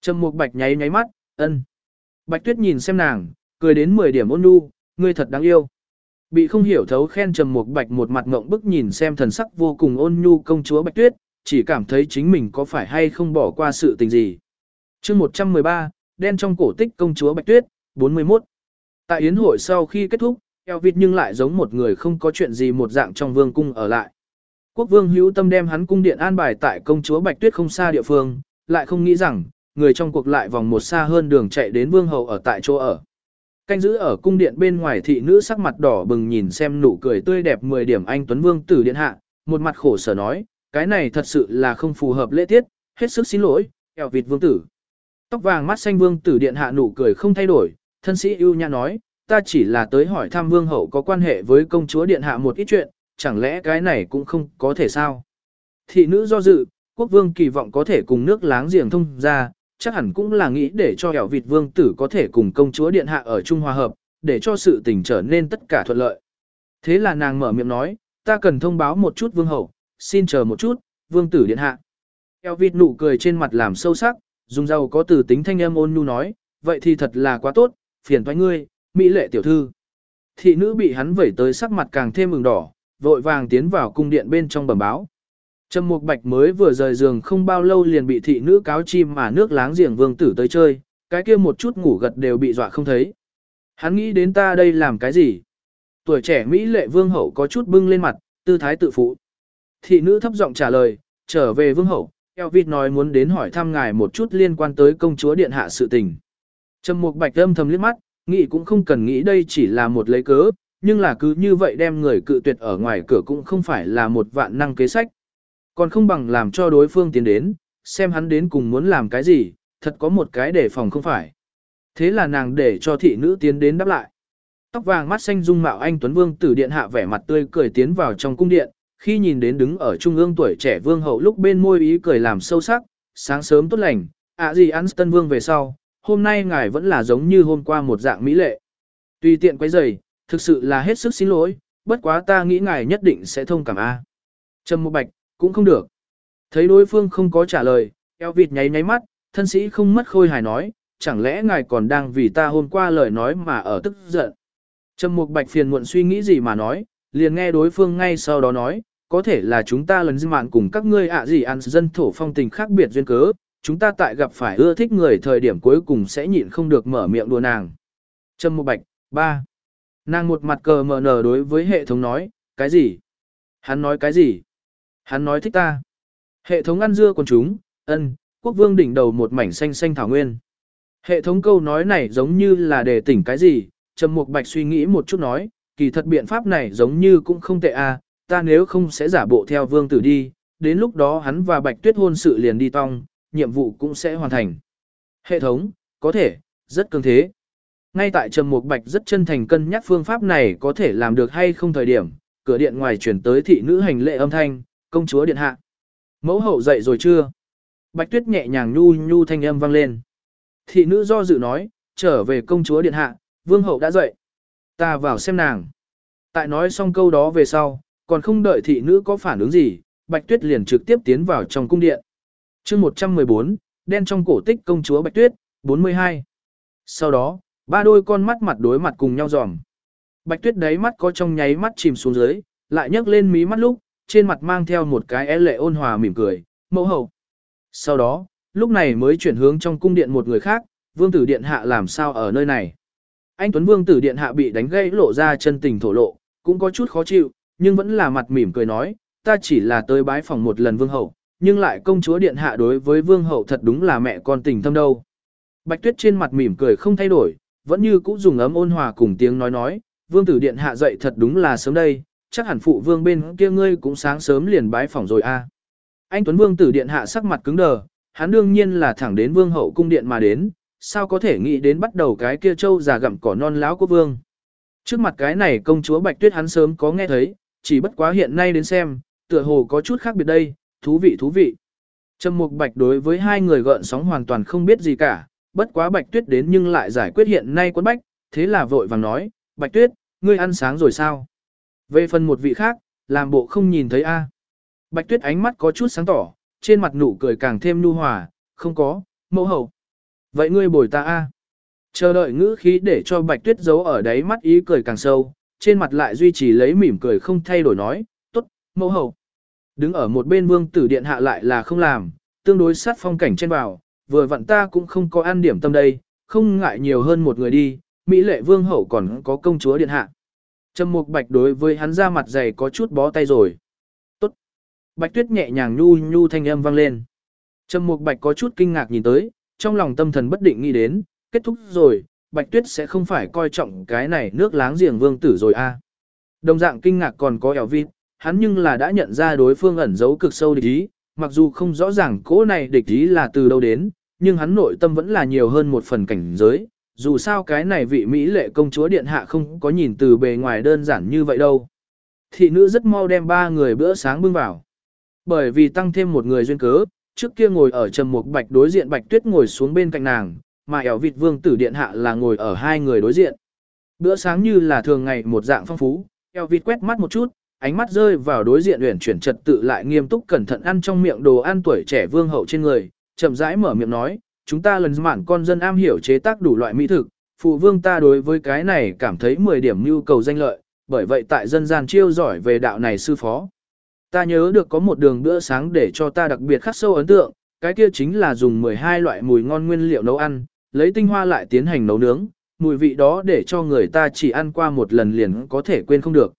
Trầm Mục Bạch nháy nháy mắt, ân. Bạch Tuyết nhìn xem nàng, cười đến 10 điểm ôn nhu, ngươi thật đáng yêu. Bị không hiểu thấu khen trầm Mục bạch một mặt ngộng bức nhìn xem thần sắc vô cùng ôn nhu công chúa Bạch Tuyết, chỉ cảm thấy chính mình có phải hay không bỏ qua sự tình gì chương 113, đen trong cổ tích công chúa Bạch Tuyết, 41. Tại yến hội sau khi kết thúc, eo vịt nhưng lại giống một người không có chuyện gì một dạng trong vương cung ở lại. Quốc vương hữu tâm đem hắn cung điện an bài tại công chúa Bạch Tuyết không xa địa phương, lại không nghĩ rằng, người trong cuộc lại vòng một xa hơn đường chạy đến vương hậu ở tại chỗ ở. Canh giữ ở cung điện bên ngoài thị nữ sắc mặt đỏ bừng nhìn xem nụ cười tươi đẹp 10 điểm anh Tuấn Vương tử điện hạ, một mặt khổ sở nói, cái này thật sự là không phù hợp lễ tiết, hết sức xin lỗi, Kẹo vịt vương tử. Tóc vàng mắt xanh vương tử điện hạ nụ cười không thay đổi, thân sĩ ưu nhã nói, ta chỉ là tới hỏi thăm vương hậu có quan hệ với công chúa điện hạ một ít chuyện, chẳng lẽ cái này cũng không có thể sao? Thị nữ do dự, quốc vương kỳ vọng có thể cùng nước láng giềng thông ra, chắc hẳn cũng là nghĩ để cho hẻo vịt vương tử có thể cùng công chúa điện hạ ở Trung Hòa Hợp, để cho sự tình trở nên tất cả thuận lợi. Thế là nàng mở miệng nói, ta cần thông báo một chút vương hậu, xin chờ một chút, vương tử điện hạ. Hẻo vịt nụ cười trên mặt làm sâu sắc, dùng dầu có từ tính thanh âm ôn nhu nói, vậy thì thật là quá tốt, phiền toái ngươi, mỹ lệ tiểu thư. Thị nữ bị hắn vẩy tới sắc mặt càng thêm mừng đỏ, vội vàng tiến vào cung điện bên trong bẩm báo. Trầm Mục Bạch mới vừa rời giường không bao lâu liền bị thị nữ cáo chim mà nước láng giềng vương tử tới chơi, cái kia một chút ngủ gật đều bị dọa không thấy. Hắn nghĩ đến ta đây làm cái gì? Tuổi trẻ Mỹ lệ vương hậu có chút bưng lên mặt, tư thái tự phụ. Thị nữ thấp giọng trả lời, trở về vương hậu, Elvit nói muốn đến hỏi thăm ngài một chút liên quan tới công chúa điện hạ sự tình. Trầm Mục Bạch âm thầm liếc mắt, nghĩ cũng không cần nghĩ đây chỉ là một lấy cớ, nhưng là cứ như vậy đem người cự tuyệt ở ngoài cửa cũng không phải là một vạn năng kế sách. Còn không bằng làm cho đối phương tiến đến, xem hắn đến cùng muốn làm cái gì, thật có một cái để phòng không phải. Thế là nàng để cho thị nữ tiến đến đáp lại. Tóc vàng mắt xanh dung mạo anh Tuấn Vương tử điện hạ vẻ mặt tươi cười tiến vào trong cung điện, khi nhìn đến đứng ở trung ương tuổi trẻ vương hậu lúc bên môi ý cười làm sâu sắc, sáng sớm tốt lành, ạ gì ăn tân vương về sau, hôm nay ngài vẫn là giống như hôm qua một dạng mỹ lệ. Tùy tiện quấy giày, thực sự là hết sức xin lỗi, bất quá ta nghĩ ngài nhất định sẽ thông cảm a. Trầm Mục Bạch, cũng không được. Thấy đối phương không có trả lời, eo vịt nháy nháy mắt, thân sĩ không mất khôi hài nói, chẳng lẽ ngài còn đang vì ta hôm qua lời nói mà ở tức giận. Trầm Mục Bạch phiền muộn suy nghĩ gì mà nói, liền nghe đối phương ngay sau đó nói, có thể là chúng ta lần dư mạn cùng các ngươi ạ gì ăn dân thổ phong tình khác biệt duyên cớ, chúng ta tại gặp phải ưa thích người thời điểm cuối cùng sẽ nhịn không được mở miệng đùa nàng. Trâm Mộ Bạch, ba. Nàng một mặt cờ mờ nở đối với hệ thống nói, cái gì? Hắn nói cái gì? Hắn nói thích ta. Hệ thống ăn dưa con chúng, ân, quốc vương đỉnh đầu một mảnh xanh xanh thảo nguyên. Hệ thống câu nói này giống như là để tỉnh cái gì, Trầm Mục Bạch suy nghĩ một chút nói, kỳ thật biện pháp này giống như cũng không tệ à ta nếu không sẽ giả bộ theo vương tử đi, đến lúc đó hắn và Bạch Tuyết hôn sự liền đi tong, nhiệm vụ cũng sẽ hoàn thành. Hệ thống, có thể, rất cường thế. Ngay tại Trầm Mục Bạch rất chân thành cân nhắc phương pháp này có thể làm được hay không thời điểm, cửa điện ngoài chuyển tới thị nữ hành lệ âm thanh, công chúa điện hạ. Mẫu hậu dậy rồi chưa? Bạch Tuyết nhẹ nhàng nhu nhu thanh âm vang lên. Thị nữ do dự nói, trở về công chúa điện hạ, vương hậu đã dậy. Ta vào xem nàng. Tại nói xong câu đó về sau, còn không đợi thị nữ có phản ứng gì, Bạch Tuyết liền trực tiếp tiến vào trong cung điện. chương 114, đen trong cổ tích công chúa Bạch Tuyết, 42. Sau đó, ba đôi con mắt mặt đối mặt cùng nhau dòm. Bạch Tuyết đáy mắt có trong nháy mắt chìm xuống dưới, lại nhấc lên mí mắt lúc, trên mặt mang theo một cái é lệ ôn hòa mỉm cười, mẫu hậu. Sau đó, lúc này mới chuyển hướng trong cung điện một người khác, vương tử điện hạ làm sao ở nơi này. Anh Tuấn Vương tử điện hạ bị đánh gây lộ ra chân tình thổ lộ, cũng có chút khó chịu, nhưng vẫn là mặt mỉm cười nói, ta chỉ là tới bái phòng một lần vương hậu, nhưng lại công chúa điện hạ đối với vương hậu thật đúng là mẹ con tình thâm đâu. Bạch Tuyết trên mặt mỉm cười không thay đổi, vẫn như cũ dùng ấm ôn hòa cùng tiếng nói nói, vương tử điện hạ dậy thật đúng là sớm đây, chắc hẳn phụ vương bên kia ngươi cũng sáng sớm liền bái phòng rồi a. Anh Tuấn Vương tử điện hạ sắc mặt cứng đờ, hắn đương nhiên là thẳng đến vương hậu cung điện mà đến, sao có thể nghĩ đến bắt đầu cái kia châu già gặm cỏ non láo của vương. Trước mặt cái này công chúa Bạch Tuyết hắn sớm có nghe thấy, chỉ bất quá hiện nay đến xem, tựa hồ có chút khác biệt đây, thú vị thú vị. Trầm Mục Bạch đối với hai người gợn sóng hoàn toàn không biết gì cả, bất quá Bạch Tuyết đến nhưng lại giải quyết hiện nay quân bách, thế là vội vàng nói, Bạch Tuyết, ngươi ăn sáng rồi sao? Về phần một vị khác, làm bộ không nhìn thấy a. Bạch Tuyết ánh mắt có chút sáng tỏ, trên mặt nụ cười càng thêm nhu hòa, không có, mẫu hậu. Vậy ngươi bồi ta a? Chờ đợi ngữ khí để cho Bạch Tuyết giấu ở đáy mắt ý cười càng sâu, trên mặt lại duy trì lấy mỉm cười không thay đổi nói, tốt, mẫu hậu. Đứng ở một bên vương tử điện hạ lại là không làm, tương đối sát phong cảnh trên vào, vừa vặn ta cũng không có ăn điểm tâm đây, không ngại nhiều hơn một người đi, Mỹ lệ vương hậu còn có công chúa điện hạ. Trầm Mục Bạch đối với hắn ra mặt dày có chút bó tay rồi. Tốt. Bạch Tuyết nhẹ nhàng nhu nhu thanh âm vang lên. Trầm Mục Bạch có chút kinh ngạc nhìn tới, trong lòng tâm thần bất định nghĩ đến, kết thúc rồi, Bạch Tuyết sẽ không phải coi trọng cái này nước láng giềng vương tử rồi a. À. Đồng dạng kinh ngạc còn có ẻo vịt, hắn nhưng là đã nhận ra đối phương ẩn giấu cực sâu địch ý, mặc dù không rõ ràng cỗ này địch ý là từ đâu đến, nhưng hắn nội tâm vẫn là nhiều hơn một phần cảnh giới, dù sao cái này vị Mỹ lệ công chúa điện hạ không có nhìn từ bề ngoài đơn giản như vậy đâu. Thị nữ rất mau đem ba người bữa sáng bưng vào. Bởi vì tăng thêm một người duyên cớ, trước kia ngồi ở trầm mục bạch đối diện bạch tuyết ngồi xuống bên cạnh nàng, mà ẻo vịt vương tử điện hạ là ngồi ở hai người đối diện. Bữa sáng như là thường ngày một dạng phong phú, ẻo vịt quét mắt một chút, ánh mắt rơi vào đối diện uyển chuyển trật tự lại nghiêm túc cẩn thận ăn trong miệng đồ ăn tuổi trẻ vương hậu trên người, chậm rãi mở miệng nói, chúng ta lần mạn con dân am hiểu chế tác đủ loại mỹ thực, phụ vương ta đối với cái này cảm thấy 10 điểm nhu cầu danh lợi, bởi vậy tại dân gian chiêu giỏi về đạo này sư phó. Ta nhớ được có một đường bữa sáng để cho ta đặc biệt khắc sâu ấn tượng, cái kia chính là dùng 12 loại mùi ngon nguyên liệu nấu ăn, lấy tinh hoa lại tiến hành nấu nướng, mùi vị đó để cho người ta chỉ ăn qua một lần liền có thể quên không được.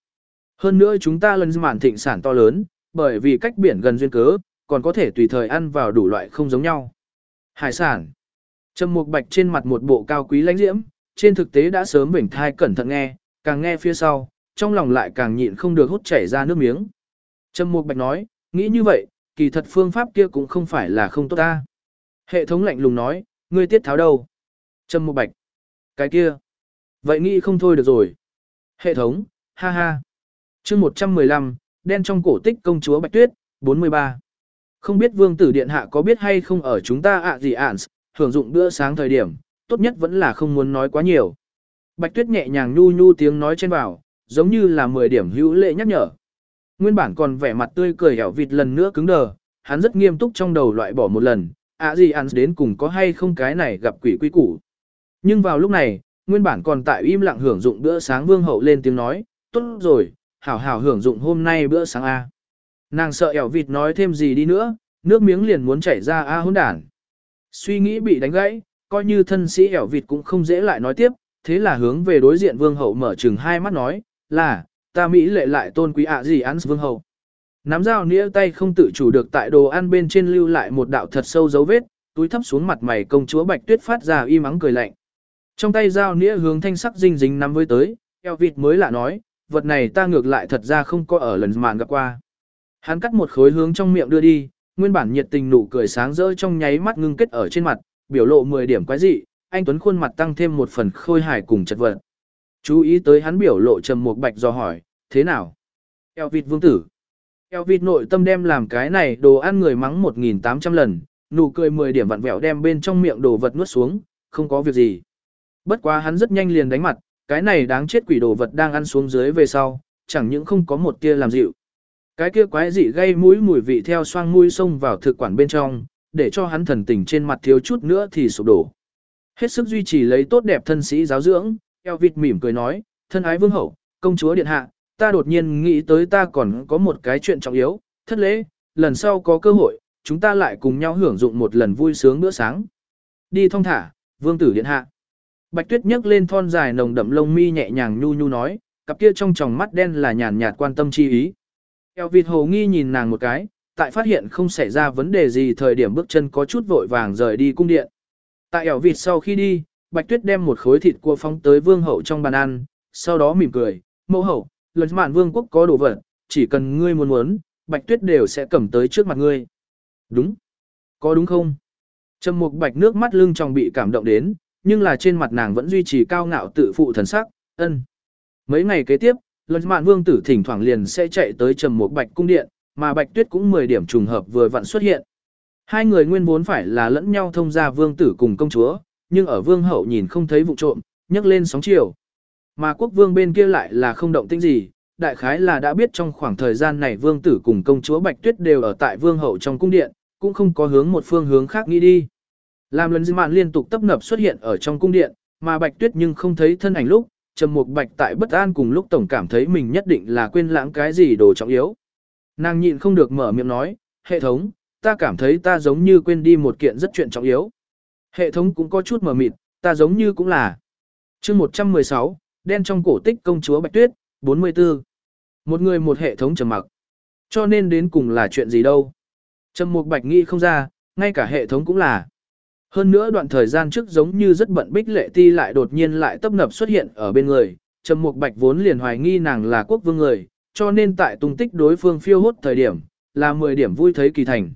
Hơn nữa chúng ta lần mạn thịnh sản to lớn, bởi vì cách biển gần duyên cớ, còn có thể tùy thời ăn vào đủ loại không giống nhau. Hải sản. Trầm Mục Bạch trên mặt một bộ cao quý lãnh diễm, trên thực tế đã sớm bình thai cẩn thận nghe, càng nghe phía sau, trong lòng lại càng nhịn không được hút chảy ra nước miếng. Trầm Mục Bạch nói, nghĩ như vậy, kỳ thật phương pháp kia cũng không phải là không tốt ta. Hệ thống lạnh lùng nói, ngươi tiết tháo đâu? Trâm Mục Bạch. Cái kia. Vậy nghĩ không thôi được rồi. Hệ thống, ha ha. chương 115, đen trong cổ tích công chúa Bạch Tuyết, 43. Không biết vương tử điện hạ có biết hay không ở chúng ta ạ gì ạn, hưởng dụng bữa sáng thời điểm, tốt nhất vẫn là không muốn nói quá nhiều. Bạch tuyết nhẹ nhàng nhu nhu tiếng nói trên vào, giống như là 10 điểm hữu lệ nhắc nhở. Nguyên bản còn vẻ mặt tươi cười hẻo vịt lần nữa cứng đờ, hắn rất nghiêm túc trong đầu loại bỏ một lần, À gì ăn đến cùng có hay không cái này gặp quỷ quy củ. Nhưng vào lúc này, nguyên bản còn tại im lặng hưởng dụng bữa sáng vương hậu lên tiếng nói, tốt rồi, hảo hảo hưởng dụng hôm nay bữa sáng A. Nàng sợ ẻo vịt nói thêm gì đi nữa, nước miếng liền muốn chảy ra A hôn đản. Suy nghĩ bị đánh gãy, coi như thân sĩ ẻo vịt cũng không dễ lại nói tiếp, thế là hướng về đối diện vương hậu mở chừng hai mắt nói, là, ta Mỹ lệ lại tôn quý ạ gì ăn vương hậu. Nắm dao nĩa tay không tự chủ được tại đồ ăn bên trên lưu lại một đạo thật sâu dấu vết, túi thấp xuống mặt mày công chúa Bạch Tuyết phát ra y mắng cười lạnh. Trong tay dao nĩa hướng thanh sắc dinh dính nắm với tới, eo vịt mới lạ nói, vật này ta ngược lại thật ra không có ở lần màn gặp qua. Hắn cắt một khối hướng trong miệng đưa đi, nguyên bản nhiệt tình nụ cười sáng rỡ trong nháy mắt ngưng kết ở trên mặt, biểu lộ 10 điểm quái dị, anh Tuấn khuôn mặt tăng thêm một phần khôi hài cùng chật vật. Chú ý tới hắn biểu lộ trầm một bạch do hỏi, thế nào? Eo vịt vương tử. Eo vịt nội tâm đem làm cái này đồ ăn người mắng 1.800 lần, nụ cười 10 điểm vặn vẹo đem bên trong miệng đồ vật nuốt xuống, không có việc gì. Bất quá hắn rất nhanh liền đánh mặt, cái này đáng chết quỷ đồ vật đang ăn xuống dưới về sau, chẳng những không có một tia làm dịu. Cái kia quái dị gây mũi mùi vị theo xoang mũi xông vào thực quản bên trong, để cho hắn thần tình trên mặt thiếu chút nữa thì sụp đổ. Hết sức duy trì lấy tốt đẹp thân sĩ giáo dưỡng, Eo vịt mỉm cười nói, thân ái vương hậu, công chúa điện hạ, ta đột nhiên nghĩ tới ta còn có một cái chuyện trọng yếu, thất lễ, lần sau có cơ hội, chúng ta lại cùng nhau hưởng dụng một lần vui sướng bữa sáng. Đi thong thả, vương tử điện hạ. Bạch Tuyết nhấc lên thon dài nồng đậm lông mi nhẹ nhàng nhu nhu nói, cặp kia trong tròng mắt đen là nhàn nhạt quan tâm chi ý. Eo vịt hồ nghi nhìn nàng một cái, tại phát hiện không xảy ra vấn đề gì thời điểm bước chân có chút vội vàng rời đi cung điện. Tại eo vịt sau khi đi, Bạch Tuyết đem một khối thịt cua phóng tới vương hậu trong bàn ăn, sau đó mỉm cười, mẫu hậu, lần mạn vương quốc có đồ vật, chỉ cần ngươi muốn muốn, Bạch Tuyết đều sẽ cầm tới trước mặt ngươi. Đúng. Có đúng không? Trầm mục bạch nước mắt lưng tròng bị cảm động đến, nhưng là trên mặt nàng vẫn duy trì cao ngạo tự phụ thần sắc, ân. Mấy ngày kế tiếp, Lần Mạn Vương tử thỉnh thoảng liền sẽ chạy tới Trầm Mục Bạch cung điện, mà Bạch Tuyết cũng 10 điểm trùng hợp vừa vặn xuất hiện. Hai người nguyên vốn phải là lẫn nhau thông gia vương tử cùng công chúa, nhưng ở vương hậu nhìn không thấy vụ trộm, nhấc lên sóng chiều. Mà quốc vương bên kia lại là không động tĩnh gì, đại khái là đã biết trong khoảng thời gian này vương tử cùng công chúa Bạch Tuyết đều ở tại vương hậu trong cung điện, cũng không có hướng một phương hướng khác nghĩ đi. Làm lần mạn liên tục tấp nập xuất hiện ở trong cung điện, mà Bạch Tuyết nhưng không thấy thân ảnh lúc, Trầm Mục Bạch tại bất an cùng lúc tổng cảm thấy mình nhất định là quên lãng cái gì đồ trọng yếu. Nàng nhịn không được mở miệng nói, hệ thống, ta cảm thấy ta giống như quên đi một kiện rất chuyện trọng yếu. Hệ thống cũng có chút mở mịt, ta giống như cũng là. chương 116, đen trong cổ tích công chúa Bạch Tuyết, 44. Một người một hệ thống trầm mặc. Cho nên đến cùng là chuyện gì đâu. Trầm Mục Bạch nghĩ không ra, ngay cả hệ thống cũng là. Hơn nữa đoạn thời gian trước giống như rất bận bích lệ ti lại đột nhiên lại tấp nập xuất hiện ở bên người, Trầm Mục Bạch vốn liền hoài nghi nàng là quốc vương người, cho nên tại tung tích đối phương phiêu hốt thời điểm, là 10 điểm vui thấy kỳ thành.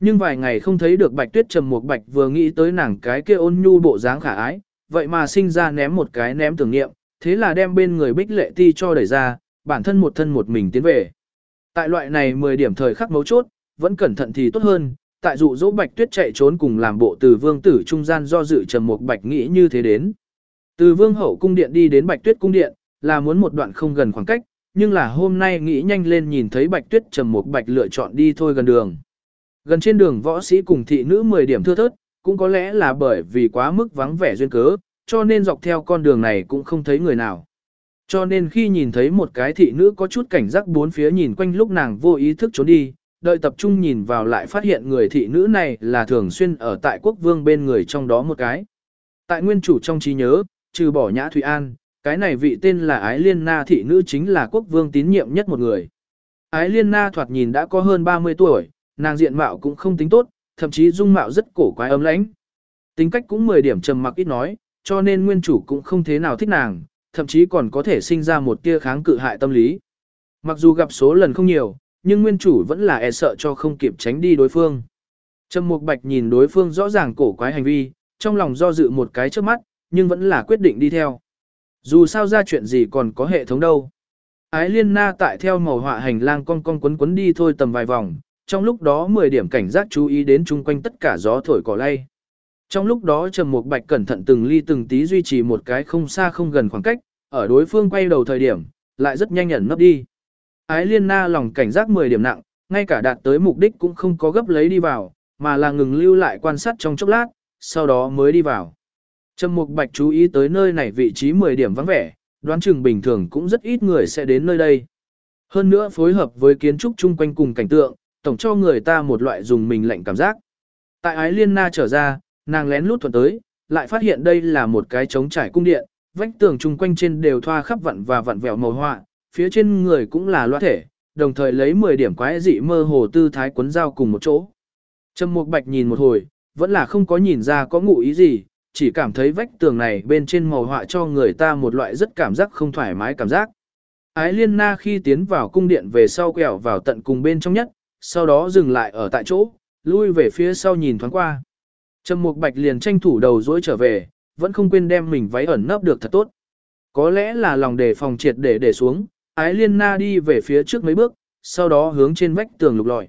Nhưng vài ngày không thấy được Bạch Tuyết Trầm Mục Bạch vừa nghĩ tới nàng cái kia ôn nhu bộ dáng khả ái, vậy mà sinh ra ném một cái ném tưởng niệm, thế là đem bên người bích lệ ti cho đẩy ra, bản thân một thân một mình tiến về. Tại loại này 10 điểm thời khắc mấu chốt, vẫn cẩn thận thì tốt hơn, tại dụ dỗ Bạch Tuyết chạy trốn cùng làm bộ từ vương tử trung gian do dự trầm một Bạch nghĩ như thế đến. Từ vương hậu cung điện đi đến Bạch Tuyết cung điện, là muốn một đoạn không gần khoảng cách, nhưng là hôm nay nghĩ nhanh lên nhìn thấy Bạch Tuyết trầm một Bạch lựa chọn đi thôi gần đường. Gần trên đường võ sĩ cùng thị nữ 10 điểm thưa thớt, cũng có lẽ là bởi vì quá mức vắng vẻ duyên cớ, cho nên dọc theo con đường này cũng không thấy người nào. Cho nên khi nhìn thấy một cái thị nữ có chút cảnh giác bốn phía nhìn quanh lúc nàng vô ý thức trốn đi, đợi tập trung nhìn vào lại phát hiện người thị nữ này là thường xuyên ở tại quốc vương bên người trong đó một cái. Tại nguyên chủ trong trí nhớ, trừ bỏ Nhã Thụy An, cái này vị tên là Ái Liên Na thị nữ chính là quốc vương tín nhiệm nhất một người. Ái Liên Na thoạt nhìn đã có hơn 30 tuổi, nàng diện mạo cũng không tính tốt, thậm chí dung mạo rất cổ quái ấm lãnh. Tính cách cũng 10 điểm trầm mặc ít nói, cho nên nguyên chủ cũng không thế nào thích nàng, thậm chí còn có thể sinh ra một tia kháng cự hại tâm lý. Mặc dù gặp số lần không nhiều, nhưng nguyên chủ vẫn là e sợ cho không kịp tránh đi đối phương. Trầm Mục Bạch nhìn đối phương rõ ràng cổ quái hành vi, trong lòng do dự một cái trước mắt, nhưng vẫn là quyết định đi theo. Dù sao ra chuyện gì còn có hệ thống đâu. Ái Liên Na tại theo màu họa hành lang con con quấn quấn đi thôi tầm vài vòng, trong lúc đó 10 điểm cảnh giác chú ý đến chung quanh tất cả gió thổi cỏ lay. Trong lúc đó Trầm Mục Bạch cẩn thận từng ly từng tí duy trì một cái không xa không gần khoảng cách, ở đối phương quay đầu thời điểm, lại rất nhanh nhẩn nấp đi. Ái liên na lòng cảnh giác 10 điểm nặng, ngay cả đạt tới mục đích cũng không có gấp lấy đi vào, mà là ngừng lưu lại quan sát trong chốc lát, sau đó mới đi vào. Trầm Mục Bạch chú ý tới nơi này vị trí 10 điểm vắng vẻ, đoán chừng bình thường cũng rất ít người sẽ đến nơi đây. Hơn nữa phối hợp với kiến trúc chung quanh cùng cảnh tượng, tổng cho người ta một loại dùng mình lạnh cảm giác. Tại Ái Liên Na trở ra, nàng lén lút thuận tới, lại phát hiện đây là một cái trống trải cung điện, vách tường chung quanh trên đều thoa khắp vặn và vặn vẹo màu họa, phía trên người cũng là loa thể, đồng thời lấy 10 điểm quái dị mơ hồ tư thái quấn dao cùng một chỗ. Trầm Mục Bạch nhìn một hồi, vẫn là không có nhìn ra có ngụ ý gì, chỉ cảm thấy vách tường này bên trên màu họa cho người ta một loại rất cảm giác không thoải mái cảm giác. Ái Liên Na khi tiến vào cung điện về sau quẹo vào tận cùng bên trong nhất, sau đó dừng lại ở tại chỗ, lui về phía sau nhìn thoáng qua. Trầm Mục Bạch liền tranh thủ đầu dối trở về, vẫn không quên đem mình váy ẩn nấp được thật tốt. Có lẽ là lòng đề phòng triệt để để xuống, Ái Liên Na đi về phía trước mấy bước, sau đó hướng trên vách tường lục lọi.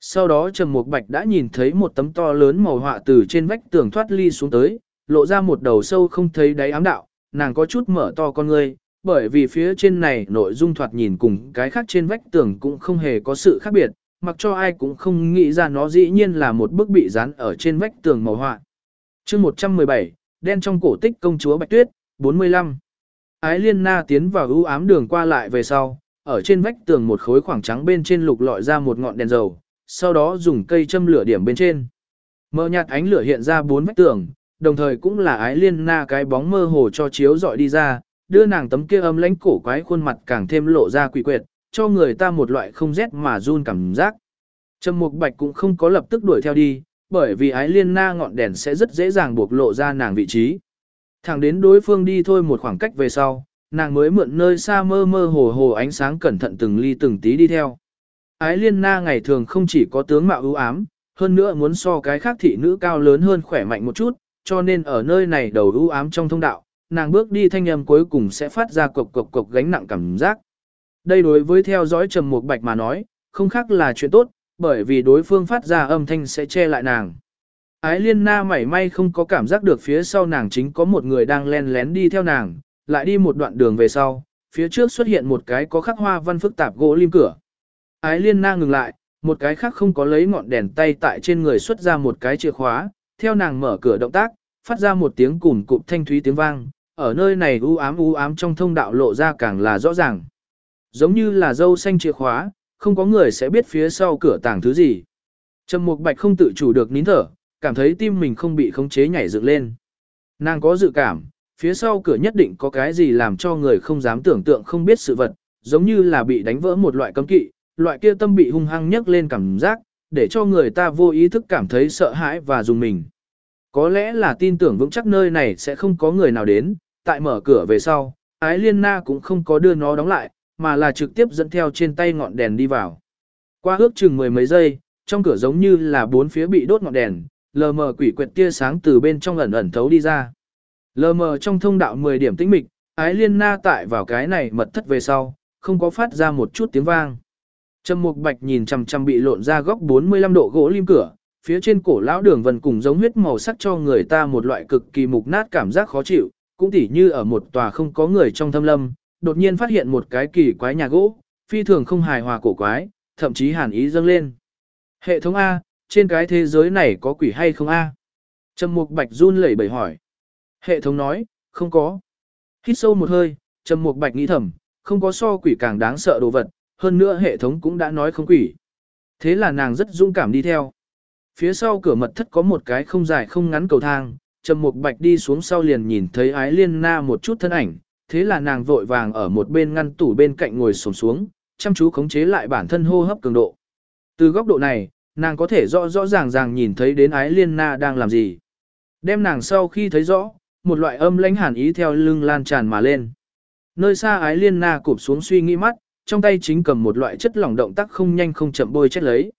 Sau đó Trầm Mục Bạch đã nhìn thấy một tấm to lớn màu họa từ trên vách tường thoát ly xuống tới, lộ ra một đầu sâu không thấy đáy ám đạo, nàng có chút mở to con ngươi, bởi vì phía trên này nội dung thoạt nhìn cùng cái khác trên vách tường cũng không hề có sự khác biệt, mặc cho ai cũng không nghĩ ra nó dĩ nhiên là một bức bị dán ở trên vách tường màu họa. chương 117, đen trong cổ tích công chúa Bạch Tuyết, 45. Ái Liên Na tiến vào ưu ám đường qua lại về sau, ở trên vách tường một khối khoảng trắng bên trên lục lọi ra một ngọn đèn dầu, sau đó dùng cây châm lửa điểm bên trên. Mờ nhạt ánh lửa hiện ra bốn vách tường, đồng thời cũng là ái liên na cái bóng mơ hồ cho chiếu dọi đi ra, đưa nàng tấm kia âm lãnh cổ quái khuôn mặt càng thêm lộ ra quỷ quyệt, cho người ta một loại không rét mà run cảm giác. Trầm Mục Bạch cũng không có lập tức đuổi theo đi, bởi vì ái liên na ngọn đèn sẽ rất dễ dàng buộc lộ ra nàng vị trí. Thẳng đến đối phương đi thôi một khoảng cách về sau, nàng mới mượn nơi xa mơ mơ hồ hồ ánh sáng cẩn thận từng ly từng tí đi theo. Ái liên na ngày thường không chỉ có tướng mạo ưu ám, hơn nữa muốn so cái khác thị nữ cao lớn hơn khỏe mạnh một chút, cho nên ở nơi này đầu ưu ám trong thông đạo, nàng bước đi thanh âm cuối cùng sẽ phát ra cộc cộc cộc gánh nặng cảm giác. Đây đối với theo dõi trầm mục bạch mà nói, không khác là chuyện tốt, bởi vì đối phương phát ra âm thanh sẽ che lại nàng. Ái liên na mảy may không có cảm giác được phía sau nàng chính có một người đang len lén đi theo nàng, lại đi một đoạn đường về sau, phía trước xuất hiện một cái có khắc hoa văn phức tạp gỗ lim cửa. Ái liên na ngừng lại, một cái khác không có lấy ngọn đèn tay tại trên người xuất ra một cái chìa khóa, theo nàng mở cửa động tác, phát ra một tiếng cùn cụm thanh thúy tiếng vang, ở nơi này u ám u ám trong thông đạo lộ ra càng là rõ ràng. Giống như là dâu xanh chìa khóa, không có người sẽ biết phía sau cửa tàng thứ gì. Trầm Mục Bạch không tự chủ được nín thở, cảm thấy tim mình không bị khống chế nhảy dựng lên. Nàng có dự cảm, phía sau cửa nhất định có cái gì làm cho người không dám tưởng tượng không biết sự vật, giống như là bị đánh vỡ một loại cấm kỵ, loại kia tâm bị hung hăng nhấc lên cảm giác, để cho người ta vô ý thức cảm thấy sợ hãi và dùng mình. Có lẽ là tin tưởng vững chắc nơi này sẽ không có người nào đến, tại mở cửa về sau, ái liên na cũng không có đưa nó đóng lại, mà là trực tiếp dẫn theo trên tay ngọn đèn đi vào. Qua ước chừng mười mấy giây, trong cửa giống như là bốn phía bị đốt ngọn đèn, lờ mờ quỷ quyệt tia sáng từ bên trong ẩn ẩn thấu đi ra. Lờ mờ trong thông đạo 10 điểm tĩnh mịch, ái liên na tại vào cái này mật thất về sau, không có phát ra một chút tiếng vang. Trầm Mục Bạch nhìn chằm chằm bị lộn ra góc 45 độ gỗ lim cửa, phía trên cổ lão đường vân cùng giống huyết màu sắc cho người ta một loại cực kỳ mục nát cảm giác khó chịu, cũng tỉ như ở một tòa không có người trong thâm lâm, đột nhiên phát hiện một cái kỳ quái nhà gỗ, phi thường không hài hòa cổ quái, thậm chí hàn ý dâng lên. Hệ thống A, trên cái thế giới này có quỷ hay không A? Trầm Mục Bạch run lẩy bẩy hỏi. Hệ thống nói, không có. Hít sâu một hơi, Trầm Mục Bạch nghĩ thầm, không có so quỷ càng đáng sợ đồ vật, hơn nữa hệ thống cũng đã nói không quỷ. Thế là nàng rất dũng cảm đi theo. Phía sau cửa mật thất có một cái không dài không ngắn cầu thang, Trầm Mục Bạch đi xuống sau liền nhìn thấy Ái Liên Na một chút thân ảnh, thế là nàng vội vàng ở một bên ngăn tủ bên cạnh ngồi xổm xuống, chăm chú khống chế lại bản thân hô hấp cường độ. Từ góc độ này, nàng có thể rõ rõ ràng ràng nhìn thấy đến Ái Liên Na đang làm gì. Đem nàng sau khi thấy rõ, một loại âm lãnh hàn ý theo lưng lan tràn mà lên. Nơi xa Ái Liên Na cụp xuống suy nghĩ mắt, trong tay chính cầm một loại chất lỏng động tác không nhanh không chậm bôi chết lấy.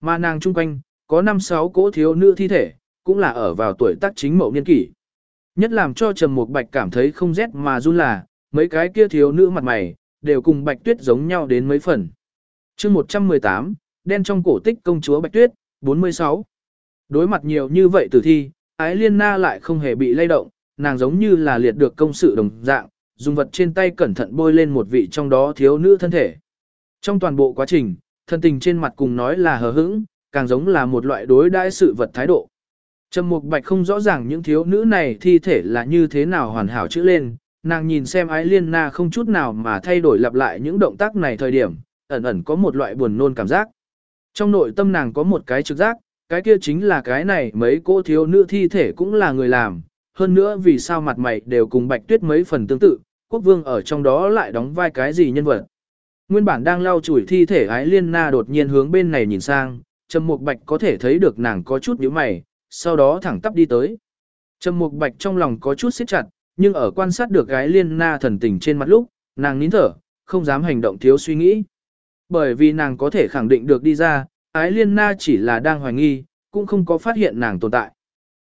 Mà nàng chung quanh, có năm sáu cỗ thiếu nữ thi thể, cũng là ở vào tuổi tác chính mậu niên kỷ. Nhất làm cho Trầm Mục Bạch cảm thấy không rét mà run là, mấy cái kia thiếu nữ mặt mày, đều cùng Bạch Tuyết giống nhau đến mấy phần. chương 118, đen trong cổ tích công chúa Bạch Tuyết, 46. Đối mặt nhiều như vậy tử thi, ái liên na lại không hề bị lay động, nàng giống như là liệt được công sự đồng dạng, dùng vật trên tay cẩn thận bôi lên một vị trong đó thiếu nữ thân thể. Trong toàn bộ quá trình, thân tình trên mặt cùng nói là hờ hững, càng giống là một loại đối đãi sự vật thái độ. Trầm Mục Bạch không rõ ràng những thiếu nữ này thi thể là như thế nào hoàn hảo chữ lên, nàng nhìn xem ái liên na không chút nào mà thay đổi lặp lại những động tác này thời điểm, ẩn ẩn có một loại buồn nôn cảm giác. Trong nội tâm nàng có một cái trực giác, cái kia chính là cái này mấy cô thiếu nữ thi thể cũng là người làm, hơn nữa vì sao mặt mày đều cùng bạch tuyết mấy phần tương tự, quốc vương ở trong đó lại đóng vai cái gì nhân vật. Nguyên bản đang lau chùi thi thể ái liên na đột nhiên hướng bên này nhìn sang, Trầm Mục Bạch có thể thấy được nàng có chút nhíu mày, sau đó thẳng tắp đi tới. Trầm Mục Bạch trong lòng có chút siết chặt, nhưng ở quan sát được gái liên na thần tình trên mặt lúc, nàng nín thở, không dám hành động thiếu suy nghĩ. Bởi vì nàng có thể khẳng định được đi ra, ái liên na chỉ là đang hoài nghi, cũng không có phát hiện nàng tồn tại.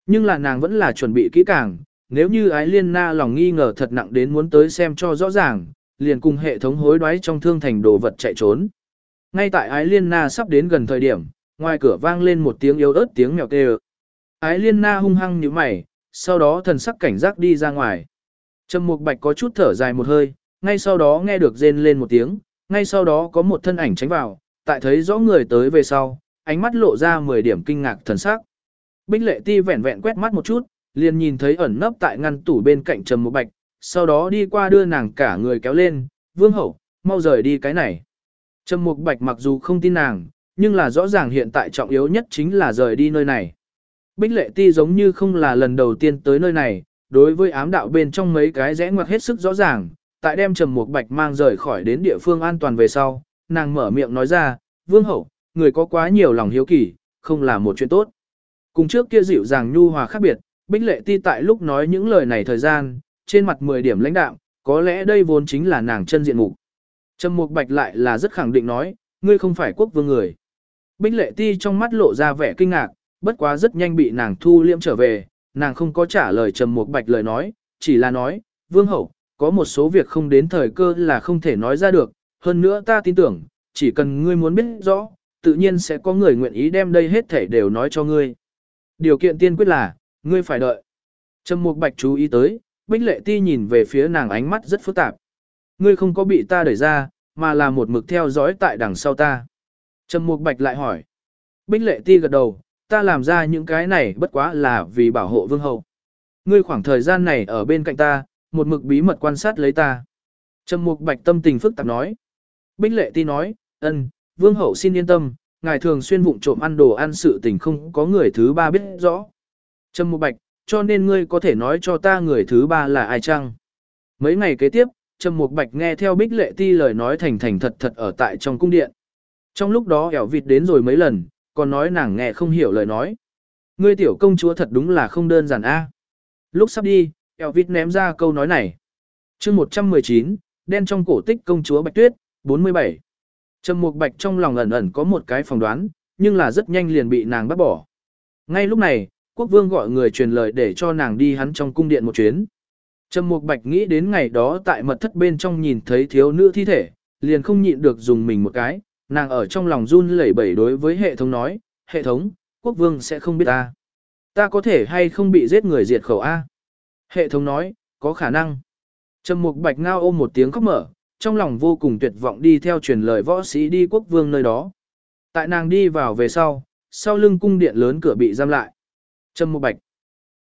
Nhưng là nàng vẫn là chuẩn bị kỹ càng, nếu như ái liên na lòng nghi ngờ thật nặng đến muốn tới xem cho rõ ràng, liền cùng hệ thống hối đoái trong thương thành đồ vật chạy trốn. Ngay tại ái liên na sắp đến gần thời điểm, ngoài cửa vang lên một tiếng yếu ớt tiếng mèo kêu. Ái liên na hung hăng như mày, sau đó thần sắc cảnh giác đi ra ngoài. Trầm Mục Bạch có chút thở dài một hơi, ngay sau đó nghe được rên lên một tiếng, ngay sau đó có một thân ảnh tránh vào, tại thấy rõ người tới về sau, ánh mắt lộ ra 10 điểm kinh ngạc thần sắc. Bích Lệ Ti vẹn vẹn quét mắt một chút, liền nhìn thấy ẩn nấp tại ngăn tủ bên cạnh Trầm Mục Bạch, sau đó đi qua đưa nàng cả người kéo lên, "Vương hậu, mau rời đi cái này." Trầm Mục Bạch mặc dù không tin nàng, nhưng là rõ ràng hiện tại trọng yếu nhất chính là rời đi nơi này. Bích lệ ti giống như không là lần đầu tiên tới nơi này, đối với ám đạo bên trong mấy cái rẽ ngoặt hết sức rõ ràng, tại đem trầm mục bạch mang rời khỏi đến địa phương an toàn về sau, nàng mở miệng nói ra, vương hậu, người có quá nhiều lòng hiếu kỳ, không là một chuyện tốt. Cùng trước kia dịu dàng nhu hòa khác biệt, bích lệ ti tại lúc nói những lời này thời gian, trên mặt 10 điểm lãnh đạo, có lẽ đây vốn chính là nàng chân diện mục. Trầm mục bạch lại là rất khẳng định nói, ngươi không phải quốc vương người. Bích lệ ti trong mắt lộ ra vẻ kinh ngạc, bất quá rất nhanh bị nàng thu liễm trở về, nàng không có trả lời Trầm Mục Bạch lời nói, chỉ là nói, "Vương hậu, có một số việc không đến thời cơ là không thể nói ra được, hơn nữa ta tin tưởng, chỉ cần ngươi muốn biết rõ, tự nhiên sẽ có người nguyện ý đem đây hết thể đều nói cho ngươi. Điều kiện tiên quyết là, ngươi phải đợi." Trầm Mục Bạch chú ý tới, Bích Lệ Ti nhìn về phía nàng ánh mắt rất phức tạp. "Ngươi không có bị ta đẩy ra, mà là một mực theo dõi tại đằng sau ta." Trầm Mục Bạch lại hỏi. Bích Lệ Ti gật đầu, ta làm ra những cái này bất quá là vì bảo hộ vương hậu. Ngươi khoảng thời gian này ở bên cạnh ta, một mực bí mật quan sát lấy ta. Trầm mục bạch tâm tình phức tạp nói. Bích lệ ti nói, ân, vương hậu xin yên tâm, ngài thường xuyên vụng trộm ăn đồ ăn sự tình không có người thứ ba biết rõ. Trầm mục bạch, cho nên ngươi có thể nói cho ta người thứ ba là ai chăng? Mấy ngày kế tiếp, Trầm Mục Bạch nghe theo Bích Lệ Ti lời nói thành thành thật thật ở tại trong cung điện. Trong lúc đó ẻo vịt đến rồi mấy lần, còn nói nàng nghe không hiểu lời nói. Ngươi tiểu công chúa thật đúng là không đơn giản a. Lúc sắp đi, Elvis ném ra câu nói này. chương 119, đen trong cổ tích công chúa Bạch Tuyết, 47. Trầm Mục Bạch trong lòng ẩn ẩn có một cái phỏng đoán, nhưng là rất nhanh liền bị nàng bắt bỏ. Ngay lúc này, quốc vương gọi người truyền lời để cho nàng đi hắn trong cung điện một chuyến. Trầm Mục Bạch nghĩ đến ngày đó tại mật thất bên trong nhìn thấy thiếu nữ thi thể, liền không nhịn được dùng mình một cái, nàng ở trong lòng run lẩy bẩy đối với hệ thống nói, hệ thống, quốc vương sẽ không biết ta. Ta có thể hay không bị giết người diệt khẩu A? Hệ thống nói, có khả năng. Trầm mục bạch ngao ôm một tiếng khóc mở, trong lòng vô cùng tuyệt vọng đi theo truyền lời võ sĩ đi quốc vương nơi đó. Tại nàng đi vào về sau, sau lưng cung điện lớn cửa bị giam lại. Trầm mục bạch,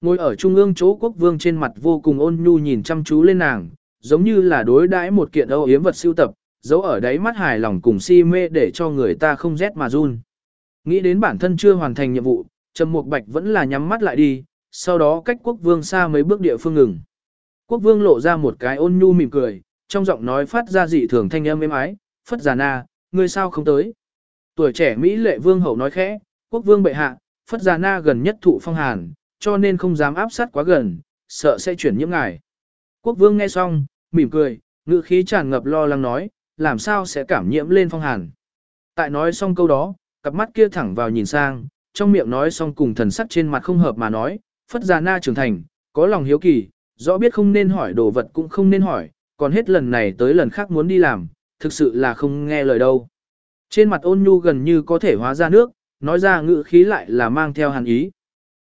ngồi ở trung ương chỗ quốc vương trên mặt vô cùng ôn nhu nhìn chăm chú lên nàng, giống như là đối đãi một kiện âu yếm vật siêu tập, dấu ở đáy mắt hài lòng cùng si mê để cho người ta không rét mà run. Nghĩ đến bản thân chưa hoàn thành nhiệm vụ, Trầm Mục Bạch vẫn là nhắm mắt lại đi, sau đó cách quốc vương xa mấy bước địa phương ngừng. Quốc vương lộ ra một cái ôn nhu mỉm cười, trong giọng nói phát ra dị thường thanh âm êm ái, "Phất Già Na, ngươi sao không tới?" Tuổi trẻ mỹ lệ vương hậu nói khẽ, "Quốc vương bệ hạ, Phất Già Na gần nhất thụ phong hàn, cho nên không dám áp sát quá gần, sợ sẽ chuyển nhiễm ngài." Quốc vương nghe xong, mỉm cười, ngữ khí tràn ngập lo lắng nói, làm sao sẽ cảm nhiễm lên phong hàn. Tại nói xong câu đó, cặp mắt kia thẳng vào nhìn sang, trong miệng nói xong cùng thần sắc trên mặt không hợp mà nói, phất già na trưởng thành, có lòng hiếu kỳ, rõ biết không nên hỏi đồ vật cũng không nên hỏi, còn hết lần này tới lần khác muốn đi làm, thực sự là không nghe lời đâu. Trên mặt ôn nhu gần như có thể hóa ra nước, nói ra ngữ khí lại là mang theo hàn ý.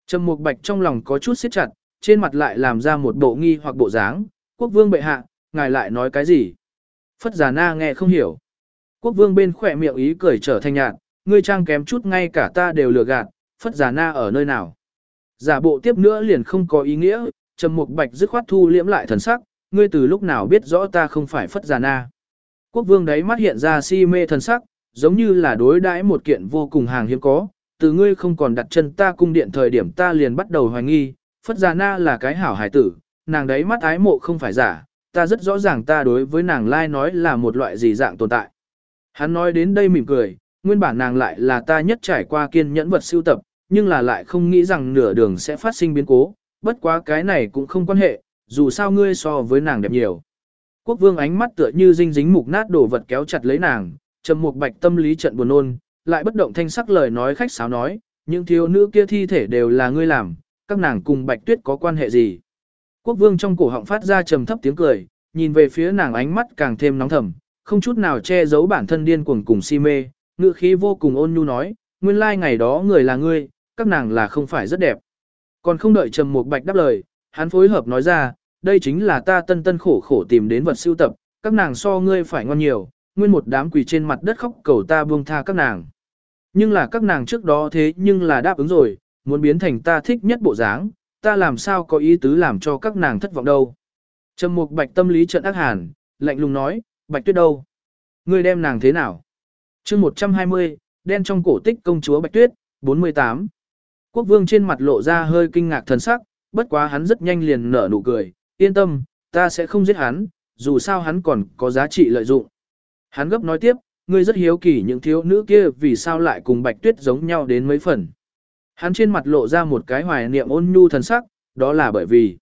Trầm Mục Bạch trong lòng có chút siết chặt, trên mặt lại làm ra một bộ nghi hoặc bộ dáng, quốc vương bệ hạ, ngài lại nói cái gì? Phất giả na nghe không hiểu. Quốc vương bên khỏe miệng ý cười trở thành nhạt, ngươi trang kém chút ngay cả ta đều lừa gạt, phất giả na ở nơi nào. Giả bộ tiếp nữa liền không có ý nghĩa, trầm mục bạch dứt khoát thu liễm lại thần sắc, ngươi từ lúc nào biết rõ ta không phải phất giả na. Quốc vương đấy mắt hiện ra si mê thần sắc, giống như là đối đãi một kiện vô cùng hàng hiếm có, từ ngươi không còn đặt chân ta cung điện thời điểm ta liền bắt đầu hoài nghi, phất giả na là cái hảo hải tử, nàng đấy mắt ái mộ không phải giả, ta rất rõ ràng ta đối với nàng lai nói là một loại gì dạng tồn tại. Hắn nói đến đây mỉm cười, nguyên bản nàng lại là ta nhất trải qua kiên nhẫn vật siêu tập, nhưng là lại không nghĩ rằng nửa đường sẽ phát sinh biến cố, bất quá cái này cũng không quan hệ, dù sao ngươi so với nàng đẹp nhiều. Quốc vương ánh mắt tựa như dinh dính mục nát đồ vật kéo chặt lấy nàng, trầm mục bạch tâm lý trận buồn nôn, lại bất động thanh sắc lời nói khách sáo nói, những thiếu nữ kia thi thể đều là ngươi làm, các nàng cùng bạch tuyết có quan hệ gì. Quốc vương trong cổ họng phát ra trầm thấp tiếng cười, nhìn về phía nàng ánh mắt càng thêm nóng thầm, không chút nào che giấu bản thân điên cuồng cùng si mê, ngựa khí vô cùng ôn nhu nói, nguyên lai ngày đó người là ngươi, các nàng là không phải rất đẹp. Còn không đợi Trầm một Bạch đáp lời, hắn phối hợp nói ra, đây chính là ta tân tân khổ khổ tìm đến vật siêu tập, các nàng so ngươi phải ngon nhiều, nguyên một đám quỳ trên mặt đất khóc cầu ta buông tha các nàng. Nhưng là các nàng trước đó thế nhưng là đáp ứng rồi, muốn biến thành ta thích nhất bộ dáng, ta làm sao có ý tứ làm cho các nàng thất vọng đâu. Trầm Mục Bạch tâm lý trận ác hàn, lạnh lùng nói, Bạch Tuyết đâu? Ngươi đem nàng thế nào? chương 120, đen trong cổ tích công chúa Bạch Tuyết, 48. Quốc vương trên mặt lộ ra hơi kinh ngạc thần sắc, bất quá hắn rất nhanh liền nở nụ cười, yên tâm, ta sẽ không giết hắn, dù sao hắn còn có giá trị lợi dụng. Hắn gấp nói tiếp, ngươi rất hiếu kỳ những thiếu nữ kia vì sao lại cùng Bạch Tuyết giống nhau đến mấy phần. Hắn trên mặt lộ ra một cái hoài niệm ôn nhu thần sắc, đó là bởi vì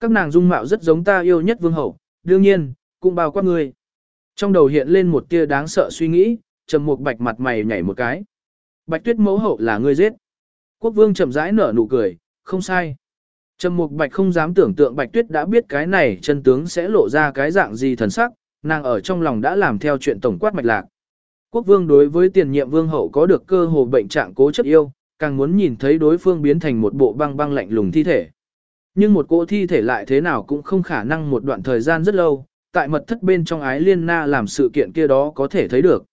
các nàng dung mạo rất giống ta yêu nhất vương hậu, đương nhiên, cũng bao quát ngươi. Trong đầu hiện lên một tia đáng sợ suy nghĩ, trầm mục bạch mặt mày nhảy một cái. Bạch tuyết mẫu hậu là ngươi giết. Quốc vương chậm rãi nở nụ cười, không sai. Trầm mục bạch không dám tưởng tượng bạch tuyết đã biết cái này chân tướng sẽ lộ ra cái dạng gì thần sắc, nàng ở trong lòng đã làm theo chuyện tổng quát mạch lạc. Quốc vương đối với tiền nhiệm vương hậu có được cơ hồ bệnh trạng cố chấp yêu, càng muốn nhìn thấy đối phương biến thành một bộ băng băng lạnh lùng thi thể. Nhưng một cỗ thi thể lại thế nào cũng không khả năng một đoạn thời gian rất lâu, tại mật thất bên trong ái liên na làm sự kiện kia đó có thể thấy được.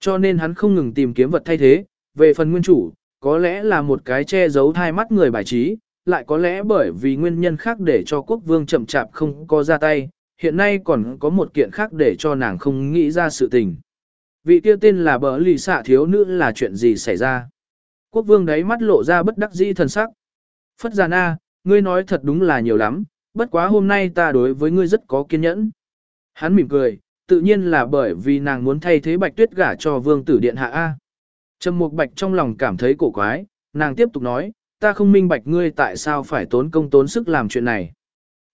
Cho nên hắn không ngừng tìm kiếm vật thay thế, về phần nguyên chủ, có lẽ là một cái che giấu thai mắt người bài trí, lại có lẽ bởi vì nguyên nhân khác để cho quốc vương chậm chạp không có ra tay, hiện nay còn có một kiện khác để cho nàng không nghĩ ra sự tình. Vị kia tên là bờ lì xạ thiếu nữ là chuyện gì xảy ra? Quốc vương đấy mắt lộ ra bất đắc dĩ thần sắc. Phất già na, ngươi nói thật đúng là nhiều lắm, bất quá hôm nay ta đối với ngươi rất có kiên nhẫn. Hắn mỉm cười, tự nhiên là bởi vì nàng muốn thay thế bạch tuyết gả cho vương tử điện hạ A. Trầm mục bạch trong lòng cảm thấy cổ quái, nàng tiếp tục nói, ta không minh bạch ngươi tại sao phải tốn công tốn sức làm chuyện này.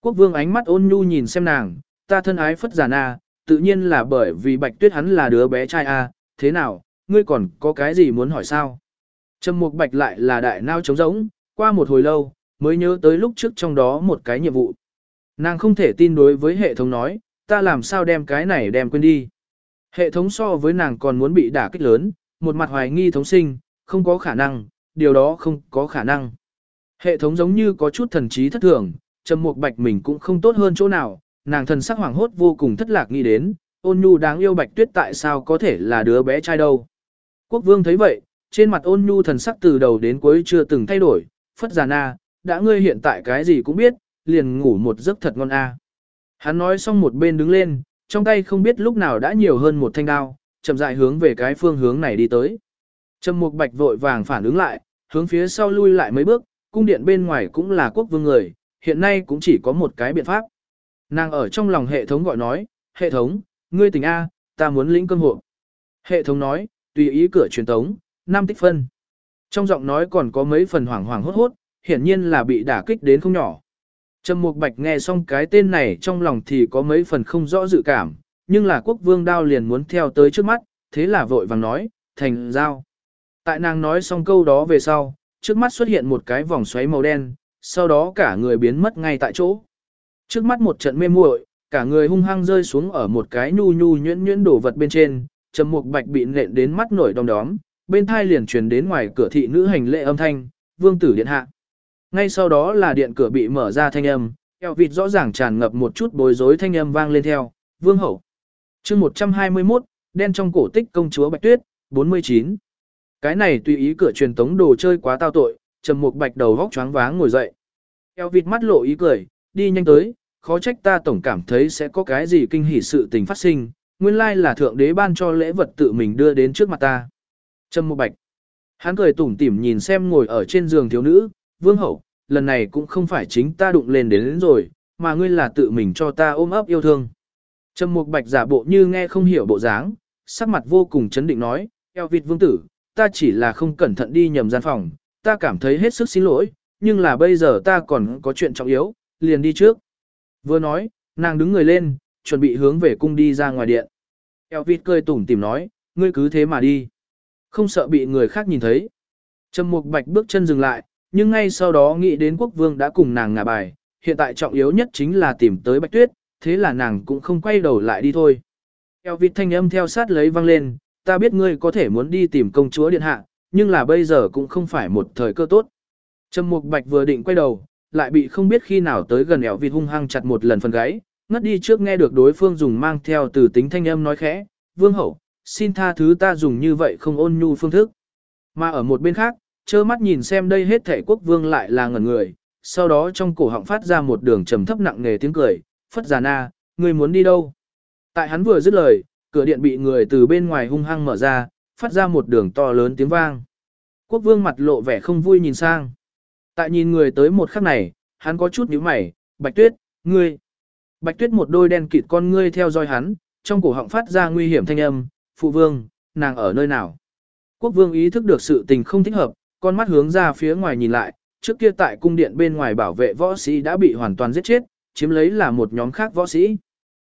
Quốc vương ánh mắt ôn nhu nhìn xem nàng, ta thân ái phất già na, tự nhiên là bởi vì bạch tuyết hắn là đứa bé trai A, thế nào, ngươi còn có cái gì muốn hỏi sao? Trầm mục bạch lại là đại nao trống rỗng, qua một hồi lâu, mới nhớ tới lúc trước trong đó một cái nhiệm vụ. Nàng không thể tin đối với hệ thống nói, ta làm sao đem cái này đem quên đi. Hệ thống so với nàng còn muốn bị đả kích lớn, một mặt hoài nghi thống sinh, không có khả năng, điều đó không có khả năng. Hệ thống giống như có chút thần trí thất thường, trầm mục bạch mình cũng không tốt hơn chỗ nào, nàng thần sắc hoảng hốt vô cùng thất lạc nghĩ đến, ôn nhu đáng yêu bạch tuyết tại sao có thể là đứa bé trai đâu. Quốc vương thấy vậy, trên mặt ôn nhu thần sắc từ đầu đến cuối chưa từng thay đổi, phất già na, đã ngươi hiện tại cái gì cũng biết, liền ngủ một giấc thật ngon a. Hắn nói xong một bên đứng lên, trong tay không biết lúc nào đã nhiều hơn một thanh đao, chậm rãi hướng về cái phương hướng này đi tới. Trầm Mục Bạch vội vàng phản ứng lại, hướng phía sau lui lại mấy bước, cung điện bên ngoài cũng là quốc vương người, hiện nay cũng chỉ có một cái biện pháp. Nàng ở trong lòng hệ thống gọi nói, hệ thống, ngươi tỉnh A, ta muốn lĩnh cơm hộ. Hệ thống nói, tùy ý cửa truyền tống, năm tích phân. Trong giọng nói còn có mấy phần hoảng hoảng hốt hốt, hiển nhiên là bị đả kích đến không nhỏ. Trầm Mục Bạch nghe xong cái tên này trong lòng thì có mấy phần không rõ dự cảm, nhưng là quốc vương đao liền muốn theo tới trước mắt, thế là vội vàng nói, thành giao. Tại nàng nói xong câu đó về sau, trước mắt xuất hiện một cái vòng xoáy màu đen, sau đó cả người biến mất ngay tại chỗ. Trước mắt một trận mê muội, cả người hung hăng rơi xuống ở một cái nhu nhu nhuyễn nhuyễn đổ vật bên trên, Trầm Mục Bạch bị nện đến mắt nổi đom đóm, bên thai liền truyền đến ngoài cửa thị nữ hành lễ âm thanh, "Vương tử điện hạ." Ngay sau đó là điện cửa bị mở ra thanh âm, eo vịt rõ ràng tràn ngập một chút bối rối thanh âm vang lên theo, vương hậu. chương 121, đen trong cổ tích công chúa Bạch Tuyết, 49. Cái này tùy ý cửa truyền tống đồ chơi quá tao tội, Trầm Mục Bạch đầu vóc choáng váng ngồi dậy. Eo vịt mắt lộ ý cười, đi nhanh tới, khó trách ta tổng cảm thấy sẽ có cái gì kinh hỉ sự tình phát sinh, nguyên lai là thượng đế ban cho lễ vật tự mình đưa đến trước mặt ta. Trâm Mục Bạch. Hắn cười tủm tỉm nhìn xem ngồi ở trên giường thiếu nữ, Vương Hậu, lần này cũng không phải chính ta đụng lên đến, đến rồi, mà ngươi là tự mình cho ta ôm ấp yêu thương. Trâm Mục Bạch giả bộ như nghe không hiểu bộ dáng, sắc mặt vô cùng chấn định nói, eo vịt vương tử, ta chỉ là không cẩn thận đi nhầm gian phòng, ta cảm thấy hết sức xin lỗi, nhưng là bây giờ ta còn có chuyện trọng yếu, liền đi trước. Vừa nói, nàng đứng người lên, chuẩn bị hướng về cung đi ra ngoài điện. Eo vịt cười tủm tỉm nói, ngươi cứ thế mà đi. Không sợ bị người khác nhìn thấy. Trầm Mục Bạch bước chân dừng lại, nhưng ngay sau đó nghĩ đến quốc vương đã cùng nàng ngả bài, hiện tại trọng yếu nhất chính là tìm tới Bạch Tuyết, thế là nàng cũng không quay đầu lại đi thôi. Eo vịt thanh âm theo sát lấy vang lên, ta biết ngươi có thể muốn đi tìm công chúa điện hạ, nhưng là bây giờ cũng không phải một thời cơ tốt. Trầm Mục Bạch vừa định quay đầu, lại bị không biết khi nào tới gần eo vịt hung hăng chặt một lần phần gáy, ngất đi trước nghe được đối phương dùng mang theo từ tính thanh âm nói khẽ, vương hậu, xin tha thứ ta dùng như vậy không ôn nhu phương thức. Mà ở một bên khác, trơ mắt nhìn xem đây hết thể quốc vương lại là ngẩn người, sau đó trong cổ họng phát ra một đường trầm thấp nặng nề tiếng cười, phất giả na, ngươi muốn đi đâu? Tại hắn vừa dứt lời, cửa điện bị người từ bên ngoài hung hăng mở ra, phát ra một đường to lớn tiếng vang. Quốc vương mặt lộ vẻ không vui nhìn sang. Tại nhìn người tới một khắc này, hắn có chút nhíu mày, bạch tuyết, ngươi. Bạch tuyết một đôi đen kịt con ngươi theo dõi hắn, trong cổ họng phát ra nguy hiểm thanh âm, phụ vương, nàng ở nơi nào? Quốc vương ý thức được sự tình không thích hợp, con mắt hướng ra phía ngoài nhìn lại, trước kia tại cung điện bên ngoài bảo vệ võ sĩ đã bị hoàn toàn giết chết, chiếm lấy là một nhóm khác võ sĩ.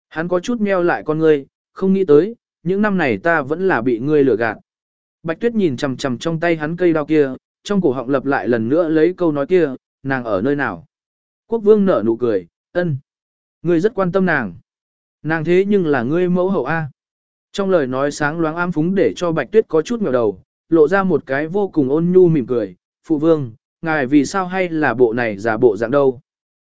Hắn có chút meo lại con ngươi, không nghĩ tới, những năm này ta vẫn là bị ngươi lừa gạt. Bạch Tuyết nhìn chằm chằm trong tay hắn cây đao kia, trong cổ họng lập lại lần nữa lấy câu nói kia, nàng ở nơi nào? Quốc vương nở nụ cười, ân. Ngươi rất quan tâm nàng. Nàng thế nhưng là ngươi mẫu hậu A. Trong lời nói sáng loáng ám phúng để cho Bạch Tuyết có chút ngẩng đầu, lộ ra một cái vô cùng ôn nhu mỉm cười, phụ vương, ngài vì sao hay là bộ này giả bộ dạng đâu.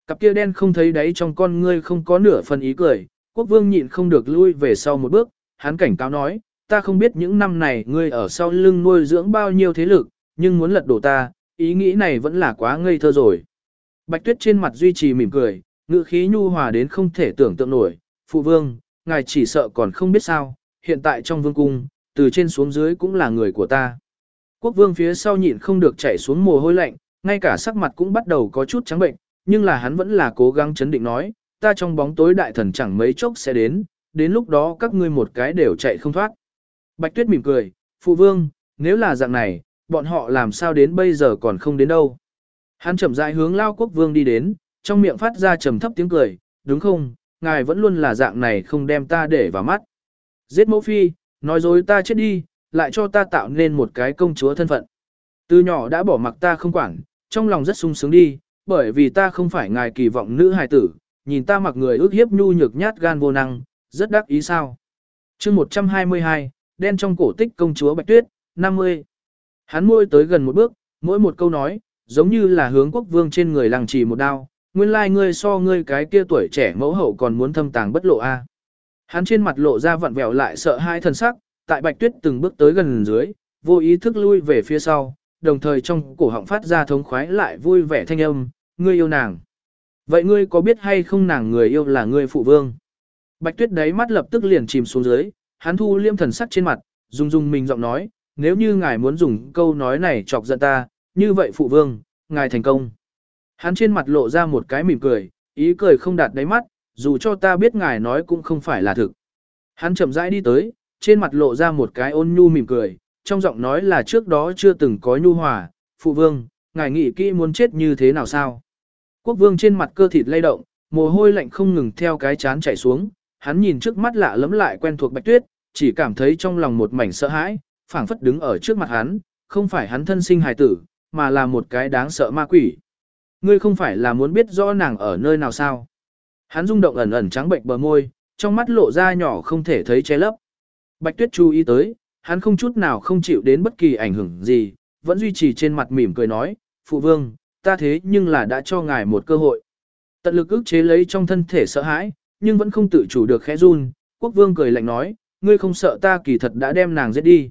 Cặp kia đen không thấy đáy trong con ngươi không có nửa phần ý cười, quốc vương nhịn không được lui về sau một bước, hắn cảnh cáo nói, ta không biết những năm này ngươi ở sau lưng nuôi dưỡng bao nhiêu thế lực, nhưng muốn lật đổ ta, ý nghĩ này vẫn là quá ngây thơ rồi. Bạch tuyết trên mặt duy trì mỉm cười, ngữ khí nhu hòa đến không thể tưởng tượng nổi, phụ vương, ngài chỉ sợ còn không biết sao, hiện tại trong vương cung, từ trên xuống dưới cũng là người của ta. Quốc vương phía sau nhịn không được chảy xuống mồ hôi lạnh, ngay cả sắc mặt cũng bắt đầu có chút trắng bệnh, nhưng là hắn vẫn là cố gắng chấn định nói, ta trong bóng tối đại thần chẳng mấy chốc sẽ đến, đến lúc đó các ngươi một cái đều chạy không thoát. Bạch Tuyết mỉm cười, phụ vương, nếu là dạng này, bọn họ làm sao đến bây giờ còn không đến đâu. Hắn chậm rãi hướng lao quốc vương đi đến, trong miệng phát ra trầm thấp tiếng cười, đúng không, ngài vẫn luôn là dạng này không đem ta để vào mắt. Giết mẫu phi, nói dối ta chết đi, lại cho ta tạo nên một cái công chúa thân phận. Từ nhỏ đã bỏ mặc ta không quản, trong lòng rất sung sướng đi, bởi vì ta không phải ngài kỳ vọng nữ hài tử, nhìn ta mặc người ước hiếp nhu nhược nhát gan vô năng, rất đắc ý sao. chương 122, đen trong cổ tích công chúa Bạch Tuyết, 50. Hắn môi tới gần một bước, mỗi một câu nói, giống như là hướng quốc vương trên người làng chỉ một đao, nguyên lai like ngươi so ngươi cái kia tuổi trẻ mẫu hậu còn muốn thâm tàng bất lộ a. Hắn trên mặt lộ ra vặn vẹo lại sợ hai thần sắc, tại Bạch Tuyết từng bước tới gần dưới, vô ý thức lui về phía sau, đồng thời trong cổ họng phát ra thống khoái lại vui vẻ thanh âm, ngươi yêu nàng. Vậy ngươi có biết hay không nàng người yêu là ngươi phụ vương? Bạch Tuyết đáy mắt lập tức liền chìm xuống dưới, hắn thu liêm thần sắc trên mặt, dùng dùng mình giọng nói, nếu như ngài muốn dùng câu nói này chọc giận ta, như vậy phụ vương, ngài thành công. Hắn trên mặt lộ ra một cái mỉm cười, ý cười không đạt đáy mắt, dù cho ta biết ngài nói cũng không phải là thực. Hắn chậm rãi đi tới, trên mặt lộ ra một cái ôn nhu mỉm cười, trong giọng nói là trước đó chưa từng có nhu hòa, phụ vương, ngài nghĩ kỹ muốn chết như thế nào sao? Quốc vương trên mặt cơ thịt lay động, mồ hôi lạnh không ngừng theo cái chán chảy xuống, hắn nhìn trước mắt lạ lẫm lại quen thuộc Bạch Tuyết, chỉ cảm thấy trong lòng một mảnh sợ hãi, phảng phất đứng ở trước mặt hắn, không phải hắn thân sinh hài tử, mà là một cái đáng sợ ma quỷ. Ngươi không phải là muốn biết rõ nàng ở nơi nào sao? Hắn rung động ẩn ẩn trắng bệnh bờ môi, trong mắt lộ ra nhỏ không thể thấy che lấp. Bạch Tuyết chú ý tới, hắn không chút nào không chịu đến bất kỳ ảnh hưởng gì, vẫn duy trì trên mặt mỉm cười nói, Phụ vương, ta thế nhưng là đã cho ngài một cơ hội. Tận lực ức chế lấy trong thân thể sợ hãi, nhưng vẫn không tự chủ được khẽ run, quốc vương cười lạnh nói, ngươi không sợ ta kỳ thật đã đem nàng giết đi.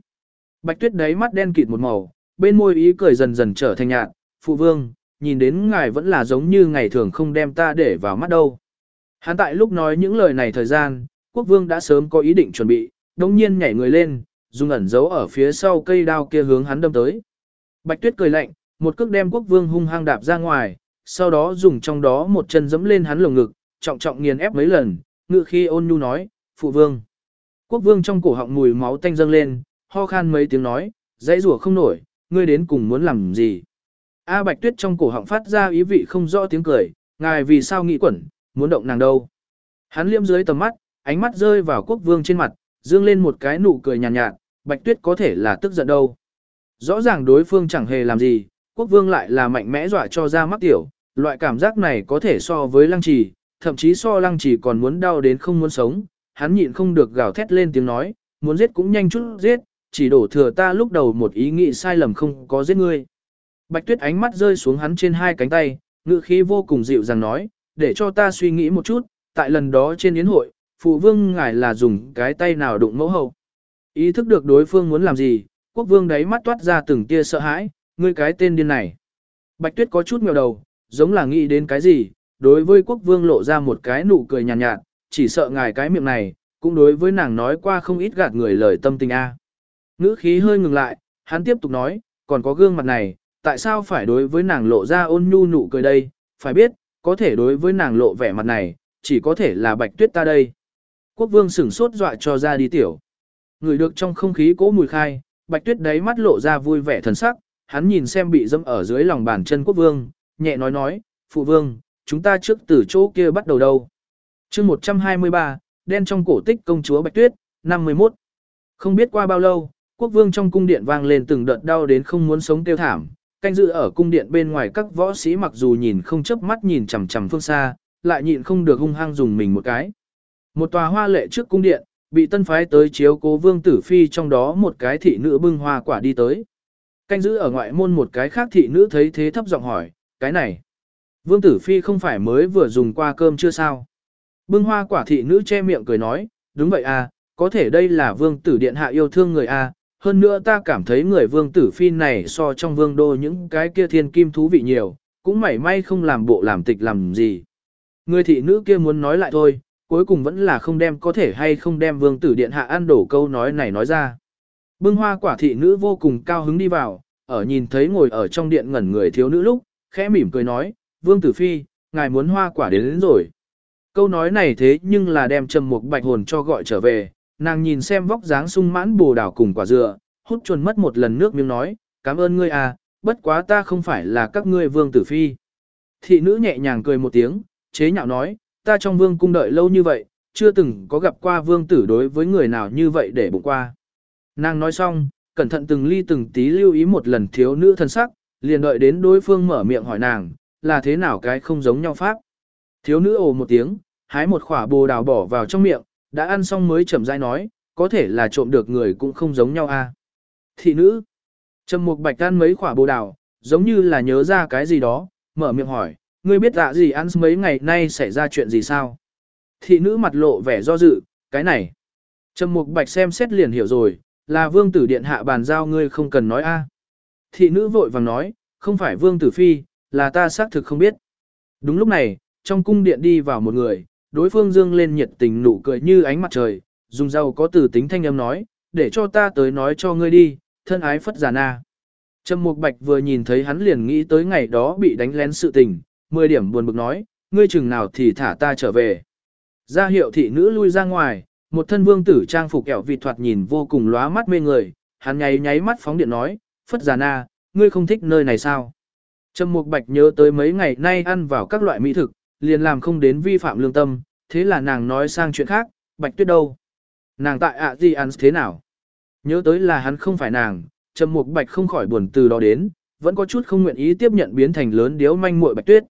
Bạch tuyết đấy mắt đen kịt một màu, bên môi ý cười dần dần trở thành nhạt, phụ vương, nhìn đến ngài vẫn là giống như ngày thường không đem ta để vào mắt đâu. Hắn tại lúc nói những lời này thời gian, quốc vương đã sớm có ý định chuẩn bị, đồng nhiên nhảy người lên, dùng ẩn giấu ở phía sau cây đao kia hướng hắn đâm tới. Bạch tuyết cười lạnh, một cước đem quốc vương hung hăng đạp ra ngoài, sau đó dùng trong đó một chân dẫm lên hắn lồng ngực, trọng trọng nghiền ép mấy lần, ngự khi ôn nhu nói, phụ vương. Quốc vương trong cổ họng mùi máu tanh dâng lên, ho khan mấy tiếng nói, dãy rủa không nổi, ngươi đến cùng muốn làm gì. A bạch tuyết trong cổ họng phát ra ý vị không rõ tiếng cười, ngài vì sao nghĩ quẩn, muốn động nàng đâu. Hắn liêm dưới tầm mắt, ánh mắt rơi vào quốc vương trên mặt, dương lên một cái nụ cười nhàn nhạt, nhạt, bạch tuyết có thể là tức giận đâu. Rõ ràng đối phương chẳng hề làm gì, quốc vương lại là mạnh mẽ dọa cho ra mắt tiểu, loại cảm giác này có thể so với lăng trì, thậm chí so lăng trì còn muốn đau đến không muốn sống, hắn nhịn không được gào thét lên tiếng nói, muốn giết cũng nhanh chút giết, chỉ đổ thừa ta lúc đầu một ý nghĩ sai lầm không có giết ngươi. Bạch tuyết ánh mắt rơi xuống hắn trên hai cánh tay, ngự khí vô cùng dịu dàng nói, để cho ta suy nghĩ một chút, tại lần đó trên yến hội, phụ vương ngài là dùng cái tay nào đụng mẫu hậu. Ý thức được đối phương muốn làm gì, quốc vương đấy mắt toát ra từng tia sợ hãi, ngươi cái tên điên này. Bạch tuyết có chút nghèo đầu, giống là nghĩ đến cái gì, đối với quốc vương lộ ra một cái nụ cười nhàn nhạt, nhạt, chỉ sợ ngài cái miệng này, cũng đối với nàng nói qua không ít gạt người lời tâm tình a. Ngữ khí hơi ngừng lại, hắn tiếp tục nói, còn có gương mặt này, tại sao phải đối với nàng lộ ra ôn nhu nụ cười đây, phải biết, có thể đối với nàng lộ vẻ mặt này, chỉ có thể là bạch tuyết ta đây. Quốc vương sửng sốt dọa cho ra đi tiểu. Người được trong không khí cố mùi khai, bạch tuyết đáy mắt lộ ra vui vẻ thần sắc, hắn nhìn xem bị dâm ở dưới lòng bàn chân quốc vương, nhẹ nói nói, phụ vương, chúng ta trước từ chỗ kia bắt đầu đâu. chương 123, đen trong cổ tích công chúa Bạch Tuyết, 51. Không biết qua bao lâu, quốc vương trong cung điện vang lên từng đợt đau đến không muốn sống tiêu thảm, canh dự ở cung điện bên ngoài các võ sĩ mặc dù nhìn không chớp mắt nhìn chằm chằm phương xa, lại nhịn không được hung hăng dùng mình một cái. Một tòa hoa lệ trước cung điện, bị tân phái tới chiếu cố vương tử phi trong đó một cái thị nữ bưng hoa quả đi tới. Canh giữ ở ngoại môn một cái khác thị nữ thấy thế thấp giọng hỏi, cái này. Vương tử phi không phải mới vừa dùng qua cơm chưa sao? Bưng hoa quả thị nữ che miệng cười nói, đúng vậy à, có thể đây là vương tử điện hạ yêu thương người à, hơn nữa ta cảm thấy người vương tử phi này so trong vương đô những cái kia thiên kim thú vị nhiều, cũng mảy may không làm bộ làm tịch làm gì. Người thị nữ kia muốn nói lại thôi, cuối cùng vẫn là không đem có thể hay không đem vương tử điện hạ ăn đổ câu nói này nói ra. Bưng hoa quả thị nữ vô cùng cao hứng đi vào, ở nhìn thấy ngồi ở trong điện ngẩn người thiếu nữ lúc, khẽ mỉm cười nói, vương tử phi, ngài muốn hoa quả đến, đến rồi. Câu nói này thế nhưng là đem trầm một bạch hồn cho gọi trở về, nàng nhìn xem vóc dáng sung mãn bồ đào cùng quả dừa, hút chuồn mất một lần nước miếng nói, cảm ơn ngươi à, bất quá ta không phải là các ngươi vương tử phi. Thị nữ nhẹ nhàng cười một tiếng, chế nhạo nói, ta trong vương cung đợi lâu như vậy, chưa từng có gặp qua vương tử đối với người nào như vậy để bụng qua. Nàng nói xong, cẩn thận từng ly từng tí lưu ý một lần thiếu nữ thân sắc, liền đợi đến đối phương mở miệng hỏi nàng, là thế nào cái không giống nhau pháp. Thiếu nữ ồ một tiếng, hái một khỏa bồ đào bỏ vào trong miệng, đã ăn xong mới chậm rãi nói, có thể là trộm được người cũng không giống nhau a. À. Thị nữ, trầm mục bạch ăn mấy quả bồ đào, giống như là nhớ ra cái gì đó, mở miệng hỏi, ngươi biết dạ gì ăn mấy ngày nay xảy ra chuyện gì sao? Thị nữ mặt lộ vẻ do dự, cái này. Trầm mục bạch xem xét liền hiểu rồi, là vương tử điện hạ bàn giao ngươi không cần nói a. Thị nữ vội vàng nói, không phải vương tử phi, là ta xác thực không biết. Đúng lúc này, trong cung điện đi vào một người, đối phương dương lên nhiệt tình nụ cười như ánh mặt trời, dùng dầu có từ tính thanh âm nói, để cho ta tới nói cho ngươi đi, thân ái phất giả na. Trầm Mục Bạch vừa nhìn thấy hắn liền nghĩ tới ngày đó bị đánh lén sự tình, 10 điểm buồn bực nói, ngươi chừng nào thì thả ta trở về. Ra hiệu thị nữ lui ra ngoài, một thân vương tử trang phục kẹo vịt thoạt nhìn vô cùng lóa mắt mê người, hắn nháy nháy mắt phóng điện nói, phất giả na, ngươi không thích nơi này sao? Trầm Mục Bạch nhớ tới mấy ngày nay ăn vào các loại mỹ thực, liền làm không đến vi phạm lương tâm, thế là nàng nói sang chuyện khác, Bạch Tuyết đâu? Nàng tại ạ gì ăn thế nào? Nhớ tới là hắn không phải nàng, Trầm Mục Bạch không khỏi buồn từ đó đến, vẫn có chút không nguyện ý tiếp nhận biến thành lớn điếu manh muội Bạch Tuyết.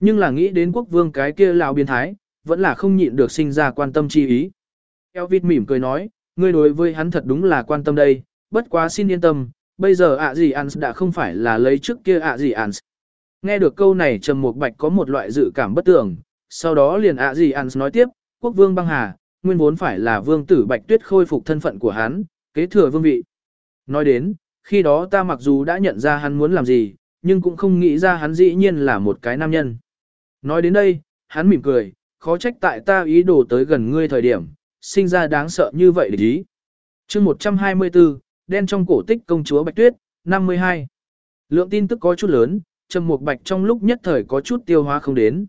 Nhưng là nghĩ đến quốc vương cái kia lão biến thái, vẫn là không nhịn được sinh ra quan tâm chi ý. elvis mỉm cười nói, ngươi đối với hắn thật đúng là quan tâm đây, bất quá xin yên tâm, bây giờ ạ gì ăn đã không phải là lấy trước kia ạ gì ăn. Nghe được câu này Trầm Mục Bạch có một loại dự cảm bất tưởng, sau đó liền ạ gì ăn nói tiếp, quốc vương băng hà, nguyên vốn phải là vương tử Bạch Tuyết khôi phục thân phận của hắn, kế thừa vương vị. Nói đến, khi đó ta mặc dù đã nhận ra hắn muốn làm gì, nhưng cũng không nghĩ ra hắn dĩ nhiên là một cái nam nhân. Nói đến đây, hắn mỉm cười, khó trách tại ta ý đồ tới gần ngươi thời điểm, sinh ra đáng sợ như vậy để ý. chương 124, đen trong cổ tích công chúa Bạch Tuyết, 52. Lượng tin tức có chút lớn, Trầm Mục Bạch trong lúc nhất thời có chút tiêu hóa không đến.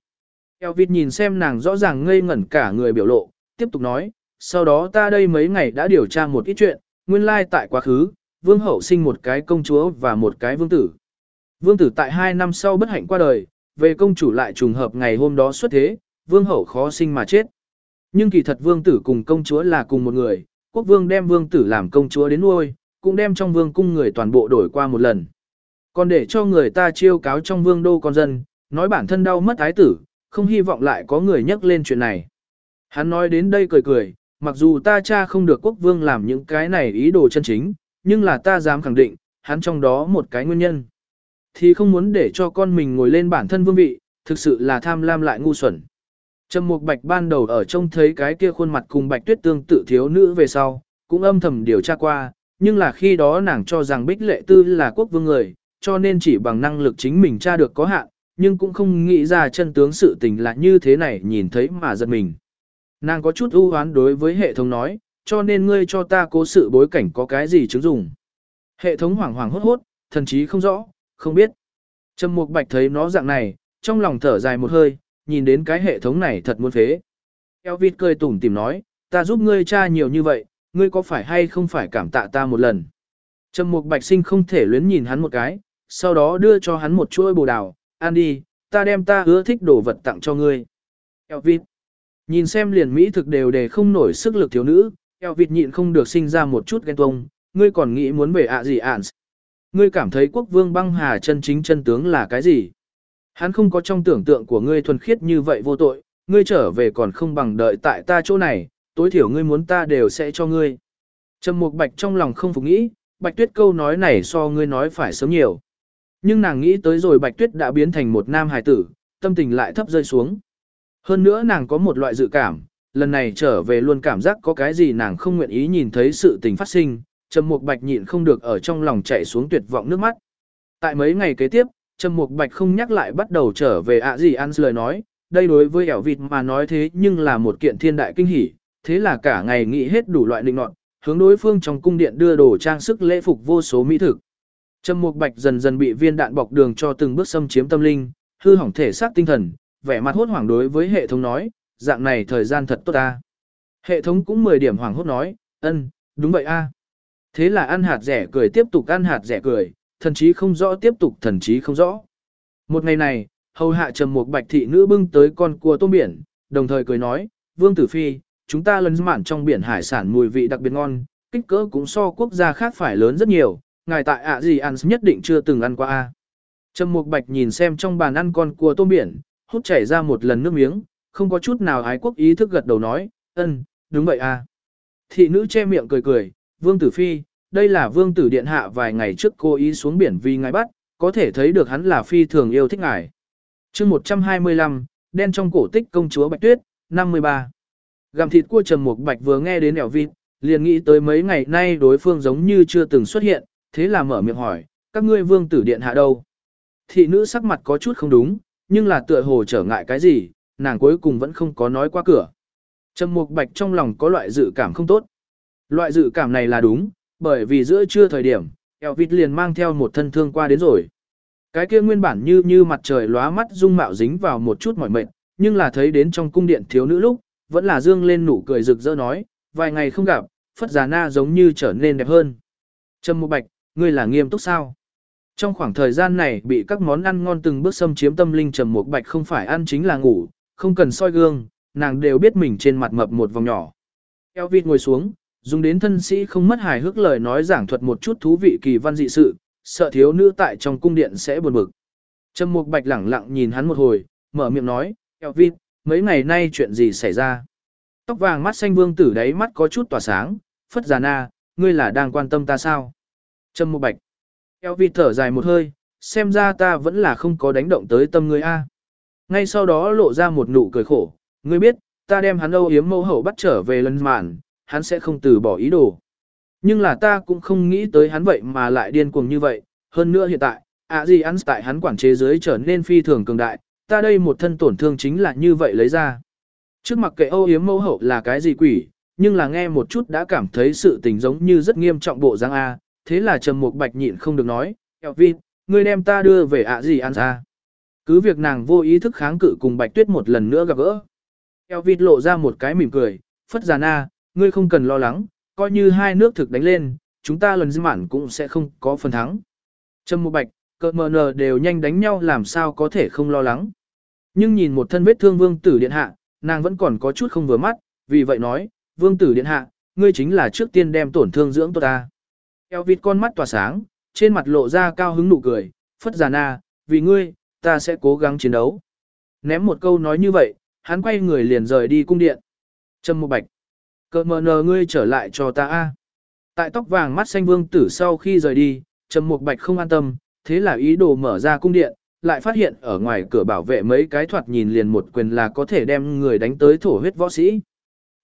Elvin nhìn xem nàng rõ ràng ngây ngẩn cả người biểu lộ, tiếp tục nói, sau đó ta đây mấy ngày đã điều tra một ít chuyện, nguyên lai tại quá khứ, vương hậu sinh một cái công chúa và một cái vương tử. Vương tử tại hai năm sau bất hạnh qua đời, về công chủ lại trùng hợp ngày hôm đó xuất thế, vương hậu khó sinh mà chết. Nhưng kỳ thật vương tử cùng công chúa là cùng một người, quốc vương đem vương tử làm công chúa đến nuôi, cũng đem trong vương cung người toàn bộ đổi qua một lần. Còn để cho người ta chiêu cáo trong vương đô con dân, nói bản thân đau mất thái tử, không hy vọng lại có người nhắc lên chuyện này. Hắn nói đến đây cười cười, mặc dù ta cha không được quốc vương làm những cái này ý đồ chân chính, nhưng là ta dám khẳng định, hắn trong đó một cái nguyên nhân. Thì không muốn để cho con mình ngồi lên bản thân vương vị, thực sự là tham lam lại ngu xuẩn. Trầm Mục Bạch ban đầu ở trông thấy cái kia khuôn mặt cùng Bạch Tuyết tương tự thiếu nữ về sau, cũng âm thầm điều tra qua, nhưng là khi đó nàng cho rằng Bích Lệ Tư là quốc vương người, cho nên chỉ bằng năng lực chính mình tra được có hạn, nhưng cũng không nghĩ ra chân tướng sự tình là như thế này nhìn thấy mà giật mình. Nàng có chút ưu hoán đối với hệ thống nói, cho nên ngươi cho ta cố sự bối cảnh có cái gì chứng dùng. Hệ thống hoảng hoảng hốt hốt, thần chí không rõ, không biết. Trầm Mục Bạch thấy nó dạng này, trong lòng thở dài một hơi, nhìn đến cái hệ thống này thật muốn phế. Elvis cười tủm tìm nói, ta giúp ngươi tra nhiều như vậy, ngươi có phải hay không phải cảm tạ ta một lần. Trầm Mục Bạch Sinh không thể luyến nhìn hắn một cái, sau đó đưa cho hắn một chuỗi bồ đào, ăn đi, ta đem ta hứa thích đồ vật tặng cho ngươi. Elvis. Nhìn xem liền Mỹ thực đều để không nổi sức lực thiếu nữ, Elvis nhịn không được sinh ra một chút ghen tuông, ngươi còn nghĩ muốn về ạ gì ản. Ngươi cảm thấy quốc vương băng hà chân chính chân tướng là cái gì? Hắn không có trong tưởng tượng của ngươi thuần khiết như vậy vô tội, ngươi trở về còn không bằng đợi tại ta chỗ này, tối thiểu ngươi muốn ta đều sẽ cho ngươi. Trầm Mục Bạch trong lòng không phục nghĩ, Bạch Tuyết câu nói này so ngươi nói phải sớm nhiều. Nhưng nàng nghĩ tới rồi Bạch Tuyết đã biến thành một nam hài tử, tâm tình lại thấp rơi xuống. Hơn nữa nàng có một loại dự cảm, lần này trở về luôn cảm giác có cái gì nàng không nguyện ý nhìn thấy sự tình phát sinh, Trầm Mục Bạch nhịn không được ở trong lòng chảy xuống tuyệt vọng nước mắt. Tại mấy ngày kế tiếp, Trầm Mục Bạch không nhắc lại bắt đầu trở về ạ gì ăn lời nói, đây đối với ẻo vịt mà nói thế nhưng là một kiện thiên đại kinh hỉ, thế là cả ngày nghĩ hết đủ loại định nọt, hướng đối phương trong cung điện đưa đồ trang sức lễ phục vô số mỹ thực. Trầm Mục Bạch dần dần bị viên đạn bọc đường cho từng bước xâm chiếm tâm linh, hư hỏng thể xác tinh thần, vẻ mặt hốt hoảng đối với hệ thống nói, dạng này thời gian thật tốt ta. Hệ thống cũng 10 điểm hoảng hốt nói, ân, đúng vậy a. Thế là ăn hạt rẻ cười tiếp tục ăn hạt rẻ cười, thần chí không rõ tiếp tục thần chí không rõ. Một ngày này, hầu hạ trầm một bạch thị nữ bưng tới con cua tôm biển, đồng thời cười nói, Vương Tử Phi, chúng ta lấn mạn trong biển hải sản mùi vị đặc biệt ngon, kích cỡ cũng so quốc gia khác phải lớn rất nhiều, ngài tại ạ gì ăn nhất định chưa từng ăn qua a. Trầm Mục Bạch nhìn xem trong bàn ăn con cua tôm biển, hút chảy ra một lần nước miếng, không có chút nào ái quốc ý thức gật đầu nói, ân, đúng vậy a. Thị nữ che miệng cười cười, Vương Tử Phi, đây là vương tử điện hạ vài ngày trước cô ý xuống biển vì ngài bắt, có thể thấy được hắn là phi thường yêu thích ngài. chương 125, đen trong cổ tích công chúa Bạch Tuyết, 53. Gặm thịt cua trầm mục bạch vừa nghe đến ẻo vịt, liền nghĩ tới mấy ngày nay đối phương giống như chưa từng xuất hiện, thế là mở miệng hỏi, các ngươi vương tử điện hạ đâu? Thị nữ sắc mặt có chút không đúng, nhưng là tựa hồ trở ngại cái gì, nàng cuối cùng vẫn không có nói qua cửa. Trầm mục bạch trong lòng có loại dự cảm không tốt. Loại dự cảm này là đúng, bởi vì giữa trưa thời điểm, Elvis liền mang theo một thân thương qua đến rồi. Cái kia nguyên bản như như mặt trời lóa mắt dung mạo dính vào một chút mỏi mệt, nhưng là thấy đến trong cung điện thiếu nữ lúc, vẫn là dương lên nụ cười rực rỡ nói, vài ngày không gặp, phất già na giống như trở nên đẹp hơn. trầm mục Bạch, ngươi là nghiêm túc sao? Trong khoảng thời gian này bị các món ăn ngon từng bước xâm chiếm tâm linh Trầm Mục Bạch không phải ăn chính là ngủ, không cần soi gương, nàng đều biết mình trên mặt mập một vòng nhỏ. Elvis ngồi xuống, dùng đến thân sĩ không mất hài hước lời nói giảng thuật một chút thú vị kỳ văn dị sự, sợ thiếu nữ tại trong cung điện sẽ buồn bực. Trầm Mục Bạch lẳng lặng nhìn hắn một hồi, mở miệng nói, Elvin, mấy ngày nay chuyện gì xảy ra? Tóc vàng mắt xanh vương tử đáy mắt có chút tỏa sáng, phất già na, ngươi là đang quan tâm ta sao? Trầm Mục Bạch. Elvin thở dài một hơi, xem ra ta vẫn là không có đánh động tới tâm ngươi a. Ngay sau đó lộ ra một nụ cười khổ, ngươi biết, ta đem hắn âu yếm Mẫu hậu bắt trở về lần mạn, hắn sẽ không từ bỏ ý đồ. Nhưng là ta cũng không nghĩ tới hắn vậy mà lại điên cuồng như vậy, hơn nữa hiện tại, ạ gì ăn tại hắn quản chế dưới trở nên phi thường cường đại, ta đây một thân tổn thương chính là như vậy lấy ra. Trước mặt kệ âu yếm mẫu hậu là cái gì quỷ, nhưng là nghe một chút đã cảm thấy sự tình giống như rất nghiêm trọng bộ giang A, thế là trầm mục bạch nhịn không được nói, Elvin, ngươi đem ta đưa về ạ gì ăn ra. Cứ việc nàng vô ý thức kháng cự cùng bạch tuyết một lần nữa gặp gỡ. Elvin lộ ra một cái mỉm cười, phất già na, ngươi không cần lo lắng, coi như hai nước thực đánh lên, chúng ta lần dư mản cũng sẽ không có phần thắng. Trầm mục bạch, cợt mờ nờ đều nhanh đánh nhau làm sao có thể không lo lắng. Nhưng nhìn một thân vết thương vương tử điện hạ, nàng vẫn còn có chút không vừa mắt, vì vậy nói, vương tử điện hạ, ngươi chính là trước tiên đem tổn thương dưỡng tốt ta. Eo vịt con mắt tỏa sáng, trên mặt lộ ra cao hứng nụ cười, phất già na, vì ngươi, ta sẽ cố gắng chiến đấu. Ném một câu nói như vậy, hắn quay người liền rời đi cung điện. Trâm một bạch. Cơ mờ nờ ngươi trở lại cho ta a. Tại tóc vàng mắt xanh vương tử sau khi rời đi, Trầm Mục Bạch không an tâm, thế là ý đồ mở ra cung điện, lại phát hiện ở ngoài cửa bảo vệ mấy cái thoạt nhìn liền một quyền là có thể đem người đánh tới thổ huyết võ sĩ.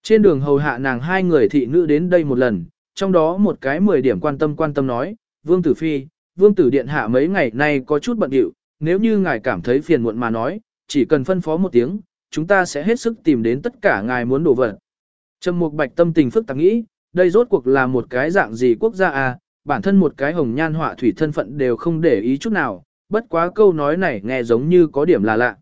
Trên đường hầu hạ nàng hai người thị nữ đến đây một lần, trong đó một cái 10 điểm quan tâm quan tâm nói, Vương Tử Phi, Vương Tử Điện hạ mấy ngày nay có chút bận điệu, nếu như ngài cảm thấy phiền muộn mà nói, chỉ cần phân phó một tiếng, chúng ta sẽ hết sức tìm đến tất cả ngài muốn đổ vật. Trầm Mục Bạch tâm tình phức tạp nghĩ, đây rốt cuộc là một cái dạng gì quốc gia à, bản thân một cái hồng nhan họa thủy thân phận đều không để ý chút nào, bất quá câu nói này nghe giống như có điểm là lạ.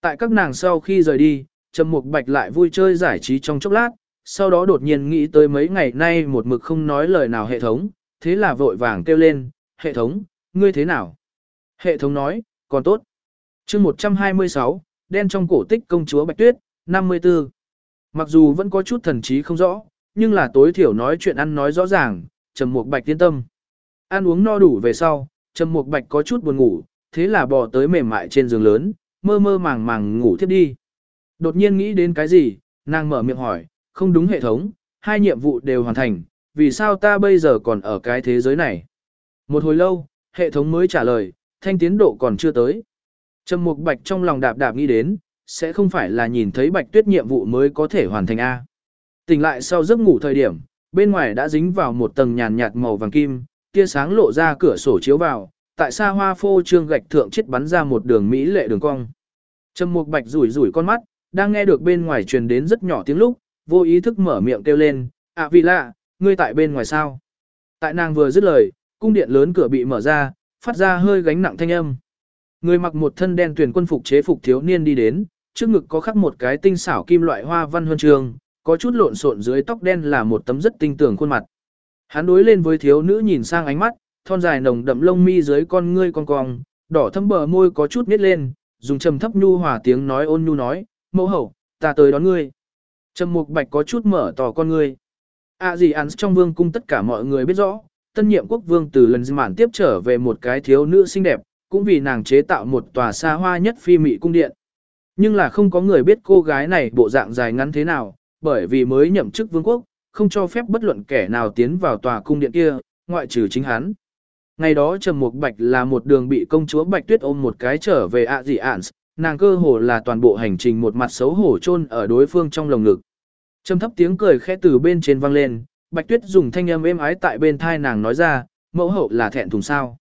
Tại các nàng sau khi rời đi, Trầm Mục Bạch lại vui chơi giải trí trong chốc lát, sau đó đột nhiên nghĩ tới mấy ngày nay một mực không nói lời nào hệ thống, thế là vội vàng kêu lên, hệ thống, ngươi thế nào? Hệ thống nói, còn tốt. chương 126, đen trong cổ tích công chúa Bạch Tuyết, 54. Mặc dù vẫn có chút thần trí không rõ, nhưng là tối thiểu nói chuyện ăn nói rõ ràng, Trầm Mục Bạch tiên tâm. Ăn uống no đủ về sau, Trầm Mục Bạch có chút buồn ngủ, thế là bò tới mềm mại trên giường lớn, mơ mơ màng màng ngủ thiếp đi. Đột nhiên nghĩ đến cái gì, nàng mở miệng hỏi, không đúng hệ thống, hai nhiệm vụ đều hoàn thành, vì sao ta bây giờ còn ở cái thế giới này? Một hồi lâu, hệ thống mới trả lời, thanh tiến độ còn chưa tới. Trầm Mục Bạch trong lòng đạp đạp nghĩ đến, sẽ không phải là nhìn thấy Bạch Tuyết nhiệm vụ mới có thể hoàn thành A. Tỉnh lại sau giấc ngủ thời điểm, bên ngoài đã dính vào một tầng nhàn nhạt màu vàng kim, tia sáng lộ ra cửa sổ chiếu vào, tại xa hoa phô trương gạch thượng chết bắn ra một đường mỹ lệ đường cong. Trầm Mục Bạch rủi rủi con mắt, đang nghe được bên ngoài truyền đến rất nhỏ tiếng lúc, vô ý thức mở miệng kêu lên, "À vì lạ, ngươi tại bên ngoài sao?" Tại nàng vừa dứt lời, cung điện lớn cửa bị mở ra, phát ra hơi gánh nặng thanh âm. Người mặc một thân đen tuyển quân phục chế phục thiếu niên đi đến, trước ngực có khắc một cái tinh xảo kim loại hoa văn huân trường, có chút lộn xộn dưới tóc đen là một tấm rất tinh tường khuôn mặt. Hắn đối lên với thiếu nữ nhìn sang ánh mắt, thon dài nồng đậm lông mi dưới con ngươi con cong, đỏ thâm bờ môi có chút nhếch lên, dùng trầm thấp nhu hòa tiếng nói ôn nhu nói, "Mẫu hậu, ta tới đón ngươi." Trầm Mục Bạch có chút mở tỏ con ngươi. À gì ăn trong vương cung tất cả mọi người biết rõ, tân nhiệm quốc vương từ lần mạn tiếp trở về một cái thiếu nữ xinh đẹp, cũng vì nàng chế tạo một tòa xa hoa nhất phi mị cung điện. Nhưng là không có người biết cô gái này bộ dạng dài ngắn thế nào, bởi vì mới nhậm chức vương quốc, không cho phép bất luận kẻ nào tiến vào tòa cung điện kia, ngoại trừ chính hắn. Ngày đó Trầm Mục Bạch là một đường bị công chúa Bạch Tuyết ôm một cái trở về ạ dị ản, nàng cơ hồ là toàn bộ hành trình một mặt xấu hổ chôn ở đối phương trong lồng ngực. Trầm thấp tiếng cười khẽ từ bên trên vang lên, Bạch Tuyết dùng thanh âm êm ái tại bên thai nàng nói ra, mẫu hậu là thẹn thùng sao.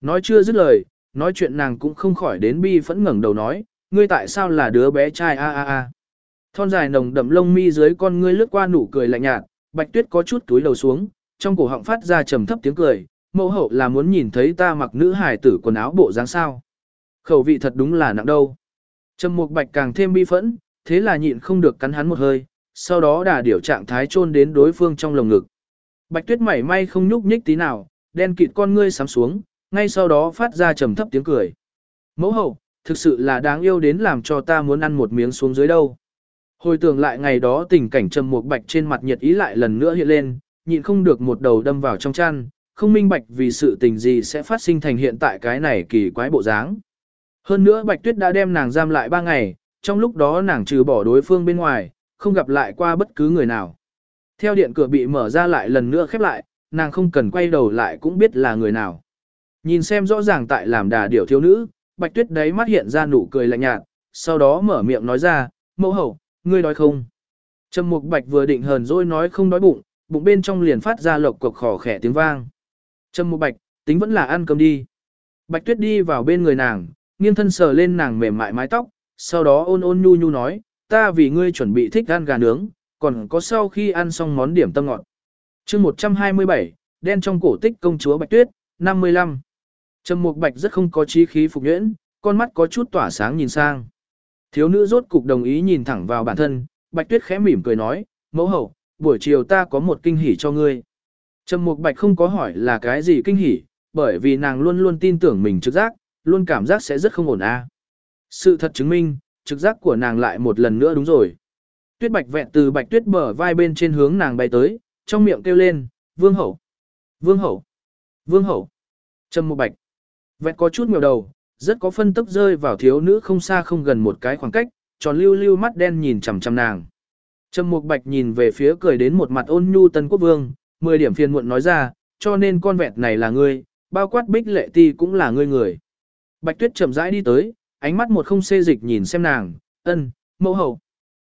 Nói chưa dứt lời, nói chuyện nàng cũng không khỏi đến bi phẫn ngẩng đầu nói, ngươi tại sao là đứa bé trai a a a. Thon dài nồng đậm lông mi dưới con ngươi lướt qua nụ cười lạnh nhạt, Bạch Tuyết có chút túi đầu xuống, trong cổ họng phát ra trầm thấp tiếng cười, mẫu hậu là muốn nhìn thấy ta mặc nữ hài tử quần áo bộ dáng sao. Khẩu vị thật đúng là nặng đâu. Trầm Mục Bạch càng thêm bi phẫn, thế là nhịn không được cắn hắn một hơi, sau đó đà điều trạng thái chôn đến đối phương trong lồng ngực. Bạch Tuyết mảy may không nhúc nhích tí nào, đen kịt con ngươi sắm xuống, ngay sau đó phát ra trầm thấp tiếng cười. Mẫu hậu, thực sự là đáng yêu đến làm cho ta muốn ăn một miếng xuống dưới đâu. Hồi tưởng lại ngày đó tình cảnh trầm một bạch trên mặt nhiệt ý lại lần nữa hiện lên, nhịn không được một đầu đâm vào trong chăn, không minh bạch vì sự tình gì sẽ phát sinh thành hiện tại cái này kỳ quái bộ dáng. Hơn nữa bạch tuyết đã đem nàng giam lại ba ngày, trong lúc đó nàng trừ bỏ đối phương bên ngoài, không gặp lại qua bất cứ người nào. Theo điện cửa bị mở ra lại lần nữa khép lại, nàng không cần quay đầu lại cũng biết là người nào. Nhìn xem rõ ràng tại làm đà điểu thiếu nữ, bạch tuyết đấy mắt hiện ra nụ cười lạnh nhạt, sau đó mở miệng nói ra, mẫu hậu, ngươi đói không? Trầm Mục Bạch vừa định hờn dỗi nói không đói bụng, bụng bên trong liền phát ra lộc cộc khỏ khẻ tiếng vang. Trầm Mục Bạch, tính vẫn là ăn cơm đi. Bạch Tuyết đi vào bên người nàng, nghiêng thân sờ lên nàng mềm mại mái tóc, sau đó ôn ôn nhu nhu nói, ta vì ngươi chuẩn bị thích ăn gà nướng, còn có sau khi ăn xong món điểm tâm ngọt. chương 127, đen trong cổ tích công chúa Bạch Tuyết, 55. Trầm Mục Bạch rất không có trí khí phục nhuyễn, con mắt có chút tỏa sáng nhìn sang. Thiếu nữ rốt cục đồng ý nhìn thẳng vào bản thân, Bạch Tuyết khẽ mỉm cười nói, mẫu hậu, buổi chiều ta có một kinh hỉ cho ngươi. Trầm Mục Bạch không có hỏi là cái gì kinh hỉ, bởi vì nàng luôn luôn tin tưởng mình trực giác, luôn cảm giác sẽ rất không ổn a. Sự thật chứng minh, trực giác của nàng lại một lần nữa đúng rồi. Tuyết Bạch vẹn từ Bạch Tuyết bờ vai bên trên hướng nàng bay tới, trong miệng kêu lên, "Vương hậu, Vương hậu, Vương hậu." Trầm Mục Bạch vẹn có chút ngẩng đầu, rất có phân tức rơi vào thiếu nữ không xa không gần một cái khoảng cách, tròn lưu lưu mắt đen nhìn chằm chằm nàng. Trầm Mục Bạch nhìn về phía cười đến một mặt ôn nhu Tân Quốc Vương, mười điểm phiền muộn nói ra, cho nên con vẹt này là ngươi, bao quát bích lệ ti cũng là ngươi người. Bạch Tuyết chậm rãi đi tới, ánh mắt một không xê dịch nhìn xem nàng, ân, mẫu hậu.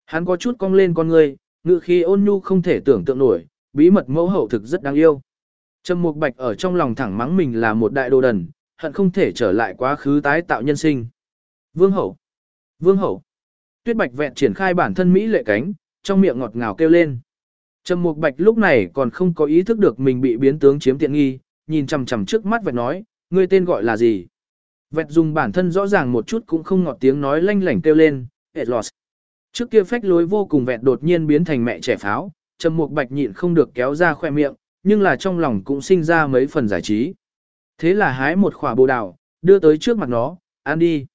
Hắn có chút cong lên con ngươi, ngự khi ôn nhu không thể tưởng tượng nổi, bí mật mẫu hậu thực rất đáng yêu. Trầm Mục Bạch ở trong lòng thẳng mắng mình là một đại đồ đần, hận không thể trở lại quá khứ tái tạo nhân sinh. Vương hậu, Vương hậu. Tuyết Bạch vẹn triển khai bản thân mỹ lệ cánh, trong miệng ngọt ngào kêu lên. Trầm Mục Bạch lúc này còn không có ý thức được mình bị biến tướng chiếm tiện nghi, nhìn chằm chằm trước mắt và nói, ngươi tên gọi là gì? Vẹt dùng bản thân rõ ràng một chút cũng không ngọt tiếng nói lanh lảnh kêu lên, Etlos. Trước kia phách lối vô cùng vẹt đột nhiên biến thành mẹ trẻ pháo, Trầm Mục Bạch nhịn không được kéo ra khoe miệng, nhưng là trong lòng cũng sinh ra mấy phần giải trí. Thế là hái một quả bồ đào, đưa tới trước mặt nó, ăn đi.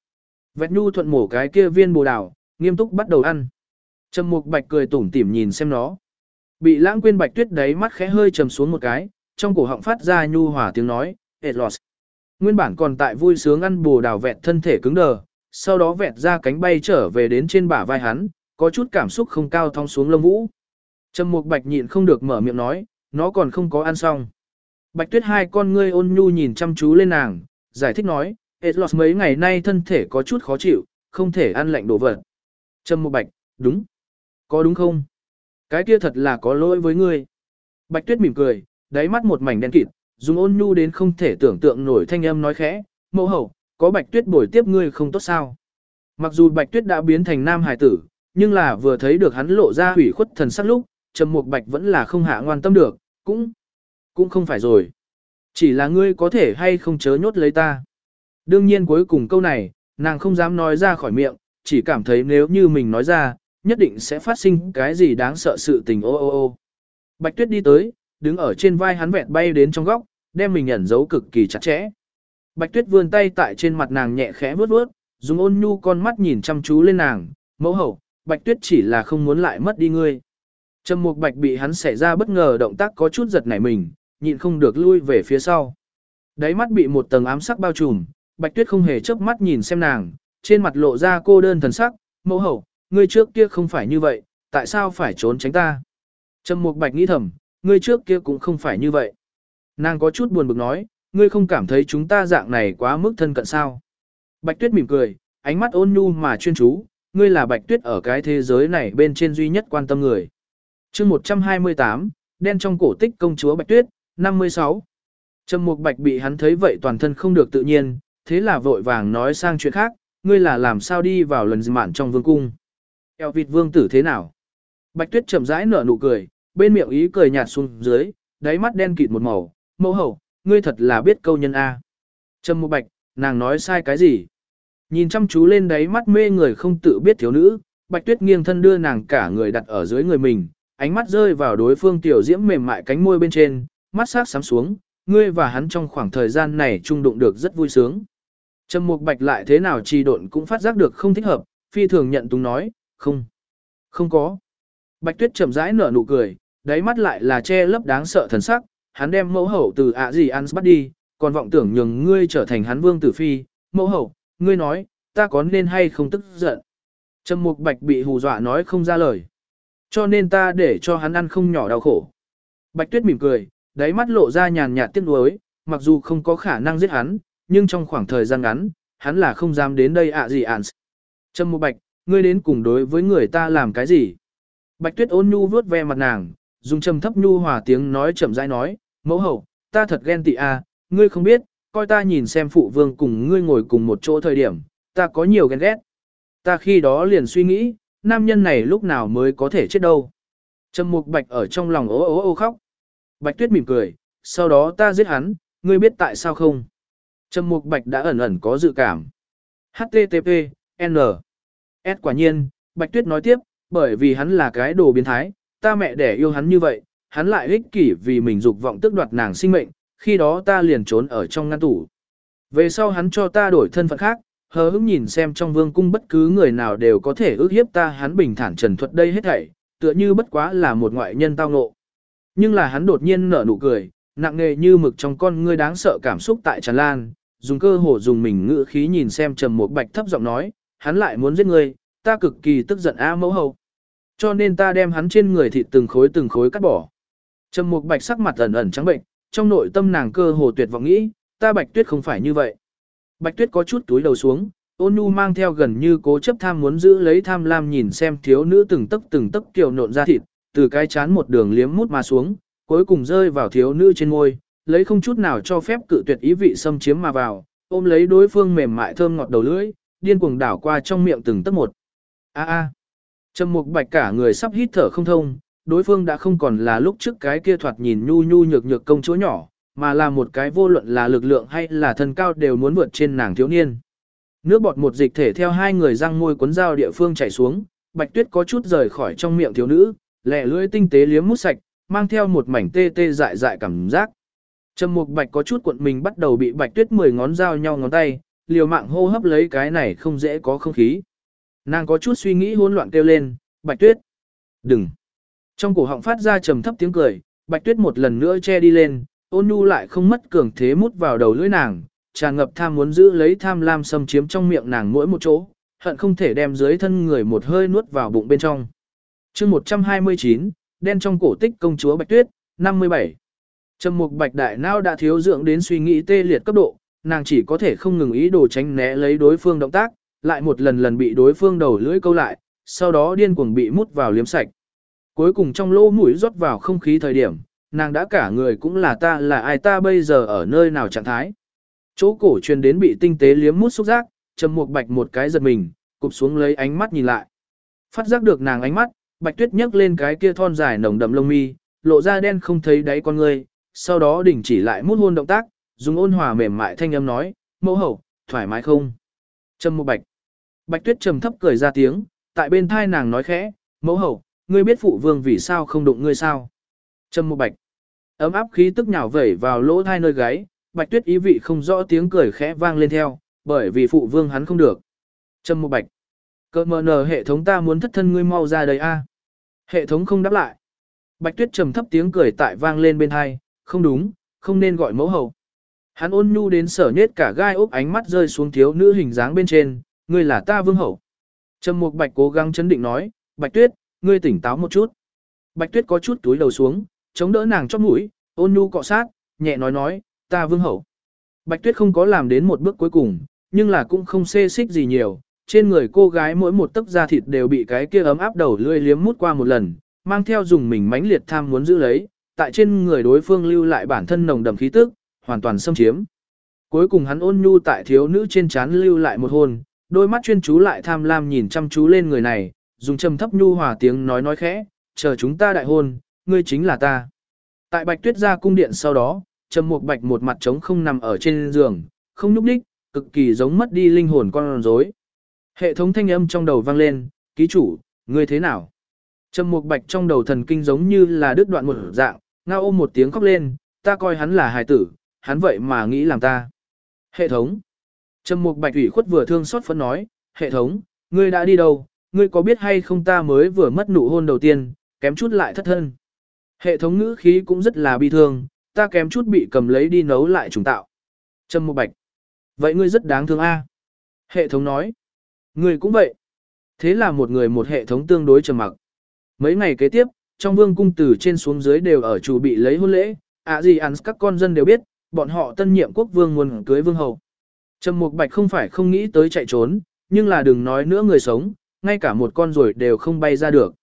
Vẹt nhu thuận mổ cái kia viên bồ đào, nghiêm túc bắt đầu ăn. Trầm Mục Bạch cười tủm tỉm nhìn xem nó. Bị lãng quên Bạch Tuyết đấy mắt khẽ hơi trầm xuống một cái, trong cổ họng phát ra nhu hòa tiếng nói, "Etlos." Nguyên bản còn tại vui sướng ăn bồ đào vẹt thân thể cứng đờ, sau đó vẹt ra cánh bay trở về đến trên bả vai hắn, có chút cảm xúc không cao thong xuống lông vũ. Trầm Mục Bạch nhịn không được mở miệng nói, nó còn không có ăn xong. Bạch Tuyết hai con ngươi ôn nhu nhìn chăm chú lên nàng, giải thích nói, Etlos mấy ngày nay thân thể có chút khó chịu, không thể ăn lạnh đồ vật. Trầm Mục Bạch, đúng. Có đúng không? Cái kia thật là có lỗi với ngươi. Bạch Tuyết mỉm cười, đáy mắt một mảnh đen kịt, dùng ôn nhu đến không thể tưởng tượng nổi thanh âm nói khẽ, mẫu hậu, có Bạch Tuyết bồi tiếp ngươi không tốt sao? Mặc dù Bạch Tuyết đã biến thành nam hài tử, nhưng là vừa thấy được hắn lộ ra hủy khuất thần sắc lúc, Trầm Mục Bạch vẫn là không hạ ngoan tâm được, cũng cũng không phải rồi. Chỉ là ngươi có thể hay không chớ nhốt lấy ta. Đương nhiên cuối cùng câu này, nàng không dám nói ra khỏi miệng, chỉ cảm thấy nếu như mình nói ra, nhất định sẽ phát sinh cái gì đáng sợ sự tình ô ô ô. Bạch Tuyết đi tới, đứng ở trên vai hắn vẹn bay đến trong góc, đem mình ẩn giấu cực kỳ chặt chẽ. Bạch Tuyết vươn tay tại trên mặt nàng nhẹ khẽ vuốt vuốt, dùng ôn nhu con mắt nhìn chăm chú lên nàng, mẫu hậu, Bạch Tuyết chỉ là không muốn lại mất đi ngươi. Trầm Mục Bạch bị hắn xảy ra bất ngờ động tác có chút giật nảy mình, nhịn không được lui về phía sau. Đáy mắt bị một tầng ám sắc bao trùm, Bạch Tuyết không hề chớp mắt nhìn xem nàng, trên mặt lộ ra cô đơn thần sắc, mẫu hậu, ngươi trước kia không phải như vậy, tại sao phải trốn tránh ta? Trầm Mục Bạch nghĩ thầm, ngươi trước kia cũng không phải như vậy. Nàng có chút buồn bực nói, ngươi không cảm thấy chúng ta dạng này quá mức thân cận sao? Bạch Tuyết mỉm cười, ánh mắt ôn nhu mà chuyên chú, ngươi là Bạch Tuyết ở cái thế giới này bên trên duy nhất quan tâm người. Chương 128, đen trong cổ tích công chúa Bạch Tuyết, 56. Trầm Mục Bạch bị hắn thấy vậy toàn thân không được tự nhiên, thế là vội vàng nói sang chuyện khác, ngươi là làm sao đi vào lần mạn trong vương cung. Eo vịt vương tử thế nào? Bạch tuyết chậm rãi nở nụ cười, bên miệng ý cười nhạt xuống dưới, đáy mắt đen kịt một màu, mẫu hậu, ngươi thật là biết câu nhân A. Trầm một bạch, nàng nói sai cái gì? Nhìn chăm chú lên đáy mắt mê người không tự biết thiếu nữ, bạch tuyết nghiêng thân đưa nàng cả người đặt ở dưới người mình, ánh mắt rơi vào đối phương tiểu diễm mềm mại cánh môi bên trên, mắt sắc sám xuống, ngươi và hắn trong khoảng thời gian này chung đụng được rất vui sướng. Trầm Mục Bạch lại thế nào trì độn cũng phát giác được không thích hợp, phi thường nhận túng nói, không, không có. Bạch Tuyết chậm rãi nở nụ cười, đáy mắt lại là che lấp đáng sợ thần sắc, hắn đem mẫu hậu từ ạ gì ăn bắt đi, còn vọng tưởng nhường ngươi trở thành hắn vương tử phi, mẫu hậu, ngươi nói, ta có nên hay không tức giận. Trầm Mục Bạch bị hù dọa nói không ra lời. Cho nên ta để cho hắn ăn không nhỏ đau khổ. Bạch Tuyết mỉm cười, đáy mắt lộ ra nhàn nhạt tiếc nuối, mặc dù không có khả năng giết hắn, nhưng trong khoảng thời gian ngắn, hắn là không dám đến đây ạ gì ạn. Trầm Mục Bạch, ngươi đến cùng đối với người ta làm cái gì? Bạch Tuyết ôn nhu vuốt ve mặt nàng, dùng trầm thấp nhu hòa tiếng nói chậm rãi nói, mẫu hậu, ta thật ghen tị à, ngươi không biết, coi ta nhìn xem phụ vương cùng ngươi ngồi cùng một chỗ thời điểm, ta có nhiều ghen ghét. Ta khi đó liền suy nghĩ, nam nhân này lúc nào mới có thể chết đâu. Trầm mục bạch ở trong lòng ố ố ô khóc. Bạch tuyết mỉm cười, sau đó ta giết hắn, ngươi biết tại sao không? Trầm mục bạch đã ẩn ẩn có dự cảm. HTTP, N. S quả nhiên, Bạch Tuyết nói tiếp, bởi vì hắn là cái đồ biến thái, ta mẹ đẻ yêu hắn như vậy, hắn lại ích kỷ vì mình dục vọng tước đoạt nàng sinh mệnh, khi đó ta liền trốn ở trong ngăn tủ. Về sau hắn cho ta đổi thân phận khác, hờ hững nhìn xem trong vương cung bất cứ người nào đều có thể ước hiếp ta hắn bình thản trần thuật đây hết thảy, tựa như bất quá là một ngoại nhân tao ngộ. Nhưng là hắn đột nhiên nở nụ cười, nặng nề như mực trong con ngươi đáng sợ cảm xúc tại tràn lan, dùng cơ hồ dùng mình ngữ khí nhìn xem trầm một bạch thấp giọng nói, hắn lại muốn giết ngươi, ta cực kỳ tức giận a mẫu hậu. Cho nên ta đem hắn trên người thịt từng khối từng khối cắt bỏ. Trầm Mục Bạch sắc mặt ẩn ẩn trắng bệnh, trong nội tâm nàng cơ hồ tuyệt vọng nghĩ, ta Bạch Tuyết không phải như vậy. Bạch Tuyết có chút túi đầu xuống, Ôn Nhu mang theo gần như cố chấp tham muốn giữ lấy tham lam nhìn xem thiếu nữ từng tấc từng tấc kiều nộn ra thịt, từ cái chán một đường liếm mút mà xuống, cuối cùng rơi vào thiếu nữ trên môi, lấy không chút nào cho phép cự tuyệt ý vị xâm chiếm mà vào, ôm lấy đối phương mềm mại thơm ngọt đầu lưỡi, điên cuồng đảo qua trong miệng từng tấc một. A a. Trầm Mục Bạch cả người sắp hít thở không thông, đối phương đã không còn là lúc trước cái kia thoạt nhìn nhu nhu nhược nhược công chúa nhỏ, mà là một cái vô luận là lực lượng hay là thân cao đều muốn vượt trên nàng thiếu niên. Nước bọt một dịch thể theo hai người răng môi cuốn dao địa phương chảy xuống, Bạch Tuyết có chút rời khỏi trong miệng thiếu nữ, lẻ lưỡi tinh tế liếm mút sạch, mang theo một mảnh tê tê dại dại cảm giác. Trầm Mục Bạch có chút cuộn mình bắt đầu bị Bạch Tuyết mười ngón dao nhau ngón tay, liều mạng hô hấp lấy cái này không dễ có không khí. Nàng có chút suy nghĩ hỗn loạn kêu lên, Bạch Tuyết. Đừng. Trong cổ họng phát ra trầm thấp tiếng cười, Bạch Tuyết một lần nữa che đi lên, ôn nhu lại không mất cường thế mút vào đầu lưỡi nàng, tràn ngập tham muốn giữ lấy tham lam xâm chiếm trong miệng nàng mỗi một chỗ, hận không thể đem dưới thân người một hơi nuốt vào bụng bên trong. chương 129, đen trong cổ tích công chúa Bạch Tuyết, 57. Trầm mục Bạch Đại Nao đã thiếu dưỡng đến suy nghĩ tê liệt cấp độ, nàng chỉ có thể không ngừng ý đồ tránh né lấy đối phương động tác, lại một lần lần bị đối phương đầu lưỡi câu lại, sau đó điên cuồng bị mút vào liếm sạch. Cuối cùng trong lỗ mũi rót vào không khí thời điểm, nàng đã cả người cũng là ta là ai ta bây giờ ở nơi nào trạng thái. Chỗ cổ truyền đến bị tinh tế liếm mút xúc giác, trầm mục bạch một cái giật mình, cụp xuống lấy ánh mắt nhìn lại. Phát giác được nàng ánh mắt, bạch tuyết nhấc lên cái kia thon dài nồng đậm lông mi, lộ ra đen không thấy đáy con người, sau đó đình chỉ lại mút hôn động tác, dùng ôn hòa mềm mại thanh âm nói, mẫu hậu, thoải mái không? Trầm mục bạch. Bạch tuyết trầm thấp cười ra tiếng, tại bên thai nàng nói khẽ, mẫu hậu, ngươi biết phụ vương vì sao không đụng ngươi sao? Trầm một bạch. Ấm áp khí tức nhào vẩy vào lỗ thai nơi gáy, bạch tuyết ý vị không rõ tiếng cười khẽ vang lên theo, bởi vì phụ vương hắn không được. Trầm một bạch. Cơ mờ nở hệ thống ta muốn thất thân ngươi mau ra đây a. Hệ thống không đáp lại. Bạch tuyết trầm thấp tiếng cười tại vang lên bên hai, không đúng, không nên gọi mẫu hậu. Hắn ôn nhu đến sở nết cả gai ốc ánh mắt rơi xuống thiếu nữ hình dáng bên trên, ngươi là ta vương hậu. Trầm Mục Bạch cố gắng chấn định nói, Bạch Tuyết, ngươi tỉnh táo một chút. Bạch Tuyết có chút túi đầu xuống, chống đỡ nàng chóp mũi, ôn nhu cọ sát, nhẹ nói nói, ta vương hậu. Bạch Tuyết không có làm đến một bước cuối cùng, nhưng là cũng không xê xích gì nhiều. Trên người cô gái mỗi một tấc da thịt đều bị cái kia ấm áp đầu lưỡi liếm mút qua một lần, mang theo dùng mình mãnh liệt tham muốn giữ lấy, tại trên người đối phương lưu lại bản thân nồng đậm khí tức, hoàn toàn xâm chiếm. Cuối cùng hắn ôn nhu tại thiếu nữ trên trán lưu lại một hôn, đôi mắt chuyên chú lại tham lam nhìn chăm chú lên người này, dùng trầm thấp nhu hòa tiếng nói nói khẽ, chờ chúng ta đại hôn, ngươi chính là ta. Tại Bạch Tuyết ra cung điện sau đó, Trầm Mục Bạch một mặt trống không nằm ở trên giường, không nhúc nhích, cực kỳ giống mất đi linh hồn con rối. Hệ thống thanh âm trong đầu vang lên, "Ký chủ, ngươi thế nào?" Trầm Mục Bạch trong đầu thần kinh giống như là đứt đoạn một dạng, ngao ôm một tiếng khóc lên, "Ta coi hắn là hài tử, hắn vậy mà nghĩ làm ta." Hệ thống Trầm Mục Bạch ủy khuất vừa thương xót phẫn nói, hệ thống, ngươi đã đi đâu, ngươi có biết hay không ta mới vừa mất nụ hôn đầu tiên, kém chút lại thất thân. Hệ thống ngữ khí cũng rất là bi thương, ta kém chút bị cầm lấy đi nấu lại trùng tạo. Trầm Mục Bạch, vậy ngươi rất đáng thương a. Hệ thống nói, ngươi cũng vậy. Thế là một người một hệ thống tương đối trầm mặc. Mấy ngày kế tiếp, trong vương cung từ trên xuống dưới đều ở chủ bị lấy hôn lễ, à gì ăn các con dân đều biết, bọn họ tân nhiệm quốc vương muốn cưới vương hậu. Trầm Mục Bạch không phải không nghĩ tới chạy trốn, nhưng là đừng nói nữa người sống, ngay cả một con ruồi đều không bay ra được.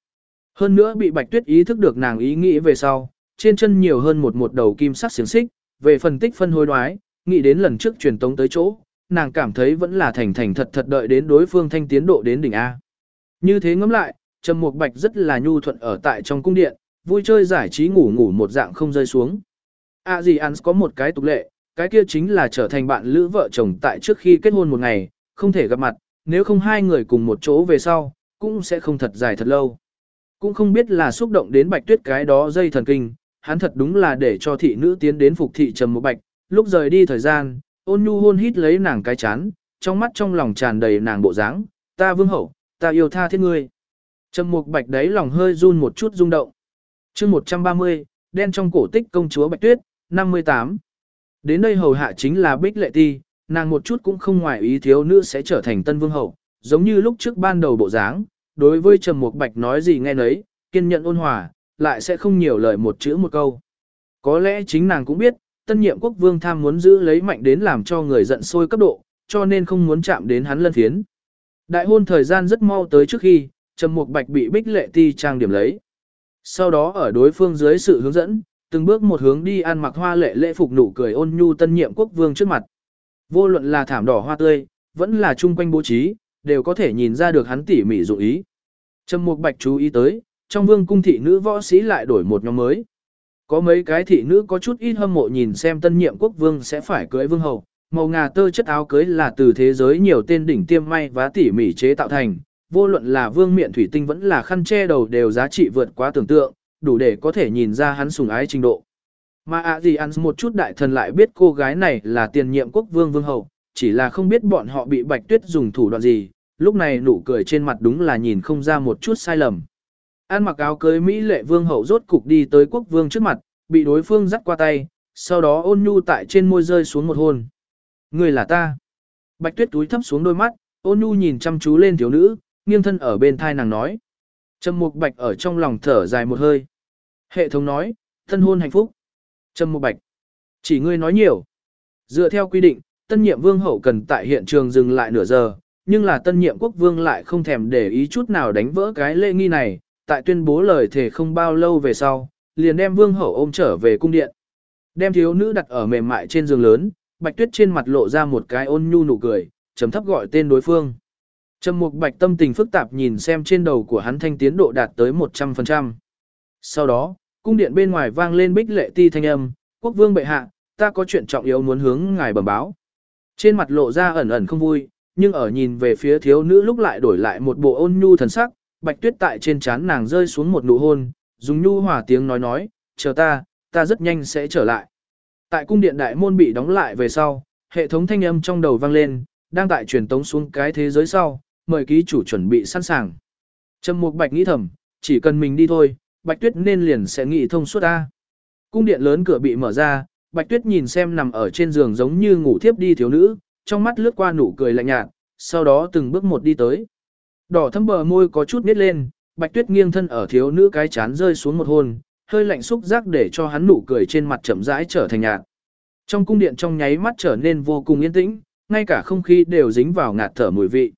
Hơn nữa bị Bạch Tuyết ý thức được nàng ý nghĩ về sau, trên chân nhiều hơn một một đầu kim sắc xiềng xích, về phân tích phân hối đoái, nghĩ đến lần trước truyền tống tới chỗ, nàng cảm thấy vẫn là thành thành thật thật đợi đến đối phương thanh tiến độ đến đỉnh A. Như thế ngẫm lại, Trầm Mục Bạch rất là nhu thuận ở tại trong cung điện, vui chơi giải trí ngủ ngủ một dạng không rơi xuống. A gì ăn có một cái tục lệ, cái kia chính là trở thành bạn lữ vợ chồng tại trước khi kết hôn một ngày, không thể gặp mặt, nếu không hai người cùng một chỗ về sau, cũng sẽ không thật dài thật lâu. Cũng không biết là xúc động đến bạch tuyết cái đó dây thần kinh, hắn thật đúng là để cho thị nữ tiến đến phục thị trầm một bạch, lúc rời đi thời gian, ôn nhu hôn hít lấy nàng cái chán, trong mắt trong lòng tràn đầy nàng bộ dáng, ta vương hậu, ta yêu tha thiết ngươi. Trầm mục bạch đấy lòng hơi run một chút rung động. chương 130, đen trong cổ tích công chúa Bạch Tuyết, 58. Đến đây hầu hạ chính là Bích Lệ Ti, nàng một chút cũng không ngoài ý thiếu nữ sẽ trở thành tân vương hậu, giống như lúc trước ban đầu bộ dáng, đối với Trầm Mục Bạch nói gì nghe nấy, kiên nhẫn ôn hòa, lại sẽ không nhiều lời một chữ một câu. Có lẽ chính nàng cũng biết, tân nhiệm quốc vương tham muốn giữ lấy mạnh đến làm cho người giận sôi cấp độ, cho nên không muốn chạm đến hắn lân phiến. Đại hôn thời gian rất mau tới trước khi, Trầm Mục Bạch bị Bích Lệ Ti trang điểm lấy. Sau đó ở đối phương dưới sự hướng dẫn, từng bước một hướng đi ăn mặc hoa lệ lễ phục nụ cười ôn nhu tân nhiệm quốc vương trước mặt. Vô luận là thảm đỏ hoa tươi, vẫn là chung quanh bố trí, đều có thể nhìn ra được hắn tỉ mỉ dụng ý. Trầm Mục Bạch chú ý tới, trong vương cung thị nữ võ sĩ lại đổi một nhóm mới. Có mấy cái thị nữ có chút ít hâm mộ nhìn xem tân nhiệm quốc vương sẽ phải cưới vương hậu, màu ngà tơ chất áo cưới là từ thế giới nhiều tên đỉnh tiêm may và tỉ mỉ chế tạo thành, vô luận là vương miện thủy tinh vẫn là khăn che đầu đều giá trị vượt quá tưởng tượng, đủ để có thể nhìn ra hắn sùng ái trình độ. Mà ạ gì ăn một chút đại thần lại biết cô gái này là tiền nhiệm quốc vương vương hậu, chỉ là không biết bọn họ bị bạch tuyết dùng thủ đoạn gì, lúc này nụ cười trên mặt đúng là nhìn không ra một chút sai lầm. An mặc áo cưới Mỹ lệ vương hậu rốt cục đi tới quốc vương trước mặt, bị đối phương dắt qua tay, sau đó ôn nhu tại trên môi rơi xuống một hôn. Người là ta. Bạch tuyết túi thấp xuống đôi mắt, ôn nhu nhìn chăm chú lên thiếu nữ, nghiêng thân ở bên thai nàng nói. Trầm mục bạch ở trong lòng thở dài một hơi. Hệ thống nói, thân hôn hạnh phúc. Trâm mục bạch. Chỉ ngươi nói nhiều. Dựa theo quy định, tân nhiệm vương hậu cần tại hiện trường dừng lại nửa giờ, nhưng là tân nhiệm quốc vương lại không thèm để ý chút nào đánh vỡ cái lễ nghi này, tại tuyên bố lời thể không bao lâu về sau, liền đem vương hậu ôm trở về cung điện. Đem thiếu nữ đặt ở mềm mại trên giường lớn, bạch tuyết trên mặt lộ ra một cái ôn nhu nụ cười, chấm thấp gọi tên đối phương. Trầm mục bạch tâm tình phức tạp nhìn xem trên đầu của hắn thanh tiến độ đạt tới 100%. Sau đó, cung điện bên ngoài vang lên bích lệ ti thanh âm, quốc vương bệ hạ, ta có chuyện trọng yếu muốn hướng ngài bẩm báo. Trên mặt lộ ra ẩn ẩn không vui, nhưng ở nhìn về phía thiếu nữ lúc lại đổi lại một bộ ôn nhu thần sắc, bạch tuyết tại trên trán nàng rơi xuống một nụ hôn, dùng nhu hòa tiếng nói nói, chờ ta, ta rất nhanh sẽ trở lại. Tại cung điện đại môn bị đóng lại về sau, hệ thống thanh âm trong đầu vang lên, đang tại truyền tống xuống cái thế giới sau, mời ký chủ chuẩn bị sẵn sàng. Trầm Mục Bạch nghĩ thầm, chỉ cần mình đi thôi, Bạch Tuyết nên liền sẽ nghĩ thông suốt a. Cung điện lớn cửa bị mở ra, Bạch Tuyết nhìn xem nằm ở trên giường giống như ngủ thiếp đi thiếu nữ, trong mắt lướt qua nụ cười lạnh nhạt, sau đó từng bước một đi tới. Đỏ thâm bờ môi có chút nít lên, Bạch Tuyết nghiêng thân ở thiếu nữ cái chán rơi xuống một hôn, hơi lạnh xúc giác để cho hắn nụ cười trên mặt chậm rãi trở thành nhạt. Trong cung điện trong nháy mắt trở nên vô cùng yên tĩnh, ngay cả không khí đều dính vào ngạt thở mùi vị.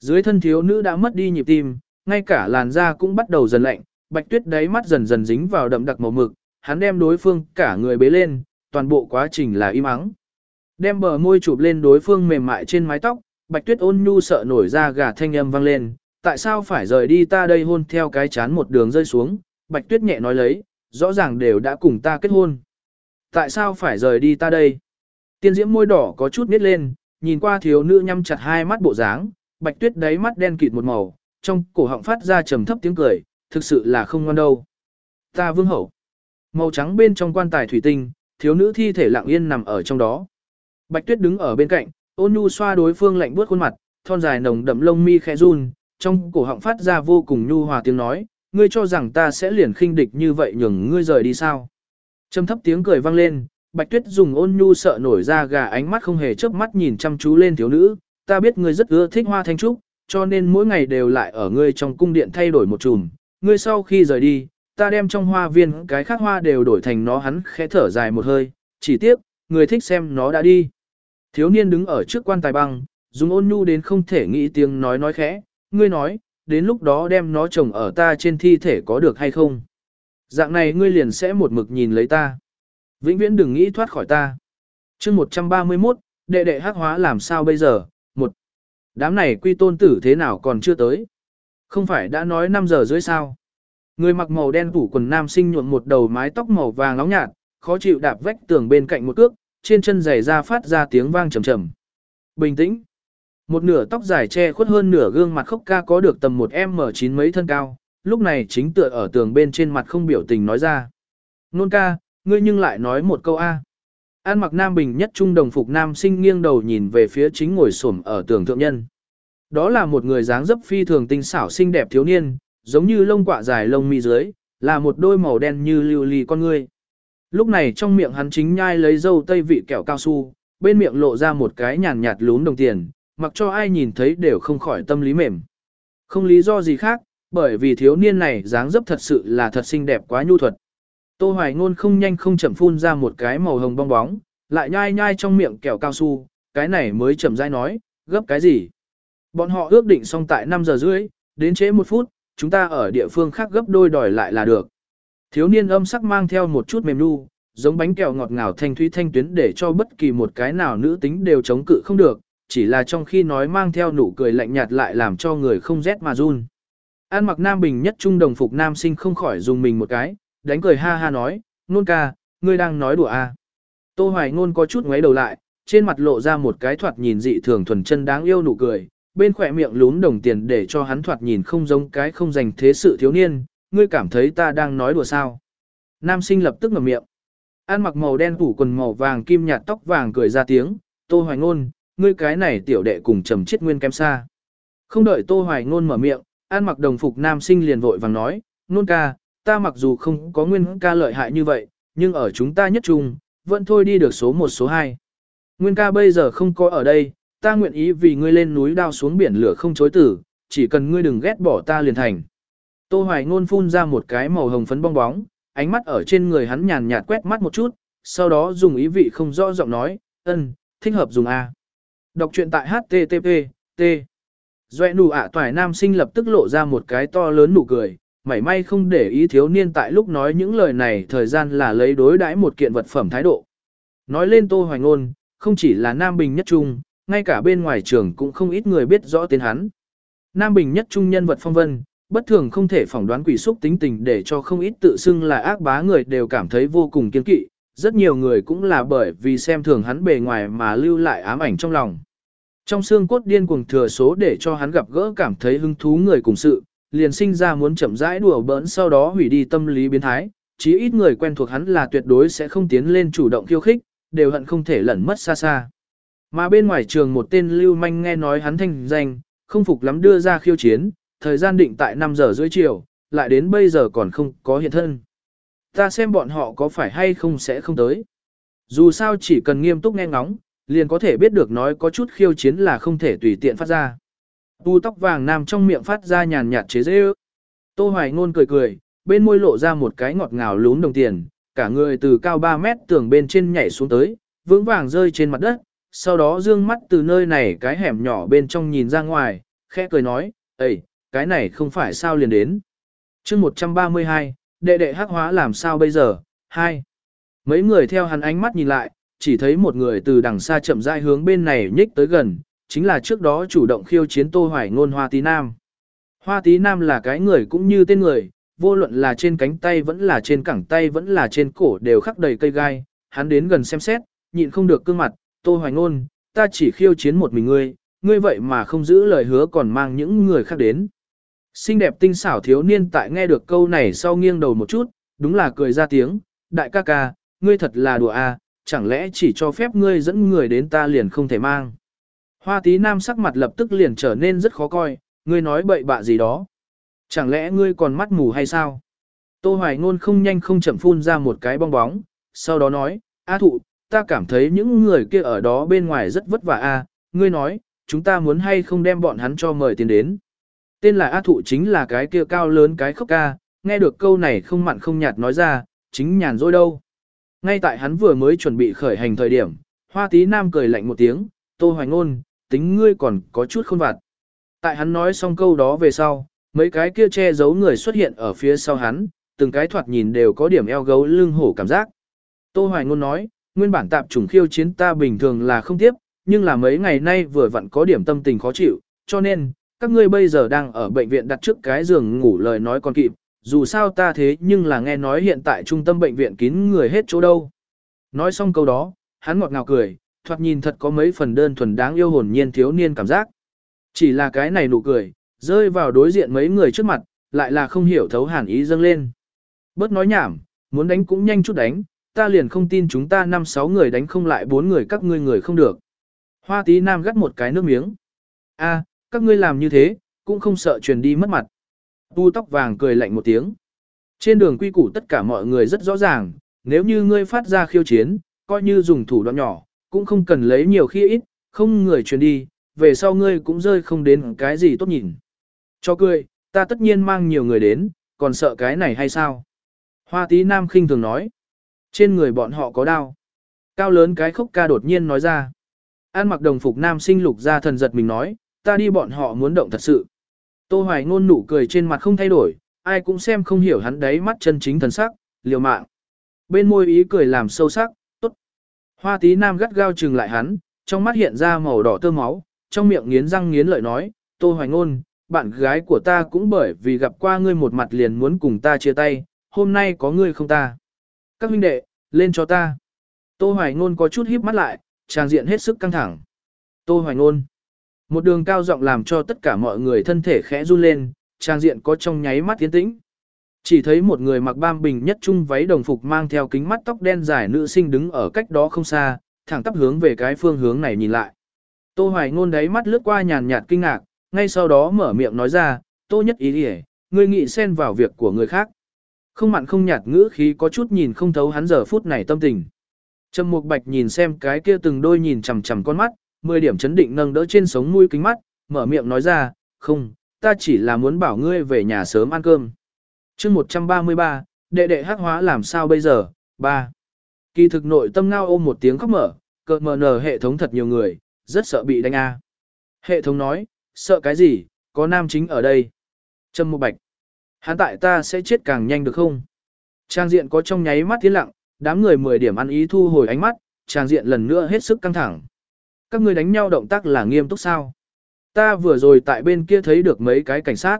Dưới thân thiếu nữ đã mất đi nhịp tim, ngay cả làn da cũng bắt đầu dần lạnh, Bạch Tuyết đáy mắt dần dần dính vào đậm đặc màu mực, hắn đem đối phương cả người bế lên, toàn bộ quá trình là im ắng. Đem bờ môi chụp lên đối phương mềm mại trên mái tóc, Bạch Tuyết ôn nhu sợ nổi ra gà thanh âm vang lên, tại sao phải rời đi ta đây hôn theo cái chán một đường rơi xuống, Bạch Tuyết nhẹ nói lấy, rõ ràng đều đã cùng ta kết hôn. Tại sao phải rời đi ta đây? Tiên diễm môi đỏ có chút nít lên, nhìn qua thiếu nữ nhắm chặt hai mắt bộ dáng, Bạch Tuyết đáy mắt đen kịt một màu, trong cổ họng phát ra trầm thấp tiếng cười, thực sự là không ngon đâu. Ta vương hậu. Màu trắng bên trong quan tài thủy tinh, thiếu nữ thi thể lặng yên nằm ở trong đó. Bạch Tuyết đứng ở bên cạnh, ôn nhu xoa đối phương lạnh buốt khuôn mặt, thon dài nồng đậm lông mi khẽ run, trong cổ họng phát ra vô cùng nhu hòa tiếng nói, ngươi cho rằng ta sẽ liền khinh địch như vậy nhường ngươi rời đi sao? Trầm thấp tiếng cười vang lên, Bạch Tuyết dùng ôn nhu sợ nổi ra gà ánh mắt không hề chớp mắt nhìn chăm chú lên thiếu nữ, ta biết ngươi rất ưa thích hoa thanh trúc, cho nên mỗi ngày đều lại ở ngươi trong cung điện thay đổi một chùm, ngươi sau khi rời đi, ta đem trong hoa viên cái khác hoa đều đổi thành nó hắn khẽ thở dài một hơi, chỉ tiếc, người thích xem nó đã đi. Thiếu niên đứng ở trước quan tài băng, dùng ôn nhu đến không thể nghĩ tiếng nói nói khẽ, ngươi nói, đến lúc đó đem nó trồng ở ta trên thi thể có được hay không? Dạng này ngươi liền sẽ một mực nhìn lấy ta. Vĩnh viễn đừng nghĩ thoát khỏi ta. chương 131, đệ đệ hắc hóa làm sao bây giờ? Một, Đám này quy tôn tử thế nào còn chưa tới? Không phải đã nói 5 giờ dưới sao? Người mặc màu đen tủ quần nam sinh nhuộm một đầu mái tóc màu vàng nóng nhạt, khó chịu đạp vách tường bên cạnh một cước, trên chân giày ra phát ra tiếng vang trầm trầm. Bình tĩnh. Một nửa tóc dài che khuất hơn nửa gương mặt khốc ca có được tầm một M9 mấy thân cao, lúc này chính tựa ở tường bên trên mặt không biểu tình nói ra. Nôn ca, ngươi nhưng lại nói một câu A. An mặc nam bình nhất trung đồng phục nam sinh nghiêng đầu nhìn về phía chính ngồi xổm ở tường thượng nhân. Đó là một người dáng dấp phi thường tinh xảo xinh đẹp thiếu niên, giống như lông quạ dài lông mi dưới, là một đôi màu đen như lưu ly con ngươi. Lúc này trong miệng hắn chính nhai lấy dâu tây vị kẹo cao su, bên miệng lộ ra một cái nhàn nhạt lún đồng tiền, mặc cho ai nhìn thấy đều không khỏi tâm lý mềm. Không lý do gì khác, bởi vì thiếu niên này dáng dấp thật sự là thật xinh đẹp quá nhu thuật. Tô Hoài Ngôn không nhanh không chậm phun ra một cái màu hồng bong bóng, lại nhai nhai trong miệng kẹo cao su, cái này mới chậm rãi nói, gấp cái gì? Bọn họ ước định xong tại 5 giờ rưỡi, đến trễ một phút, chúng ta ở địa phương khác gấp đôi đòi lại là được. Thiếu niên âm sắc mang theo một chút mềm nu, giống bánh kẹo ngọt ngào thanh thúy thanh tuyến để cho bất kỳ một cái nào nữ tính đều chống cự không được, chỉ là trong khi nói mang theo nụ cười lạnh nhạt lại làm cho người không rét mà run. An mặc nam bình nhất trung đồng phục nam sinh không khỏi dùng mình một cái, đánh cười ha ha nói, nôn ca, ngươi đang nói đùa à. Tô hoài ngôn có chút ngoáy đầu lại, trên mặt lộ ra một cái thoạt nhìn dị thường thuần chân đáng yêu nụ cười, bên khỏe miệng lún đồng tiền để cho hắn thoạt nhìn không giống cái không dành thế sự thiếu niên, ngươi cảm thấy ta đang nói đùa sao. Nam sinh lập tức ngậm miệng. An mặc màu đen phủ quần màu vàng kim nhạt tóc vàng cười ra tiếng, tô hoài ngôn, ngươi cái này tiểu đệ cùng trầm chết nguyên kém xa. Không đợi tô hoài ngôn mở miệng, an mặc đồng phục nam sinh liền vội vàng nói, ngôn ca, ta mặc dù không có nguyên ca lợi hại như vậy, nhưng ở chúng ta nhất chung, vẫn thôi đi được số 1 số 2. Nguyên ca bây giờ không có ở đây, ta nguyện ý vì ngươi lên núi đao xuống biển lửa không chối tử, chỉ cần ngươi đừng ghét bỏ ta liền thành. Tô Hoài Ngôn phun ra một cái màu hồng phấn bong bóng, ánh mắt ở trên người hắn nhàn nhạt quét mắt một chút, sau đó dùng ý vị không rõ giọng nói, ân, thích hợp dùng A. Đọc truyện tại HTTP, T. Doe nụ ạ toài nam sinh lập tức lộ ra một cái to lớn nụ cười, mảy may không để ý thiếu niên tại lúc nói những lời này thời gian là lấy đối đãi một kiện vật phẩm thái độ. Nói lên Tô Hoài Ngôn, không chỉ là Nam Bình nhất trung, ngay cả bên ngoài trường cũng không ít người biết rõ tên hắn. Nam Bình nhất trung nhân vật phong vân, bất thường không thể phỏng đoán quỷ xúc tính tình để cho không ít tự xưng là ác bá người đều cảm thấy vô cùng kiên kỵ, rất nhiều người cũng là bởi vì xem thường hắn bề ngoài mà lưu lại ám ảnh trong lòng. Trong xương cốt điên cuồng thừa số để cho hắn gặp gỡ cảm thấy hứng thú người cùng sự, liền sinh ra muốn chậm rãi đùa bỡn sau đó hủy đi tâm lý biến thái, chí ít người quen thuộc hắn là tuyệt đối sẽ không tiến lên chủ động khiêu khích, đều hận không thể lẩn mất xa xa. Mà bên ngoài trường một tên lưu manh nghe nói hắn thanh danh, không phục lắm đưa ra khiêu chiến, thời gian định tại 5 giờ rưỡi chiều, lại đến bây giờ còn không có hiện thân. Ta xem bọn họ có phải hay không sẽ không tới. Dù sao chỉ cần nghiêm túc nghe ngóng, liền có thể biết được nói có chút khiêu chiến là không thể tùy tiện phát ra. Tu tóc vàng nam trong miệng phát ra nhàn nhạt chế dễ ước. Tô Hoài Ngôn cười cười, bên môi lộ ra một cái ngọt ngào lún đồng tiền, cả người từ cao 3 mét tường bên trên nhảy xuống tới, vững vàng rơi trên mặt đất, sau đó dương mắt từ nơi này cái hẻm nhỏ bên trong nhìn ra ngoài, khẽ cười nói, Ây, cái này không phải sao liền đến. chương 132, đệ đệ hắc hóa làm sao bây giờ, hai. Mấy người theo hắn ánh mắt nhìn lại, chỉ thấy một người từ đằng xa chậm rãi hướng bên này nhích tới gần, chính là trước đó chủ động khiêu chiến Tô Hoài Ngôn Hoa Tí Nam. Hoa Tí Nam là cái người cũng như tên người, vô luận là trên cánh tay vẫn là trên cẳng tay vẫn là trên cổ đều khắc đầy cây gai, hắn đến gần xem xét, nhịn không được cương mặt, Tô Hoài Ngôn, ta chỉ khiêu chiến một mình ngươi, ngươi vậy mà không giữ lời hứa còn mang những người khác đến. Xinh đẹp tinh xảo thiếu niên tại nghe được câu này sau nghiêng đầu một chút, đúng là cười ra tiếng, đại ca ca, ngươi thật là đùa à, chẳng lẽ chỉ cho phép ngươi dẫn người đến ta liền không thể mang. Hoa tí nam sắc mặt lập tức liền trở nên rất khó coi, ngươi nói bậy bạ gì đó. Chẳng lẽ ngươi còn mắt mù hay sao? Tô Hoài Ngôn không nhanh không chậm phun ra một cái bong bóng, sau đó nói, A thụ, ta cảm thấy những người kia ở đó bên ngoài rất vất vả a. ngươi nói, chúng ta muốn hay không đem bọn hắn cho mời tiền đến. Tên là A thụ chính là cái kia cao lớn cái khóc ca, nghe được câu này không mặn không nhạt nói ra, chính nhàn dối đâu. Ngay tại hắn vừa mới chuẩn bị khởi hành thời điểm, hoa tí nam cười lạnh một tiếng, tô hoài ngôn, tính ngươi còn có chút khôn vặt. Tại hắn nói xong câu đó về sau, Mấy cái kia che giấu người xuất hiện ở phía sau hắn, từng cái thoạt nhìn đều có điểm eo gấu lưng hổ cảm giác. Tô Hoài Ngôn nói, nguyên bản tạp trùng khiêu chiến ta bình thường là không tiếp, nhưng là mấy ngày nay vừa vặn có điểm tâm tình khó chịu, cho nên, các ngươi bây giờ đang ở bệnh viện đặt trước cái giường ngủ lời nói còn kịp, dù sao ta thế nhưng là nghe nói hiện tại trung tâm bệnh viện kín người hết chỗ đâu. Nói xong câu đó, hắn ngọt ngào cười, thoạt nhìn thật có mấy phần đơn thuần đáng yêu hồn nhiên thiếu niên cảm giác. Chỉ là cái này nụ cười, rơi vào đối diện mấy người trước mặt, lại là không hiểu thấu hàn ý dâng lên. Bớt nói nhảm, muốn đánh cũng nhanh chút đánh, ta liền không tin chúng ta năm sáu người đánh không lại bốn người các ngươi người không được. Hoa tí nam gắt một cái nước miếng. a các ngươi làm như thế, cũng không sợ truyền đi mất mặt. Tu tóc vàng cười lạnh một tiếng. Trên đường quy củ tất cả mọi người rất rõ ràng, nếu như ngươi phát ra khiêu chiến, coi như dùng thủ đoạn nhỏ, cũng không cần lấy nhiều khi ít, không người truyền đi, về sau ngươi cũng rơi không đến cái gì tốt nhìn. Cho cười, ta tất nhiên mang nhiều người đến, còn sợ cái này hay sao? Hoa tí nam khinh thường nói. Trên người bọn họ có đau. Cao lớn cái khốc ca đột nhiên nói ra. An mặc đồng phục nam sinh lục ra thần giật mình nói, ta đi bọn họ muốn động thật sự. Tô Hoài ngôn nụ cười trên mặt không thay đổi, ai cũng xem không hiểu hắn đấy mắt chân chính thần sắc, liều mạng. Bên môi ý cười làm sâu sắc, tốt. Hoa tí nam gắt gao trừng lại hắn, trong mắt hiện ra màu đỏ tơ máu, trong miệng nghiến răng nghiến lợi nói, Tô Hoài ngôn, bạn gái của ta cũng bởi vì gặp qua ngươi một mặt liền muốn cùng ta chia tay, hôm nay có ngươi không ta. Các huynh đệ, lên cho ta. Tô Hoài ngôn có chút híp mắt lại, trang diện hết sức căng thẳng. Tô Hoài ngôn. Một đường cao giọng làm cho tất cả mọi người thân thể khẽ run lên, trang diện có trong nháy mắt tiến tĩnh. Chỉ thấy một người mặc bam bình nhất trung váy đồng phục mang theo kính mắt tóc đen dài nữ sinh đứng ở cách đó không xa, thẳng tắp hướng về cái phương hướng này nhìn lại. Tô Hoài ngôn đáy mắt lướt qua nhàn nhạt kinh ngạc, ngay sau đó mở miệng nói ra, Tô nhất ý đi ngươi nghĩ xen vào việc của người khác. Không mặn không nhạt ngữ khí có chút nhìn không thấu hắn giờ phút này tâm tình. Trầm Mục Bạch nhìn xem cái kia từng đôi nhìn chằm chằm con mắt, 10 điểm chấn định nâng đỡ trên sống mũi kính mắt, mở miệng nói ra, không, ta chỉ là muốn bảo ngươi về nhà sớm ăn cơm. chương 133, đệ đệ hắc hóa làm sao bây giờ, ba. Kỳ thực nội tâm ngao ôm một tiếng khóc mở, cợt mở nở hệ thống thật nhiều người, rất sợ bị đánh a. Hệ thống nói, sợ cái gì, có nam chính ở đây. Trâm Mục Bạch. Hắn tại ta sẽ chết càng nhanh được không? Trang diện có trong nháy mắt tiến lặng, đám người 10 điểm ăn ý thu hồi ánh mắt, trang diện lần nữa hết sức căng thẳng. Các người đánh nhau động tác là nghiêm túc sao? Ta vừa rồi tại bên kia thấy được mấy cái cảnh sát.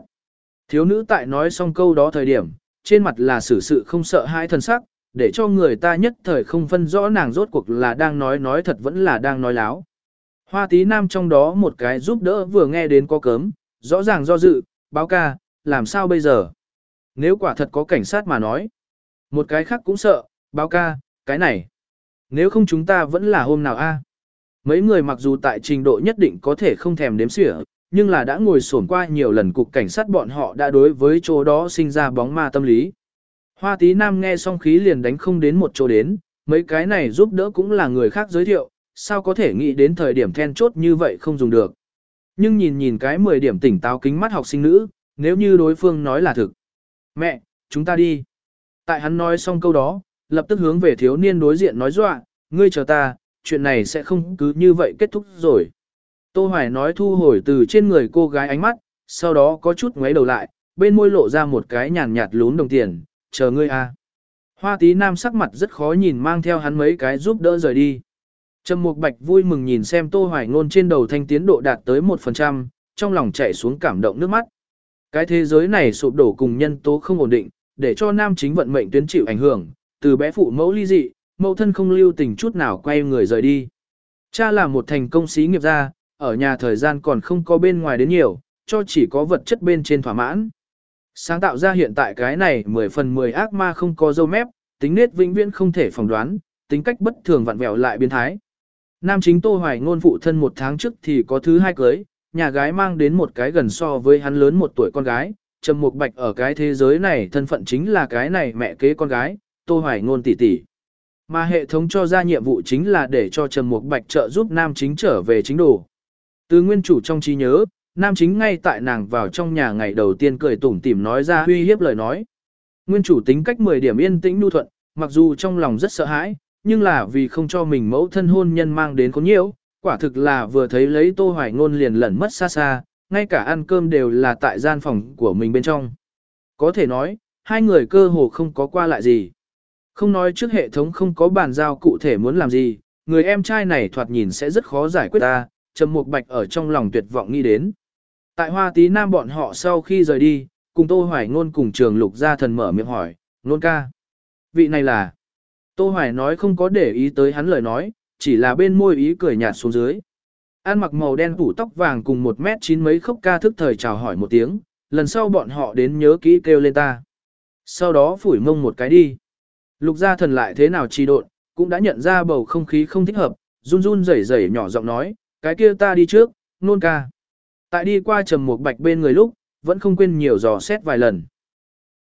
Thiếu nữ tại nói xong câu đó thời điểm, trên mặt là xử sự không sợ hãi thần sắc, để cho người ta nhất thời không phân rõ nàng rốt cuộc là đang nói nói thật vẫn là đang nói láo. Hoa tí nam trong đó một cái giúp đỡ vừa nghe đến có cớm, rõ ràng do dự, báo ca, làm sao bây giờ? Nếu quả thật có cảnh sát mà nói. Một cái khác cũng sợ, báo ca, cái này. Nếu không chúng ta vẫn là hôm nào a? Mấy người mặc dù tại trình độ nhất định có thể không thèm đếm xỉa, nhưng là đã ngồi sổn qua nhiều lần cục cảnh sát bọn họ đã đối với chỗ đó sinh ra bóng ma tâm lý. Hoa tí nam nghe xong khí liền đánh không đến một chỗ đến, mấy cái này giúp đỡ cũng là người khác giới thiệu, sao có thể nghĩ đến thời điểm then chốt như vậy không dùng được. Nhưng nhìn nhìn cái 10 điểm tỉnh táo kính mắt học sinh nữ, nếu như đối phương nói là thực. Mẹ, chúng ta đi. Tại hắn nói xong câu đó, lập tức hướng về thiếu niên đối diện nói dọa, ngươi chờ ta, chuyện này sẽ không cứ như vậy kết thúc rồi. Tô Hoài nói thu hồi từ trên người cô gái ánh mắt, sau đó có chút ngoáy đầu lại, bên môi lộ ra một cái nhàn nhạt lún đồng tiền, chờ ngươi a. Hoa tí nam sắc mặt rất khó nhìn mang theo hắn mấy cái giúp đỡ rời đi. Trầm Mục Bạch vui mừng nhìn xem Tô Hoài Ngôn trên đầu thanh tiến độ đạt tới 1%, trong lòng chảy xuống cảm động nước mắt. Cái thế giới này sụp đổ cùng nhân tố không ổn định, để cho nam chính vận mệnh tuyến chịu ảnh hưởng, từ bé phụ mẫu ly dị, mẫu thân không lưu tình chút nào quay người rời đi. Cha là một thành công sĩ nghiệp gia, ở nhà thời gian còn không có bên ngoài đến nhiều, cho chỉ có vật chất bên trên thỏa mãn. Sáng tạo ra hiện tại cái này 10 phần 10 ác ma không có dâu mép, tính nết vĩnh viễn không thể phỏng đoán, tính cách bất thường vặn vẹo lại biến thái. Nam chính Tô Hoài ngôn phụ thân một tháng trước thì có thứ hai cưới, nhà gái mang đến một cái gần so với hắn lớn một tuổi con gái, Trầm Mục Bạch ở cái thế giới này thân phận chính là cái này mẹ kế con gái, Tô Hoài ngôn tỷ tỷ. Mà hệ thống cho ra nhiệm vụ chính là để cho Trầm Mục Bạch trợ giúp nam chính trở về chính đồ. Từ nguyên chủ trong trí nhớ, nam chính ngay tại nàng vào trong nhà ngày đầu tiên cười tủm tỉm nói ra uy hiếp lời nói. Nguyên chủ tính cách 10 điểm yên tĩnh nhu thuận, mặc dù trong lòng rất sợ hãi, nhưng là vì không cho mình mẫu thân hôn nhân mang đến có nhiễu, quả thực là vừa thấy lấy Tô Hoài Ngôn liền lẩn mất xa xa, ngay cả ăn cơm đều là tại gian phòng của mình bên trong. Có thể nói, hai người cơ hồ không có qua lại gì. Không nói trước hệ thống không có bàn giao cụ thể muốn làm gì, người em trai này thoạt nhìn sẽ rất khó giải quyết ta, Trầm Mục Bạch ở trong lòng tuyệt vọng nghĩ đến. Tại Hoa Tí Nam bọn họ sau khi rời đi, cùng Tô Hoài Ngôn cùng Trường Lục gia thần mở miệng hỏi, "Ngôn ca, vị này là?" Tô Hoài nói không có để ý tới hắn lời nói, chỉ là bên môi ý cười nhạt xuống dưới. An mặc màu đen phủ tóc vàng cùng một mét chín mấy khốc ca thức thời chào hỏi một tiếng, lần sau bọn họ đến nhớ kỹ kêu lên ta. Sau đó phủi mông một cái đi. Lục gia thần lại thế nào trì độn, cũng đã nhận ra bầu không khí không thích hợp, run run rẩy rẩy nhỏ giọng nói, cái kia ta đi trước, nôn ca. Tại đi qua trầm một bạch bên người lúc, vẫn không quên nhiều dò xét vài lần.